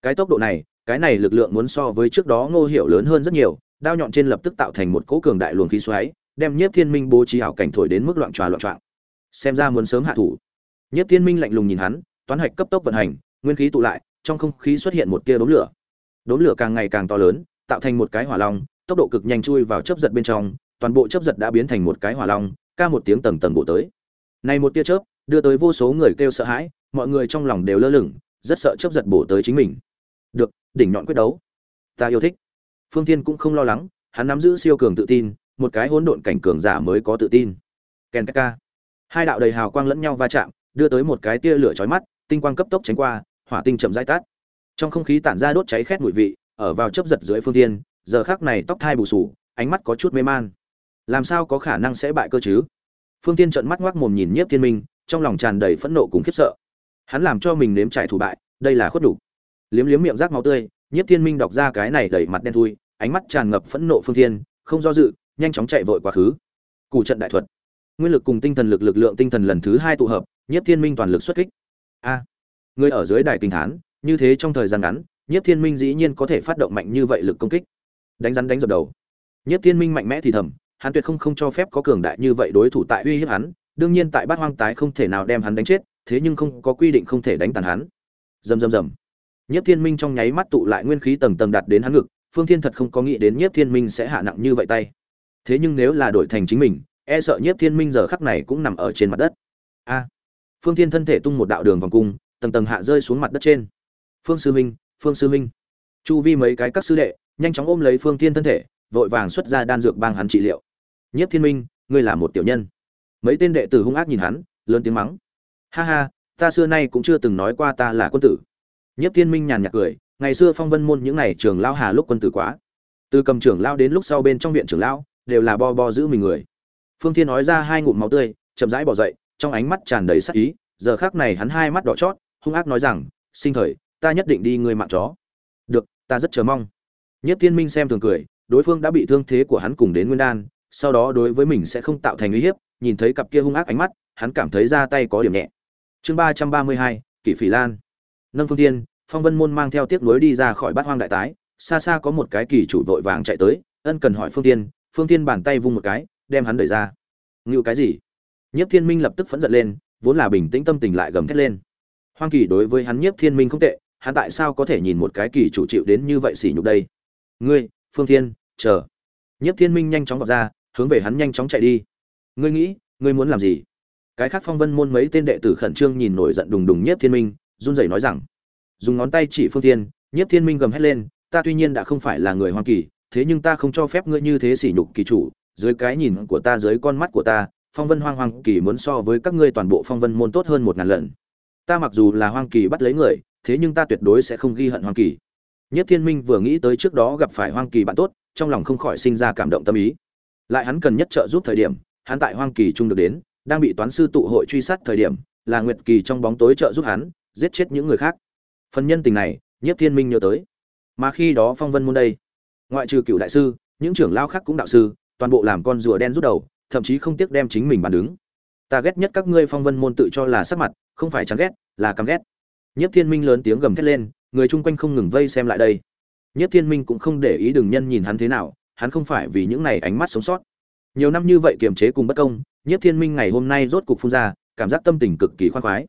Cái tốc độ này, cái này lực lượng muốn so với trước đó ngô hiểu lớn hơn rất nhiều, đao nhọn trên lập tức tạo thành một cỗ cường đại luồng khí xoáy, đem nhiếp thiên minh bố trí hảo cảnh thổi đến mức loạn tròa loạn trọng xem ra muốn sớm hạ thủ. Nhiếp thiên minh lạnh lùng nhìn hắn toán hạch cấp tốc vận hành, nguyên khí tụ lại, trong không khí xuất hiện một tia đốm lửa. Đốm lửa càng ngày càng to lớn, tạo thành một cái hỏa long, tốc độ cực nhanh chui vào chớp giật bên trong, toàn bộ chớp giật đã biến thành một cái hỏa long, ca một tiếng tầng tầng bộ tới. Này một tia chớp, đưa tới vô số người kêu sợ hãi, mọi người trong lòng đều lơ lửng, rất sợ chớp giật bổ tới chính mình. Được, đỉnh nhọn quyết đấu. Ta yêu thích. Phương thiên cũng không lo lắng, hắn nắm giữ siêu cường tự tin, một cái hỗn độn cảnh cường giả mới có tự tin. Kenka. hai đạo đầy hào quang lẫn nhau va chạm, đưa tới một cái tia lửa chói mắt tinh quang cấp tốc tránh qua, hỏa tinh chậm rãi tắt. Trong không khí tản ra đốt cháy khét mùi vị, ở vào chớp giật dưới phương thiên giờ khắc này tóc thai bù sù, ánh mắt có chút mê man. Làm sao có khả năng sẽ bại cơ chứ? Phương tiên trợn mắt ngoác mồm nhìn nhiếp thiên minh, trong lòng tràn đầy phẫn nộ cùng khiếp sợ. Hắn làm cho mình nếm trải thủ bại, đây là khuất đủ. Liếm liếm miệng rác máu tươi, nhiếp thiên minh đọc ra cái này đầy mặt đen thui, ánh mắt tràn ngập phẫn nộ phương thiên không do dự, nhanh chóng chạy vội quá khứ. Cụ trận đại thuật. Nguyên lực cùng tinh thần lực lực lượng tinh thần lần thứ hai tụ hợp, nhiếp thiên minh toàn lực xuất kích a người ở dưới đài kinh thán như thế trong thời gian ngắn nhiếp thiên minh dĩ nhiên có thể phát động mạnh như vậy lực công kích đánh rắn đánh dập đầu nhiếp thiên minh mạnh mẽ thì thầm hắn tuyệt không không cho phép có cường đại như vậy đối thủ tại uy hiếp hắn, đương nhiên tại Bát Hoang tái không thể nào đem hắn đánh chết, thế nhưng không có quy định không thể đánh tàn hắn. Dầm dầm dầm, Nhiếp Thiên Minh trong nháy mắt tụ lại nguyên khí tầng tầng đạt đến hắn ngực, Phương Thiên thật không có nghĩ đến Nhiếp Thiên Minh sẽ hạ nặng như vậy tay. Thế nhưng nếu là đổi thành chính mình, e sợ Nhiếp Thiên Minh giờ khắc này cũng nằm ở trên mặt đất. A. Phương Thiên thân thể tung một đạo đường vòng cung, tầng tầng hạ rơi xuống mặt đất trên. Phương sư minh, Phương sư minh. Chu vi mấy cái các sư đệ, nhanh chóng ôm lấy Phương Thiên thân thể, vội vàng xuất ra đan dược bang hắn trị liệu Nhất Thiên Minh, ngươi là một tiểu nhân. Mấy tên đệ tử hung ác nhìn hắn, lớn tiếng mắng. Ha ha, ta xưa nay cũng chưa từng nói qua ta là quân tử. Nhất Thiên Minh nhàn nhạt cười, ngày xưa phong vân môn những ngày trường lao hà lúc quân tử quá. Từ cầm trưởng lao đến lúc sau bên trong viện trưởng lão, đều là bo bo giữ mình người. Phương Thiên nói ra hai ngụm máu tươi, chậm rãi bỏ dậy, trong ánh mắt tràn đầy sát ý, giờ khác này hắn hai mắt đỏ chót, hung ác nói rằng, sinh thời, ta nhất định đi ngươi mạng chó. Được, ta rất chờ mong. Nhất Thiên Minh xem thường cười, đối phương đã bị thương thế của hắn cùng đến Nguyên Đan, sau đó đối với mình sẽ không tạo thành uy hiếp nhìn thấy cặp kia hung ác ánh mắt hắn cảm thấy ra tay có điểm nhẹ chương ba trăm ba mươi hai kỷ phỉ lan nâng phương thiên phong vân môn mang theo tiếc nuối đi ra khỏi bát hoang đại tái xa xa có một cái kỳ chủ vội vàng chạy tới ân cần hỏi phương tiên phương tiên bàn tay vung một cái đem hắn đẩy ra ngưu cái gì nhiếp thiên minh lập tức phẫn giận lên, vốn là bình tĩnh tâm tình lại gầm thét lên. Hoang kỳ đối với hắn nhiếp thiên minh không tệ, hắn tại sao có thể nhìn một cái kỳ chủ chịu đến như vậy sỉ nhục đây? Ngươi, phương thiên, chờ. Nhiếp thiên minh nhanh chóng vọt ra, hướng về hắn nhanh chóng chạy đi. Ngươi nghĩ, ngươi muốn làm gì? Cái khác phong vân môn mấy tên đệ tử khẩn trương nhìn nổi giận đùng đùng nhiếp thiên minh, run rẩy nói rằng, dùng ngón tay chỉ phương thiên, nhiếp thiên minh gầm hét lên, ta tuy nhiên đã không phải là người hoang kỳ, thế nhưng ta không cho phép ngươi như thế sỉ nhục kỳ chủ, dưới cái nhìn của ta, dưới con mắt của ta phong vân hoang hoang kỳ muốn so với các ngươi toàn bộ phong vân môn tốt hơn một ngàn lần. Ta mặc dù là hoang kỳ bắt lấy người, thế nhưng ta tuyệt đối sẽ không ghi hận hoang kỳ. Nhất thiên minh vừa nghĩ tới trước đó gặp phải hoang kỳ bạn tốt, trong lòng không khỏi sinh ra cảm động tâm ý. Lại hắn cần nhất trợ giúp thời điểm, hắn tại hoang kỳ trung được đến, đang bị toán sư tụ hội truy sát thời điểm, là nguyệt kỳ trong bóng tối trợ giúp hắn, giết chết những người khác. Phần nhân tình này, nhất thiên minh nhớ tới. Mà khi đó phong vân môn đây, ngoại trừ cựu đại sư, những trưởng lao khác cũng đạo sư, toàn bộ làm con rùa đen rút đầu thậm chí không tiếc đem chính mình bàn đứng. Ta ghét nhất các ngươi phong vân môn tự cho là sắc mặt, không phải chán ghét, là căm ghét. Nhất thiên minh lớn tiếng gầm thét lên, người chung quanh không ngừng vây xem lại đây. Nhất thiên minh cũng không để ý đừng nhân nhìn hắn thế nào, hắn không phải vì những này ánh mắt sống sót. Nhiều năm như vậy kiềm chế cùng bất công, nhất thiên minh ngày hôm nay rốt cục phun ra, cảm giác tâm tình cực kỳ khoan khoái.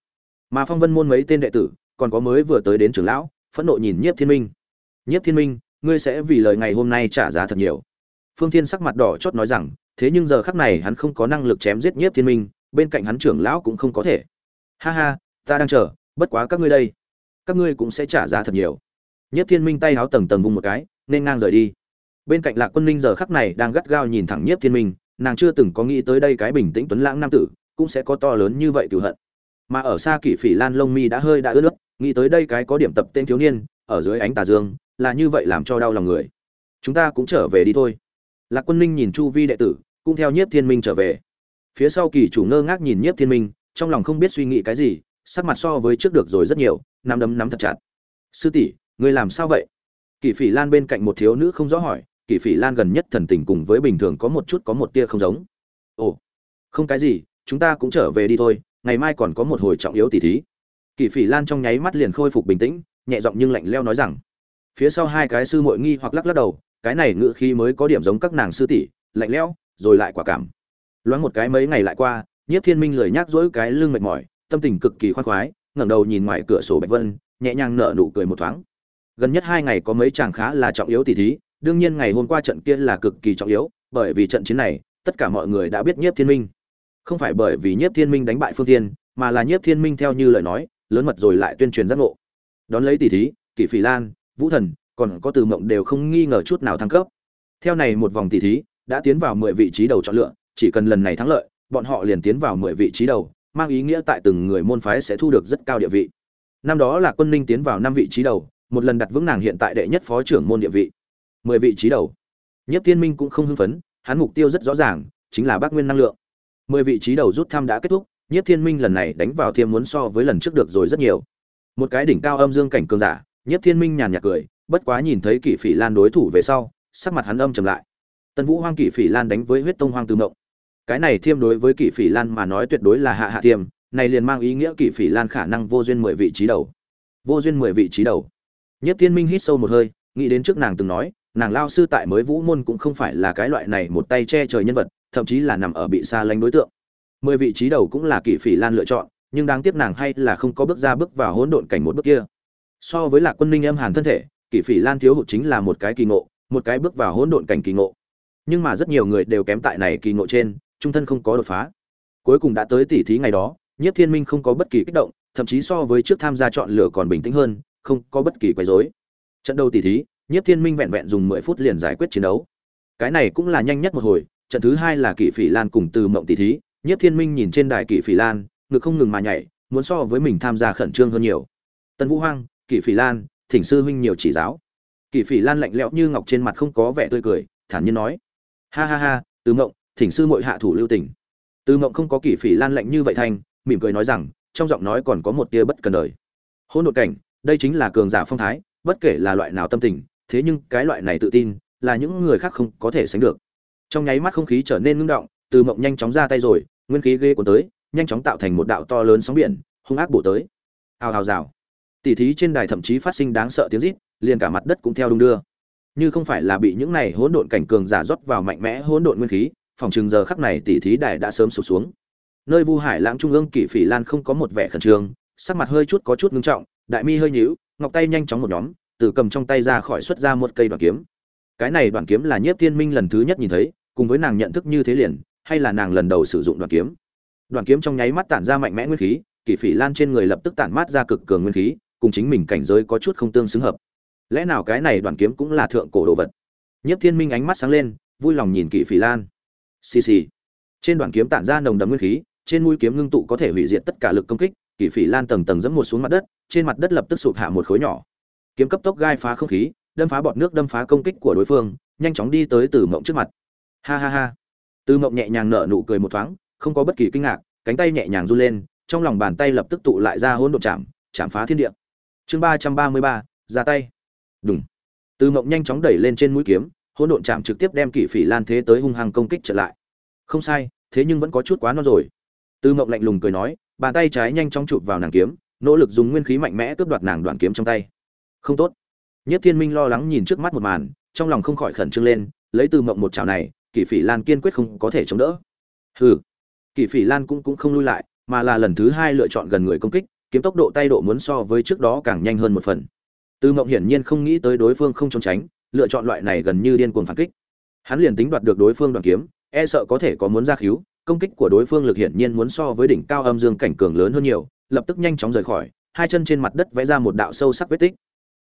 Mà phong vân môn mấy tên đệ tử, còn có mới vừa tới đến trưởng lão, phẫn nộ nhìn nhiếp thiên minh. Nhiếp thiên minh, ngươi sẽ vì lời ngày hôm nay trả giá thật nhiều. Phương thiên sắc mặt đỏ chót nói rằng thế nhưng giờ khắc này hắn không có năng lực chém giết nhiếp thiên minh, bên cạnh hắn trưởng lão cũng không có thể. Ha ha, ta đang chờ, bất quá các ngươi đây. Các ngươi cũng sẽ trả giá thật nhiều. Nhiếp thiên minh tay háo tầng tầng vung một cái, nên ngang rời đi. Bên cạnh lạc quân ninh giờ khắc này đang gắt gao nhìn thẳng nhiếp thiên minh, nàng chưa từng có nghĩ tới đây cái bình tĩnh tuấn lãng nam tử, cũng sẽ có to lớn như vậy cựu hận. Mà ở xa kỷ phỉ lan lông mi đã hơi đã ướt nước, nghĩ tới đây cái có điểm tập tên thiếu niên, ở dưới ánh tà dương, là như vậy làm cho đau lòng người. Chúng ta cũng trở về đi thôi. Lạc quân ninh nhìn chu vi đệ tử cũng theo nhiếp thiên minh trở về. Phía sau kỳ chủ ngơ ngác nhìn nhiếp thiên minh, trong lòng không biết suy nghĩ cái gì, sắc mặt so với trước được rồi rất nhiều, nắm đấm nắm thật chặt. Sư tỷ, ngươi làm sao vậy? Kỳ phỉ lan bên cạnh một thiếu nữ không rõ hỏi. Kỳ phỉ lan gần nhất thần tình cùng với bình thường có một chút có một tia không giống. Ồ, không cái gì, chúng ta cũng trở về đi thôi, ngày mai còn có một hồi trọng yếu tỷ thí. Kỳ phỉ lan trong nháy mắt liền khôi phục bình tĩnh, nhẹ giọng nhưng lạnh leo nói rằng, phía sau hai cái sư muội nghi hoặc lắc lắc đầu, cái này ngự khí mới có điểm giống các nàng sư tỷ, lạnh lẽo rồi lại quả cảm. Loáng một cái mấy ngày lại qua, nhiếp thiên minh lười nhác dỗi cái lưng mệt mỏi, tâm tình cực kỳ khoan khoái, ngẩng đầu nhìn ngoài cửa sổ bạch vân, nhẹ nhàng nở nụ cười một thoáng. Gần nhất hai ngày có mấy chàng khá là trọng yếu tỷ thí, đương nhiên ngày hôm qua trận kia là cực kỳ trọng yếu, bởi vì trận chiến này, tất cả mọi người đã biết nhiếp thiên minh. Không phải bởi vì nhiếp thiên minh đánh bại phương thiên, mà là nhiếp thiên minh theo như lời nói, lớn mật rồi lại tuyên truyền giác ngộ. Đón lấy tỷ thí, kỷ phỉ lan, vũ thần, còn có từ mộng đều không nghi ngờ chút nào thăng cấp. Theo này một vòng tỷ thí đã tiến vào mười vị trí đầu chọn lựa, chỉ cần lần này thắng lợi, bọn họ liền tiến vào mười vị trí đầu, mang ý nghĩa tại từng người môn phái sẽ thu được rất cao địa vị. Năm đó là quân ninh tiến vào năm vị trí đầu, một lần đặt vững nàng hiện tại đệ nhất phó trưởng môn địa vị. Mười vị trí đầu. Nhất thiên minh cũng không hưng phấn, hắn mục tiêu rất rõ ràng, chính là bác nguyên năng lượng. Mười vị trí đầu rút thăm đã kết thúc nhất thiên minh lần này đánh vào thiêm muốn so với lần trước được rồi rất nhiều. Một cái đỉnh cao âm dương cảnh cường giả nhất thiên minh nhàn nhạt cười, bất quá nhìn thấy kỷ phỉ lan đối thủ về sau, sắc mặt hắn âm trầm lại tân vũ hoang kỷ phỉ lan đánh với huyết tông hoang từ mộng. Cái này thiêm đối với kỷ phỉ lan mà nói tuyệt đối là hạ hạ thiêm, này liền mang ý nghĩa kỷ phỉ lan khả năng vô duyên mười vị trí đầu. Vô duyên mười vị trí đầu. Nhất thiên minh hít sâu một hơi, nghĩ đến trước nàng từng nói, nàng lao sư tại mới vũ môn cũng không phải là cái loại này một tay che trời nhân vật, thậm chí là nằm ở bị xa lánh đối tượng. Mười vị trí đầu cũng là kỷ phỉ lan lựa chọn, nhưng đáng tiếc nàng hay là không có bước ra bước vào hỗn độn cảnh một bước kia. So với lạc quân ninh âm hàn thân thể, kỷ phỉ lan thiếu hụt chính là một cái kỳ ngộ, một cái bước vào hỗn độn cảnh kỳ ngộ nhưng mà rất nhiều người đều kém tại này kỳ ngộ trên, trung thân không có đột phá. Cuối cùng đã tới tỉ thí ngày đó nhất thiên minh không có bất kỳ kích động, thậm chí so với trước tham gia chọn lựa còn bình tĩnh hơn, không có bất kỳ quấy rối. Trận đầu tỉ thí nhất thiên minh vẹn vẹn dùng mười phút liền giải quyết chiến đấu. Cái này cũng là nhanh nhất một hồi, trận thứ hai là kỷ phỉ lan cùng từ mộng tỉ thí. Nhất thiên minh nhìn trên đài kỷ phỉ lan, ngực không ngừng mà nhảy, muốn so với mình tham gia khẩn trương hơn nhiều. Tân vũ hoang, kỷ phỉ lan, thỉnh sư huynh nhiều chỉ giáo. Kỷ phỉ lan lạnh lẽo như ngọc trên mặt không có vẻ tươi cười, thản nhiên nói ha ha ha, từ mộng, thỉnh sư Mội hạ thủ lưu tình. Từ mộng không có kỷ phỉ lan lạnh như vậy thanh mỉm cười nói rằng, trong giọng nói còn có một tia bất cần đời. Hôn đột cảnh, đây chính là cường giả phong thái, bất kể là loại nào tâm tình, thế nhưng cái loại này tự tin là những người khác không có thể sánh được. Trong nháy mắt không khí trở nên ngưng động, từ mộng nhanh chóng ra tay rồi, nguyên khí ghê cuốn tới, nhanh chóng tạo thành một đạo to lớn sóng biển, hung ác bổ tới. Hào hào rào. Tỉ thí trên đài thậm chí phát sinh đáng sợ tiếng rít, liền cả mặt đất cũng theo đung đưa như không phải là bị những này hỗn độn cảnh cường giả rót vào mạnh mẽ hỗn độn nguyên khí, phòng trường giờ khắc này tỷ thí đài đã sớm sụp xuống. Nơi vu hải lãng trung ương kỷ phỉ lan không có một vẻ khẩn trương, sắc mặt hơi chút có chút ngưng trọng, đại mi hơi nhíu, ngọc tay nhanh chóng một nhóm, từ cầm trong tay ra khỏi xuất ra một cây đoạn kiếm. Cái này đoạn kiếm là nhiếp thiên minh lần thứ nhất nhìn thấy, cùng với nàng nhận thức như thế liền, hay là nàng lần đầu sử dụng đoạn kiếm. Đoạn kiếm trong nháy mắt tản ra mạnh mẽ nguyên khí, kỷ phỉ lan trên người lập tức tản mát ra cực cường nguyên khí, cùng chính mình cảnh giới có chút không tương xứng hợp lẽ nào cái này đoạn kiếm cũng là thượng cổ đồ vật? Nhiếp thiên minh ánh mắt sáng lên, vui lòng nhìn kỵ phỉ lan. Xì xì. Trên đoạn kiếm tản ra nồng đấm nguyên khí, trên mũi kiếm ngưng tụ có thể hủy diệt tất cả lực công kích kỵ phỉ lan tầng tầng dẫm một xuống mặt đất, trên mặt đất lập tức sụp hạ một khối nhỏ. Kiếm cấp tốc gai phá không khí, đâm phá bọt nước đâm phá công kích của đối phương, nhanh chóng đi tới từ mộng trước mặt. Ha ha ha. Từ mộng nhẹ nhàng nở nụ cười một thoáng, không có bất kỳ kinh ngạc, cánh tay nhẹ nhàng run lên, trong lòng bàn tay lập tức tụ lại ra hỗn độn chạm chạm phá thiên địa. Chương ba trăm ba mươi ba, ra tay đúng từ mộng nhanh chóng đẩy lên trên mũi kiếm, hỗn độn chạm trực tiếp đem kỷ phỉ lan thế tới hung hăng công kích trở lại. Không sai, thế nhưng vẫn có chút quá non rồi. Từ mộng lạnh lùng cười nói, bàn tay trái nhanh chóng chụp vào nàng kiếm, nỗ lực dùng nguyên khí mạnh mẽ cướp đoạt nàng đoạn kiếm trong tay. Không tốt. Nhất thiên minh lo lắng nhìn trước mắt một màn, trong lòng không khỏi khẩn trương lên, lấy từ mộng một chảo này, kỷ phỉ lan kiên quyết không có thể chống đỡ. Hừ. Kỷ phỉ lan cũng cũng không lui lại, mà là lần thứ hai lựa chọn gần người công kích, kiếm tốc độ tay độ muốn so với trước đó càng nhanh hơn một phần từ mộng hiển nhiên không nghĩ tới đối phương không trốn tránh, lựa chọn loại này gần như điên cuồng phản kích. Hắn liền tính đoạt được đối phương đoàn kiếm e sợ có thể có muốn ra khíu, công kích của đối phương lực hiển nhiên muốn so với đỉnh cao âm dương cảnh cường lớn hơn nhiều, lập tức nhanh chóng rời khỏi, hai chân trên mặt đất vẽ ra một đạo sâu sắc vết tích.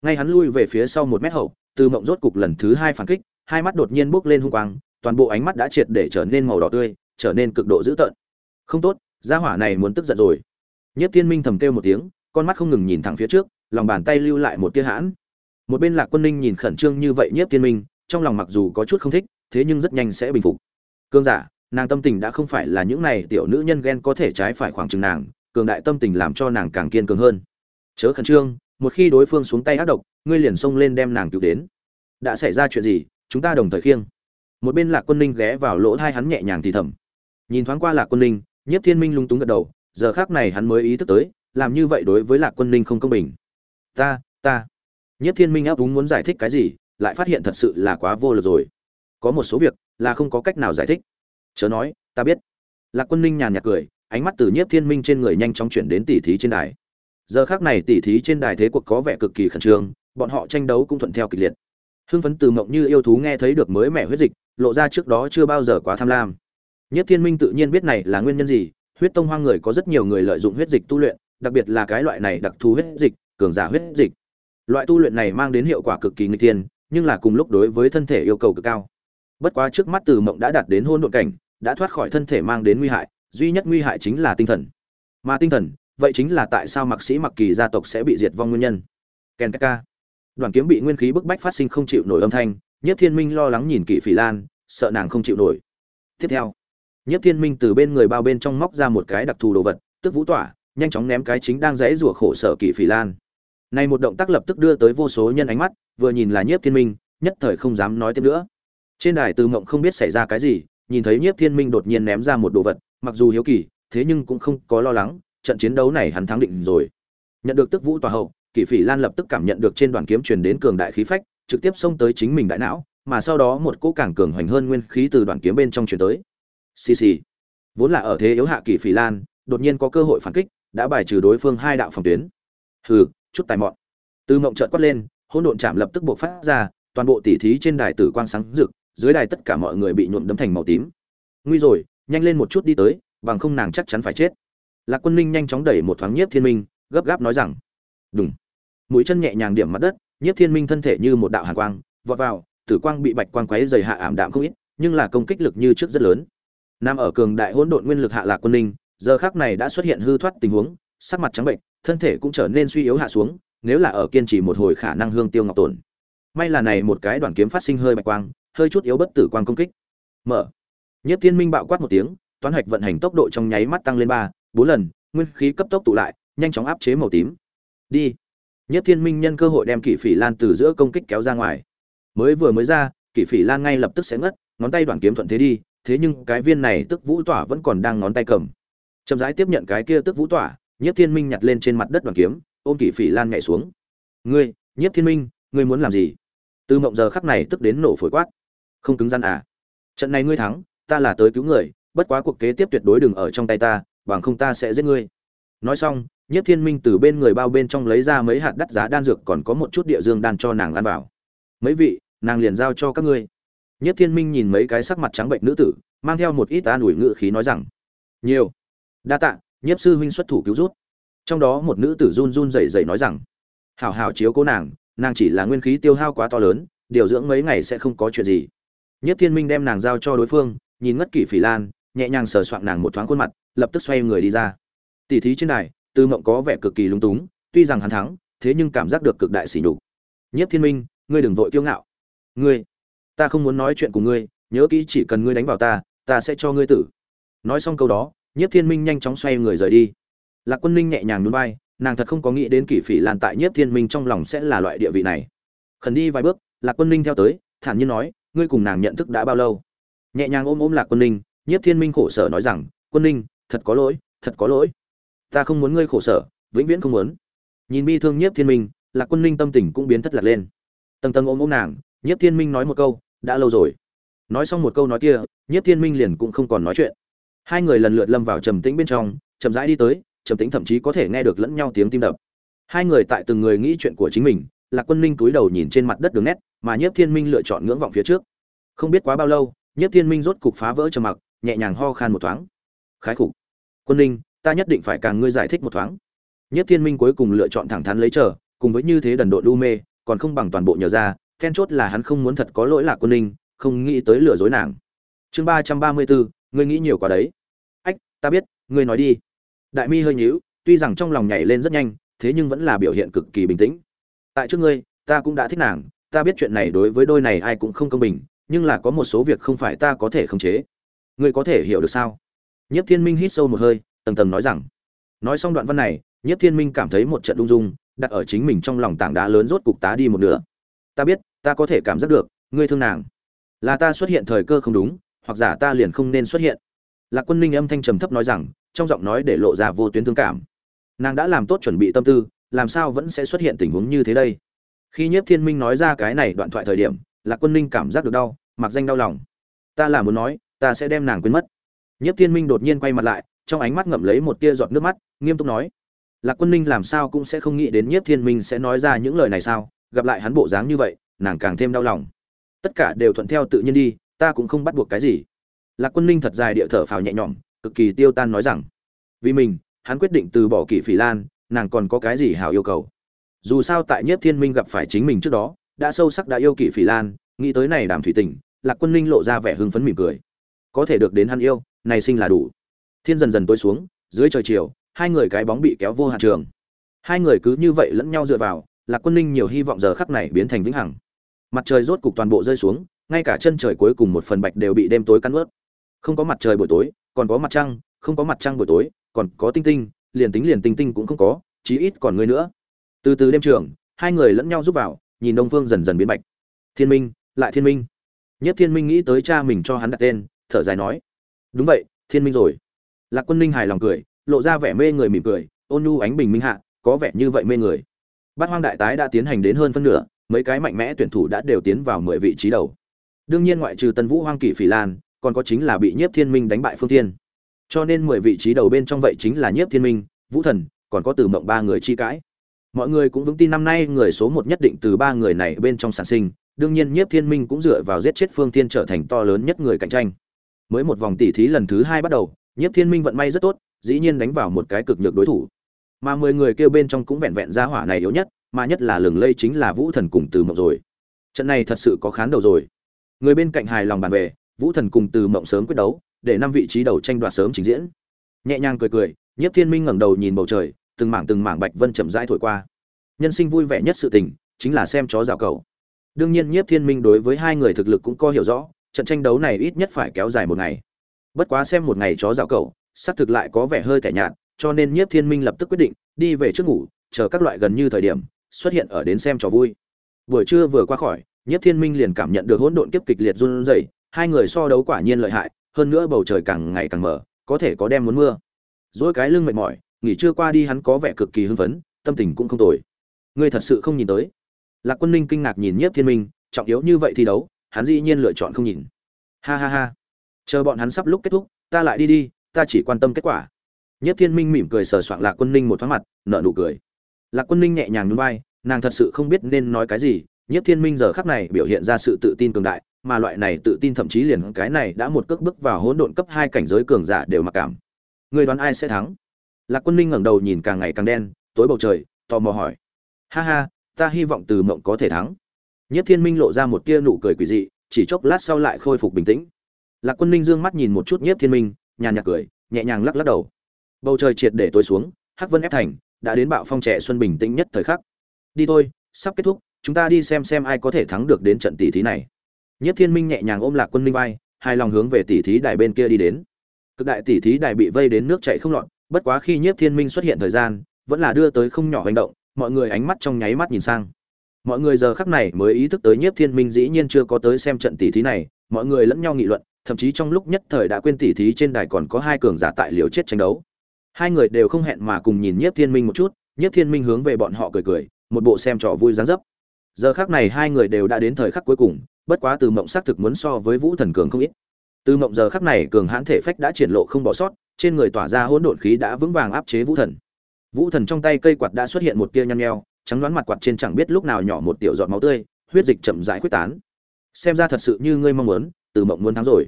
Ngay hắn lui về phía sau một mét hậu từ mộng rốt cục lần thứ hai phản kích, hai mắt đột nhiên bốc lên hung quang, toàn bộ ánh mắt đã triệt để trở nên màu đỏ tươi, trở nên cực độ dữ tợn. Không tốt, gia hỏa này muốn tức giận rồi. Nhất thiên minh thầm kêu một tiếng, con mắt không ngừng nhìn thẳng phía trước lòng bàn tay lưu lại một tia hãn. Một bên lạc quân ninh nhìn khẩn trương như vậy nhất thiên minh, trong lòng mặc dù có chút không thích, thế nhưng rất nhanh sẽ bình phục. Cương giả, nàng tâm tình đã không phải là những này tiểu nữ nhân ghen có thể trái phải khoảng chừng nàng, cường đại tâm tình làm cho nàng càng kiên cường hơn. Chớ khẩn trương, một khi đối phương xuống tay ác độc, ngươi liền xông lên đem nàng cứu đến. Đã xảy ra chuyện gì, chúng ta đồng thời khiêng. Một bên lạc quân ninh ghé vào lỗ thai hắn nhẹ nhàng thì thầm. Nhìn thoáng qua lạc quân ninh nhất thiên minh lung túng gật đầu, giờ khác này hắn mới ý thức tới, làm như vậy đối với lạc quân ninh không công bình ta ta. Nhất thiên minh áp úng muốn giải thích cái gì, lại phát hiện thật sự là quá vô lực rồi. Có một số việc là không có cách nào giải thích. Chớ nói, ta biết. Lạc quân ninh nhàn nhạt cười, ánh mắt từ nhiếp thiên minh trên người nhanh chóng chuyển đến tỉ thí trên đài. Giờ khác này tỉ thí trên đài thế cuộc có vẻ cực kỳ khẩn trương, bọn họ tranh đấu cũng thuận theo kịch liệt. Hưng phấn từ mộng như yêu thú nghe thấy được mới mẻ huyết dịch, lộ ra trước đó chưa bao giờ quá tham lam. Nhất thiên minh tự nhiên biết này là nguyên nhân gì, huyết tông hoang người có rất nhiều người lợi dụng huyết dịch tu luyện, đặc biệt là cái loại này đặc thù huyết dịch cường giả huyết dịch. Loại tu luyện này mang đến hiệu quả cực kỳ nguy tiên nhưng là cùng lúc đối với thân thể yêu cầu cực cao. Bất quá trước mắt từ mộng đã đạt đến hôn độn cảnh, đã thoát khỏi thân thể mang đến nguy hại, duy nhất nguy hại chính là tinh thần. Mà tinh thần, vậy chính là tại sao mặc sĩ mặc kỳ gia tộc sẽ bị diệt vong nguyên nhân. Ken ka đoàn kiếm bị nguyên khí bức bách phát sinh không chịu nổi âm thanh nhất thiên minh lo lắng nhìn Kỷ phỉ lan, sợ nàng không chịu nổi. Tiếp theo nhất thiên minh từ bên người bao bên trong móc ra một cái đặc thù đồ vật, tức vũ tỏa, nhanh chóng ném cái chính đang rẽ rủa khổ sở Kỷ phỉ lan này một động tác lập tức đưa tới vô số nhân ánh mắt, vừa nhìn là nhiếp thiên minh, nhất thời không dám nói tiếp nữa. Trên đài từ mộng không biết xảy ra cái gì, nhìn thấy nhiếp thiên minh đột nhiên ném ra một đồ vật, mặc dù hiếu kỳ, thế nhưng cũng không có lo lắng, trận chiến đấu này hắn thắng định rồi. Nhận được tức vũ tòa hậu, kỷ phỉ lan lập tức cảm nhận được trên đoàn kiếm truyền đến cường đại khí phách, trực tiếp xông tới chính mình đại não, mà sau đó một cỗ càng cường hoành hơn nguyên khí từ đoàn kiếm bên trong truyền tới. Xì xì. Vốn là ở thế yếu hạ kỷ phỉ lan, đột nhiên có cơ hội phản kích, đã bài trừ đối phương hai đạo phòng tuyến. Hừ chút tài mọn. Từ mộng trợn quát lên, hỗn độn chạm lập tức buộc phát ra, toàn bộ tỉ thí trên đài tử quang sáng rực, dưới đài tất cả mọi người bị nhuộm đấm thành màu tím. Nguy rồi, nhanh lên một chút đi tới, bằng không nàng chắc chắn phải chết. Lạc quân ninh nhanh chóng đẩy một thoáng nhiếp thiên minh, gấp gáp nói rằng đúng mũi chân nhẹ nhàng điểm mặt đất, nhiếp thiên minh thân thể như một đạo hàn quang, vọt vào, tử quang bị bạch quang quấy dày hạ ảm đạm không ít, nhưng là công kích lực như trước rất lớn. Nam ở cường đại hỗn độn nguyên lực hạ lạc quân ninh giờ khác này đã xuất hiện hư thoát tình huống, sắc mặt trắng bệnh thân thể cũng trở nên suy yếu hạ xuống, nếu là ở kiên trì một hồi khả năng hương tiêu ngọc tổn. May là này một cái đoạn kiếm phát sinh hơi bạch quang, hơi chút yếu bất tử quang công kích. Mở. Nhất thiên minh bạo quát một tiếng, toán hạch vận hành tốc độ trong nháy mắt tăng lên ba, bốn lần, nguyên khí cấp tốc tụ lại, nhanh chóng áp chế màu tím. Đi. Nhất thiên minh nhân cơ hội đem kỷ phỉ lan từ giữa công kích kéo ra ngoài. Mới vừa mới ra, kỷ phỉ lan ngay lập tức sẽ ngất, ngón tay đoạn kiếm thuận thế đi, thế nhưng cái viên này tức vũ tỏa vẫn còn đang ngón tay cầm. Chậm rãi tiếp nhận cái kia tức vũ tỏa Nhiếp thiên minh nhặt lên trên mặt đất đoàn kiếm, ôm kỷ phỉ lan nhảy xuống. Ngươi, Nhiếp thiên minh, ngươi muốn làm gì? Tư mộng giờ khắc này tức đến nổ phổi quát. Không cứng rắn à? Trận này ngươi thắng, ta là tới cứu người, bất quá cuộc kế tiếp tuyệt đối đừng ở trong tay ta, bằng không ta sẽ giết ngươi. Nói xong, Nhiếp thiên minh từ bên người bao bên trong lấy ra mấy hạt đắt giá đan dược còn có một chút địa dương đan cho nàng ăn vào. Mấy vị, nàng liền giao cho các ngươi. Nhiếp thiên minh nhìn mấy cái sắc mặt trắng bệnh nữ tử, mang theo một ít an ủi ngự khí nói rằng, nhiều, đa tạ nhiếp sư huynh xuất thủ cứu rút. Trong đó một nữ tử run run rẩy rẩy nói rằng, hảo hảo chiếu cố nàng nàng chỉ là nguyên khí tiêu hao quá to lớn, điều dưỡng mấy ngày sẽ không có chuyện gì. Nhất thiên minh đem nàng giao cho đối phương, nhìn ngất kỷ phỉ lan, nhẹ nhàng sờ soạn nàng một thoáng khuôn mặt, lập tức xoay người đi ra. Tỷ thí trên đài, tư mộng có vẻ cực kỳ lung túng, tuy rằng hắn thắng, thế nhưng cảm giác được cực đại sỉ nhục. Nhất thiên minh, ngươi đừng vội kiêu ngạo. Ngươi, ta không muốn nói chuyện cùng ngươi, nhớ kỹ chỉ cần ngươi đánh vào ta ta sẽ cho ngươi tử. Nói xong câu đó Nhiếp thiên minh nhanh chóng xoay người rời đi. Lạc quân ninh nhẹ nhàng nhún vai, nàng thật không có nghĩ đến kỷ phỉ lan tại nhất thiên minh trong lòng sẽ là loại địa vị này. Khẩn đi vài bước, lạc quân ninh theo tới, thản nhiên nói, ngươi cùng nàng nhận thức đã bao lâu? Nhẹ nhàng ôm ôm lạc quân ninh nhất thiên minh khổ sở nói rằng, quân ninh, thật có lỗi, thật có lỗi. Ta không muốn ngươi khổ sở, vĩnh viễn không muốn. Nhìn bi thương nhất thiên minh, lạc quân ninh tâm tình cũng biến thất lạc lên. Tầng tầng ôm ôm nàng nhất thiên minh nói một câu, đã lâu rồi. Nói xong một câu nói kia nhất thiên minh liền cũng không còn nói chuyện hai người lần lượt lâm vào trầm tĩnh bên trong, chậm rãi đi tới, trầm tĩnh thậm chí có thể nghe được lẫn nhau tiếng tim đập. Hai người tại từng người nghĩ chuyện của chính mình, lạc quân ninh túi đầu nhìn trên mặt đất đường nét, mà nhiếp thiên minh lựa chọn ngưỡng vọng phía trước. Không biết quá bao lâu, nhiếp thiên minh rốt cục phá vỡ trầm mặc, nhẹ nhàng ho khan một thoáng. Khái khục, quân ninh, ta nhất định phải càng ngươi giải thích một thoáng. Nhiếp thiên minh cuối cùng lựa chọn thẳng thắn lấy chờ, cùng với như thế đần độ đu mê, còn không bằng toàn bộ nhờ ra, then chốt là hắn không muốn thật có lỗi lạc quân ninh, không nghĩ tới lừa dối nàng. Chương ba trăm ba mươi bốn ngươi nghĩ nhiều quá đấy. Ách, ta biết, ngươi nói đi. Đại mi hơi nhíu, tuy rằng trong lòng nhảy lên rất nhanh, thế nhưng vẫn là biểu hiện cực kỳ bình tĩnh. Tại trước ngươi, ta cũng đã thích nàng, ta biết chuyện này đối với đôi này ai cũng không công bình, nhưng là có một số việc không phải ta có thể khống chế. Ngươi có thể hiểu được sao? Nhất thiên minh hít sâu một hơi, tầng tầng nói rằng. Nói xong đoạn văn này nhất thiên minh cảm thấy một trận lung dung đặt ở chính mình trong lòng tảng đá lớn rốt cục tá đi một nửa. Ta biết, ta có thể cảm giác được, ngươi thương nàng. Là ta xuất hiện thời cơ không đúng hoặc giả ta liền không nên xuất hiện. Lạc quân ninh âm thanh trầm thấp nói rằng, trong giọng nói để lộ ra vô tuyến thương cảm. Nàng đã làm tốt chuẩn bị tâm tư, làm sao vẫn sẽ xuất hiện tình huống như thế đây? Khi nhiếp thiên minh nói ra cái này đoạn thoại thời điểm, lạc quân ninh cảm giác được đau, mặc danh đau lòng. Ta là muốn nói, ta sẽ đem nàng quên mất. Nhiếp thiên minh đột nhiên quay mặt lại, trong ánh mắt ngậm lấy một tia giọt nước mắt, nghiêm túc nói, lạc quân ninh làm sao cũng sẽ không nghĩ đến nhiếp thiên minh sẽ nói ra những lời này sao? Gặp lại hắn bộ dáng như vậy, nàng càng thêm đau lòng. Tất cả đều thuận theo tự nhiên đi ta cũng không bắt buộc cái gì. Lạc quân ninh thật dài địa thở phào nhẹ nhõm, cực kỳ tiêu tan nói rằng, vì mình, hắn quyết định từ bỏ kỷ phỉ lan, nàng còn có cái gì hảo yêu cầu? Dù sao tại nhất thiên minh gặp phải chính mình trước đó, đã sâu sắc đã yêu kỷ phỉ lan, nghĩ tới này đàm thủy tình, lạc quân ninh lộ ra vẻ hưng phấn mỉm cười. Có thể được đến hắn yêu, này sinh là đủ. Thiên dần dần tối xuống, dưới trời chiều, hai người cái bóng bị kéo vô hạn trường. Hai người cứ như vậy lẫn nhau dựa vào, lạc quân ninh nhiều hy vọng giờ khắc này biến thành vĩnh hằng. Mặt trời rốt cục toàn bộ rơi xuống ngay cả chân trời cuối cùng một phần bạch đều bị đêm tối cắn ướt. Không có mặt trời buổi tối, còn có mặt trăng, không có mặt trăng buổi tối, còn có tinh tinh, liền tính liền tinh tinh cũng không có, chí ít còn người nữa. Từ từ đêm trường, hai người lẫn nhau giúp vào, nhìn đông phương dần dần biến bạch. Thiên minh, lại thiên minh. Nhất thiên minh nghĩ tới cha mình cho hắn đặt tên, thở dài nói, đúng vậy, thiên minh rồi. Lạc quân ninh hài lòng cười, lộ ra vẻ mê người mỉm cười, ôn nhu ánh bình minh hạ, có vẻ như vậy mê người. Bát hoang đại tái đã tiến hành đến hơn phân nửa, mấy cái mạnh mẽ tuyển thủ đã đều tiến vào mười vị trí đầu đương nhiên ngoại trừ tân vũ hoang kỷ phỉ lan, còn có chính là bị nhiếp thiên minh đánh bại phương thiên. Cho nên mười vị trí đầu bên trong vậy chính là nhiếp thiên minh, vũ thần, còn có từ mộng ba người chi cãi. Mọi người cũng vững tin năm nay người số một nhất định từ ba người này bên trong sản sinh, đương nhiên nhiếp thiên minh cũng dựa vào giết chết phương thiên trở thành to lớn nhất người cạnh tranh. Mới một vòng tỉ thí lần thứ hai bắt đầu, nhiếp thiên minh vận may rất tốt, dĩ nhiên đánh vào một cái cực nhược đối thủ. Mà mười người kêu bên trong cũng vẹn vẹn ra hỏa này yếu nhất, mà nhất là lừng lây chính là vũ thần cùng từ mộng rồi. Trận này thật sự có khán đầu rồi người bên cạnh hài lòng bàn về, vũ thần cùng từ mộng sớm quyết đấu, để năm vị trí đầu tranh đoạt sớm trình diễn. Nhẹ nhàng cười cười, nhiếp thiên minh ngẩng đầu nhìn bầu trời, từng mảng từng mảng bạch vân chậm rãi thổi qua. Nhân sinh vui vẻ nhất sự tình, chính là xem chó rào cầu đương nhiên nhiếp thiên minh đối với hai người thực lực cũng có hiểu rõ, trận tranh đấu này ít nhất phải kéo dài một ngày. Bất quá xem một ngày chó rào cầu xác thực lại có vẻ hơi tẻ nhạt, cho nên nhiếp thiên minh lập tức quyết định, đi về trước ngủ, chờ các loại gần như thời điểm, xuất hiện ở đến xem trò vui. Buổi trưa vừa qua khỏi nhiếp thiên minh liền cảm nhận được hỗn độn kiếp kịch liệt run rẩy, hai người so đấu quả nhiên lợi hại, hơn nữa bầu trời càng ngày càng mở, có thể có đem muốn mưa. Dỗi cái lưng mệt mỏi, nghỉ trưa qua đi hắn có vẻ cực kỳ hưng phấn, tâm tình cũng không tồi. Ngươi thật sự không nhìn tới. Lạc quân ninh kinh ngạc nhìn nhiếp thiên minh, trọng yếu như vậy thi đấu, hắn dĩ nhiên lựa chọn không nhìn. Ha ha ha. Chờ bọn hắn sắp lúc kết thúc, ta lại đi đi, ta chỉ quan tâm kết quả. Nhất thiên minh mỉm cười sờ soạng lạc quân ninh một thoáng mặt, nở nụ cười. Lạc quân ninh nhẹ nhàng nhún vai, nàng thật sự không biết nên nói cái gì Nhiếp thiên minh giờ khắc này biểu hiện ra sự tự tin cường đại, mà loại này tự tin thậm chí liền cái này đã một cước bước vào hỗn độn cấp hai cảnh giới cường giả đều mặc cảm. Người đoán ai sẽ thắng? Lạc quân ninh ngẩng đầu nhìn càng ngày càng đen, tối bầu trời, tò mò hỏi. Ha ha, ta hy vọng từ mộng có thể thắng. Nhiếp thiên minh lộ ra một tia nụ cười quỷ dị, chỉ chốc lát sau lại khôi phục bình tĩnh. Lạc quân ninh dương mắt nhìn một chút Nhiếp thiên minh, nhàn nhạt cười, nhẹ nhàng lắc lắc đầu. Bầu trời triệt để tối xuống, hắc vân ép thành, đã đến bạo phong trẻ xuân bình tĩnh nhất thời khắc. Đi thôi, sắp kết thúc chúng ta đi xem xem ai có thể thắng được đến trận tỷ thí này. Nhất thiên minh nhẹ nhàng ôm lạc quân minh vai hai lòng hướng về tỷ thí đài bên kia đi đến. Cực đại tỷ thí đài bị vây đến nước chảy không lọt, bất quá khi nhiếp thiên minh xuất hiện thời gian, vẫn là đưa tới không nhỏ hành động, mọi người ánh mắt trong nháy mắt nhìn sang. Mọi người giờ khắc này mới ý thức tới nhiếp thiên minh dĩ nhiên chưa có tới xem trận tỷ thí này, mọi người lẫn nhau nghị luận, thậm chí trong lúc nhất thời đã quên tỷ thí trên đài còn có hai cường giả tại liều chết tranh đấu. Hai người đều không hẹn mà cùng nhìn nhiếp thiên minh một chút nhiếp thiên minh hướng về bọn họ cười cười, một bộ xem trò vui dáng dấp giờ khắc này hai người đều đã đến thời khắc cuối cùng, bất quá từ mộng xác thực muốn so với vũ thần cường không ít. Từ mộng giờ khắc này cường hãn thể phách đã triển lộ không bỏ sót, trên người tỏa ra hỗn độn khí đã vững vàng áp chế vũ thần. Vũ thần trong tay cây quạt đã xuất hiện một tia nhăn nheo, trắng đoán mặt quạt trên chẳng biết lúc nào nhỏ một tiểu giọt máu tươi, huyết dịch chậm rãi quyết tán. Xem ra thật sự như ngươi mong muốn, từ mộng muốn thắng rồi.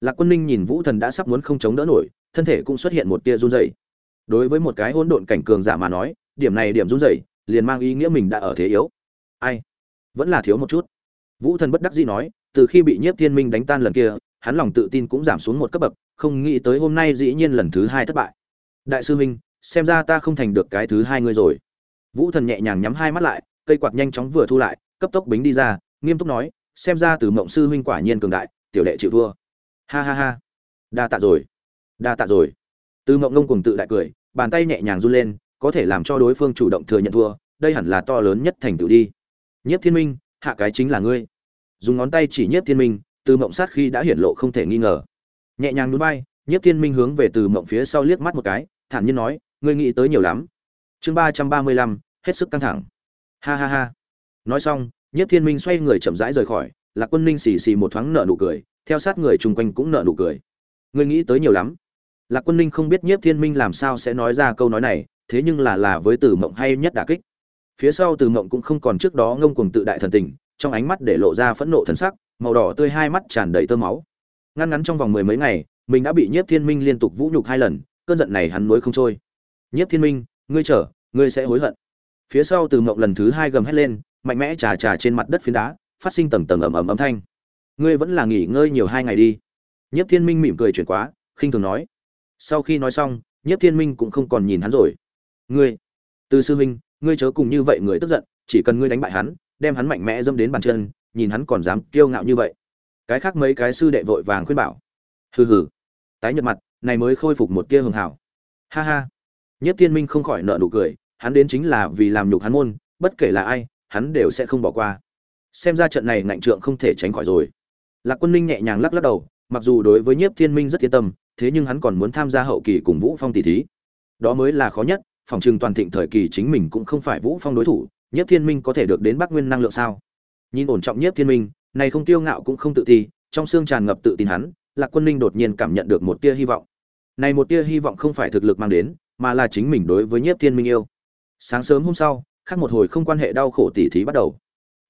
Lạc quân ninh nhìn vũ thần đã sắp muốn không chống đỡ nổi, thân thể cũng xuất hiện một tia run rẩy. Đối với một cái hỗn độn cảnh cường giả mà nói, điểm này điểm run rẩy, liền mang ý nghĩa mình đã ở thế yếu ai? Vẫn là thiếu một chút. Vũ thần bất đắc dĩ nói, từ khi bị nhiếp thiên minh đánh tan lần kia, hắn lòng tự tin cũng giảm xuống một cấp bậc, không nghĩ tới hôm nay dĩ nhiên lần thứ hai thất bại. Đại sư minh, xem ra ta không thành được cái thứ hai ngươi rồi. Vũ thần nhẹ nhàng nhắm hai mắt lại, cây quạt nhanh chóng vừa thu lại, cấp tốc bính đi ra, nghiêm túc nói, xem ra từ mộng sư huynh quả nhiên cường đại, tiểu đệ chịu thua. Ha ha ha. Đa tạ rồi. Đa tạ rồi. Từ mộng ngông cùng tự đại cười, bàn tay nhẹ nhàng run lên, có thể làm cho đối phương chủ động thừa nhận thua, đây hẳn là to lớn nhất thành tựu đi. Nhiếp thiên minh, hạ cái chính là ngươi. Dùng ngón tay chỉ Nhiếp thiên minh, từ mộng sát khi đã hiển lộ không thể nghi ngờ. Nhẹ nhàng núi bay Nhiếp thiên minh hướng về từ mộng phía sau liếc mắt một cái, thản nhiên nói, ngươi nghĩ tới nhiều lắm. Chương ba trăm ba mươi lăm, hết sức căng thẳng. Ha ha ha. Nói xong, Nhiếp thiên minh xoay người chậm rãi rời khỏi, lạc quân ninh xì xì một thoáng nợ nụ cười, theo sát người chung quanh cũng nợ nụ cười. Ngươi nghĩ tới nhiều lắm. Lạc quân ninh không biết nhiếp thiên minh làm sao sẽ nói ra câu nói này, thế nhưng là là với từ mộng hay nhất đả kích phía sau từ mộng cũng không còn trước đó ngông cuồng tự đại thần tình, trong ánh mắt để lộ ra phẫn nộ thần sắc, màu đỏ tươi hai mắt tràn đầy tơ máu. Ngăn ngắn trong vòng mười mấy ngày, mình đã bị nhiếp thiên minh liên tục vũ nhục hai lần, cơn giận này hắn nuối không trôi. Nhiếp thiên minh, ngươi chở ngươi sẽ hối hận. Phía sau từ mộng lần thứ hai gầm hét lên, mạnh mẽ trà trà trên mặt đất phiến đá, phát sinh tầng tầng ầm ầm âm thanh. Ngươi vẫn là nghỉ ngơi nhiều hai ngày đi. Nhiếp thiên minh mỉm cười chuyển quá, khinh thường nói. Sau khi nói xong, nhiếp thiên minh cũng không còn nhìn hắn rồi. Ngươi, từ sư minh ngươi chớ cùng như vậy người tức giận, chỉ cần ngươi đánh bại hắn, đem hắn mạnh mẽ dâm đến bàn chân, nhìn hắn còn dám kiêu ngạo như vậy. Cái khác mấy cái sư đệ vội vàng khuyên bảo. Hừ hừ. Tái nhợt mặt, này mới khôi phục một tia hường hảo. Ha ha. Nhất thiên minh không khỏi nợ nụ cười, hắn đến chính là vì làm nhục hắn môn, bất kể là ai, hắn đều sẽ không bỏ qua. Xem ra trận này ngạnh trượng không thể tránh khỏi rồi. Lạc quân ninh nhẹ nhàng lắc lắc đầu, mặc dù đối với nhiếp thiên minh rất yên tâm, thế nhưng hắn còn muốn tham gia hậu kỳ cùng vũ phong tỷ thí. Đó mới là khó nhất phòng trừng toàn thịnh thời kỳ chính mình cũng không phải vũ phong đối thủ, nhiếp thiên minh có thể được đến bắc nguyên năng lượng sao? Nhìn ổn trọng nhiếp thiên minh, này không tiêu ngạo cũng không tự ti, trong xương tràn ngập tự tin hắn, lạc quân ninh đột nhiên cảm nhận được một tia hy vọng. Này một tia hy vọng không phải thực lực mang đến, mà là chính mình đối với nhiếp thiên minh yêu. Sáng sớm hôm sau, khác một hồi không quan hệ đau khổ tỉ thí bắt đầu.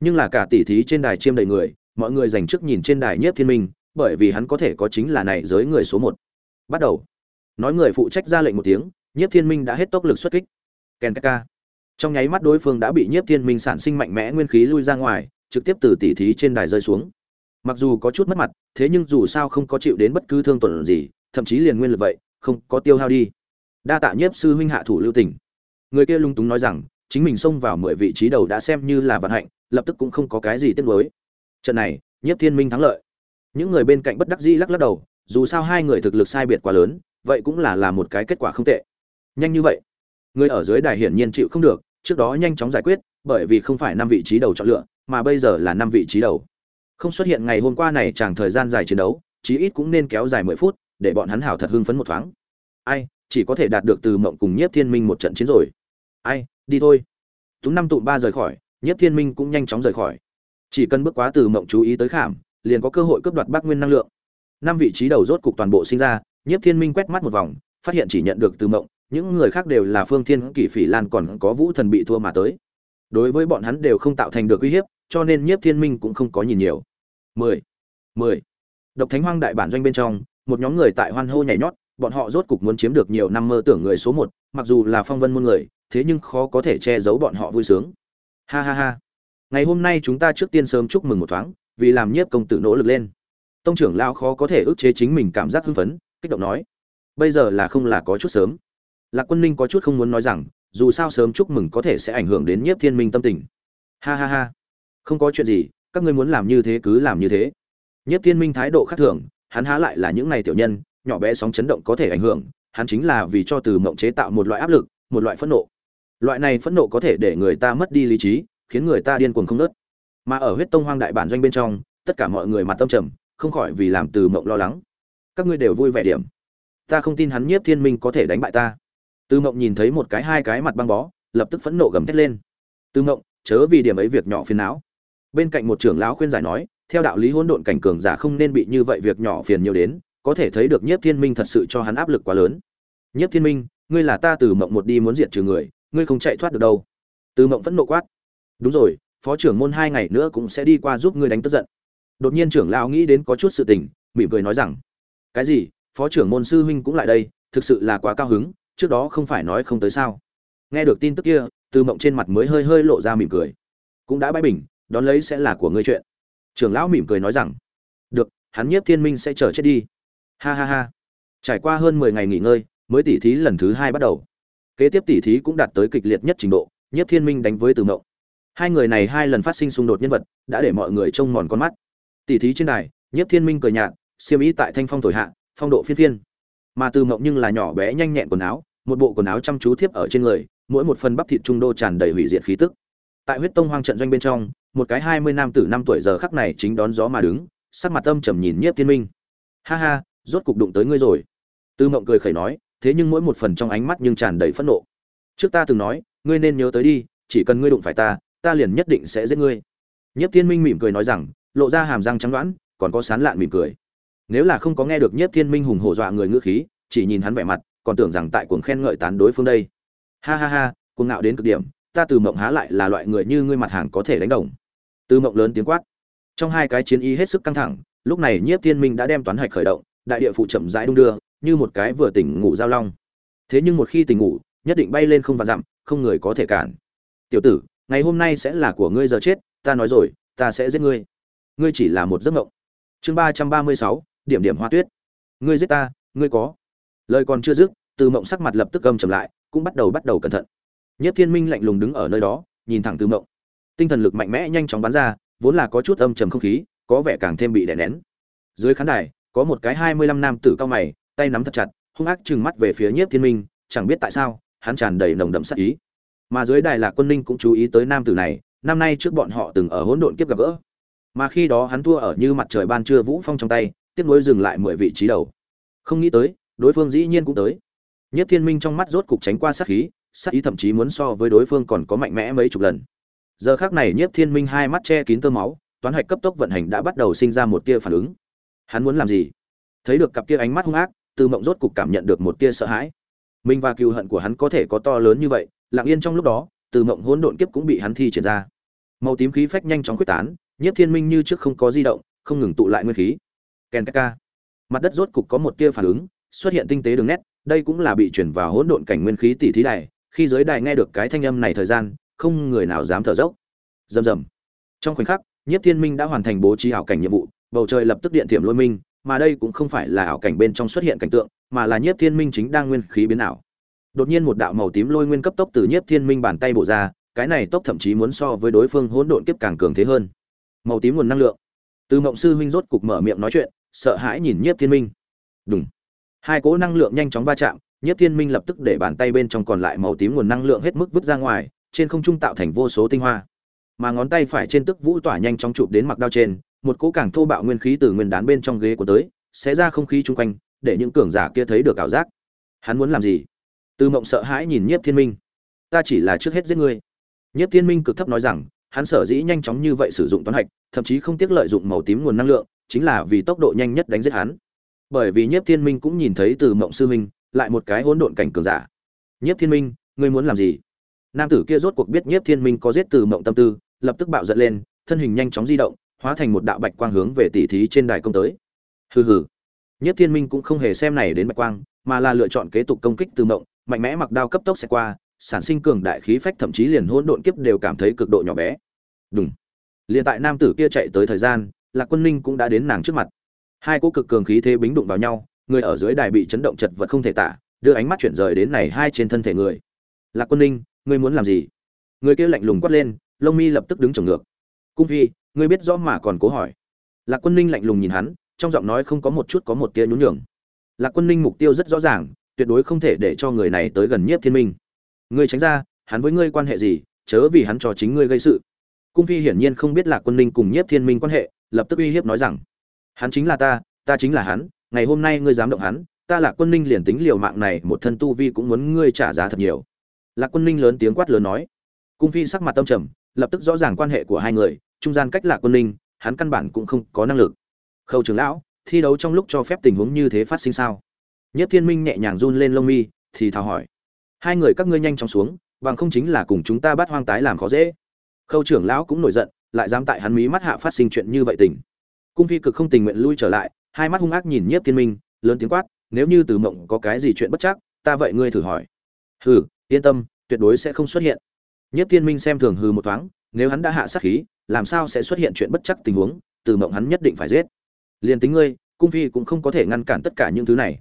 Nhưng là cả tỉ thí trên đài chiêm đầy người, mọi người dành trước nhìn trên đài nhiếp thiên minh, bởi vì hắn có thể có chính là này giới người số một. Bắt đầu. Nói người phụ trách ra lệnh một tiếng nhiếp thiên minh đã hết tốc lực xuất kích. Ken ka trong nháy mắt đối phương đã bị nhiếp thiên minh sản sinh mạnh mẽ nguyên khí lui ra ngoài, trực tiếp từ tỉ thí trên đài rơi xuống. Mặc dù có chút mất mặt, thế nhưng dù sao không có chịu đến bất cứ thương tổn gì, thậm chí liền nguyên lực vậy, không có tiêu hao đi. Đa tạ nhiếp sư huynh hạ thủ lưu tình. Người kia lung túng nói rằng, chính mình xông vào mười vị trí đầu đã xem như là vận hạnh, lập tức cũng không có cái gì tiếc nuối. Trận này, nhiếp thiên minh thắng lợi. Những người bên cạnh bất đắc dĩ lắc lắc đầu, dù sao hai người thực lực sai biệt quá lớn, vậy cũng là là một cái kết quả không tệ nhanh như vậy? Người ở dưới đài hiển nhiên chịu không được, trước đó nhanh chóng giải quyết, bởi vì không phải năm vị trí đầu chọn lựa, mà bây giờ là năm vị trí đầu. Không xuất hiện ngày hôm qua này chẳng thời gian dài chiến đấu, chí ít cũng nên kéo dài mười phút, để bọn hắn hảo thật hưng phấn một thoáng. Ai, chỉ có thể đạt được từ mộng cùng nhiếp thiên minh một trận chiến rồi. Ai, đi thôi. Tú năm tụm ba rời khỏi, nhiếp thiên minh cũng nhanh chóng rời khỏi. Chỉ cần bước quá từ mộng chú ý tới khảm, liền có cơ hội cướp đoạt bác nguyên năng lượng. Năm vị trí đầu rốt cục toàn bộ sinh ra, nhiếp thiên minh quét mắt một vòng, phát hiện chỉ nhận được từ mộng những người khác đều là phương thiên kỷ phỉ lan còn có vũ thần bị thua mà tới. Đối với bọn hắn đều không tạo thành được uy hiếp, cho nên nhiếp thiên minh cũng không có nhìn nhiều. Mười mười. Độc thánh hoang đại bản doanh bên trong, một nhóm người tại hoan hô nhảy nhót, bọn họ rốt cục muốn chiếm được nhiều năm mơ tưởng người số một, mặc dù là phong vân muôn người, thế nhưng khó có thể che giấu bọn họ vui sướng. Ha ha ha. Ngày hôm nay chúng ta trước tiên sớm chúc mừng một thoáng, vì làm nhiếp công tử nỗ lực lên. Tông trưởng lao khó có thể ức chế chính mình cảm giác hưng phấn, kích động nói. Bây giờ là không là có chút sớm lạc quân ninh có chút không muốn nói rằng, dù sao sớm chúc mừng có thể sẽ ảnh hưởng đến nhiếp thiên minh tâm tình. Ha ha ha. Không có chuyện gì, các ngươi muốn làm như thế cứ làm như thế. Nhiếp thiên minh thái độ khác thường, hắn há lại là những này tiểu nhân, nhỏ bé sóng chấn động có thể ảnh hưởng, hắn chính là vì cho từ mộng chế tạo một loại áp lực, một loại phẫn nộ. Loại này phẫn nộ có thể để người ta mất đi lý trí, khiến người ta điên cuồng không nớt mà ở huyết tông hoang đại bản doanh bên trong, tất cả mọi người mặt tâm trầm, không khỏi vì làm từ mộng lo lắng. Các ngươi đều vui vẻ điểm. Ta không tin hắn nhiếp thiên minh có thể đánh bại ta từ mộng nhìn thấy một cái hai cái mặt băng bó, lập tức phẫn nộ gầm thét lên. Từ mộng, chớ vì điểm ấy việc nhỏ phiền não. Bên cạnh một trưởng lão khuyên giải nói, theo đạo lý hỗn độn cảnh cường giả không nên bị như vậy việc nhỏ phiền nhiều đến, có thể thấy được nhiếp thiên minh thật sự cho hắn áp lực quá lớn. Nhiếp thiên minh, ngươi là ta từ mộng một đi muốn diệt trừ người, ngươi không chạy thoát được đâu. Từ mộng vẫn nộ quát. Đúng rồi, phó trưởng môn hai ngày nữa cũng sẽ đi qua giúp ngươi đánh tức giận. Đột nhiên trưởng lão nghĩ đến có chút sự tình, mỉm cười nói rằng, cái gì? Phó trưởng môn sư huynh cũng lại đây, thực sự là quá cao hứng trước đó không phải nói không tới sao. Nghe được tin tức kia, từ mộng trên mặt mới hơi hơi lộ ra mỉm cười. Cũng đã bãi bình, đón lấy sẽ là của ngươi chuyện. Trưởng lão mỉm cười nói rằng, được, hắn nhiếp thiên minh sẽ chờ chết đi. Ha ha ha. Trải qua hơn mười ngày nghỉ ngơi, mới tỉ thí lần thứ hai bắt đầu. Kế tiếp tỉ thí cũng đạt tới kịch liệt nhất trình độ, nhiếp thiên minh đánh với từ mộng. Hai người này hai lần phát sinh xung đột nhân vật, đã để mọi người trông mòn con mắt. Tỉ thí trên đài, nhiếp thiên minh cười nhạt siêm ý tại thanh phong thổi hạ, phong độ phiên phiên mà từ mộng nhưng là nhỏ bé nhanh nhẹn quần áo, một bộ quần áo chăm chú thiếp ở trên người, mỗi một phần bắp thịt trung đô tràn đầy hủy diệt khí tức. Tại huyết tông hoang trận doanh bên trong, một cái hai mươi nam tử năm tuổi giờ khắc này chính đón gió mà đứng, sắc mặt âm trầm nhìn nhiếp thiên minh. Ha ha, rốt cục đụng tới ngươi rồi. Tư mộng cười khẩy nói, thế nhưng mỗi một phần trong ánh mắt nhưng tràn đầy phẫn nộ. Trước ta từng nói, ngươi nên nhớ tới đi, chỉ cần ngươi đụng phải ta ta liền nhất định sẽ giết ngươi. Nhiếp thiên minh mỉm cười nói rằng, lộ ra hàm răng trắng đoãn còn có sán lạn mỉm cười nếu là không có nghe được nhiếp thiên minh hùng hổ dọa người ngữ khí, chỉ nhìn hắn vẻ mặt, còn tưởng rằng tại cuồng khen ngợi tán đối phương đây. Ha ha ha, cuồng ngạo đến cực điểm, ta từ mộng há lại là loại người như ngươi mặt hàng có thể đánh đồng. Từ mộng lớn tiếng quát. Trong hai cái chiến y hết sức căng thẳng, lúc này nhiếp thiên minh đã đem toán hạch khởi động, đại địa phụ chậm rãi đung đưa, như một cái vừa tỉnh ngủ giao long. Thế nhưng một khi tỉnh ngủ, nhất định bay lên không vạn dặm, không người có thể cản. Tiểu tử, ngày hôm nay sẽ là của ngươi giờ chết, ta nói rồi, ta sẽ giết ngươi. Ngươi chỉ là một giấc mộng. Chương ba trăm ba mươi sáu điểm điểm hoa tuyết. Ngươi giết ta, ngươi có. Lời còn chưa dứt, từ mộng sắc mặt lập tức gầm chậm lại, cũng bắt đầu bắt đầu cẩn thận. Nhất thiên minh lạnh lùng đứng ở nơi đó, nhìn thẳng từ mộng. Tinh thần lực mạnh mẽ nhanh chóng bắn ra, vốn là có chút âm trầm không khí, có vẻ càng thêm bị đè nén. Dưới khán đài, có một cái hai mươi lăm nam tử cao mày, tay nắm thật chặt, hung ác trừng mắt về phía nhiếp thiên minh, chẳng biết tại sao, hắn tràn đầy nồng đậm sắc ý. Mà dưới đài là quân ninh cũng chú ý tới nam tử này, năm nay trước bọn họ từng ở hỗn độn kiếp gặp gỡ. Mà khi đó hắn thua ở như mặt trời ban trưa vũ phong trong tay tiếp nối dừng lại mười vị trí đầu. Không nghĩ tới, đối phương dĩ nhiên cũng tới. Nhất thiên minh trong mắt rốt cục tránh qua sát khí, sát ý thậm chí muốn so với đối phương còn có mạnh mẽ mấy chục lần. Giờ khác này nhất thiên minh hai mắt che kín tơ máu, toán hạch cấp tốc vận hành đã bắt đầu sinh ra một tia phản ứng. Hắn muốn làm gì? Thấy được cặp kia ánh mắt hung ác, từ mộng rốt cục cảm nhận được một tia sợ hãi. Minh và cừu hận của hắn có thể có to lớn như vậy, lặng yên trong lúc đó, từ mộng hỗn độn kiếp cũng bị hắn thi triển ra. Màu tím khí phách nhanh chóng quyết tán nhất thiên minh như trước không có di động, không ngừng tụ lại nguyên khí ken ka mặt đất rốt cục có một tia phản ứng, xuất hiện tinh tế đường nét, đây cũng là bị chuyển vào hỗn độn cảnh nguyên khí tỷ thí đài. Khi giới đài nghe được cái thanh âm này thời gian, không người nào dám thở dốc. Rầm rầm. Trong khoảnh khắc nhất thiên minh đã hoàn thành bố trí ảo cảnh nhiệm vụ, bầu trời lập tức điện thiểm lôi minh, mà đây cũng không phải là ảo cảnh bên trong xuất hiện cảnh tượng, mà là nhiếp thiên minh chính đang nguyên khí biến ảo. Đột nhiên một đạo màu tím lôi nguyên cấp tốc từ nhiếp thiên minh bàn tay bổ ra, cái này tốc thậm chí muốn so với đối phương hỗn độn kiếp càng cường thế hơn. Màu tím nguồn năng lượng. Từ mộng sư huynh rốt cục mở miệng nói chuyện sợ hãi nhìn nhiếp thiên minh. Đúng hai cỗ năng lượng nhanh chóng va chạm, nhiếp thiên minh lập tức để bàn tay bên trong còn lại màu tím nguồn năng lượng hết mức vứt ra ngoài, trên không trung tạo thành vô số tinh hoa. Mà ngón tay phải trên tức vũ tỏa nhanh chóng chụp đến mặc đao trên, một cỗ càng thô bạo nguyên khí từ nguyên đán bên trong ghế của tới sẽ ra không khí chung quanh, để những cường giả kia thấy được ảo giác. Hắn muốn làm gì? Từ mộng sợ hãi nhìn nhiếp thiên minh. Ta chỉ là trước hết giết ngươi. Nhiếp thiên minh cực thấp nói rằng, hắn sở dĩ nhanh chóng như vậy sử dụng toán hạch, thậm chí không tiếc lợi dụng màu tím nguồn năng lượng chính là vì tốc độ nhanh nhất đánh giết hắn. Bởi vì nhiếp thiên minh cũng nhìn thấy từ mộng sư minh, lại một cái hỗn độn cảnh cường giả. Nhiếp thiên minh, ngươi muốn làm gì? Nam tử kia rốt cuộc biết nhiếp thiên minh có giết từ mộng tâm tư, lập tức bạo giận lên, thân hình nhanh chóng di động, hóa thành một đạo bạch quang hướng về tỷ thí trên đài công tới. Hừ hừ. Nhiếp thiên minh cũng không hề xem này đến bạch quang, mà là lựa chọn kế tục công kích từ mộng, mạnh mẽ mặc đao cấp tốc sẽ qua, sản sinh cường đại khí phách, thậm chí liền hỗn độn kiếp đều cảm thấy cực độ nhỏ bé. Đúng Liên tại nam tử kia chạy tới thời gian lạc quân ninh cũng đã đến nàng trước mặt. Hai cỗ cực cường khí thế bính đụng vào nhau, người ở dưới đài bị chấn động chật vật không thể tả, đưa ánh mắt chuyển rời đến này hai trên thân thể người. Lạc quân ninh, ngươi muốn làm gì? Người kia lạnh lùng quát lên, lông mi lập tức đứng trồng ngược. Cung phi, ngươi biết rõ mà còn cố hỏi. Lạc quân ninh lạnh lùng nhìn hắn, trong giọng nói không có một chút có một tia nhún nhường. Lạc quân ninh mục tiêu rất rõ ràng, tuyệt đối không thể để cho người này tới gần nhiếp thiên minh. Ngươi tránh ra, hắn với ngươi quan hệ gì, chớ vì hắn cho chính ngươi gây sự cung phi hiển nhiên không biết lạc quân ninh cùng nhiếp thiên minh quan hệ, lập tức uy hiếp nói rằng, hắn chính là ta ta chính là hắn, ngày hôm nay ngươi dám động hắn, ta lạc quân ninh liền tính liều mạng này một thân tu vi cũng muốn ngươi trả giá thật nhiều. Lạc quân ninh lớn tiếng quát lớn nói. Cung phi sắc mặt tâm trầm, lập tức rõ ràng quan hệ của hai người, trung gian cách lạc quân ninh, hắn căn bản cũng không có năng lực. Khâu trưởng lão, thi đấu trong lúc cho phép tình huống như thế phát sinh sao? Nhất thiên minh nhẹ nhàng run lên lông mi, thì thào hỏi. Hai người các ngươi nhanh chóng xuống, bằng không chính là cùng chúng ta bắt hoang tái làm khó dễ khâu trưởng lão cũng nổi giận, lại dám tại hắn mí mắt hạ phát sinh chuyện như vậy tình. Cung phi cực không tình nguyện lui trở lại, hai mắt hung ác nhìn nhiếp thiên minh, lớn tiếng quát, nếu như từ mộng có cái gì chuyện bất chắc, ta vậy ngươi thử hỏi. Hừ, yên tâm, tuyệt đối sẽ không xuất hiện. Nhiếp thiên minh xem thường hừ một thoáng, nếu hắn đã hạ sát khí, làm sao sẽ xuất hiện chuyện bất chắc tình huống, từ mộng hắn nhất định phải giết. Liền tính ngươi, cung phi cũng không có thể ngăn cản tất cả những thứ này.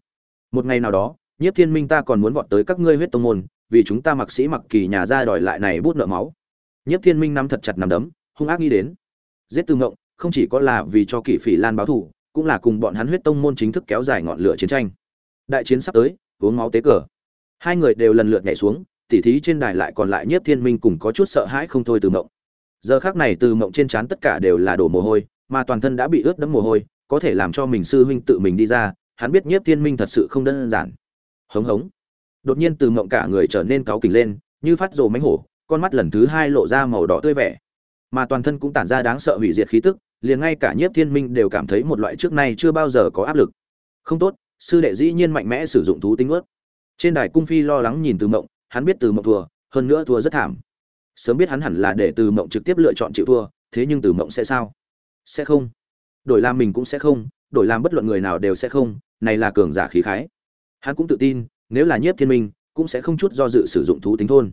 Một ngày nào đó, nhiếp thiên minh ta còn muốn vọt tới các ngươi huyết tông môn, vì chúng ta mặc sĩ mặc kỳ nhà ra đòi lại này bút nợ máu nhiếp thiên minh nắm thật chặt nằm đấm hung ác nghĩ đến. Giết từ Ngộng, không chỉ có là vì cho kỷ phỉ lan báo thù cũng là cùng bọn hắn huyết tông môn chính thức kéo dài ngọn lửa chiến tranh. Đại chiến sắp tới uống máu tế cờ. Hai người đều lần lượt nhảy xuống tỉ thí trên đài lại còn lại nhiếp thiên minh cùng có chút sợ hãi không thôi từ mộng. Giờ khác này từ mộng trên trán tất cả đều là đổ mồ hôi mà toàn thân đã bị ướt đẫm mồ hôi có thể làm cho mình sư huynh tự mình đi ra hắn biết nhiếp thiên minh thật sự không đơn giản. Hống hống. Đột nhiên từ mộng cả người trở nên cáu kỉnh lên như phát rồ mánh hổ con mắt lần thứ hai lộ ra màu đỏ tươi vẻ. Mà toàn thân cũng tản ra đáng sợ hủy diệt khí tức, liền ngay cả nhiếp thiên minh đều cảm thấy một loại trước nay chưa bao giờ có áp lực. Không tốt, sư đệ dĩ nhiên mạnh mẽ sử dụng thú tính ướt. Trên đài cung phi lo lắng nhìn từ mộng, hắn biết từ mộng thua, hơn nữa thua rất thảm. Sớm biết hắn hẳn là để từ mộng trực tiếp lựa chọn chịu thua, thế nhưng từ mộng sẽ sao? Sẽ không. Đổi làm mình cũng sẽ không, đổi làm bất luận người nào đều sẽ không, này là cường giả khí khái. Hắn cũng tự tin, nếu là nhiếp thiên minh, cũng sẽ không chút do dự sử dụng thú tính thôn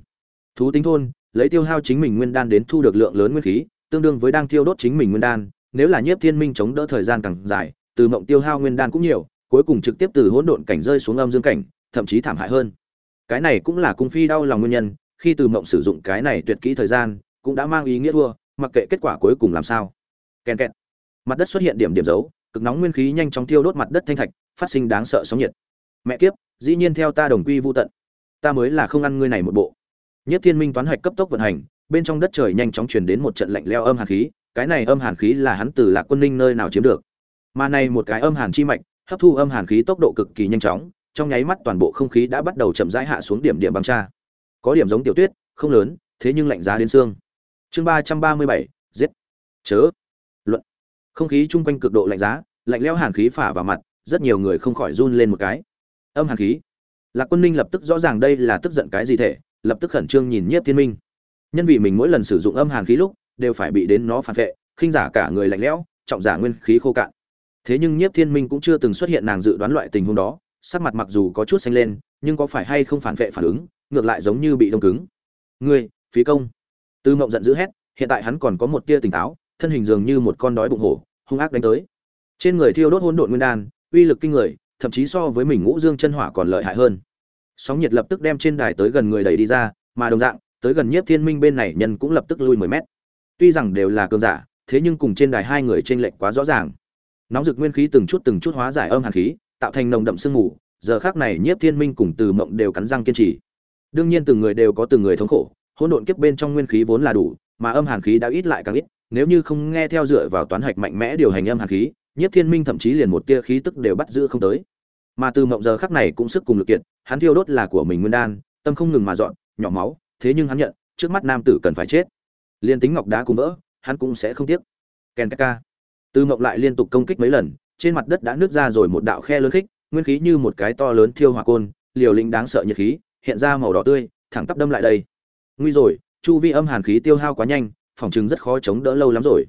thú tính thôn, lấy tiêu hao chính mình nguyên đan đến thu được lượng lớn nguyên khí, tương đương với đang tiêu đốt chính mình nguyên đan, nếu là nhiếp thiên minh chống đỡ thời gian càng dài, từ mộng tiêu hao nguyên đan cũng nhiều, cuối cùng trực tiếp từ hỗn độn cảnh rơi xuống âm dương cảnh, thậm chí thảm hại hơn. Cái này cũng là cung phi đau lòng nguyên nhân, khi từ mộng sử dụng cái này tuyệt kỹ thời gian, cũng đã mang ý nghĩa thua, mặc kệ kết quả cuối cùng làm sao. Kèn kẹt. Mặt đất xuất hiện điểm điểm dấu, cực nóng nguyên khí nhanh chóng tiêu đốt mặt đất thanh thạch, phát sinh đáng sợ sóng nhiệt. Mẹ kiếp, dĩ nhiên theo ta đồng quy vô tận. Ta mới là không ăn ngươi này một bộ nhất thiên minh toán hạch cấp tốc vận hành, bên trong đất trời nhanh chóng truyền đến một trận lạnh lẽo âm hàn khí, cái này âm hàn khí là hắn từ lạc quân ninh nơi nào chiếm được. Mà này một cái âm hàn chi mạch, hấp thu âm hàn khí tốc độ cực kỳ nhanh chóng, trong nháy mắt toàn bộ không khí đã bắt đầu chậm rãi hạ xuống điểm điểm băng tra có điểm giống tiểu tuyết, không lớn, thế nhưng lạnh giá đến xương. Chương ba trăm ba mươi bảy, giết. Chớ. Luận. Không khí chung quanh cực độ lạnh giá, lạnh lẽo hàn khí phả vào mặt, rất nhiều người không khỏi run lên một cái. Âm hàn khí. Lạc quân ninh lập tức rõ ràng đây là tức giận cái gì thể lập tức khẩn trương nhìn nhiếp thiên minh. Nhân vì mình mỗi lần sử dụng âm hàn khí lúc, đều phải bị đến nó phản vệ, khinh giả cả người lạnh lẽo, trọng giả nguyên khí khô cạn. Thế nhưng nhiếp thiên minh cũng chưa từng xuất hiện nàng dự đoán loại tình huống đó, sắc mặt mặc dù có chút xanh lên, nhưng có phải hay không phản vệ phản ứng, ngược lại giống như bị đông cứng. Ngươi, phí công. Tư mộng giận dữ hét, hiện tại hắn còn có một tia tỉnh táo, thân hình dường như một con đói bụng hổ, hung ác đánh tới. Trên người thiêu đốt hỗn độn nguyên đan, uy lực kinh người, thậm chí so với mình ngũ dương chân hỏa còn lợi hại hơn sóng nhiệt lập tức đem trên đài tới gần người đẩy đi ra, mà đồng dạng, tới gần nhiếp thiên minh bên này nhân cũng lập tức lui mười mét. Tuy rằng đều là cường giả, thế nhưng cùng trên đài hai người trên lệnh quá rõ ràng. Nóng rực nguyên khí từng chút từng chút hóa giải âm hàn khí, tạo thành nồng đậm sương mù, giờ khác này nhiếp thiên minh cùng từ mộng đều cắn răng kiên trì. Đương nhiên từng người đều có từng người thống khổ, hỗn độn kiếp bên trong nguyên khí vốn là đủ, mà âm hàn khí đã ít lại càng ít, nếu như không nghe theo dựa vào toán hạch mạnh mẽ điều hành âm hàn khí, nhiếp thiên minh thậm chí liền một tia khí tức đều bắt giữ không tới mà từ mộng giờ khắc này cũng sức cùng lực kiện hắn thiêu đốt là của mình nguyên đan, tâm không ngừng mà dọn, nhỏ máu, thế nhưng hắn nhận, trước mắt nam tử cần phải chết. Liên tính ngọc đá cùng vỡ, hắn cũng sẽ không tiếc. Ken ka từ mộng lại liên tục công kích mấy lần, trên mặt đất đã nứt ra rồi một đạo khe lớn khích, nguyên khí như một cái to lớn thiêu hỏa côn, liều lĩnh đáng sợ nhiệt khí, hiện ra màu đỏ tươi, thẳng tắp đâm lại đây. Nguy rồi, chu vi âm hàn khí tiêu hao quá nhanh, phòng chứng rất khó chống đỡ lâu lắm rồi.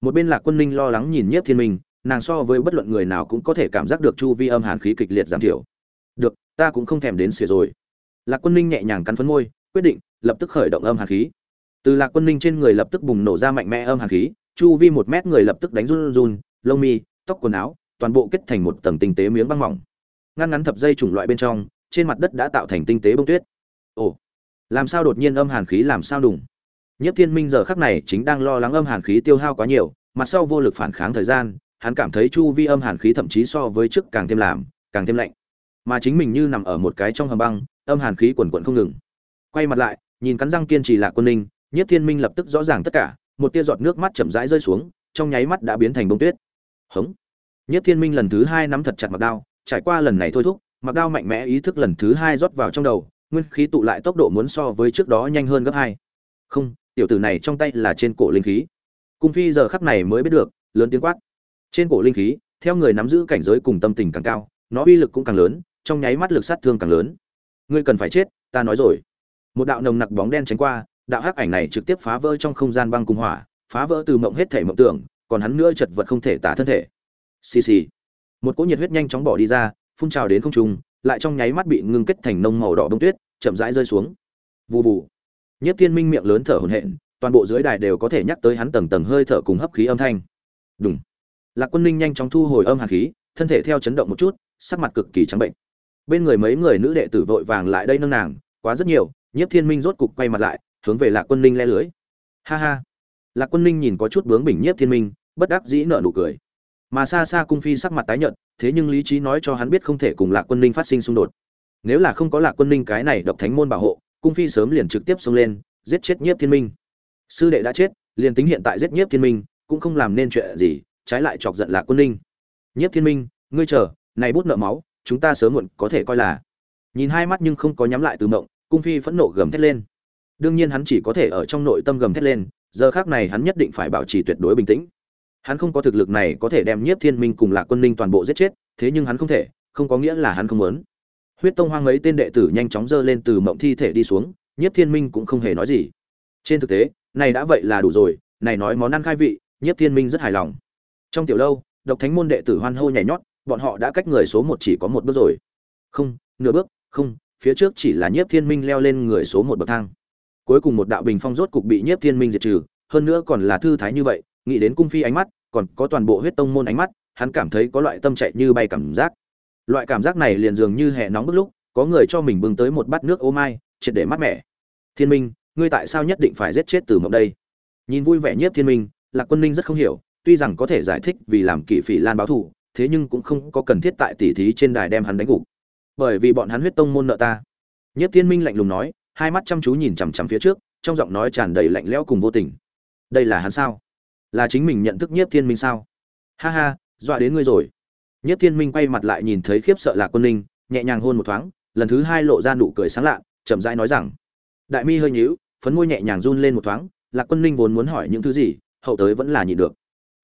Một bên lạc quân ninh lo lắng nhìn nhiếp thiên minh nàng so với bất luận người nào cũng có thể cảm giác được chu vi âm hàn khí kịch liệt giảm thiểu. Được, ta cũng không thèm đến xỉa rồi. Lạc quân ninh nhẹ nhàng cắn phấn môi, quyết định, lập tức khởi động âm hàn khí. Từ lạc quân ninh trên người lập tức bùng nổ ra mạnh mẽ âm hàn khí, chu vi một mét người lập tức đánh run run lông mi, tóc quần áo, toàn bộ kết thành một tầng tinh tế miếng băng mỏng. Ngăn ngắn thập dây chủng loại bên trong, trên mặt đất đã tạo thành tinh tế bông tuyết. Ồ, làm sao đột nhiên âm hàn khí làm sao đùng? Nhất thiên minh giờ khắc này chính đang lo lắng âm hàn khí tiêu hao quá nhiều, mặt sau vô lực phản kháng thời gian hắn cảm thấy chu vi âm hàn khí thậm chí so với trước càng thêm làm, càng thêm lạnh. Mà chính mình như nằm ở một cái trong hầm băng, âm hàn khí quần quận không ngừng. Quay mặt lại, nhìn cắn răng kiên trì lạc quân ninh nhất thiên minh lập tức rõ ràng tất cả, một tia giọt nước mắt chậm rãi rơi xuống, trong nháy mắt đã biến thành bông tuyết. Hống. Nhất thiên minh lần thứ hai nắm thật chặt mặc đao, trải qua lần này thôi thúc mặc đao mạnh mẽ ý thức lần thứ hai rót vào trong đầu, nguyên khí tụ lại tốc độ muốn so với trước đó nhanh hơn gấp hai. Không, tiểu tử này trong tay là trên cổ linh khí. Cung phi giờ khắc này mới biết được, lớn tiếng quát trên cổ linh khí, theo người nắm giữ cảnh giới cùng tâm tình càng cao, nó uy lực cũng càng lớn, trong nháy mắt lực sát thương càng lớn. Ngươi cần phải chết, ta nói rồi. Một đạo nồng nặc bóng đen tránh qua, đạo hắc ảnh này trực tiếp phá vỡ trong không gian băng cung hỏa, phá vỡ từ mộng hết thể mộng tưởng, còn hắn nữa chật vật không thể tả thân thể. Xì xì. Một cỗ nhiệt huyết nhanh chóng bỏ đi ra, phun trào đến không trung, lại trong nháy mắt bị ngưng kết thành nông màu đỏ bông tuyết, chậm rãi rơi xuống. Vù vù. Nhất thiên minh miệng lớn thở hổn hển, toàn bộ dưới đài đều có thể nhắc tới hắn tầng tầng hơi thở cùng hấp khí âm thanh. Đúng lạc quân ninh nhanh chóng thu hồi âm hàn khí, thân thể theo chấn động một chút, sắc mặt cực kỳ trắng bệnh. Bên người mấy người nữ đệ tử vội vàng lại đây nâng nàng, quá rất nhiều, nhiếp thiên minh rốt cục quay mặt lại, hướng về lạc quân ninh le lưới. Ha ha. Lạc quân ninh nhìn có chút bướng bỉnh nhiếp thiên minh, bất đắc dĩ nở nụ cười. Mà xa xa cung phi sắc mặt tái nhợt, thế nhưng lý trí nói cho hắn biết không thể cùng lạc quân ninh phát sinh xung đột. Nếu là không có lạc quân ninh cái này độc thánh môn bảo hộ, cung phi sớm liền trực tiếp xông lên, giết chết nhiếp thiên minh. Sư đệ đã chết, liền tính hiện tại giết nhiếp thiên minh, cũng không làm nên chuyện gì trái lại chọc giận lạc quân ninh. Nhiếp thiên minh, ngươi chờ, này bút nợ máu, chúng ta sớm muộn có thể coi là. Nhìn hai mắt nhưng không có nhắm lại từ mộng, cung phi phẫn nộ gầm thét lên. Đương nhiên hắn chỉ có thể ở trong nội tâm gầm thét lên, giờ khác này hắn nhất định phải bảo trì tuyệt đối bình tĩnh. Hắn không có thực lực này có thể đem nhiếp thiên minh cùng lạc quân ninh toàn bộ giết chết, thế nhưng hắn không thể, không có nghĩa là hắn không muốn. Huyết tông hoang mấy tên đệ tử nhanh chóng giơ lên từ mộng thi thể đi xuống, nhiếp thiên minh cũng không hề nói gì. Trên thực tế, này đã vậy là đủ rồi, này nói món ăn khai vị, nhiếp thiên minh rất hài lòng trong tiểu lâu, độc thánh môn đệ tử hoan hô nhảy nhót, bọn họ đã cách người số một chỉ có một bước rồi. Không, nửa bước, không, phía trước chỉ là nhiếp thiên minh leo lên người số một bậc thang. Cuối cùng một đạo bình phong rốt cục bị nhiếp thiên minh diệt trừ, hơn nữa còn là thư thái như vậy, nghĩ đến cung phi ánh mắt, còn có toàn bộ huyết tông môn ánh mắt, hắn cảm thấy có loại tâm chạy như bay cảm giác. Loại cảm giác này liền dường như hè nóng bức lúc, có người cho mình bưng tới một bát nước ô mai, triệt để mát mẻ. Thiên minh, ngươi tại sao nhất định phải giết chết từ mộng đây? Nhìn vui vẻ nhiếp thiên minh, lạc quân ninh rất không hiểu tuy rằng có thể giải thích vì làm kỵ phỉ lan báo thù, thế nhưng cũng không có cần thiết tại tỉ thí trên đài đem hắn đánh gục. Bởi vì bọn hắn huyết tông môn nợ ta. Nhất thiên minh lạnh lùng nói, hai mắt chăm chú nhìn chằm chằm phía trước, trong giọng nói tràn đầy lạnh lẽo cùng vô tình. Đây là hắn sao? Là chính mình nhận thức nhiếp thiên minh sao? Ha ha, dọa đến ngươi rồi. Nhiếp thiên minh quay mặt lại nhìn thấy khiếp sợ lạc quân ninh, nhẹ nhàng hôn một thoáng, lần thứ hai lộ ra nụ cười sáng lạ chậm rãi nói rằng, đại mi hơi nhíu, phấn môi nhẹ nhàng run lên một thoáng, lạc quân ninh vốn muốn hỏi những thứ gì, hậu tới vẫn là nhịn được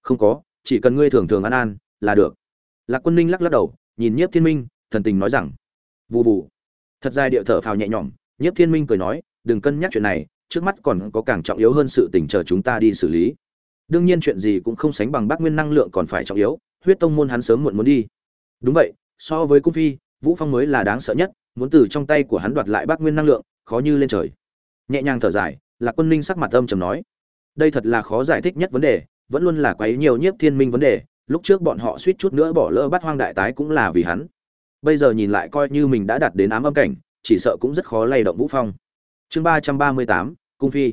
không có, chỉ cần ngươi thường thường ăn an, là được. Lạc quân ninh lắc lắc đầu, nhìn nhiếp thiên minh, thần tình nói rằng vụ vụ thật dài điệu thở phào nhẹ nhõm, nhiếp thiên minh cười nói, đừng cân nhắc chuyện này, trước mắt còn có càng trọng yếu hơn sự tình chờ chúng ta đi xử lý. Đương nhiên chuyện gì cũng không sánh bằng bác nguyên năng lượng còn phải trọng yếu, huyết tông môn hắn sớm muộn muốn đi. Đúng vậy, so với cung phi, vũ phong mới là đáng sợ nhất, muốn từ trong tay của hắn đoạt lại bác nguyên năng lượng, khó như lên trời. Nhẹ nhàng thở dài là quân ninh sắc mặt âm trầm nói, đây thật là khó giải thích nhất vấn đề vẫn luôn là quấy nhiều nhiếp thiên minh vấn đề, lúc trước bọn họ suýt chút nữa bỏ lỡ bắt hoang đại tái cũng là vì hắn. Bây giờ nhìn lại coi như mình đã đạt đến ám âm cảnh, chỉ sợ cũng rất khó lay động vũ phong. Chương ba trăm ba mươi tám, cung phi.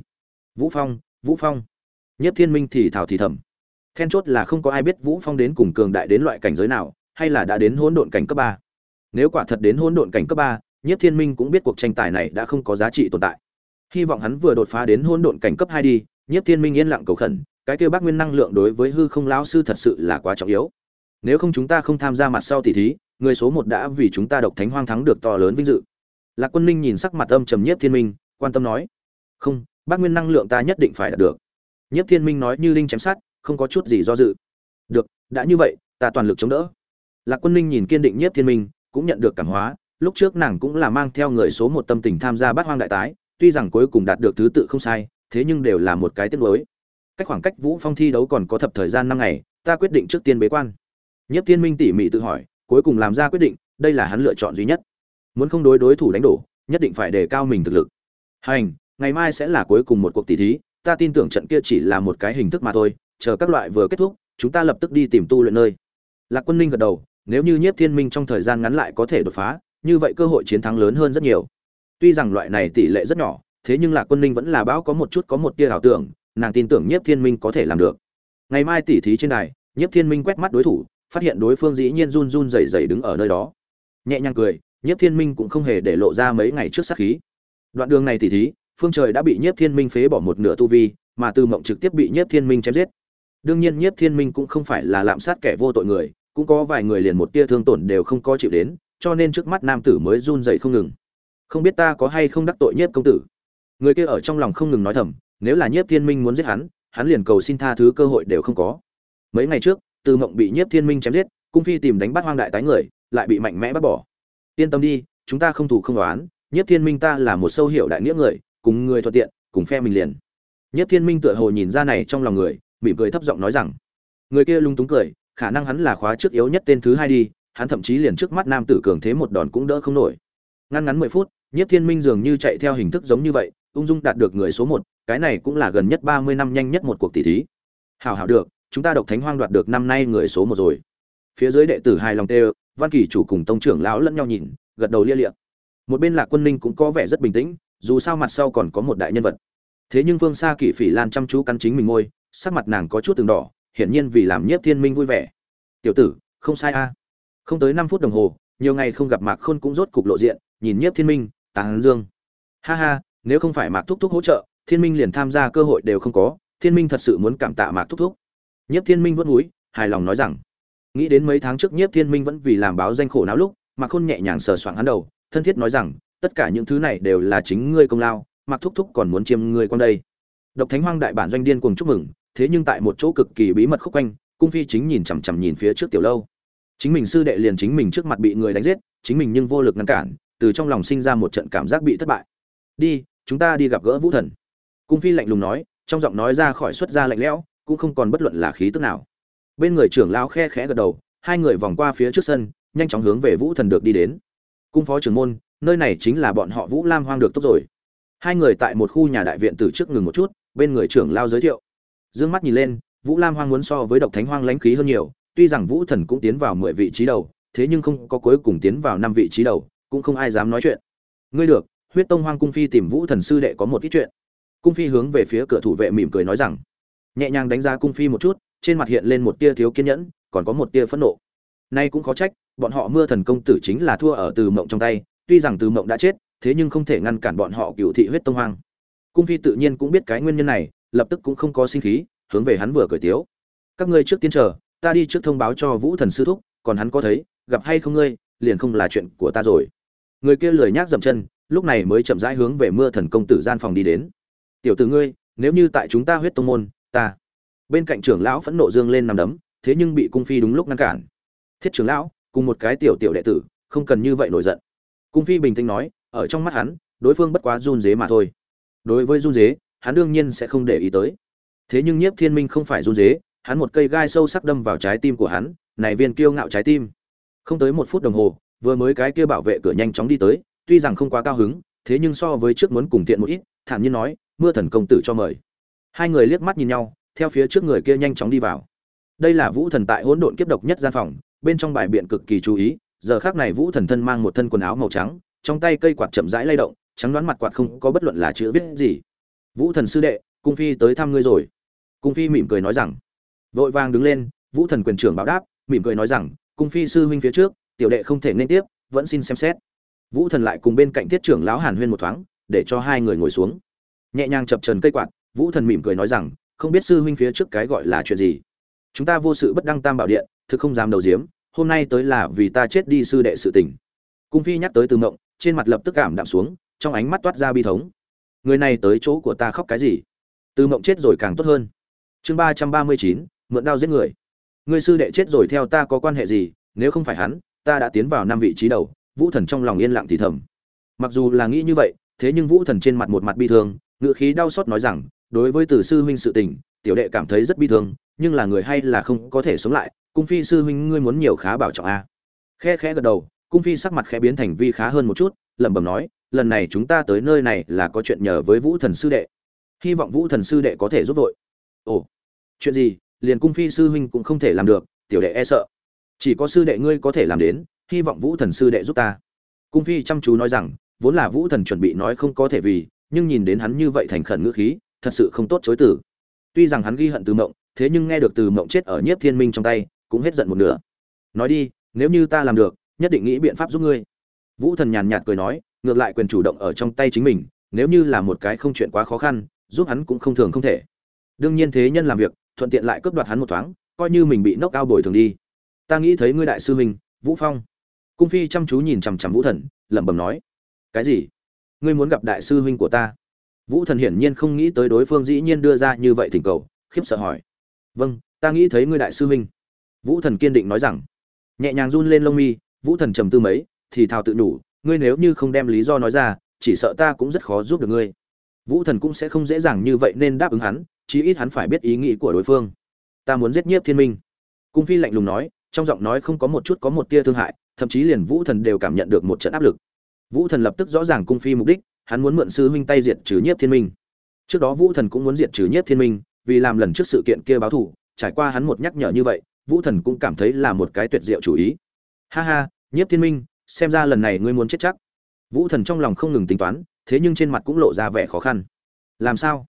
Vũ phong vũ phong. Nhất thiên minh thì thảo thì thầm. Then chốt là không có ai biết vũ phong đến cùng cường đại đến loại cảnh giới nào, hay là đã đến hỗn độn cảnh cấp ba. Nếu quả thật đến hỗn độn cảnh cấp ba nhất thiên minh cũng biết cuộc tranh tài này đã không có giá trị tồn tại. Hy vọng hắn vừa đột phá đến hỗn độn cảnh cấp hai đi nhất thiên minh yên lặng cầu khẩn cái kia bác nguyên năng lượng đối với hư không lão sư thật sự là quá trọng yếu. Nếu không chúng ta không tham gia mặt sau tỷ thí, người số một đã vì chúng ta độc thánh hoang thắng được to lớn vinh dự. Lạc quân ninh nhìn sắc mặt âm trầm nhất thiên minh, quan tâm nói, không, bác nguyên năng lượng ta nhất định phải đạt được. Nhất thiên minh nói như linh chém sát không có chút gì do dự. Được, đã như vậy, ta toàn lực chống đỡ. Lạc quân ninh nhìn kiên định nhiếp thiên minh, cũng nhận được cảm hóa, lúc trước nàng cũng là mang theo người số một tâm tình tham gia bát hoang đại tái, tuy rằng cuối cùng đạt được thứ tự không sai, thế nhưng đều là một cái tiếc nuối cách khoảng cách vũ phong thi đấu còn có thập thời gian năm ngày, ta quyết định trước tiên bế quan. Nhất thiên minh tỉ mỉ tự hỏi, cuối cùng làm ra quyết định, đây là hắn lựa chọn duy nhất. Muốn không đối đối thủ đánh đổ, nhất định phải đề cao mình thực lực. Hành, ngày mai sẽ là cuối cùng một cuộc tỷ thí, ta tin tưởng trận kia chỉ là một cái hình thức mà thôi, chờ các loại vừa kết thúc, chúng ta lập tức đi tìm tu luyện nơi. Lạc quân ninh gật đầu, nếu như nhiếp thiên minh trong thời gian ngắn lại có thể đột phá, như vậy cơ hội chiến thắng lớn hơn rất nhiều. Tuy rằng loại này tỷ lệ rất nhỏ, thế nhưng lạc quân ninh vẫn là bão có một chút có một tia ảo tưởng nàng tin tưởng nhiếp thiên minh có thể làm được. Ngày mai tỷ thí trên đài, nhiếp thiên minh quét mắt đối thủ, phát hiện đối phương dĩ nhiên run run rẩy rẩy đứng ở nơi đó. Nhẹ nhàng cười, nhiếp thiên minh cũng không hề để lộ ra mấy ngày trước sát khí. Đoạn đường này tỷ thí, phương trời đã bị nhiếp thiên minh phế bỏ một nửa tu vi, mà từ mộng trực tiếp bị nhiếp thiên minh chém giết. Đương nhiên nhiếp thiên minh cũng không phải là lạm sát kẻ vô tội người, cũng có vài người liền một tia thương tổn đều không có chịu đến, cho nên trước mắt nam tử mới run rẩy không ngừng. Không biết ta có hay không đắc tội nhiếp công tử? Người kia ở trong lòng không ngừng nói thầm nếu là nhiếp thiên minh muốn giết hắn hắn liền cầu xin tha thứ cơ hội đều không có. Mấy ngày trước, từ mộng bị nhiếp thiên minh chém giết, cung phi tìm đánh bắt hoang đại tái người, lại bị mạnh mẽ bắt bỏ. Yên tâm đi, chúng ta không thủ không đoán, nhiếp thiên minh ta là một sâu hiệu đại nghĩa người, cùng người thuận tiện, cùng phe mình liền. Nhiếp thiên minh tựa hồ nhìn ra này trong lòng người, mỉm cười thấp giọng nói rằng, người kia lung túng cười, khả năng hắn là khóa trước yếu nhất tên thứ hai đi, hắn thậm chí liền trước mắt nam tử cường thế một đòn cũng đỡ không nổi. Ngăn ngắn mười phút, nhiếp thiên minh dường như chạy theo hình thức giống như vậy, ung dung đạt được người số một cái này cũng là gần nhất ba mươi năm nhanh nhất một cuộc tỷ thí. Hảo hảo được chúng ta độc thánh hoang đoạt được năm nay người số một rồi. Phía dưới đệ tử hài lòng tê văn kỳ chủ cùng tông trưởng lão lẫn nhau nhìn gật đầu lia lịa. một bên lạc quân ninh cũng có vẻ rất bình tĩnh dù sao mặt sau còn có một đại nhân vật. Thế nhưng vương sa kỷ phỉ lan chăm chú cắn chính mình môi, sắc mặt nàng có chút từng đỏ hiển nhiên vì làm nhiếp thiên minh vui vẻ. Tiểu tử không sai a. Không tới năm phút đồng hồ nhiều ngày không gặp mạc khôn cũng rốt cục lộ diện nhìn nhiếp thiên minh tàng dương. Ha ha nếu không phải mạc thúc thúc hỗ trợ thiên minh liền tham gia cơ hội đều không có, thiên minh thật sự muốn cảm tạ mạc thúc thúc. Nhất thiên minh vớt núi, hài lòng nói rằng, nghĩ đến mấy tháng trước nhiếp thiên minh vẫn vì làm báo danh khổ não lúc mà khôn nhẹ nhàng sờ soạng hắn đầu, thân thiết nói rằng, tất cả những thứ này đều là chính ngươi công lao, mạc thúc thúc còn muốn chiêm ngươi con đây. Độc thánh hoang đại bản doanh điên cuồng chúc mừng, thế nhưng tại một chỗ cực kỳ bí mật khúc quanh, cung phi chính nhìn chằm chằm nhìn phía trước tiểu lâu. Chính mình sư đệ liền chính mình trước mặt bị người đánh giết, chính mình nhưng vô lực ngăn cản, từ trong lòng sinh ra một trận cảm giác bị thất bại. Đi, chúng ta đi gặp gỡ vũ thần cung phi lạnh lùng nói, trong giọng nói ra khỏi xuất ra lạnh lẽo, cũng không còn bất luận là khí tức nào. Bên người trưởng lão khe khẽ gật đầu, hai người vòng qua phía trước sân, nhanh chóng hướng về vũ thần được đi đến. Cung phó trưởng môn, nơi này chính là bọn họ vũ lam hoang được tốt rồi. Hai người tại một khu nhà đại viện từ trước ngừng một chút, bên người trưởng lao giới thiệu. Dương mắt nhìn lên, vũ lam hoang muốn so với độc thánh hoang lãnh khí hơn nhiều, tuy rằng vũ thần cũng tiến vào mười vị trí đầu, thế nhưng không có cuối cùng tiến vào năm vị trí đầu, cũng không ai dám nói chuyện. Ngươi được, huyết tông hoang cung phi tìm vũ thần sư đệ có một ít chuyện cung phi hướng về phía cửa thủ vệ mỉm cười nói rằng, nhẹ nhàng đánh giá cung phi một chút, trên mặt hiện lên một tia thiếu kiên nhẫn, còn có một tia phẫn nộ. Nay cũng khó trách, bọn họ mưa thần công tử chính là thua ở từ mộng trong tay, tuy rằng từ mộng đã chết, thế nhưng không thể ngăn cản bọn họ cựu thị huyết tông hoang. Cung phi tự nhiên cũng biết cái nguyên nhân này, lập tức cũng không có sinh khí, hướng về hắn vừa cười tiếu. Các ngươi trước tiên chờ, ta đi trước thông báo cho vũ thần sư thúc, còn hắn có thấy, gặp hay không ngươi, liền không là chuyện của ta rồi. Người kia lười nhác dậm chân, lúc này mới chậm rãi hướng về mưa thần công tử gian phòng đi đến tiểu tử ngươi, nếu như tại chúng ta huyết tông môn, ta, bên cạnh trưởng lão phẫn nộ dương lên nằm đấm, thế nhưng bị cung phi đúng lúc ngăn cản. Thiết trưởng lão, cùng một cái tiểu tiểu đệ tử, không cần như vậy nổi giận. Cung phi bình tĩnh nói, ở trong mắt hắn, đối phương bất quá run dế mà thôi. Đối với run dế hắn đương nhiên sẽ không để ý tới. Thế nhưng nhiếp thiên minh không phải run dế hắn một cây gai sâu sắc đâm vào trái tim của hắn, này viên kiêu ngạo trái tim. Không tới một phút đồng hồ, vừa mới cái kia bảo vệ cửa nhanh chóng đi tới, tuy rằng không quá cao hứng, thế nhưng so với trước muốn cùng tiện một ít, thản nhiên nói mưa thần công tử cho mời. Hai người liếc mắt nhìn nhau, theo phía trước người kia nhanh chóng đi vào. Đây là vũ thần tại hỗn độn kiếp độc nhất gian phòng, bên trong bài biện cực kỳ chú ý, giờ khác này vũ thần thân mang một thân quần áo màu trắng, trong tay cây quạt chậm rãi lay động, trắng đoán mặt quạt không có bất luận là chữ viết gì. Vũ thần sư đệ, cung phi tới thăm ngươi rồi. Cung phi mỉm cười nói rằng. Vội vàng đứng lên, vũ thần quyền trưởng báo đáp, mỉm cười nói rằng, cung phi sư huynh phía trước, tiểu đệ không thể nên tiếp, vẫn xin xem xét. Vũ thần lại cùng bên cạnh thiết trưởng lão hàn huyên một thoáng, để cho hai người ngồi xuống nhẹ nhàng chập trần cây quạt, vũ thần mỉm cười nói rằng, không biết sư huynh phía trước cái gọi là chuyện gì. Chúng ta vô sự bất đăng tam bảo điện, thực không dám đầu diếm hôm nay tới là vì ta chết đi sư đệ sự tình. Cung phi nhắc tới từ mộng, trên mặt lập tức cảm đạm xuống, trong ánh mắt toát ra bi thống. Người này tới chỗ của ta khóc cái gì? Từ mộng chết rồi càng tốt hơn. Chương ba trăm ba mươi chín, mượn đao giết người. Người sư đệ chết rồi theo ta có quan hệ gì? Nếu không phải hắn, ta đã tiến vào năm vị trí đầu, vũ thần trong lòng yên lặng thì thầm. Mặc dù là nghĩ như vậy, thế nhưng vũ thần trên mặt một mặt bi thương ngự khí đau xót nói rằng, đối với từ sư huynh sự tình, tiểu đệ cảm thấy rất bi thương, nhưng là người hay là không có thể sống lại, cung phi sư huynh ngươi muốn nhiều khá bảo trọng a. Khe khẽ gật đầu, cung phi sắc mặt khẽ biến thành vi khá hơn một chút, lẩm bẩm nói, lần này chúng ta tới nơi này là có chuyện nhờ với vũ thần sư đệ. Hy vọng vũ thần sư đệ có thể giúp vội. Ồ, chuyện gì, liền cung phi sư huynh cũng không thể làm được, tiểu đệ e sợ. Chỉ có sư đệ ngươi có thể làm đến, hy vọng vũ thần sư đệ giúp ta. Cung phi chăm chú nói rằng, vốn là vũ thần chuẩn bị nói không có thể vì nhưng nhìn đến hắn như vậy thành khẩn ngữ khí, thật sự không tốt chối từ. Tuy rằng hắn ghi hận từ mộng, thế nhưng nghe được từ mộng chết ở nhiếp thiên minh trong tay, cũng hết giận một nửa. Nói đi, nếu như ta làm được, nhất định nghĩ biện pháp giúp ngươi. Vũ thần nhàn nhạt cười nói, ngược lại quyền chủ động ở trong tay chính mình, nếu như là một cái không chuyện quá khó khăn, giúp hắn cũng không thường không thể. Đương nhiên thế nhân làm việc, thuận tiện lại cướp đoạt hắn một thoáng, coi như mình bị nốc cao bồi thường đi. Ta nghĩ thấy ngươi đại sư huynh, vũ phong. Cung phi chăm chú nhìn chằm chằm vũ thần, lẩm bẩm nói, cái gì? Ngươi muốn gặp đại sư huynh của ta. Vũ thần hiển nhiên không nghĩ tới đối phương dĩ nhiên đưa ra như vậy thỉnh cầu, khiếp sợ hỏi. Vâng ta nghĩ thấy ngươi đại sư huynh. Vũ thần kiên định nói rằng. Nhẹ nhàng run lên lông mi, vũ thần trầm tư mấy, thì thào tự đủ, ngươi nếu như không đem lý do nói ra, chỉ sợ ta cũng rất khó giúp được ngươi. Vũ thần cũng sẽ không dễ dàng như vậy nên đáp ứng hắn, chí ít hắn phải biết ý nghĩ của đối phương. Ta muốn giết nhiếp thiên minh. Cung phi lạnh lùng nói, trong giọng nói không có một chút có một tia thương hại, thậm chí liền vũ thần đều cảm nhận được một trận áp lực vũ thần lập tức rõ ràng cung phi mục đích, hắn muốn mượn sư huynh tay diệt trừ nhiếp thiên minh. Trước đó vũ thần cũng muốn diệt trừ nhiếp thiên minh, vì làm lần trước sự kiện kia báo thù, trải qua hắn một nhắc nhở như vậy, vũ thần cũng cảm thấy là một cái tuyệt diệu chủ ý. Ha ha, nhiếp thiên minh, xem ra lần này ngươi muốn chết chắc. Vũ thần trong lòng không ngừng tính toán, thế nhưng trên mặt cũng lộ ra vẻ khó khăn. Làm sao?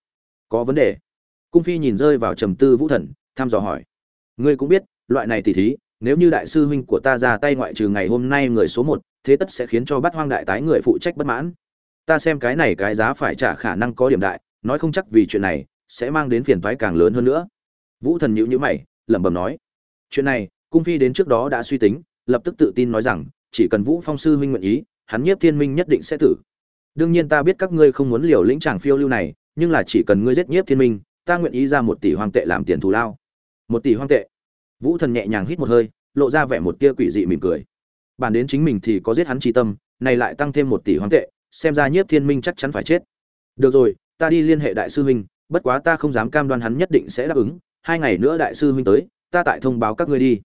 Có vấn đề. Cung phi nhìn rơi vào trầm tư vũ thần, thăm dò hỏi. Ngươi cũng biết, loại này tỉ thí, nếu như đại sư huynh của ta ra tay ngoại trừ ngày hôm nay người số một thế tất sẽ khiến cho bắt hoang đại tái người phụ trách bất mãn. Ta xem cái này cái giá phải trả khả năng có điểm đại, nói không chắc vì chuyện này sẽ mang đến phiền toái càng lớn hơn nữa. Vũ thần nhữ nhữ mày, lẩm bẩm nói, chuyện này, cung phi đến trước đó đã suy tính, lập tức tự tin nói rằng, chỉ cần vũ phong sư huynh nguyện ý, hắn nhiếp thiên minh nhất định sẽ tử. Đương nhiên ta biết các ngươi không muốn liều lĩnh chàng phiêu lưu này, nhưng là chỉ cần ngươi giết nhiếp thiên minh, ta nguyện ý ra một tỷ hoang tệ làm tiền thù lao. Một tỷ hoang tệ? Vũ thần nhẹ nhàng hít một hơi, lộ ra vẻ một tia quỷ dị mỉm cười bản đến chính mình thì có giết hắn chi tâm, này lại tăng thêm một tỷ hoang tệ, xem ra nhiếp thiên minh chắc chắn phải chết. Được rồi, ta đi liên hệ đại sư huynh, bất quá ta không dám cam đoan hắn nhất định sẽ đáp ứng, hai ngày nữa đại sư huynh tới, ta tại thông báo các ngươi đi.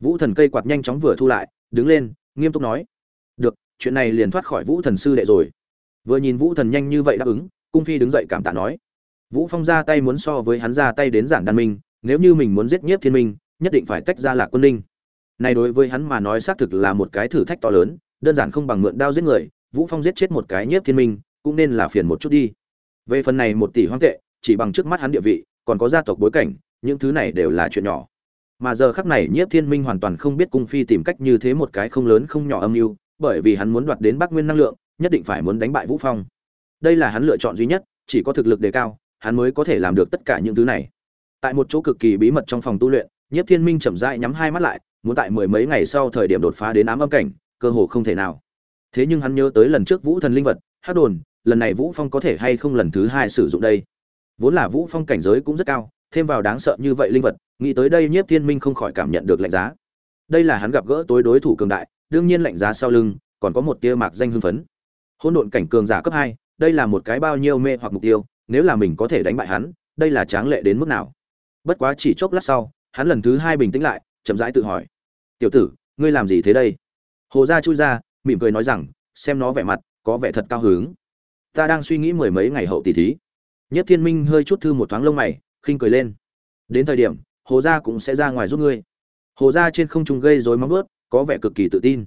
Vũ thần cây quạt nhanh chóng vừa thu lại, đứng lên, nghiêm túc nói. Được, chuyện này liền thoát khỏi vũ thần sư đệ rồi. Vừa nhìn vũ thần nhanh như vậy đáp ứng, cung phi đứng dậy cảm tạ nói. Vũ phong ra tay muốn so với hắn ra tay đến giản đan minh, nếu như mình muốn giết nhiếp thiên minh, nhất định phải tách ra lạc quân ninh này đối với hắn mà nói xác thực là một cái thử thách to lớn, đơn giản không bằng mượn đao giết người, vũ phong giết chết một cái nhiếp thiên minh, cũng nên là phiền một chút đi. Về phần này một tỷ hoang tệ, chỉ bằng trước mắt hắn địa vị, còn có gia tộc bối cảnh, những thứ này đều là chuyện nhỏ. Mà giờ khắc này nhiếp thiên minh hoàn toàn không biết cung phi tìm cách như thế một cái không lớn không nhỏ âm mưu, bởi vì hắn muốn đoạt đến bắc nguyên năng lượng, nhất định phải muốn đánh bại vũ phong. Đây là hắn lựa chọn duy nhất, chỉ có thực lực đề cao, hắn mới có thể làm được tất cả những thứ này. Tại một chỗ cực kỳ bí mật trong phòng tu luyện, nhiếp thiên minh chậm rãi nhắm hai mắt lại muốn tại mười mấy ngày sau thời điểm đột phá đến ám âm cảnh, cơ hồ không thể nào. Thế nhưng hắn nhớ tới lần trước vũ thần linh vật hát đồn, lần này vũ phong có thể hay không lần thứ hai sử dụng đây? Vốn là vũ phong cảnh giới cũng rất cao, thêm vào đáng sợ như vậy linh vật, nghĩ tới đây nhiếp thiên minh không khỏi cảm nhận được lạnh giá. Đây là hắn gặp gỡ tối đối thủ cường đại, đương nhiên lạnh giá sau lưng, còn có một tia mạc danh hưng phấn. Hỗn độn cảnh cường giả cấp hai, đây là một cái bao nhiêu mê hoặc mục tiêu, nếu là mình có thể đánh bại hắn, đây là tráng lệ đến mức nào? Bất quá chỉ chốc lát sau, hắn lần thứ hai bình tĩnh lại chậm rãi tự hỏi. Tiểu tử, ngươi làm gì thế đây? Hồ gia chui ra, mỉm cười nói rằng, xem nó vẻ mặt, có vẻ thật cao hứng. Ta đang suy nghĩ mười mấy ngày hậu tỷ thí. Nhất thiên minh hơi chút thư một thoáng lông mày, khinh cười lên. Đến thời điểm, hồ gia cũng sẽ ra ngoài giúp ngươi. Hồ gia trên không trung gây rối móng ướt có vẻ cực kỳ tự tin.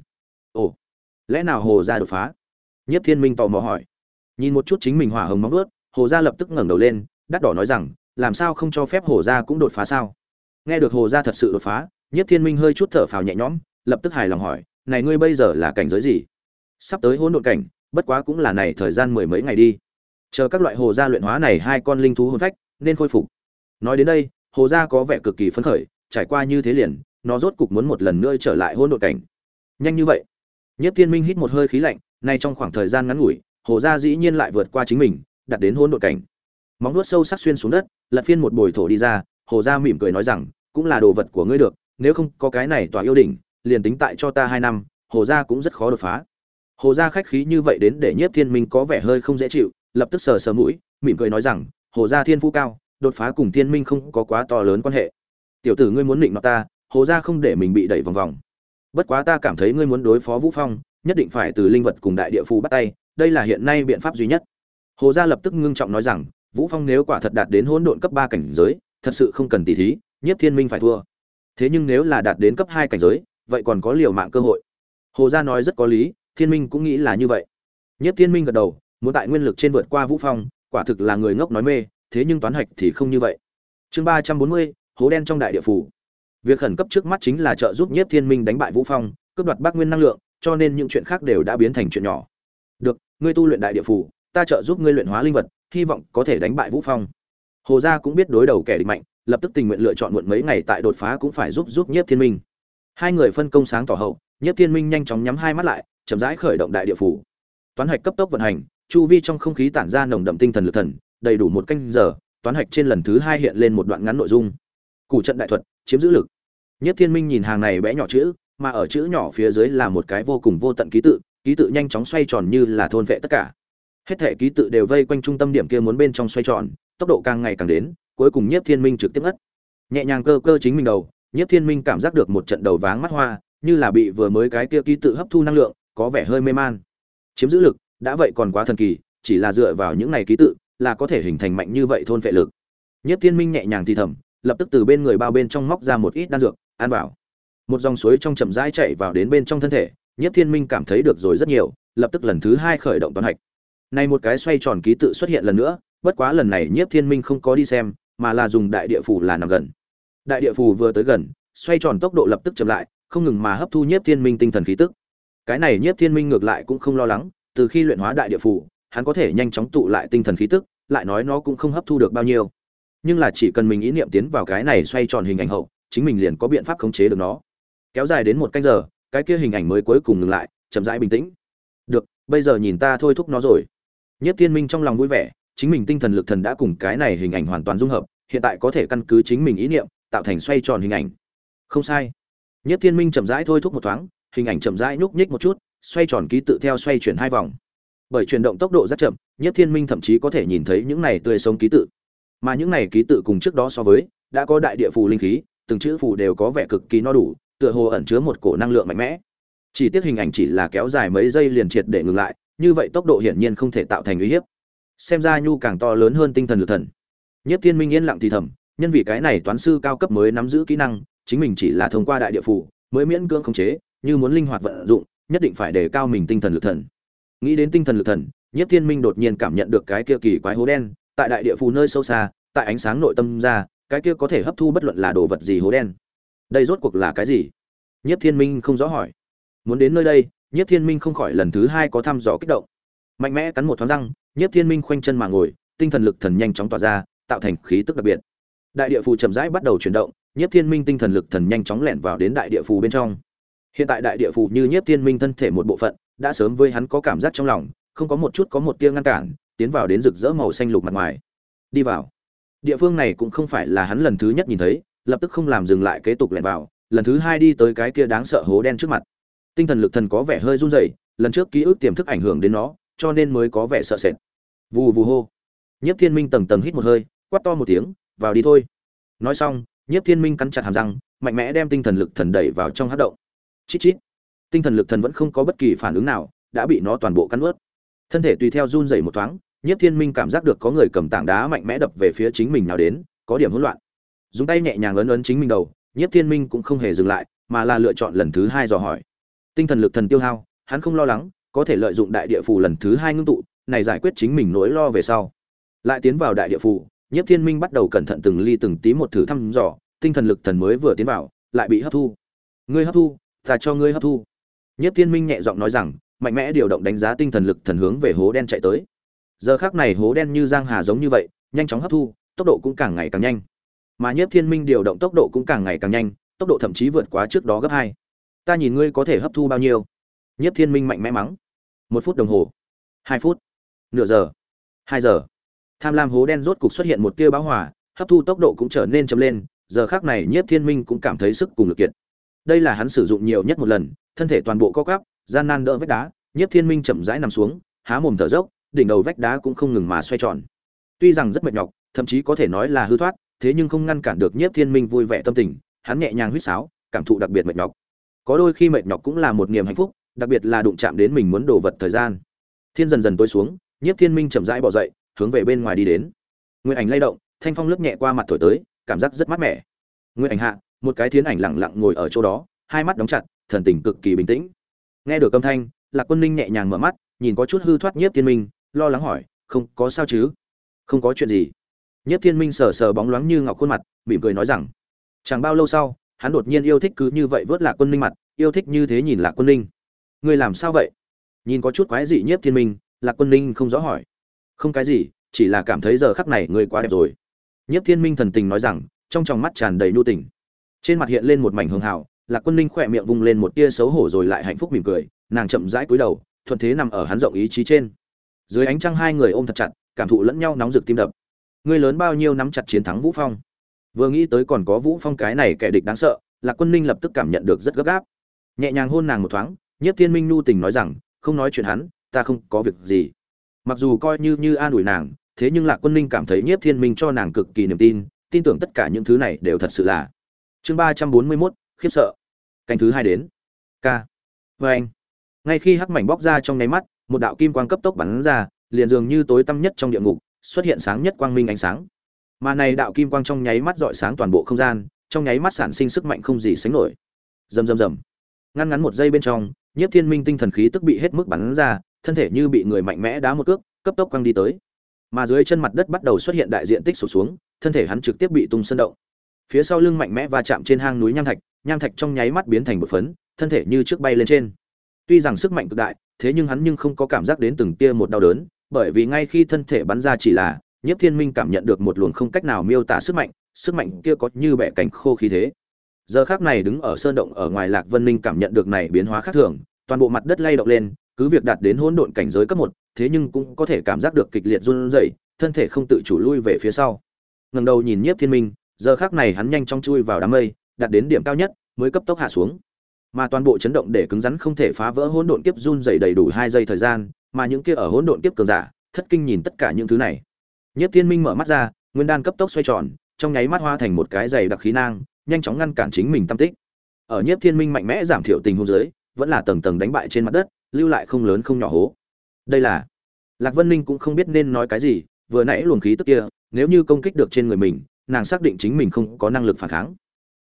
Ồ, lẽ nào hồ gia đột phá? Nhất thiên minh tò mò hỏi. Nhìn một chút chính mình hỏa hồng móng ướt hồ gia lập tức ngẩng đầu lên, đắt đỏ nói rằng, làm sao không cho phép hồ gia cũng đột phá sao? Nghe được hồ gia thật sự đột phá nhất thiên minh hơi chút thở phào nhẹ nhõm, lập tức hài lòng hỏi, này ngươi bây giờ là cảnh giới gì? Sắp tới hỗn độn cảnh, bất quá cũng là này thời gian mười mấy ngày đi. Chờ các loại hồ gia luyện hóa này hai con linh thú hồn phách, nên khôi phục. Nói đến đây, hồ gia có vẻ cực kỳ phấn khởi, trải qua như thế liền, nó rốt cục muốn một lần nữa trở lại hỗn độn cảnh. Nhanh như vậy. Nhất thiên minh hít một hơi khí lạnh, nay trong khoảng thời gian ngắn ngủi, hồ gia dĩ nhiên lại vượt qua chính mình đặt đến hỗn độn cảnh. Móng vuốt sâu sắc xuyên xuống đất, lật phiên một bồi thổ đi ra, hồ gia mỉm cười nói rằng, cũng là đồ vật của ngươi được nếu không có cái này tòa yêu đỉnh, liền tính tại cho ta hai năm, hồ gia cũng rất khó đột phá. Hồ gia khách khí như vậy đến để nhiếp thiên minh có vẻ hơi không dễ chịu, lập tức sờ sờ mũi, mỉm cười nói rằng, hồ gia thiên phú cao, đột phá cùng thiên minh không có quá to lớn quan hệ. Tiểu tử ngươi muốn định mặt ta, hồ gia không để mình bị đẩy vòng vòng. Bất quá ta cảm thấy ngươi muốn đối phó vũ phong, nhất định phải từ linh vật cùng đại địa phù bắt tay, đây là hiện nay biện pháp duy nhất. Hồ gia lập tức ngưng trọng nói rằng, vũ phong nếu quả thật đạt đến hỗn độn cấp 3 cảnh giới, thật sự không cần tỉ thí, nhiếp thiên minh phải thua thế nhưng nếu là đạt đến cấp hai cảnh giới vậy còn có liều mạng cơ hội. Hồ gia nói rất có lý thiên minh cũng nghĩ là như vậy. Nhất thiên minh gật đầu muốn tại nguyên lực trên vượt qua vũ phong quả thực là người ngốc nói mê thế nhưng toán hạch thì không như vậy. Chương 340, hố đen trong đại địa phủ. Việc khẩn cấp trước mắt chính là trợ giúp nhiếp thiên minh đánh bại vũ phong cướp đoạt bắc nguyên năng lượng cho nên những chuyện khác đều đã biến thành chuyện nhỏ. Được ngươi tu luyện đại địa phủ ta trợ giúp ngươi luyện hóa linh vật hy vọng có thể đánh bại vũ phong. Hồ gia cũng biết đối đầu kẻ địch mạnh lập tức tình nguyện lựa chọn muộn mấy ngày tại đột phá cũng phải giúp giúp nhiếp thiên minh. Hai người phân công sáng tỏ hậu, nhiếp thiên minh nhanh chóng nhắm hai mắt lại, chậm rãi khởi động đại địa phủ. Toán hạch cấp tốc vận hành, chu vi trong không khí tản ra nồng đậm tinh thần lực thần, đầy đủ một canh giờ, toán hạch trên lần thứ hai hiện lên một đoạn ngắn nội dung. Củ trận đại thuật, chiếm giữ lực. Nhiếp thiên minh nhìn hàng này bé nhỏ chữ, mà ở chữ nhỏ phía dưới là một cái vô cùng vô tận ký tự ký tự nhanh chóng xoay tròn như là thôn vệ tất cả. Hết thể ký tự đều vây quanh trung tâm điểm kia muốn bên trong xoay tròn, tốc độ càng ngày càng đến cuối cùng nhiếp thiên minh trực tiếp ngất. Nhẹ nhàng cơ cơ chính mình đầu, nhiếp thiên minh cảm giác được một trận đầu váng mắt hoa, như là bị vừa mới cái kia ký tự hấp thu năng lượng, có vẻ hơi mê man. Chiếm giữ lực, đã vậy còn quá thần kỳ, chỉ là dựa vào những này ký tự, là có thể hình thành mạnh như vậy thôn vệ lực. Nhiếp thiên minh nhẹ nhàng thì thầm, lập tức từ bên người bao bên trong móc ra một ít đan dược, ăn vào. Một dòng suối trong chậm rãi chảy vào đến bên trong thân thể, nhiếp thiên minh cảm thấy được rồi rất nhiều, lập tức lần thứ hai khởi động toán hạch. Này một cái xoay tròn ký tự xuất hiện lần nữa, bất quá lần này nhiếp thiên minh không có đi xem mà là dùng đại địa phủ là nằm gần. Đại địa phủ vừa tới gần, xoay tròn tốc độ lập tức chậm lại, không ngừng mà hấp thu nhiếp thiên minh tinh thần khí tức. Cái này nhiếp thiên minh ngược lại cũng không lo lắng, từ khi luyện hóa đại địa phủ, hắn có thể nhanh chóng tụ lại tinh thần khí tức, lại nói nó cũng không hấp thu được bao nhiêu. Nhưng là chỉ cần mình ý niệm tiến vào cái này xoay tròn hình ảnh hậu, chính mình liền có biện pháp khống chế được nó. Kéo dài đến một canh giờ, cái kia hình ảnh mới cuối cùng ngừng lại, chậm rãi bình tĩnh. Được, bây giờ nhìn ta thôi thúc nó rồi. Nhất thiên minh trong lòng vui vẻ, chính mình tinh thần lực thần đã cùng cái này hình ảnh hoàn toàn dung hợp hiện tại có thể căn cứ chính mình ý niệm, tạo thành xoay tròn hình ảnh. Không sai. Nhất thiên minh chậm rãi thôi thúc một thoáng, hình ảnh chậm rãi nhúc nhích một chút, xoay tròn ký tự theo xoay chuyển hai vòng. Bởi chuyển động tốc độ rất chậm, nhất thiên minh thậm chí có thể nhìn thấy những này tươi sống ký tự. Mà những này ký tự cùng trước đó so với, đã có đại địa phù linh khí, từng chữ phù đều có vẻ cực kỳ no đủ, tựa hồ ẩn chứa một cổ năng lượng mạnh mẽ. Chỉ tiếc hình ảnh chỉ là kéo dài mấy giây liền triệt để ngừng lại, như vậy tốc độ hiển nhiên không thể tạo thành uy hiếp. Xem ra nhu càng to lớn hơn tinh thần lực thần nhất thiên minh yên lặng thì thầm, nhân vì cái này toán sư cao cấp mới nắm giữ kỹ năng, chính mình chỉ là thông qua đại địa phủ, mới miễn cưỡng khống chế, như muốn linh hoạt vận dụng, nhất định phải đề cao mình tinh thần lực thần. Nghĩ đến tinh thần lực thần, nhất thiên minh đột nhiên cảm nhận được cái kia kỳ quái hố đen, tại đại địa phủ nơi sâu xa, tại ánh sáng nội tâm ra, cái kia có thể hấp thu bất luận là đồ vật gì hố đen. Đây rốt cuộc là cái gì? Nhất thiên minh không rõ hỏi. Muốn đến nơi đây, nhất thiên minh không khỏi lần thứ hai có thăm dò kích động. Mạnh mẽ cắn một thoáng răng, nhất thiên minh khoanh chân mà ngồi, tinh thần lực thần nhanh chóng tỏa ra tạo thành khí tức đặc biệt. Đại địa phù chậm rãi bắt đầu chuyển động nhất thiên minh tinh thần lực thần nhanh chóng lẻn vào đến đại địa phù bên trong. Hiện tại đại địa phù như nhất thiên minh thân thể một bộ phận, đã sớm với hắn có cảm giác trong lòng, không có một chút có một tia ngăn cản, tiến vào đến rực rỡ màu xanh lục mặt ngoài. Đi vào. Địa phương này cũng không phải là hắn lần thứ nhất nhìn thấy, lập tức không làm dừng lại kế tục lẻn vào, lần thứ hai đi tới cái kia đáng sợ hố đen trước mặt. Tinh thần lực thần có vẻ hơi run rẩy, lần trước ký ức tiềm thức ảnh hưởng đến nó, cho nên mới có vẻ sợ sệt. Vù vù hô. Nhiếp thiên minh tầng tầng hít một hơi quát to một tiếng, vào đi thôi. Nói xong, nhiếp thiên minh cắn chặt hàm răng, mạnh mẽ đem tinh thần lực thần đẩy vào trong hát động. Chít chít. Tinh thần lực thần vẫn không có bất kỳ phản ứng nào, đã bị nó toàn bộ cắn ướt thân thể tùy theo run rẩy một thoáng, nhiếp thiên minh cảm giác được có người cầm tảng đá mạnh mẽ đập về phía chính mình nào đến, có điểm hỗn loạn. Dùng tay nhẹ nhàng ấn ấn chính mình đầu, nhiếp thiên minh cũng không hề dừng lại, mà là lựa chọn lần thứ hai dò hỏi. Tinh thần lực thần tiêu hao, hắn không lo lắng, có thể lợi dụng đại địa phù lần thứ hai ngưng tụ, này giải quyết chính mình nỗi lo về sau. Lại tiến vào đại địa phù nhiếp thiên minh bắt đầu cẩn thận từng ly từng tí một thử thăm dò, tinh thần lực thần mới vừa tiến vào, lại bị hấp thu. Ngươi hấp thu, ta cho ngươi hấp thu. Nhiếp thiên minh nhẹ giọng nói rằng, mạnh mẽ điều động đánh giá tinh thần lực thần hướng về hố đen chạy tới. Giờ khắc này hố đen như giang hà giống như vậy, nhanh chóng hấp thu, tốc độ cũng càng ngày càng nhanh. Mà nhiếp thiên minh điều động tốc độ cũng càng ngày càng nhanh, tốc độ thậm chí vượt quá trước đó gấp hai. Ta nhìn ngươi có thể hấp thu bao nhiêu? Nhiếp thiên minh mạnh mẽ mắng. Một phút đồng hồ. Hai phút. Nửa giờ. Hai giờ tham lam hố đen rốt cục xuất hiện một tia báo hỏa hấp thu tốc độ cũng trở nên chậm lên, giờ khác này nhiếp thiên minh cũng cảm thấy sức cùng lực kiệt. Đây là hắn sử dụng nhiều nhất một lần, thân thể toàn bộ co cắp gian nan đỡ vách đá, nhiếp thiên minh chậm rãi nằm xuống, há mồm thở dốc, đỉnh đầu vách đá cũng không ngừng mà xoay tròn. Tuy rằng rất mệt nhọc, thậm chí có thể nói là hư thoát, thế nhưng không ngăn cản được nhiếp thiên minh vui vẻ tâm tình, hắn nhẹ nhàng huýt sáo, cảm thụ đặc biệt mệt nhọc. Có đôi khi mệt nhọc cũng là một niềm hạnh phúc, đặc biệt là đụng chạm đến mình muốn đổ vật thời gian. Thiên dần dần tối xuống, nhiếp thiên minh chậm rãi bỏ dậy hướng về bên ngoài đi đến. Nguyện ảnh lay động, thanh phong lướt nhẹ qua mặt thổi tới, cảm giác rất mát mẻ. Nguyện ảnh hạ, một cái thiến ảnh lặng lặng ngồi ở chỗ đó, hai mắt đóng chặt, thần tình cực kỳ bình tĩnh. Nghe được âm thanh, lạc quân ninh nhẹ nhàng mở mắt, nhìn có chút hư thoát nhiếp thiên minh, lo lắng hỏi, không, có sao chứ? Không có chuyện gì. Nhiếp thiên minh sờ sờ bóng loáng như ngọc khuôn mặt, mỉm cười nói rằng, chẳng bao lâu sau, hắn đột nhiên yêu thích cứ như vậy vớt lạc quân ninh mặt, yêu thích như thế nhìn lạc quân ninh. Người làm sao vậy? Nhìn có chút quái dị nhiếp thiên minh, lạc quân ninh không rõ hỏi không cái gì, chỉ là cảm thấy giờ khắc này người quá đẹp rồi. Nhiếp thiên minh thần tình nói rằng, trong tròng mắt tràn đầy nhu tình. Trên mặt hiện lên một mảnh hường hào, lạc quân ninh khỏe miệng vung lên một tia xấu hổ rồi lại hạnh phúc mỉm cười, nàng chậm rãi cúi đầu, thuận thế nằm ở hắn rộng ý chí trên. Dưới ánh trăng hai người ôm thật chặt, cảm thụ lẫn nhau nóng rực tim đập. Ngươi lớn bao nhiêu nắm chặt chiến thắng vũ phong. Vừa nghĩ tới còn có vũ phong cái này kẻ địch đáng sợ, lạc quân ninh lập tức cảm nhận được rất gấp gáp. Nhẹ nhàng hôn nàng một thoáng nhất thiên minh nhu tình nói rằng, không nói chuyện hắn, ta không có việc gì mặc dù coi như như an ủi nàng, thế nhưng lạc quân ninh cảm thấy nhiếp thiên minh cho nàng cực kỳ niềm tin tin tưởng tất cả những thứ này đều thật sự là. Chương ba trăm bốn mươi mốt, khiếp sợ. Canh thứ hai đến. K. Vê anh. Ngay khi hắc mảnh bóc ra trong nháy mắt, một đạo kim quang cấp tốc bắn ra, liền dường như tối tăm nhất trong địa ngục, xuất hiện sáng nhất quang minh ánh sáng. Mà này đạo kim quang trong nháy mắt dọi sáng toàn bộ không gian, trong nháy mắt sản sinh sức mạnh không gì sánh nổi. Rầm rầm rầm. Ngăn ngắn một giây bên trong, nhiếp thiên minh tinh thần khí tức bị hết mức bắn ra thân thể như bị người mạnh mẽ đá một cước, cấp tốc quăng đi tới. Mà dưới chân mặt đất bắt đầu xuất hiện đại diện tích sụt xuống, thân thể hắn trực tiếp bị tung sân động. Phía sau lưng mạnh mẽ va chạm trên hang núi nham thạch nham thạch trong nháy mắt biến thành một phấn, thân thể như trước bay lên trên. Tuy rằng sức mạnh cực đại, thế nhưng hắn nhưng không có cảm giác đến từng tia một đau đớn, bởi vì ngay khi thân thể bắn ra chỉ là, nhiếp thiên minh cảm nhận được một luồng không cách nào miêu tả sức mạnh sức mạnh kia có như bẻ cánh khô khí thế. Giờ khác này đứng ở sơn động ở ngoài lạc vân ninh cảm nhận được này biến hóa khác thường, toàn bộ mặt đất lay động lên cứ việc đạt đến hỗn độn cảnh giới cấp một, thế nhưng cũng có thể cảm giác được kịch liệt run rẩy, thân thể không tự chủ lui về phía sau. Ngẩng đầu nhìn nhiếp thiên minh, giờ khắc này hắn nhanh chóng chui vào đám mây, đạt đến điểm cao nhất, mới cấp tốc hạ xuống. Mà toàn bộ chấn động để cứng rắn không thể phá vỡ hỗn độn kiếp run rẩy đầy đủ hai giây thời gian, mà những kia ở hỗn độn kiếp cường giả, thất kinh nhìn tất cả những thứ này. Nhiếp thiên minh mở mắt ra, nguyên đan cấp tốc xoay tròn, trong nháy mắt hóa thành một cái dày đặc khí nang, nhanh chóng ngăn cản chính mình tâm tích. Ở nhiếp thiên minh mạnh mẽ giảm thiểu tình huống dưới, vẫn là tầng tầng đánh bại trên mặt đất lưu lại không lớn không nhỏ hố. Đây là, lạc vân ninh cũng không biết nên nói cái gì, vừa nãy luồng khí tức kia, nếu như công kích được trên người mình, nàng xác định chính mình không có năng lực phản kháng.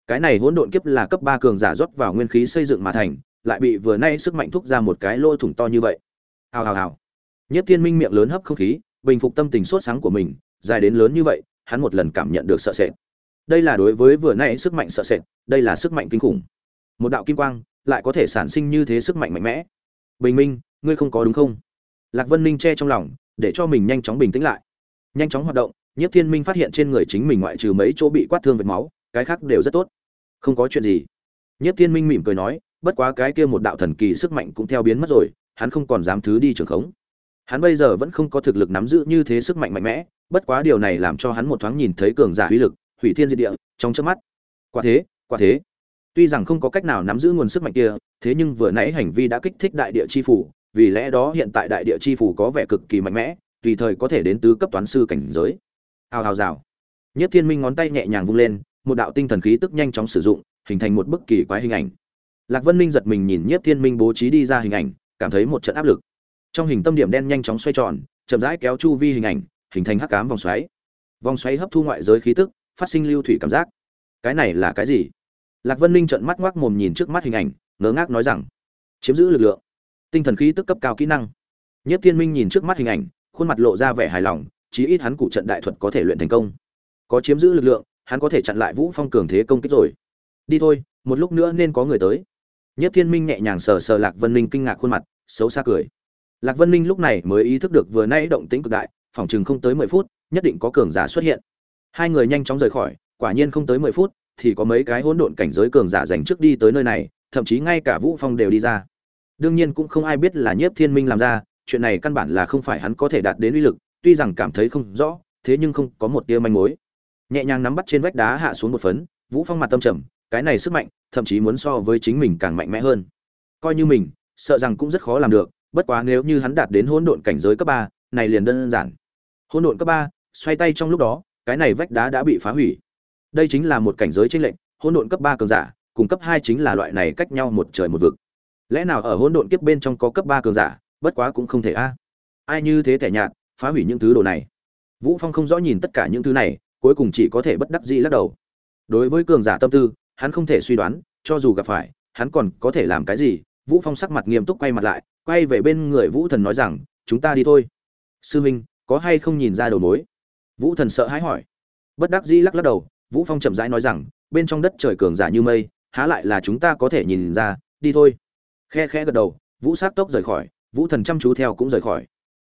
Cái này hỗn độn kiếp là cấp ba cường giả rót vào nguyên khí xây dựng mà thành, lại bị vừa nay sức mạnh thúc ra một cái lỗ thủng to như vậy. Hào hào hào. Nhất thiên minh miệng lớn hấp không khí, bình phục tâm tình sốt sáng của mình, dài đến lớn như vậy, hắn một lần cảm nhận được sợ sệt. Đây là đối với vừa nay sức mạnh sợ sệt, đây là sức mạnh kinh khủng. Một đạo kim quang lại có thể sản sinh như thế sức mạnh mạnh mẽ bình minh, ngươi không có đúng không? Lạc vân ninh che trong lòng, để cho mình nhanh chóng bình tĩnh lại. Nhanh chóng hoạt động, nhiếp thiên minh phát hiện trên người chính mình ngoại trừ mấy chỗ bị quát thương vệt máu, cái khác đều rất tốt. Không có chuyện gì. Nhiếp thiên minh mỉm cười nói, bất quá cái kia một đạo thần kỳ sức mạnh cũng theo biến mất rồi, hắn không còn dám thứ đi trường khống. Hắn bây giờ vẫn không có thực lực nắm giữ như thế sức mạnh mạnh mẽ, bất quá điều này làm cho hắn một thoáng nhìn thấy cường giả uy lực, hủy thiên diệt địa, trong chớp mắt. Quả thế quả thế tuy rằng không có cách nào nắm giữ nguồn sức mạnh kia, thế nhưng vừa nãy hành vi đã kích thích đại địa chi phủ, vì lẽ đó hiện tại đại địa chi phủ có vẻ cực kỳ mạnh mẽ, tùy thời có thể đến tứ cấp toán sư cảnh giới. Hào hào rào. Nhất thiên minh ngón tay nhẹ nhàng vung lên, một đạo tinh thần khí tức nhanh chóng sử dụng, hình thành một bức kỳ quái hình ảnh. Lạc vân minh giật mình nhìn nhất thiên minh bố trí đi ra hình ảnh, cảm thấy một trận áp lực. Trong hình tâm điểm đen nhanh chóng xoay tròn, chậm rãi kéo chu vi hình ảnh, hình thành hắc cám vòng xoáy. Vòng xoáy hấp thu ngoại giới khí tức, phát sinh lưu thủy cảm giác. Cái này là cái gì? Lạc vân ninh trợn mắt ngoác mồm nhìn trước mắt hình ảnh, ngớ ngác nói rằng, chiếm giữ lực lượng, tinh thần khí tức cấp cao kỹ năng. Nhất thiên minh nhìn trước mắt hình ảnh, khuôn mặt lộ ra vẻ hài lòng, chí ít hắn cụ trận đại thuật có thể luyện thành công. Có chiếm giữ lực lượng, hắn có thể chặn lại vũ phong cường thế công kích rồi. Đi thôi, một lúc nữa nên có người tới. Nhất thiên minh nhẹ nhàng sờ sờ lạc vân ninh kinh ngạc khuôn mặt, xấu xa cười. Lạc vân ninh lúc này mới ý thức được vừa nãy động tĩnh cực đại, phòng chừng không tới mười phút, nhất định có cường giả xuất hiện. Hai người nhanh chóng rời khỏi, quả nhiên không tới mười phút thì có mấy cái hỗn độn cảnh giới cường giả dành trước đi tới nơi này, thậm chí ngay cả vũ phong đều đi ra. Đương nhiên cũng không ai biết là nhiếp thiên minh làm ra, chuyện này căn bản là không phải hắn có thể đạt đến uy lực, tuy rằng cảm thấy không rõ, thế nhưng không có một tia manh mối. Nhẹ nhàng nắm bắt trên vách đá hạ xuống một phấn, vũ phong mặt tâm trầm, cái này sức mạnh, thậm chí muốn so với chính mình càng mạnh mẽ hơn. Coi như mình, sợ rằng cũng rất khó làm được, bất quá nếu như hắn đạt đến hỗn độn cảnh giới cấp ba, này liền đơn giản. Hỗn độn cấp ba, xoay tay trong lúc đó, cái này vách đá đã bị phá hủy đây chính là một cảnh giới chênh lệnh hỗn độn cấp ba cường giả, cùng cấp hai chính là loại này cách nhau một trời một vực. Lẽ nào ở hỗn độn kiếp bên trong có cấp ba cường giả, bất quá cũng không thể a. Ai như thế tẻ nhạt, phá hủy những thứ đồ này. Vũ phong không rõ nhìn tất cả những thứ này, cuối cùng chỉ có thể bất đắc dĩ lắc đầu. Đối với cường giả tâm tư, hắn không thể suy đoán, cho dù gặp phải, hắn còn có thể làm cái gì? Vũ phong sắc mặt nghiêm túc quay mặt lại, quay về bên người vũ thần nói rằng, chúng ta đi thôi. Sư minh, có hay không nhìn ra đầu mối? Vũ thần sợ hãi hỏi. Bất đắc dĩ lắc lắc đầu vũ phong chậm rãi nói rằng, bên trong đất trời cường giả như mây, há lại là chúng ta có thể nhìn ra, đi thôi. Khe khẽ gật đầu, vũ sát tốc rời khỏi, vũ thần chăm chú theo cũng rời khỏi.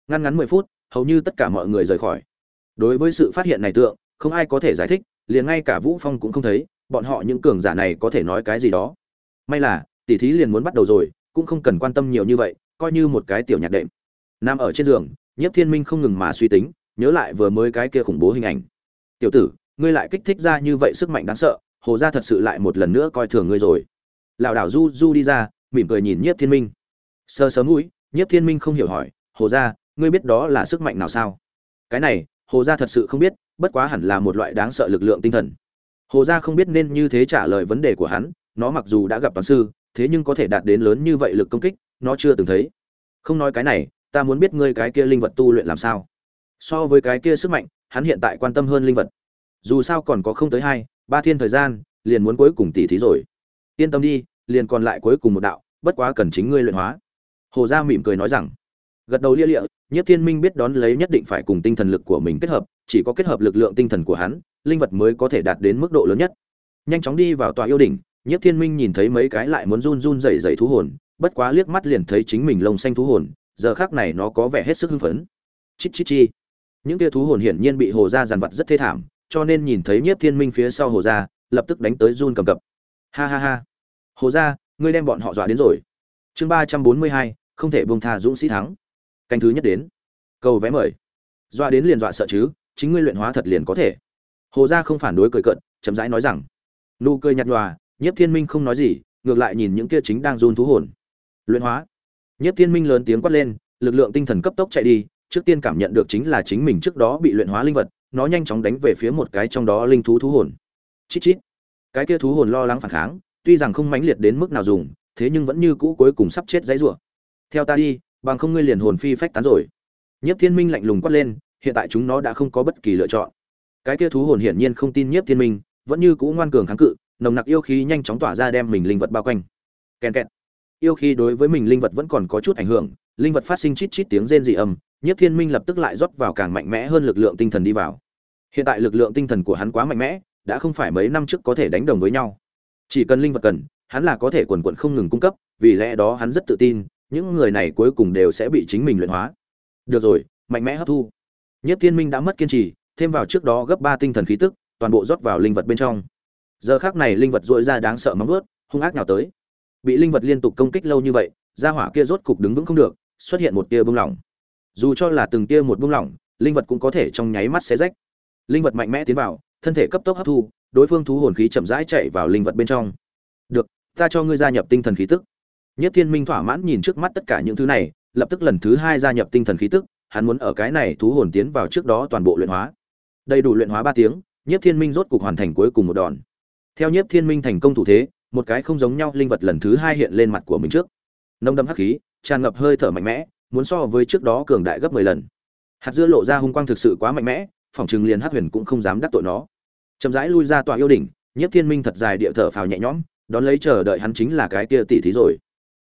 Ngăn ngắn mười phút, hầu như tất cả mọi người rời khỏi. Đối với sự phát hiện này tượng, không ai có thể giải thích, liền ngay cả vũ phong cũng không thấy, bọn họ những cường giả này có thể nói cái gì đó. May là, tỷ thí liền muốn bắt đầu rồi, cũng không cần quan tâm nhiều như vậy, coi như một cái tiểu nhạc đệm. Nằm ở trên giường, nhiếp thiên minh không ngừng mà suy tính, nhớ lại vừa mới cái kia khủng bố hình ảnh. Tiểu tử ngươi lại kích thích ra như vậy sức mạnh đáng sợ, hồ gia thật sự lại một lần nữa coi thường ngươi rồi. Lão đảo du du đi ra, mỉm cười nhìn nhiếp thiên minh. Sơ sớm mũi, nhiếp thiên minh không hiểu hỏi, hồ gia, ngươi biết đó là sức mạnh nào sao? Cái này, hồ gia thật sự không biết, bất quá hẳn là một loại đáng sợ lực lượng tinh thần. Hồ gia không biết nên như thế trả lời vấn đề của hắn, nó mặc dù đã gặp toàn sư, thế nhưng có thể đạt đến lớn như vậy lực công kích, nó chưa từng thấy. Không nói cái này, ta muốn biết ngươi cái kia linh vật tu luyện làm sao. So với cái kia sức mạnh, hắn hiện tại quan tâm hơn linh vật dù sao còn có không tới hai, ba thiên thời gian, liền muốn cuối cùng tỉ thí rồi. Yên tâm đi, liền còn lại cuối cùng một đạo, bất quá cần chính ngươi luyện hóa. Hồ gia mỉm cười nói rằng. Gật đầu lia lịa nhất thiên minh biết đón lấy nhất định phải cùng tinh thần lực của mình kết hợp, chỉ có kết hợp lực lượng tinh thần của hắn, linh vật mới có thể đạt đến mức độ lớn nhất. Nhanh chóng đi vào tòa yêu đỉnh nhất thiên minh nhìn thấy mấy cái lại muốn run run rẩy rẩy thú hồn, bất quá liếc mắt liền thấy chính mình lông xanh thú hồn, giờ khác này nó có vẻ hết sức hưng phấn. Chít chít chi. Những tia thú hồn hiển nhiên bị hồ gia dàn vật rất thê thảm cho nên nhìn thấy nhiếp thiên minh phía sau hồ gia, lập tức đánh tới run cầm cập. Ha ha ha. Hồ gia, ngươi đem bọn họ dọa đến rồi. Chương ba trăm bốn mươi hai, không thể buông tha dũng sĩ thắng. Canh thứ nhất đến. Cầu vé mời. Dọa đến liền dọa sợ chứ, chính ngươi luyện hóa thật liền có thể. Hồ gia không phản đối cười cợt, chậm rãi nói rằng. Nụ cười nhạt nhòa, nhiếp thiên minh không nói gì, ngược lại nhìn những kia chính đang run thú hồn. Luyện hóa. Nhiếp thiên minh lớn tiếng quát lên, lực lượng tinh thần cấp tốc chạy đi, trước tiên cảm nhận được chính là chính mình trước đó bị luyện hóa linh vật nó nhanh chóng đánh về phía một cái trong đó linh thú thú hồn. Chít chít. Cái kia thú hồn lo lắng phản kháng, tuy rằng không mãnh liệt đến mức nào dùng, thế nhưng vẫn như cũ cuối cùng sắp chết dãy rủa. Theo ta đi, bằng không ngươi liền hồn phi phách tán rồi. Nhiếp thiên minh lạnh lùng quát lên, hiện tại chúng nó đã không có bất kỳ lựa chọn. Cái kia thú hồn hiển nhiên không tin nhiếp thiên minh, vẫn như cũ ngoan cường kháng cự, nồng nặc yêu khí nhanh chóng tỏa ra đem mình linh vật bao quanh. Kèn kẹt. Yêu khí đối với mình linh vật vẫn còn có chút ảnh hưởng, linh vật phát sinh chít chít tiếng rên dị âm nhiếp thiên minh lập tức lại rót vào càng mạnh mẽ hơn lực lượng tinh thần đi vào. Hiện tại lực lượng tinh thần của hắn quá mạnh mẽ đã không phải mấy năm trước có thể đánh đồng với nhau. Chỉ cần linh vật cần hắn là có thể quần quần không ngừng cung cấp vì lẽ đó hắn rất tự tin những người này cuối cùng đều sẽ bị chính mình luyện hóa. Được rồi mạnh mẽ hấp thu. Nhất thiên minh đã mất kiên trì thêm vào trước đó gấp ba tinh thần khí tức toàn bộ rót vào linh vật bên trong. Giờ khắc này linh vật rỗi ra đáng sợ móng vớt, hung ác nào tới. Bị linh vật liên tục công kích lâu như vậy gia hỏa kia rốt cục đứng vững không được xuất hiện một tia bung lỏng dù cho là từng tia một buông lỏng, linh vật cũng có thể trong nháy mắt xé rách. Linh vật mạnh mẽ tiến vào, thân thể cấp tốc hấp thu, đối phương thú hồn khí chậm rãi chạy vào linh vật bên trong. Được, ta cho ngươi gia nhập tinh thần khí tức. Nhất thiên minh thỏa mãn nhìn trước mắt tất cả những thứ này, lập tức lần thứ hai gia nhập tinh thần khí tức, hắn muốn ở cái này thú hồn tiến vào trước đó toàn bộ luyện hóa. Đầy đủ luyện hóa ba tiếng nhất thiên minh rốt cục hoàn thành cuối cùng một đòn. Theo nhất thiên minh thành công thủ thế, một cái không giống nhau linh vật lần thứ hai hiện lên mặt của mình trước. Nông đâm hắc khí, tràn ngập hơi thở mạnh mẽ muốn so với trước đó cường đại gấp mười lần. Hạt dưa lộ ra hung quang thực sự quá mạnh mẽ phòng chừng liền hắc huyền cũng không dám đắc tội nó. Chậm rãi lui ra tòa yêu đỉnh nhất thiên minh thật dài địa thở phào nhẹ nhõm, đón lấy chờ đợi hắn chính là cái kia tỷ thí rồi.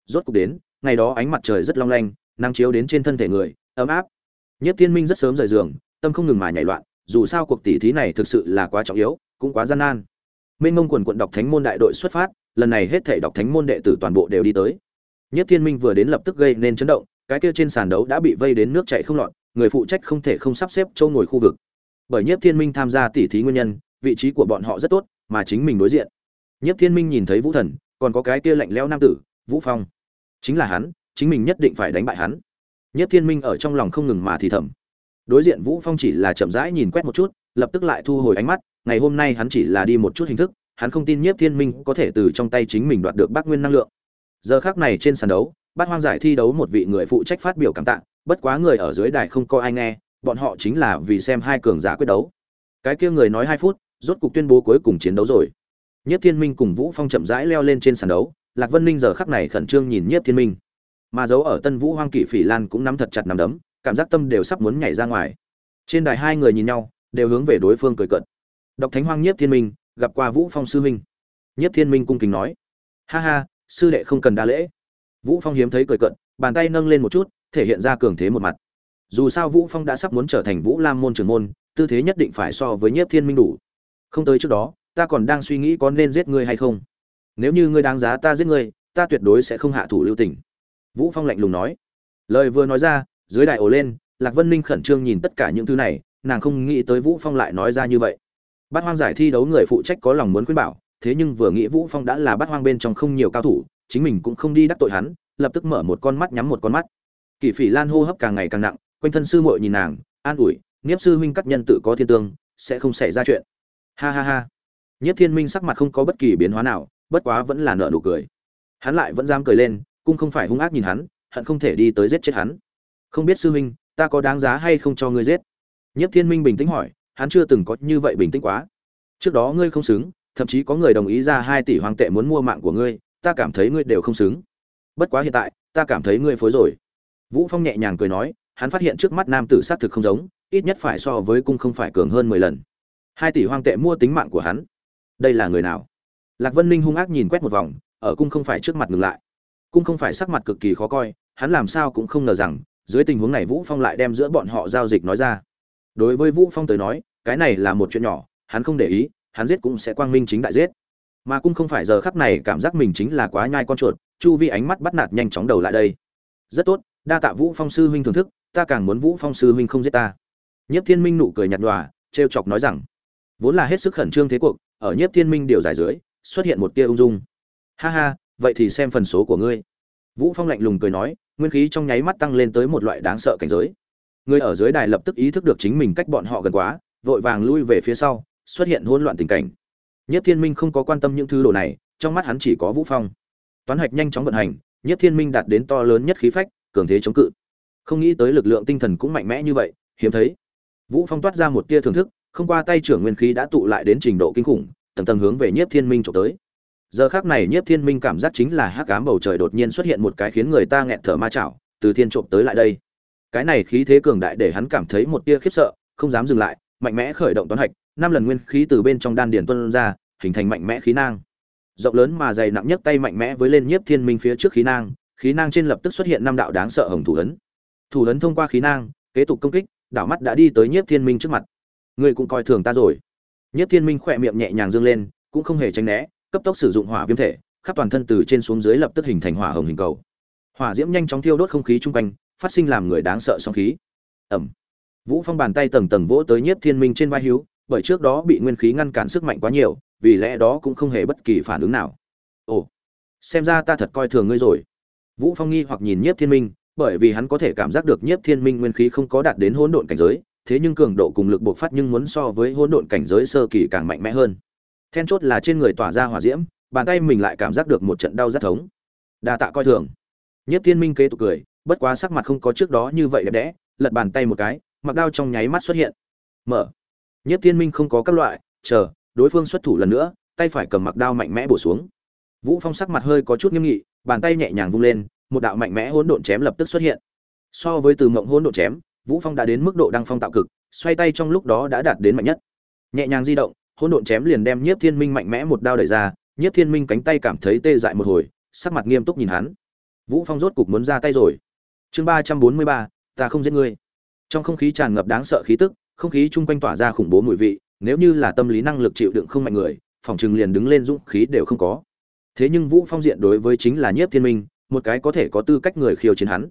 Rốt cuộc đến, ngày đó ánh mặt trời rất long lanh, nắng chiếu đến trên thân thể người, ấm áp. Nhất thiên minh rất sớm rời giường, tâm không ngừng mà nhảy loạn, dù sao cuộc tỷ thí này thực sự là quá trọng yếu, cũng quá gian nan. Mênh mông quần quận đọc thánh môn đại đội xuất phát, lần này hết thể đọc thánh môn đệ tử toàn bộ đều đi tới. Nhất thiên minh vừa đến lập tức gây nên chấn động cái kia trên sàn đấu đã bị vây đến nước chảy không lọt, người phụ trách không thể không sắp xếp châu ngồi khu vực. Bởi nhất thiên minh tham gia tỷ thí nguyên nhân, vị trí của bọn họ rất tốt, mà chính mình đối diện. Nhất thiên minh nhìn thấy vũ thần, còn có cái kia lạnh lẽo nam tử, vũ phong. Chính là hắn, chính mình nhất định phải đánh bại hắn. Nhất thiên minh ở trong lòng không ngừng mà thì thầm. Đối diện vũ phong chỉ là chậm rãi nhìn quét một chút, lập tức lại thu hồi ánh mắt, ngày hôm nay hắn chỉ là đi một chút hình thức, hắn không tin nhiếp thiên minh có thể từ trong tay chính mình đoạt được bác nguyên năng lượng. Giờ khắc này trên sàn đấu bát hoang giải thi đấu một vị người phụ trách phát biểu cảm tạ bất quá người ở dưới đài không có ai nghe bọn họ chính là vì xem hai cường giả quyết đấu cái kia người nói hai phút rốt cục tuyên bố cuối cùng chiến đấu rồi Nhất Thiên Minh cùng Vũ Phong chậm rãi leo lên trên sàn đấu, Lạc Vân Ninh giờ khắc này khẩn trương nhìn Nhất Thiên Minh. Mà giấu ở Tân Vũ Hoang Kỷ Phỉ Lan cũng nắm thật chặt nắm đấm, cảm giác tâm đều sắp muốn nhảy ra ngoài. Trên đài hai người nhìn nhau, đều hướng về đối phương cười cợt. Độc Thánh Hoang Nhiếp Thiên Minh, gặp qua Vũ Phong sư huynh. Nhiếp Thiên Minh cung kính nói: "Ha ha, sư đệ không cần đa lễ." Vũ Phong hiếm thấy cười cợt, bàn tay nâng lên một chút, thể hiện ra cường thế một mặt. Dù sao Vũ Phong đã sắp muốn trở thành Vũ Lam môn trưởng môn, tư thế nhất định phải so với Nhiếp Thiên Minh đủ. Không tới trước đó, ta còn đang suy nghĩ có nên giết ngươi hay không nếu như ngươi đáng giá ta giết ngươi ta tuyệt đối sẽ không hạ thủ lưu tình vũ phong lạnh lùng nói lời vừa nói ra dưới đại ổ lên lạc vân ninh khẩn trương nhìn tất cả những thứ này nàng không nghĩ tới vũ phong lại nói ra như vậy bát hoang giải thi đấu người phụ trách có lòng muốn khuyên bảo thế nhưng vừa nghĩ vũ phong đã là bát hoang bên trong không nhiều cao thủ chính mình cũng không đi đắc tội hắn lập tức mở một con mắt nhắm một con mắt kỷ phỉ lan hô hấp càng ngày càng nặng quanh thân sư muội nhìn nàng an ủi nghiếp sư huynh cắt nhân tự có thiên tương sẽ không xảy ra chuyện ha ha ha Nhất Thiên Minh sắc mặt không có bất kỳ biến hóa nào, bất quá vẫn là nở nụ cười. Hắn lại vẫn dám cười lên, cũng không phải hung ác nhìn hắn, hận không thể đi tới giết chết hắn. Không biết sư huynh, ta có đáng giá hay không cho ngươi giết? Nhất Thiên Minh bình tĩnh hỏi, hắn chưa từng có như vậy bình tĩnh quá. Trước đó ngươi không xứng, thậm chí có người đồng ý ra hai tỷ hoàng tệ muốn mua mạng của ngươi, ta cảm thấy ngươi đều không xứng. Bất quá hiện tại, ta cảm thấy ngươi phối rồi. Vũ Phong nhẹ nhàng cười nói, hắn phát hiện trước mắt nam tử sát thực không giống, ít nhất phải so với cung không phải cường hơn 10 lần. 2 tỷ hoang tệ mua tính mạng của hắn đây là người nào lạc vân ninh hung ác nhìn quét một vòng ở cung không phải trước mặt ngừng lại cung không phải sắc mặt cực kỳ khó coi hắn làm sao cũng không ngờ rằng dưới tình huống này vũ phong lại đem giữa bọn họ giao dịch nói ra đối với vũ phong tới nói cái này là một chuyện nhỏ hắn không để ý hắn giết cũng sẽ quang minh chính đại giết mà cũng không phải giờ khắc này cảm giác mình chính là quá nhai con chuột, chu vi ánh mắt bắt nạt nhanh chóng đầu lại đây. Rất tốt, đa tạ vũ phong sư huynh thưởng thức, ta càng muốn vũ phong sư huynh không giết ta. Nhất thiên minh nụ cười nhạt nhòa, trêu chọc nói rằng, vốn là hết sức khẩn trương thế cuộc, ở nhiếp thiên minh điều giải dưới, xuất hiện một tia ung dung. Ha ha, vậy thì xem phần số của ngươi. Vũ phong lạnh lùng cười nói, nguyên khí trong nháy mắt tăng lên tới một loại đáng sợ cảnh giới. Người ở dưới đài lập tức ý thức được chính mình cách bọn họ gần quá, vội vàng lui về phía sau, xuất hiện hỗn loạn tình cảnh nhiếp thiên minh không có quan tâm những thứ đồ này, trong mắt hắn chỉ có vũ phong. Toán hạch nhanh chóng vận hành nhiếp thiên minh đạt đến to lớn nhất khí phách, cường thế chống cự. Không nghĩ tới lực lượng tinh thần cũng mạnh mẽ như vậy, hiếm thấy. Vũ phong toát ra một tia thưởng thức, không qua tay trưởng nguyên khí đã tụ lại đến trình độ kinh khủng, tầng tầng hướng về nhiếp thiên minh trộm tới. Giờ khắc này nhiếp thiên minh cảm giác chính là hắc ám bầu trời đột nhiên xuất hiện một cái khiến người ta nghẹt thở ma chảo, từ thiên trộm tới lại đây. Cái này khí thế cường đại để hắn cảm thấy một tia khiếp sợ, không dám dừng lại, mạnh mẽ khởi động toán hạch năm lần nguyên khí từ bên trong đan điền tuân ra, hình thành mạnh mẽ khí nang. Rộng lớn mà dày nặng nhất tay mạnh mẽ với lên nhiếp thiên minh phía trước khí nang khí nang trên lập tức xuất hiện năm đạo đáng sợ hồng thủ ấn. Thủ ấn thông qua khí nang, kế tục công kích đảo mắt đã đi tới nhiếp thiên minh trước mặt. Ngươi cũng coi thường ta rồi. Nhiếp thiên minh khỏe miệng nhẹ nhàng dương lên, cũng không hề tránh né, cấp tốc sử dụng hỏa viêm thể, khắp toàn thân từ trên xuống dưới lập tức hình thành hỏa hồng hình cầu. Hỏa diễm nhanh chóng thiêu đốt không khí chung quanh, phát sinh làm người đáng sợ song khí. Ẩm vũ phong bàn tay tầng tầng vỗ tới nhiếp thiên minh trên vai hiếu bởi trước đó bị nguyên khí ngăn cản sức mạnh quá nhiều vì lẽ đó cũng không hề bất kỳ phản ứng nào ồ xem ra ta thật coi thường ngươi rồi vũ phong nghi hoặc nhìn nhiếp thiên minh bởi vì hắn có thể cảm giác được nhiếp thiên minh nguyên khí không có đạt đến hỗn độn cảnh giới thế nhưng cường độ cùng lực bộc phát nhưng muốn so với hỗn độn cảnh giới sơ kỳ càng mạnh mẽ hơn. Then chốt là trên người tỏa ra hỏa diễm, bàn tay mình lại cảm giác được một trận đau rất thống. Đa tạ coi thường. nhiếp Thiên Minh kế tục cười, bất quá sắc mặt không có trước đó như vậy đẹp đẽ, lật bàn tay một cái, mặc đao trong nháy mắt xuất hiện. Mở. Nhất Thiên Minh không có các loại, chờ, đối phương xuất thủ lần nữa, tay phải cầm mặc đao mạnh mẽ bổ xuống. Vũ Phong sắc mặt hơi có chút nghiêm nghị, bàn tay nhẹ nhàng vung lên, một đạo mạnh mẽ hỗn độn chém lập tức xuất hiện. So với từ mộng hỗn độn chém, Vũ Phong đã đến mức độ đăng phong tạo cực, xoay tay trong lúc đó đã đạt đến mạnh nhất. Nhẹ nhàng di động, hỗn độn chém liền đem Nhiếp Thiên Minh mạnh mẽ một đao đẩy ra, Nhiếp Thiên Minh cánh tay cảm thấy tê dại một hồi, sắc mặt nghiêm túc nhìn hắn. Vũ Phong rốt cục muốn ra tay rồi. Chương ba trăm bốn mươi ba, ta không giết ngươi. Trong không khí tràn ngập đáng sợ khí tức, không khí chung quanh tỏa ra khủng bố mùi vị, nếu như là tâm lý năng lực chịu đựng không mạnh người, phòng chừng liền đứng lên dũng khí đều không có. Thế nhưng Vũ Phong diện đối với chính là Nhiếp Thiên Minh, một cái có thể có tư cách người khiêu chiến hắn.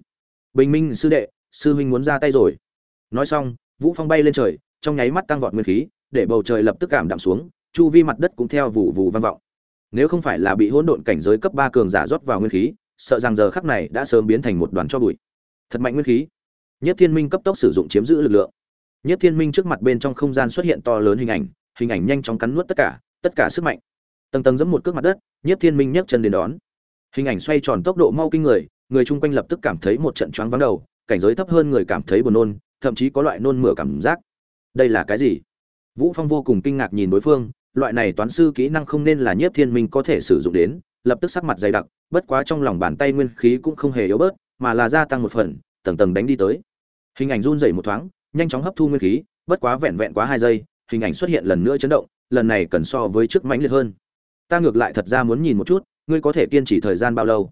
Bình Minh sư đệ, sư huynh muốn ra tay rồi. Nói xong vũ phong bay lên trời trong nháy mắt tăng vọt nguyên khí để bầu trời lập tức cảm đạm xuống chu vi mặt đất cũng theo vụ vụ vang vọng. Nếu không phải là bị hỗn độn cảnh giới cấp ba cường giả rót vào nguyên khí sợ rằng giờ khắc này đã sớm biến thành một đoàn cho bụi. Thật mạnh nguyên khí. Nhất thiên minh cấp tốc sử dụng chiếm giữ lực lượng nhất thiên minh trước mặt bên trong không gian xuất hiện to lớn hình ảnh hình ảnh nhanh chóng cắn nuốt tất cả tất cả sức mạnh. Tầng tầng giẫm một cước mặt đất nhiếp thiên minh nhấc chân đến đón. Hình ảnh xoay tròn tốc độ mau kinh người người chung quanh lập tức cảm thấy một trận choáng vắng đầu, cảnh giới thấp hơn người cảm thấy buồn nôn, thậm chí có loại nôn mửa cảm giác. Đây là cái gì? Vũ phong vô cùng kinh ngạc nhìn đối phương, loại này toán sư kỹ năng không nên là nhiếp thiên minh có thể sử dụng đến, lập tức sắc mặt dày đặc, bất quá trong lòng bàn tay nguyên khí cũng không hề yếu bớt, mà là gia tăng một phần, tầng tầng đánh đi tới. Hình ảnh run rẩy một thoáng nhanh chóng hấp thu nguyên khí, bất quá vẹn vẹn quá hai giây, hình ảnh xuất hiện lần nữa chấn động, lần này cần so với trước mãnh liệt hơn. Ta ngược lại thật ra muốn nhìn một chút, ngươi có thể kiên trì thời gian bao lâu?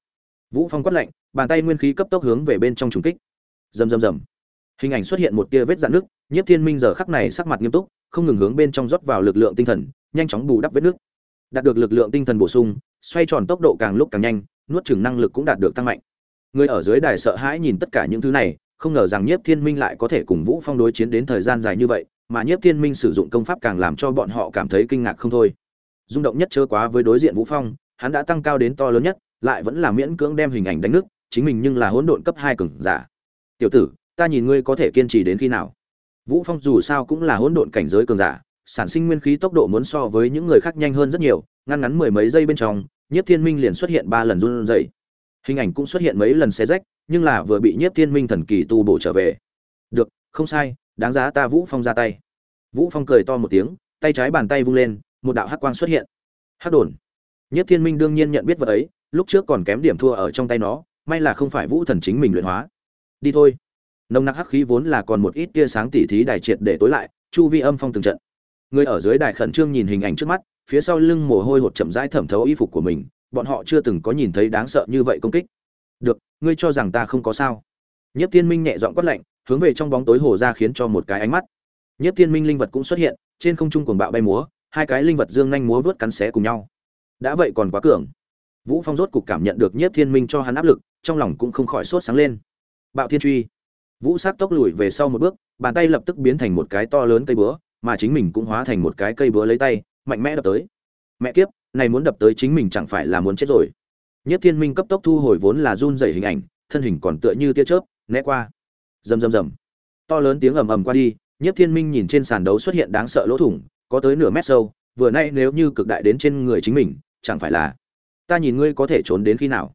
Vũ phong quát lạnh, bàn tay nguyên khí cấp tốc hướng về bên trong trùng kích. Rầm rầm rầm. Hình ảnh xuất hiện một tia vết dạn nước nhiếp thiên minh giờ khắc này sắc mặt nghiêm túc, không ngừng hướng bên trong rót vào lực lượng tinh thần, nhanh chóng bù đắp vết nước đạt được lực lượng tinh thần bổ sung, xoay tròn tốc độ càng lúc càng nhanh, nuốt chừng năng lực cũng đạt được tăng mạnh. Người ở dưới đài sợ hãi nhìn tất cả những thứ này không ngờ rằng nhiếp thiên minh lại có thể cùng vũ phong đối chiến đến thời gian dài như vậy, mà nhiếp thiên minh sử dụng công pháp càng làm cho bọn họ cảm thấy kinh ngạc không thôi. Rung động nhất chớ quá với đối diện vũ phong, hắn đã tăng cao đến to lớn nhất, lại vẫn là miễn cưỡng đem hình ảnh đánh nước chính mình nhưng là hỗn độn cấp hai cường giả. Tiểu tử, ta nhìn ngươi có thể kiên trì đến khi nào? Vũ phong dù sao cũng là hỗn độn cảnh giới cường giả, sản sinh nguyên khí tốc độ muốn so với những người khác nhanh hơn rất nhiều, ngăn ngắn mười mấy giây bên trong, nhiếp thiên minh liền xuất hiện ba lần run rẩy. Hình ảnh cũng xuất hiện mấy lần xé rách nhưng là vừa bị nhiếp thiên minh thần kỳ tu bổ trở về. Được, không sai, đáng giá ta vũ phong ra tay. Vũ phong cười to một tiếng, tay trái bàn tay vung lên, một đạo hắc quang xuất hiện. Hắc đồn. Nhiếp thiên minh đương nhiên nhận biết vật ấy, lúc trước còn kém điểm thua ở trong tay nó, may là không phải vũ thần chính mình luyện hóa. Đi thôi. Nồng nặc hắc khí vốn là còn một ít tia sáng tỉ thí đài triệt để tối lại, chu vi âm phong từng trận. Người ở dưới đài khẩn trương nhìn hình ảnh trước mắt, phía sau lưng mồ hôi hột chậm rãi thẩm thấu y phục của mình, bọn họ chưa từng có nhìn thấy đáng sợ như vậy công kích. Được ngươi cho rằng ta không có sao? Nhất thiên minh nhẹ giọng quát lạnh, hướng về trong bóng tối hồ ra khiến cho một cái ánh mắt. Nhất thiên minh linh vật cũng xuất hiện, trên không trung cuồng bạo bay múa, hai cái linh vật dương nhanh múa vớt cắn xé cùng nhau. Đã vậy còn quá cường. Vũ phong rốt cục cảm nhận được nhất thiên minh cho hắn áp lực, trong lòng cũng không khỏi sốt sáng lên. Bạo thiên truy. Vũ sát tốc lùi về sau một bước, bàn tay lập tức biến thành một cái to lớn cây búa, mà chính mình cũng hóa thành một cái cây búa lấy tay, mạnh mẽ đập tới. Mẹ kiếp, này muốn đập tới chính mình chẳng phải là muốn chết rồi nhất thiên minh cấp tốc thu hồi vốn là run rẩy hình ảnh, thân hình còn tựa như tia chớp, né qua. Rầm rầm rầm. To lớn tiếng ầm ầm qua đi, nhất thiên minh nhìn trên sàn đấu xuất hiện đáng sợ lỗ thủng, có tới nửa mét sâu, vừa nay nếu như cực đại đến trên người chính mình, chẳng phải là ta nhìn ngươi có thể trốn đến khi nào?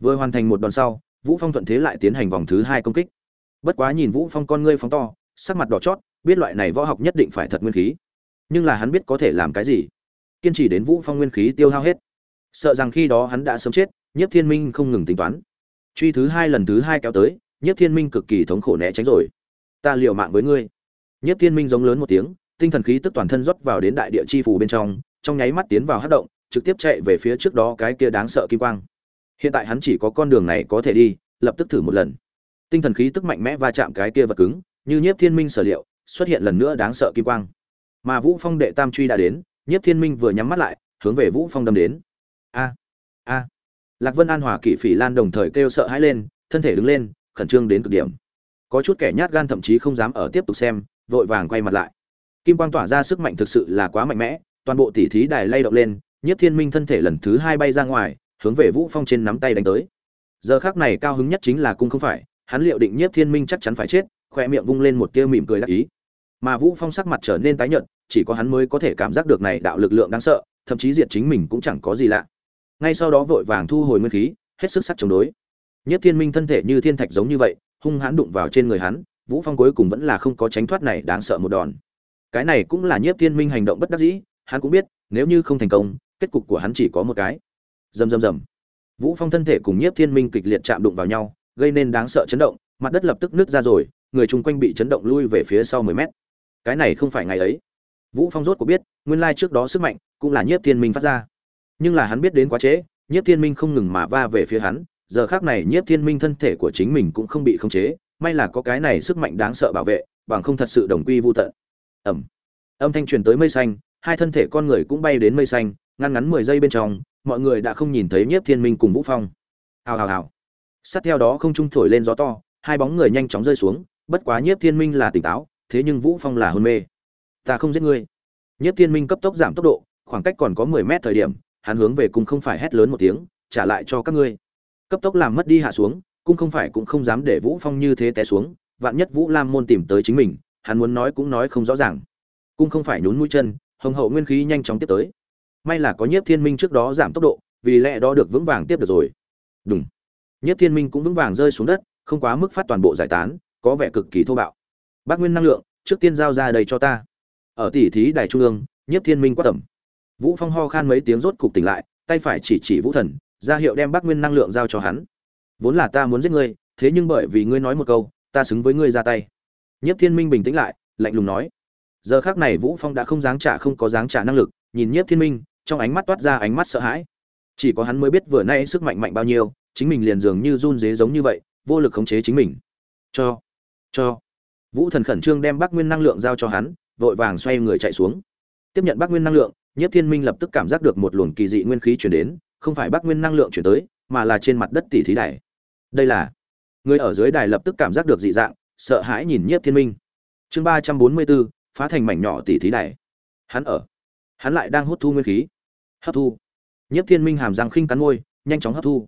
Vừa hoàn thành một đòn sau, vũ phong thuận thế lại tiến hành vòng thứ hai công kích. Bất quá nhìn vũ phong con ngươi phóng to, sắc mặt đỏ chót, biết loại này võ học nhất định phải thật nguyên khí. Nhưng là hắn biết có thể làm cái gì? Kiên trì đến vũ phong nguyên khí tiêu hao hết sợ rằng khi đó hắn đã sớm chết, nhiếp thiên minh không ngừng tính toán. Truy thứ hai lần thứ hai kéo tới, nhiếp thiên minh cực kỳ thống khổ né tránh rồi. Ta liều mạng với ngươi. Nhiếp thiên minh giống lớn một tiếng, tinh thần khí tức toàn thân rót vào đến đại địa chi phủ bên trong trong nháy mắt tiến vào hát động, trực tiếp chạy về phía trước đó cái kia đáng sợ kim quang. Hiện tại hắn chỉ có con đường này có thể đi, lập tức thử một lần. Tinh thần khí tức mạnh mẽ va chạm cái kia vật cứng, như nhiếp thiên minh sở liệu, xuất hiện lần nữa đáng sợ kim quang. Mà vũ phong đệ tam truy đã đến, nhiếp thiên minh vừa nhắm mắt lại, hướng về vũ phong đâm đến a. Lạc vân an hòa kỵ phỉ lan đồng thời kêu sợ hãi lên, thân thể đứng lên, khẩn trương đến cực điểm. Có chút kẻ nhát gan thậm chí không dám ở tiếp tục xem, vội vàng quay mặt lại. Kim quang tỏa ra sức mạnh thực sự là quá mạnh mẽ, toàn bộ tỉ thí đài lay động lên nhất thiên minh thân thể lần thứ hai bay ra ngoài, hướng về vũ phong trên nắm tay đánh tới. Giờ khác này cao hứng nhất chính là cung không phải, hắn liệu định nhất thiên minh chắc chắn phải chết khoe miệng vung lên một tia mỉm cười đắc ý. Mà vũ phong sắc mặt trở nên tái nhợt, chỉ có hắn mới có thể cảm giác được này đạo lực lượng đáng sợ, thậm chí diệt chính mình cũng chẳng có gì lạ ngay sau đó vội vàng thu hồi nguyên khí, hết sức sắc chống đối. Nhất thiên minh thân thể như thiên thạch giống như vậy, hung hãn đụng vào trên người hắn, vũ phong cuối cùng vẫn là không có tránh thoát này đáng sợ một đòn. Cái này cũng là nhiếp thiên minh hành động bất đắc dĩ, hắn cũng biết, nếu như không thành công, kết cục của hắn chỉ có một cái. Rầm rầm rầm. Vũ phong thân thể cùng nhiếp thiên minh kịch liệt chạm đụng vào nhau, gây nên đáng sợ chấn động, mặt đất lập tức nứt ra rồi, người chung quanh bị chấn động lui về phía sau 10 mét. Cái này không phải ngày ấy. Vũ phong rốt có biết, nguyên lai trước đó sức mạnh cũng là nhiếp thiên minh phát ra nhưng là hắn biết đến quá trễ, nhiếp thiên minh không ngừng mà va về phía hắn, giờ khác này nhiếp thiên minh thân thể của chính mình cũng không bị khống chế, may là có cái này sức mạnh đáng sợ bảo vệ, bằng không thật sự đồng quy vô tận. Ẩm âm thanh truyền tới mây xanh, hai thân thể con người cũng bay đến mây xanh, ngăn ngắn mười giây bên trong, mọi người đã không nhìn thấy nhiếp thiên minh cùng vũ phong. Hào hào hào. Sát theo đó không trung thổi lên gió to, hai bóng người nhanh chóng rơi xuống, bất quá nhiếp thiên minh là tỉnh táo, thế nhưng vũ phong là hôn mê. Ta không giết ngươi. Nhiếp thiên minh cấp tốc giảm tốc độ, khoảng cách còn có 10 mét thời điểm hắn hướng về cung không phải hét lớn một tiếng, trả lại cho các ngươi. Cấp tốc làm mất đi hạ xuống, cung không phải cũng không dám để vũ phong như thế té xuống, vạn nhất vũ lam môn tìm tới chính mình, hắn muốn nói cũng nói không rõ ràng. Cung không phải nhún mũi chân, hồng hậu nguyên khí nhanh chóng tiếp tới. May là có nhiếp thiên minh trước đó giảm tốc độ, vì lẽ đó được vững vàng tiếp được rồi. Đúng nhiếp thiên minh cũng vững vàng rơi xuống đất, không quá mức phát toàn bộ giải tán, có vẻ cực kỳ thô bạo. Bác nguyên năng lượng, trước tiên giao ra đây cho ta. Ở tỷ thí đài trung ương, nhiếp thiên minh quát tầm vũ phong ho khan mấy tiếng rốt cục tỉnh lại, tay phải chỉ chỉ vũ thần, ra hiệu đem bác nguyên năng lượng giao cho hắn. Vốn là ta muốn giết ngươi, thế nhưng bởi vì ngươi nói một câu, ta xứng với ngươi ra tay. Nhiếp thiên minh bình tĩnh lại, lạnh lùng nói. Giờ khác này vũ phong đã không dáng trả không có dáng trả năng lực, nhìn nhiếp thiên minh, trong ánh mắt toát ra ánh mắt sợ hãi. Chỉ có hắn mới biết vừa nay sức mạnh mạnh bao nhiêu, chính mình liền dường như run dế giống như vậy, vô lực khống chế chính mình. Cho cho. Vũ thần khẩn trương đem bắc nguyên năng lượng giao cho hắn, vội vàng xoay người chạy xuống. Tiếp nhận bắc nguyên năng lượng Nhiếp thiên minh lập tức cảm giác được một luồng kỳ dị nguyên khí truyền đến, không phải bắc nguyên năng lượng truyền tới, mà là trên mặt đất tỷ thí đài. Đây là, người ở dưới đài lập tức cảm giác được dị dạng, sợ hãi nhìn nhiếp thiên minh. Chương ba trăm bốn mươi bốn, phá thành mảnh nhỏ tỷ thí đài. Hắn ở, hắn lại đang hút thu nguyên khí. Hấp thu. Nhiếp thiên minh hàm răng khinh cắn môi, nhanh chóng hấp thu.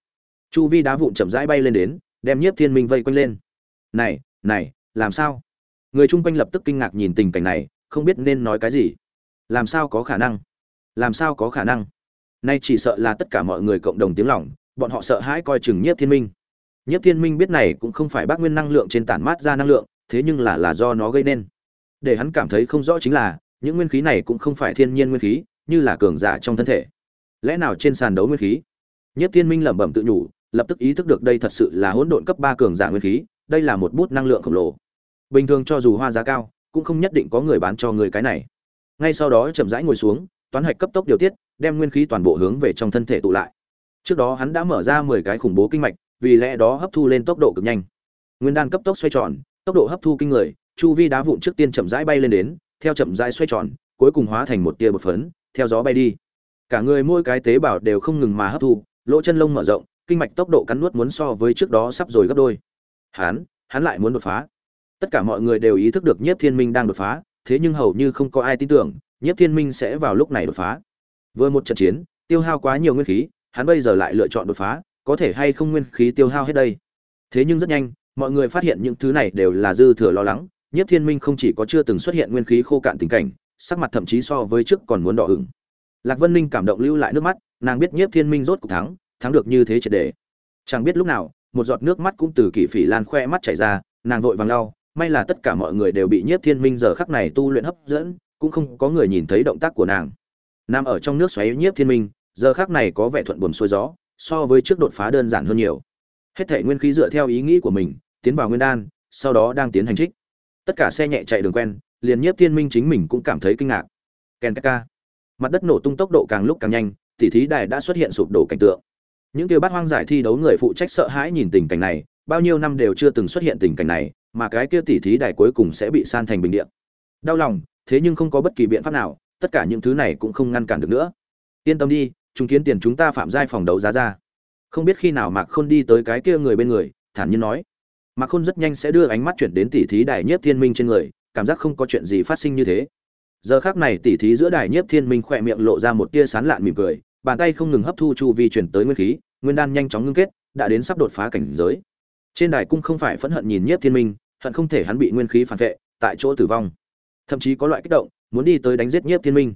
Chu vi đá vụn chậm rãi bay lên đến, đem nhiếp thiên minh vây quanh lên. Này này, làm sao? Người chung quanh lập tức kinh ngạc nhìn tình cảnh này, không biết nên nói cái gì. Làm sao có khả năng? Làm sao có khả năng? Nay chỉ sợ là tất cả mọi người cộng đồng tiếng lòng, bọn họ sợ hãi coi chừng nhiếp thiên minh. Nhiếp thiên minh biết này cũng không phải bác nguyên năng lượng trên tản mát ra năng lượng, thế nhưng là là do nó gây nên. Để hắn cảm thấy không rõ chính là, những nguyên khí này cũng không phải thiên nhiên nguyên khí, như là cường giả trong thân thể. Lẽ nào trên sàn đấu nguyên khí? Nhất thiên minh lẩm bẩm tự nhủ, lập tức ý thức được đây thật sự là hỗn độn cấp ba cường giả nguyên khí, đây là một bút năng lượng khổng lồ. Bình thường cho dù hoa giá cao, cũng không nhất định có người bán cho người cái này. Ngay sau đó chậm rãi ngồi xuống toán hạch cấp tốc điều tiết, đem nguyên khí toàn bộ hướng về trong thân thể tụ lại. Trước đó hắn đã mở ra mười cái khủng bố kinh mạch, vì lẽ đó hấp thu lên tốc độ cực nhanh. Nguyên đan cấp tốc xoay tròn, tốc độ hấp thu kinh người, chu vi đá vụn trước tiên chậm rãi bay lên đến, theo chậm rãi xoay tròn, cuối cùng hóa thành một tia bột phấn, theo gió bay đi. Cả người mỗi cái tế bào đều không ngừng mà hấp thu, lỗ chân lông mở rộng, kinh mạch tốc độ cắn nuốt muốn so với trước đó sắp rồi gấp đôi. Hắn hắn lại muốn đột phá. Tất cả mọi người đều ý thức được nhiếp thiên minh đang đột phá, thế nhưng hầu như không có ai tin tưởng nhiếp thiên minh sẽ vào lúc này đột phá. Vừa một trận chiến, tiêu hao quá nhiều nguyên khí, hắn bây giờ lại lựa chọn đột phá, có thể hay không nguyên khí tiêu hao hết đây? Thế nhưng rất nhanh, mọi người phát hiện những thứ này đều là dư thừa lo lắng, nhiếp thiên minh không chỉ có chưa từng xuất hiện nguyên khí khô cạn tình cảnh, sắc mặt thậm chí so với trước còn muốn đỏ ửng. Lạc vân ninh cảm động lưu lại nước mắt, nàng biết nhiếp thiên minh rốt cuộc thắng thắng được như thế triệt đề chẳng biết lúc nào, một giọt nước mắt cũng từ kỷ phỉ lan khoe mắt chảy ra, nàng vội vàng lau, may là tất cả mọi người đều bị nhiếp thiên minh giờ khắc này tu luyện hấp dẫn cũng không có người nhìn thấy động tác của nàng. Nằm ở trong nước xoáy nhiếp thiên minh, giờ khắc này có vẻ thuận buồm xuôi gió, so với trước đột phá đơn giản hơn nhiều. Hết thể nguyên khí dựa theo ý nghĩ của mình, tiến vào nguyên đan, sau đó đang tiến hành trích. Tất cả xe nhẹ chạy đường quen, liền nhiếp thiên minh chính mình cũng cảm thấy kinh ngạc. Ken ka mặt đất nổ tung tốc độ càng lúc càng nhanh, tỉ thí đài đã xuất hiện sụp đổ cảnh tượng. Những kia bát hoang giải thi đấu người phụ trách sợ hãi nhìn tình cảnh này, bao nhiêu năm đều chưa từng xuất hiện tình cảnh này, mà cái kia tỉ thí đài cuối cùng sẽ bị san thành bình địa. Đau lòng thế nhưng không có bất kỳ biện pháp nào, tất cả những thứ này cũng không ngăn cản được nữa. Yên tâm đi, chúng kiến tiền chúng ta phạm giai phòng đấu giá ra. Không biết khi nào mạc khôn đi tới cái kia người bên người, thản nhiên nói. Mạc khôn rất nhanh sẽ đưa ánh mắt chuyển đến tỷ thí đài nhiếp thiên minh trên người, cảm giác không có chuyện gì phát sinh như thế. Giờ khác này tỷ thí giữa đài nhiếp thiên minh khỏe miệng lộ ra một tia sán lạn mỉm cười, bàn tay không ngừng hấp thu chu vi chuyển tới nguyên khí, nguyên đan nhanh chóng ngưng kết, đã đến sắp đột phá cảnh giới. Trên đài cung không phải phẫn hận nhìn nhiếp thiên minh, hận không thể hắn bị nguyên khí phản vệ, tại chỗ tử vong thậm chí có loại kích động, muốn đi tới đánh giết nhiếp thiên minh.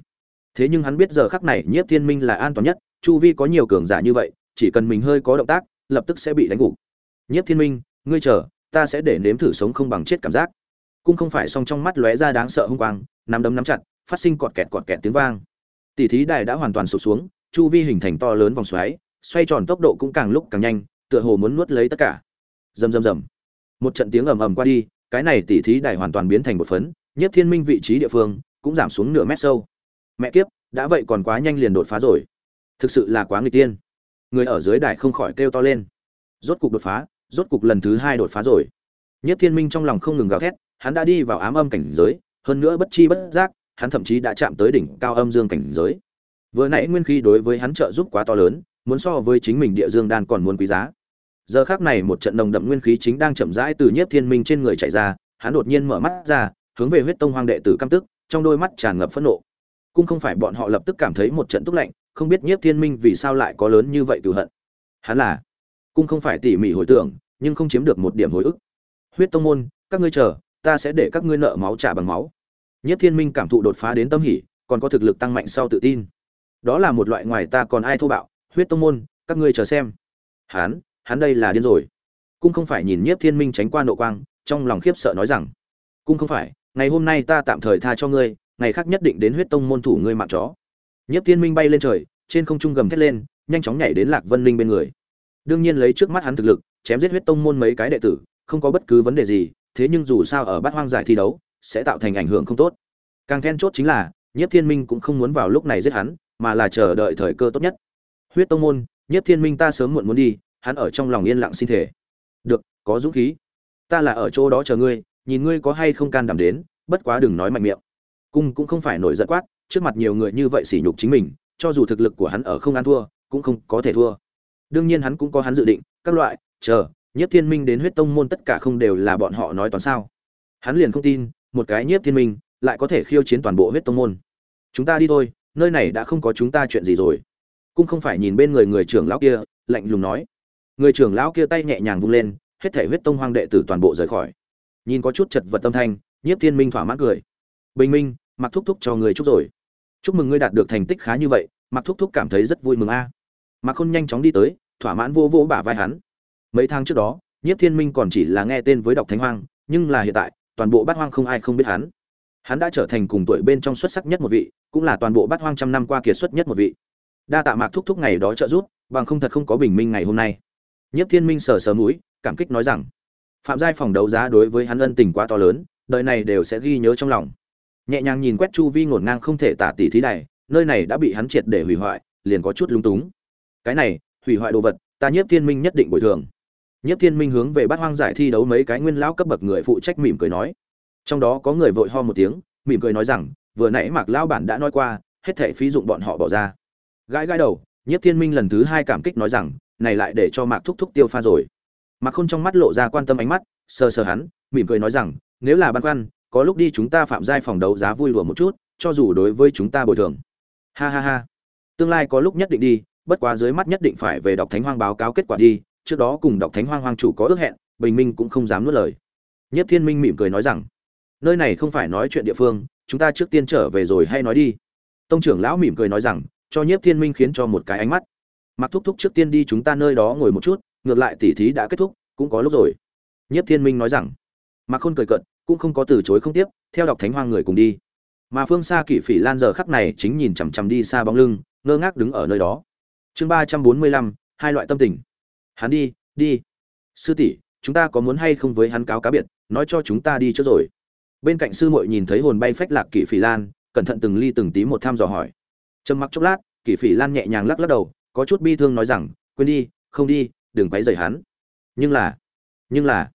Thế nhưng hắn biết giờ khắc này nhiếp thiên minh là an toàn nhất, chu vi có nhiều cường giả như vậy, chỉ cần mình hơi có động tác, lập tức sẽ bị đánh gục. Nhiếp thiên minh, ngươi chờ, ta sẽ để nếm thử sống không bằng chết cảm giác. Cung không phải song trong mắt lóe ra đáng sợ hung quang, nắm đấm nắm chặt, phát sinh cọt kẹt cọt kẹt tiếng vang. Tỷ thí đài đã hoàn toàn sụp xuống, chu vi hình thành to lớn vòng xoáy, xoay tròn tốc độ cũng càng lúc càng nhanh, tựa hồ muốn nuốt lấy tất cả. Rầm rầm rầm. Một trận tiếng ầm ầm qua đi, cái này tỷ thí đài hoàn toàn biến thành một phấn nhất thiên minh vị trí địa phương cũng giảm xuống nửa mét sâu. Mẹ kiếp, đã vậy còn quá nhanh liền đột phá rồi. Thực sự là quá người tiên. Người ở dưới đài không khỏi kêu to lên. Rốt cục đột phá, rốt cục lần thứ hai đột phá rồi. Nhất thiên minh trong lòng không ngừng gào thét, hắn đã đi vào ám âm cảnh giới, hơn nữa bất chi bất giác, hắn thậm chí đã chạm tới đỉnh cao âm dương cảnh giới. Vừa nãy nguyên khí đối với hắn trợ giúp quá to lớn, muốn so với chính mình địa dương đan còn muốn quý giá. Giờ khác này một trận nồng đậm nguyên khí chính đang chậm rãi từ nhiếp thiên minh trên người chạy ra, hắn đột nhiên mở mắt ra hướng về huyết tông hoang đệ tử căm tức, trong đôi mắt tràn ngập phẫn nộ. Cũng không phải bọn họ lập tức cảm thấy một trận tức lạnh, không biết nhiếp thiên minh vì sao lại có lớn như vậy cựu hận. Hắn là cung không phải tỉ mỉ hồi tưởng, nhưng không chiếm được một điểm hồi ức. Huyết tông môn, các ngươi chờ, ta sẽ để các ngươi nợ máu trả bằng máu. Nhiếp thiên minh cảm thụ đột phá đến tâm hỉ, còn có thực lực tăng mạnh sau tự tin. Đó là một loại ngoài ta còn ai thô bạo. Huyết tông môn, các ngươi chờ xem. Hắn hắn đây là điên rồi. Cung không phải nhìn nhiếp thiên minh tránh qua nộ quang, trong lòng khiếp sợ nói rằng cung không phải ngày hôm nay ta tạm thời tha cho ngươi, ngày khác nhất định đến huyết tông môn thủ ngươi mạng chó. Nhất thiên minh bay lên trời, trên không trung gầm thét lên, nhanh chóng nhảy đến lạc vân linh bên người. Đương nhiên lấy trước mắt hắn thực lực, chém giết huyết tông môn mấy cái đệ tử, không có bất cứ vấn đề gì, thế nhưng dù sao ở bát hoang giải thi đấu, sẽ tạo thành ảnh hưởng không tốt. Càng then chốt chính là Nhất thiên minh cũng không muốn vào lúc này giết hắn, mà là chờ đợi thời cơ tốt nhất. Huyết tông môn Nhất thiên minh ta sớm muộn muốn đi, hắn ở trong lòng yên lặng xin thể được, có dũng khí. Ta là ở chỗ đó chờ ngươi nhìn ngươi có hay không can đảm đến, bất quá đừng nói mạnh miệng. Cung cũng không phải nổi giận quát, trước mặt nhiều người như vậy sỉ nhục chính mình, cho dù thực lực của hắn ở không ăn thua, cũng không có thể thua. Đương nhiên hắn cũng có hắn dự định, các loại, chờ, nhiếp thiên minh đến huyết tông môn tất cả không đều là bọn họ nói toán sao. Hắn liền không tin, một cái nhiếp thiên minh, lại có thể khiêu chiến toàn bộ huyết tông môn. Chúng ta đi thôi, nơi này đã không có chúng ta chuyện gì rồi. Cũng không phải nhìn bên người người trưởng lão kia, lạnh lùng nói. Người trưởng lão kia tay nhẹ nhàng vung lên, hết thể huyết tông hoang đệ tử toàn bộ rời khỏi nhìn có chút chật vật tâm thanh, nhiếp thiên minh thỏa mãn cười. Bình minh mặc thúc thúc cho người chúc rồi. Chúc mừng ngươi đạt được thành tích khá như vậy mặc thúc thúc cảm thấy rất vui mừng a. À. mặc khôn nhanh chóng đi tới, thỏa mãn vô vô bả vai hắn. Mấy tháng trước đó, nhiếp thiên minh còn chỉ là nghe tên với đọc thánh hoang, nhưng là hiện tại, toàn bộ bát hoang không ai không biết hắn. Hắn đã trở thành cùng tuổi bên trong xuất sắc nhất một vị, cũng là toàn bộ bát hoang trăm năm qua kiệt xuất nhất một vị. Đa tạ mạc thúc thúc ngày đó trợ giúp, bằng không thật không có bình minh ngày hôm nay. Nhiếp thiên minh sờ sờ mũi, cảm kích nói rằng phạm giai phòng đấu giá đối với hắn ân tình quá to lớn, đời này đều sẽ ghi nhớ trong lòng. Nhẹ nhàng nhìn quét chu vi ngổn ngang không thể tả tỷ thí này, nơi này đã bị hắn triệt để hủy hoại, liền có chút lung túng. Cái này, hủy hoại đồ vật, ta nhiếp thiên minh nhất định bồi thường. Nhiếp thiên minh hướng về bát hoang giải thi đấu mấy cái nguyên lão cấp bậc người phụ trách mỉm cười nói. Trong đó có người vội ho một tiếng, mỉm cười nói rằng, vừa nãy mạc lão bản đã nói qua, hết thảy phí dụng bọn họ bỏ ra. Gãi gãi đầu, nhiếp thiên minh lần thứ hai cảm kích nói rằng, này lại để cho mạc thúc thúc tiêu pha rồi mạc khôn trong mắt lộ ra quan tâm ánh mắt sờ sờ hắn mỉm cười nói rằng nếu là ban quan, có lúc đi chúng ta phạm giai phòng đấu giá vui đùa một chút cho dù đối với chúng ta bồi thường. Ha ha ha. Tương lai có lúc nhất định đi bất quá dưới mắt nhất định phải về đọc thánh hoang báo cáo kết quả đi trước đó cùng đọc thánh hoang hoang chủ có ước hẹn bình minh cũng không dám nuốt lời. Nhất thiên minh mỉm cười nói rằng nơi này không phải nói chuyện địa phương chúng ta trước tiên trở về rồi hay nói đi. Tông trưởng lão mỉm cười nói rằng cho nhiếp thiên minh khiến cho một cái ánh mắt. Mặc thúc thúc trước tiên đi chúng ta nơi đó ngồi một chút ngược lại tỉ thí đã kết thúc, cũng có lúc rồi. Nhất thiên minh nói rằng mà khôn cười cận cũng không có từ chối không tiếp, theo đọc thánh hoang người cùng đi. Mà phương xa kỷ phỉ lan giờ khắc này chính nhìn chằm chằm đi xa bóng lưng, ngơ ngác đứng ở nơi đó. Chương ba trăm bốn mươi lăm, hai loại tâm tình. Hắn đi đi. Sư tỷ, chúng ta có muốn hay không với hắn cáo cá biệt, nói cho chúng ta đi trước rồi. Bên cạnh sư muội nhìn thấy hồn bay phách lạc kỷ phỉ lan, cẩn thận từng ly từng tí một thăm dò hỏi. Trầm mặc chốc lát, kỷ phỉ lan nhẹ nhàng lắc lắc đầu, có chút bi thương nói rằng, quên đi, không đi đừng quấy rầy hắn. Nhưng là nhưng là,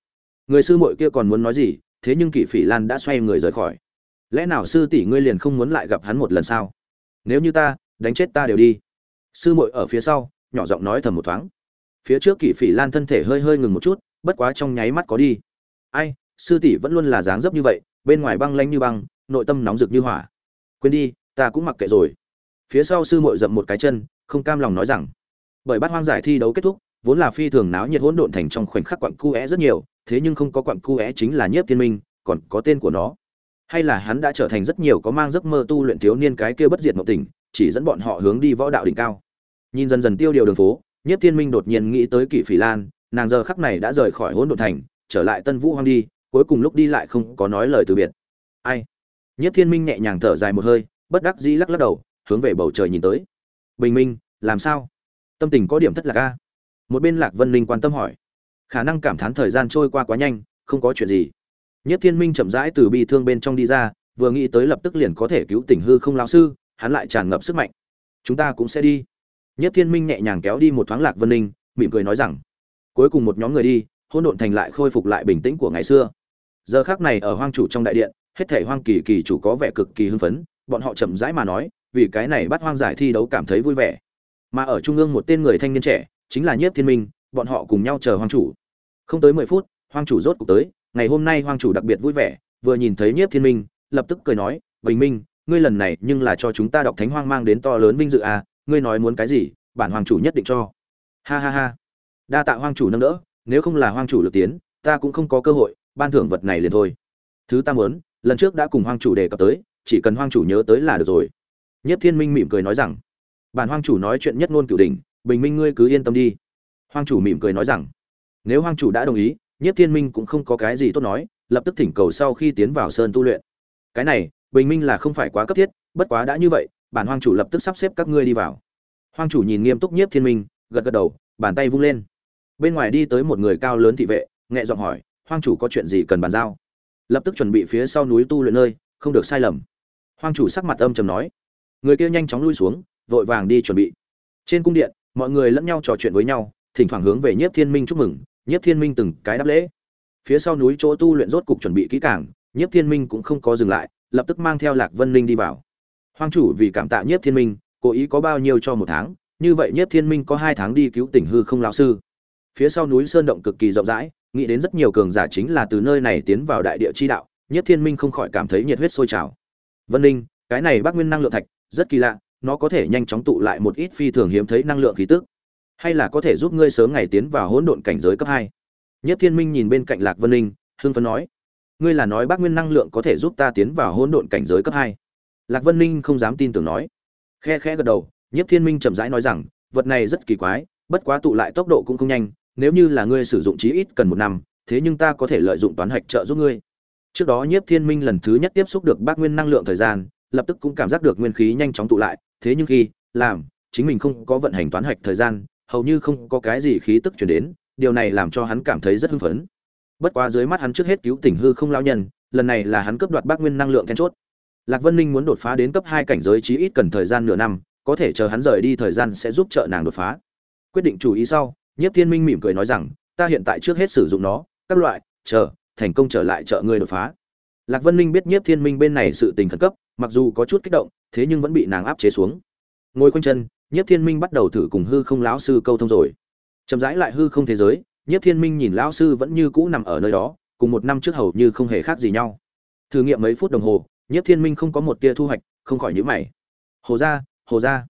người sư muội kia còn muốn nói gì, thế nhưng kỷ phỉ lan đã xoay người rời khỏi. Lẽ nào sư tỷ ngươi liền không muốn lại gặp hắn một lần sao? Nếu như ta, đánh chết ta đều đi. Sư muội ở phía sau, nhỏ giọng nói thầm một thoáng. Phía trước kỷ phỉ lan thân thể hơi hơi ngừng một chút, bất quá trong nháy mắt có đi. Ai, sư tỷ vẫn luôn là dáng dấp như vậy, bên ngoài băng lanh như băng, nội tâm nóng rực như hỏa. Quên đi, ta cũng mặc kệ rồi. Phía sau sư muội dậm một cái chân, không cam lòng nói rằng. Bởi bát hoang giải thi đấu kết thúc vốn là phi thường náo nhiệt hỗn độn thành trong khoảnh khắc quặng cu é rất nhiều, thế nhưng không có quặng cu é chính là nhiếp thiên minh, còn có tên của nó. Hay là hắn đã trở thành rất nhiều có mang giấc mơ tu luyện thiếu niên cái kia bất diệt mộng tình chỉ dẫn bọn họ hướng đi võ đạo đỉnh cao. Nhìn dần dần tiêu điều đường phố, nhiếp thiên minh đột nhiên nghĩ tới kỷ phỉ lan, nàng giờ khắc này đã rời khỏi hỗn độn thành, trở lại tân vũ hoang đi, cuối cùng lúc đi lại không có nói lời từ biệt. Ai? Nhiếp thiên minh nhẹ nhàng thở dài một hơi, bất đắc dĩ lắc lắc đầu, hướng về bầu trời nhìn tới. Bình minh, làm sao? Tâm tình có điểm thất lạc a một bên lạc vân linh quan tâm hỏi. Khả năng cảm thán thời gian trôi qua quá nhanh, không có chuyện gì. Nhất thiên minh chậm rãi từ bi thương bên trong đi ra, vừa nghĩ tới lập tức liền có thể cứu tỉnh hư không lão sư, hắn lại tràn ngập sức mạnh. Chúng ta cũng sẽ đi. Nhất thiên minh nhẹ nhàng kéo đi một thoáng lạc vân ninh, mỉm cười nói rằng, cuối cùng một nhóm người đi hôn độn thành lại khôi phục lại bình tĩnh của ngày xưa. Giờ khác này ở hoang chủ trong đại điện, hết thể hoang kỳ kỳ chủ có vẻ cực kỳ hưng phấn, bọn họ chậm rãi mà nói, vì cái này bắt hoang giải thi đấu cảm thấy vui vẻ. Mà ở trung ương một tên người thanh niên trẻ chính là nhiếp thiên minh bọn họ cùng nhau chờ hoàng chủ. Không tới mười phút hoàng chủ rốt cuộc tới ngày hôm nay hoàng chủ đặc biệt vui vẻ vừa nhìn thấy nhiếp thiên minh lập tức cười nói bình minh ngươi lần này nhưng là cho chúng ta đọc thánh hoang mang đến to lớn vinh dự à ngươi nói muốn cái gì bản hoàng chủ nhất định cho. Ha ha ha. Đa tạ hoàng chủ nâng đỡ nếu không là hoàng chủ lực tiến ta cũng không có cơ hội ban thưởng vật này liền thôi. Thứ ta muốn lần trước đã cùng hoàng chủ đề cập tới chỉ cần hoàng chủ nhớ tới là được rồi. Nhiếp Thiên Minh mỉm cười nói rằng, bản hoàng chủ nói chuyện nhất ngôn cửu đỉnh, bình minh ngươi cứ yên tâm đi. Hoang chủ mỉm cười nói rằng, nếu hoang chủ đã đồng ý, Nhiếp Thiên Minh cũng không có cái gì tốt nói, lập tức thỉnh cầu sau khi tiến vào sơn tu luyện. Cái này, bình minh là không phải quá cấp thiết, bất quá đã như vậy, bản hoang chủ lập tức sắp xếp các ngươi đi vào. Hoang chủ nhìn nghiêm túc Nhiếp Thiên Minh, gật gật đầu, bàn tay vung lên. Bên ngoài đi tới một người cao lớn thị vệ, nhẹ giọng hỏi, hoang chủ có chuyện gì cần bàn giao? Lập tức chuẩn bị phía sau núi tu luyện nơi, không được sai lầm. Hoang chủ sắc mặt âm trầm nói, người kia nhanh chóng lui xuống vội vàng đi chuẩn bị trên cung điện mọi người lẫn nhau trò chuyện với nhau, thỉnh thoảng hướng về nhiếp thiên minh chúc mừng, nhiếp thiên minh từng cái đáp lễ. Phía sau núi chỗ tu luyện rốt cục chuẩn bị kỹ càng, nhiếp thiên minh cũng không có dừng lại, lập tức mang theo lạc vân linh đi vào. Hoang chủ vì cảm tạ nhiếp thiên minh, cố ý có bao nhiêu cho một tháng, như vậy nhiếp thiên minh có hai tháng đi cứu tỉnh hư không lão sư. Phía sau núi sơn động cực kỳ rộng rãi, nghĩ đến rất nhiều cường giả chính là từ nơi này tiến vào đại địa chi đạo, nhiếp thiên minh không khỏi cảm thấy nhiệt huyết sôi trào. Vân linh cái này bác nguyên năng lượng thạch, rất kỳ lạ nó có thể nhanh chóng tụ lại một ít phi thường hiếm thấy năng lượng khí tức, hay là có thể giúp ngươi sớm ngày tiến vào hỗn độn cảnh giới cấp hai. Nhất thiên minh nhìn bên cạnh lạc vân ninh, hưng phấn nói, ngươi là nói bác nguyên năng lượng có thể giúp ta tiến vào hỗn độn cảnh giới cấp hai? Lạc vân ninh không dám tin tưởng nói, khe khẽ gật đầu, nhất thiên minh chậm rãi nói rằng, vật này rất kỳ quái, bất quá tụ lại tốc độ cũng không nhanh, nếu như là ngươi sử dụng chí ít cần một năm, thế nhưng ta có thể lợi dụng toán hạch trợ giúp ngươi. Trước đó nhiếp thiên minh lần thứ nhất tiếp xúc được bác nguyên năng lượng thời gian, lập tức cũng cảm giác được nguyên khí nhanh chóng tụ lại thế nhưng khi, làm, chính mình không có vận hành toán hạch thời gian, hầu như không có cái gì khí tức chuyển đến, điều này làm cho hắn cảm thấy rất hưng phấn. Bất quá dưới mắt hắn trước hết cứu tỉnh hư không lao nhân, lần này là hắn cướp đoạt bác nguyên năng lượng then chốt. Lạc vân ninh muốn đột phá đến cấp hai cảnh giới chí ít cần thời gian nửa năm, có thể chờ hắn rời đi thời gian sẽ giúp trợ nàng đột phá. Quyết định chủ ý sau, nhiếp thiên minh mỉm cười nói rằng, ta hiện tại trước hết sử dụng nó, các loại, chờ, thành công trở lại trợ ngươi đột phá. Lạc vân ninh biết nhiếp thiên minh bên này sự tình khẩn cấp mặc dù có chút kích động, thế nhưng vẫn bị nàng áp chế xuống. Ngồi quanh chân, nhiếp thiên minh bắt đầu thử cùng hư không lão sư câu thông rồi. Chậm rãi lại hư không thế giới, nhiếp thiên minh nhìn lão sư vẫn như cũ nằm ở nơi đó, cùng một năm trước hầu như không hề khác gì nhau. Thử nghiệm mấy phút đồng hồ, nhiếp thiên minh không có một tia thu hoạch, không khỏi nhữ mày. Hồ ra hồ ra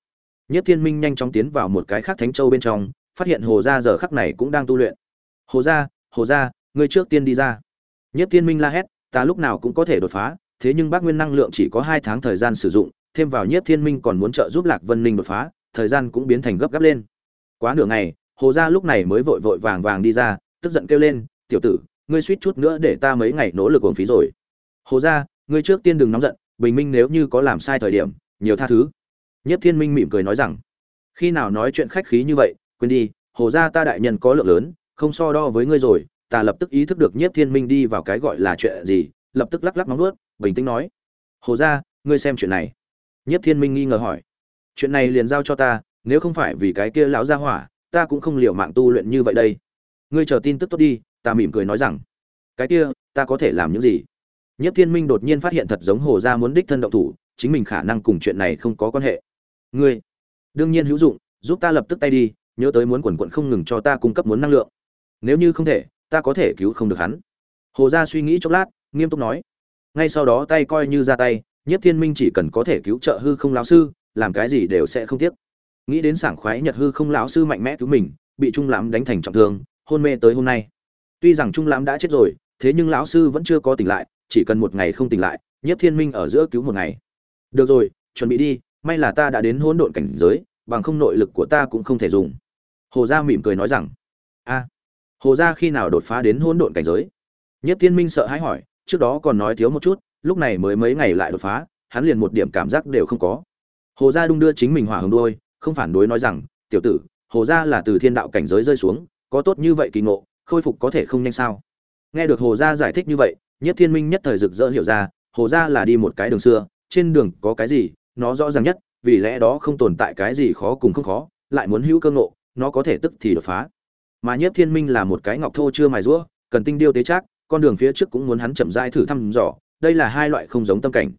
nhiếp thiên minh nhanh chóng tiến vào một cái khác thánh châu bên trong, phát hiện hồ ra giờ khắc này cũng đang tu luyện. Hồ ra hồ ra ngươi trước tiên đi ra. Nhiếp thiên minh la hét, ta lúc nào cũng có thể đột phá thế nhưng bác nguyên năng lượng chỉ có hai tháng thời gian sử dụng, thêm vào nhiếp thiên minh còn muốn trợ giúp lạc vân ninh đột phá, thời gian cũng biến thành gấp gáp lên. Quá nửa ngày, hồ gia lúc này mới vội vội vàng vàng đi ra, tức giận kêu lên, tiểu tử, ngươi suýt chút nữa để ta mấy ngày nỗ lực uổng phí rồi. Hồ gia, ngươi trước tiên đừng nóng giận, bình minh nếu như có làm sai thời điểm, nhiều tha thứ. Nhiếp thiên minh mỉm cười nói rằng, khi nào nói chuyện khách khí như vậy, quên đi, hồ gia ta đại nhân có lượng lớn, không so đo với ngươi rồi, ta lập tức ý thức được nhiếp thiên minh đi vào cái gọi là chuyện gì, lập tức lắc lắc nóng nuốt bình tĩnh nói, hồ gia, ngươi xem chuyện này. Nhất thiên minh nghi ngờ hỏi, chuyện này liền giao cho ta, nếu không phải vì cái kia lão gia hỏa, ta cũng không liều mạng tu luyện như vậy đây. Ngươi chờ tin tức tốt đi, ta mỉm cười nói rằng, cái kia, ta có thể làm những gì? Nhất thiên minh đột nhiên phát hiện thật giống hồ gia muốn đích thân động thủ, chính mình khả năng cùng chuyện này không có quan hệ. Ngươi, đương nhiên hữu dụng, giúp ta lập tức tay đi, nhớ tới muốn quần quận không ngừng cho ta cung cấp muốn năng lượng. Nếu như không thể, ta có thể cứu không được hắn. Hồ gia suy nghĩ chốc lát, nghiêm túc nói ngay sau đó tay coi như ra tay nhất thiên minh chỉ cần có thể cứu trợ hư không lão sư, làm cái gì đều sẽ không tiếc. Nghĩ đến sảng khoái nhật hư không lão sư mạnh mẽ cứu mình, bị trung lãm đánh thành trọng thương, hôn mê tới hôm nay. Tuy rằng trung lãm đã chết rồi, thế nhưng lão sư vẫn chưa có tỉnh lại, chỉ cần một ngày không tỉnh lại nhất thiên minh ở giữa cứu một ngày. Được rồi, chuẩn bị đi, may là ta đã đến hỗn độn cảnh giới, bằng không nội lực của ta cũng không thể dùng. Hồ gia mỉm cười nói rằng, a, hồ gia khi nào đột phá đến hỗn độn cảnh giới? Nhất thiên minh sợ hãi hỏi trước đó còn nói thiếu một chút, lúc này mới mấy ngày lại đột phá, hắn liền một điểm cảm giác đều không có. Hồ gia đung đưa chính mình hỏa hồng đôi, không phản đối nói rằng, tiểu tử, hồ gia là từ thiên đạo cảnh giới rơi xuống, có tốt như vậy kỳ ngộ, khôi phục có thể không nhanh sao? Nghe được hồ gia giải thích như vậy, nhất thiên minh nhất thời rực rỡ hiểu ra, hồ gia là đi một cái đường xưa, trên đường có cái gì, nó rõ ràng nhất, vì lẽ đó không tồn tại cái gì khó cùng không khó, lại muốn hữu cơ ngộ, nó có thể tức thì đột phá. Mà nhất thiên minh là một cái ngọc thô chưa mài rũa, cần tinh điêu tế trác con đường phía trước cũng muốn hắn chậm rãi thử thăm dò, đây là hai loại không giống tâm cảnh.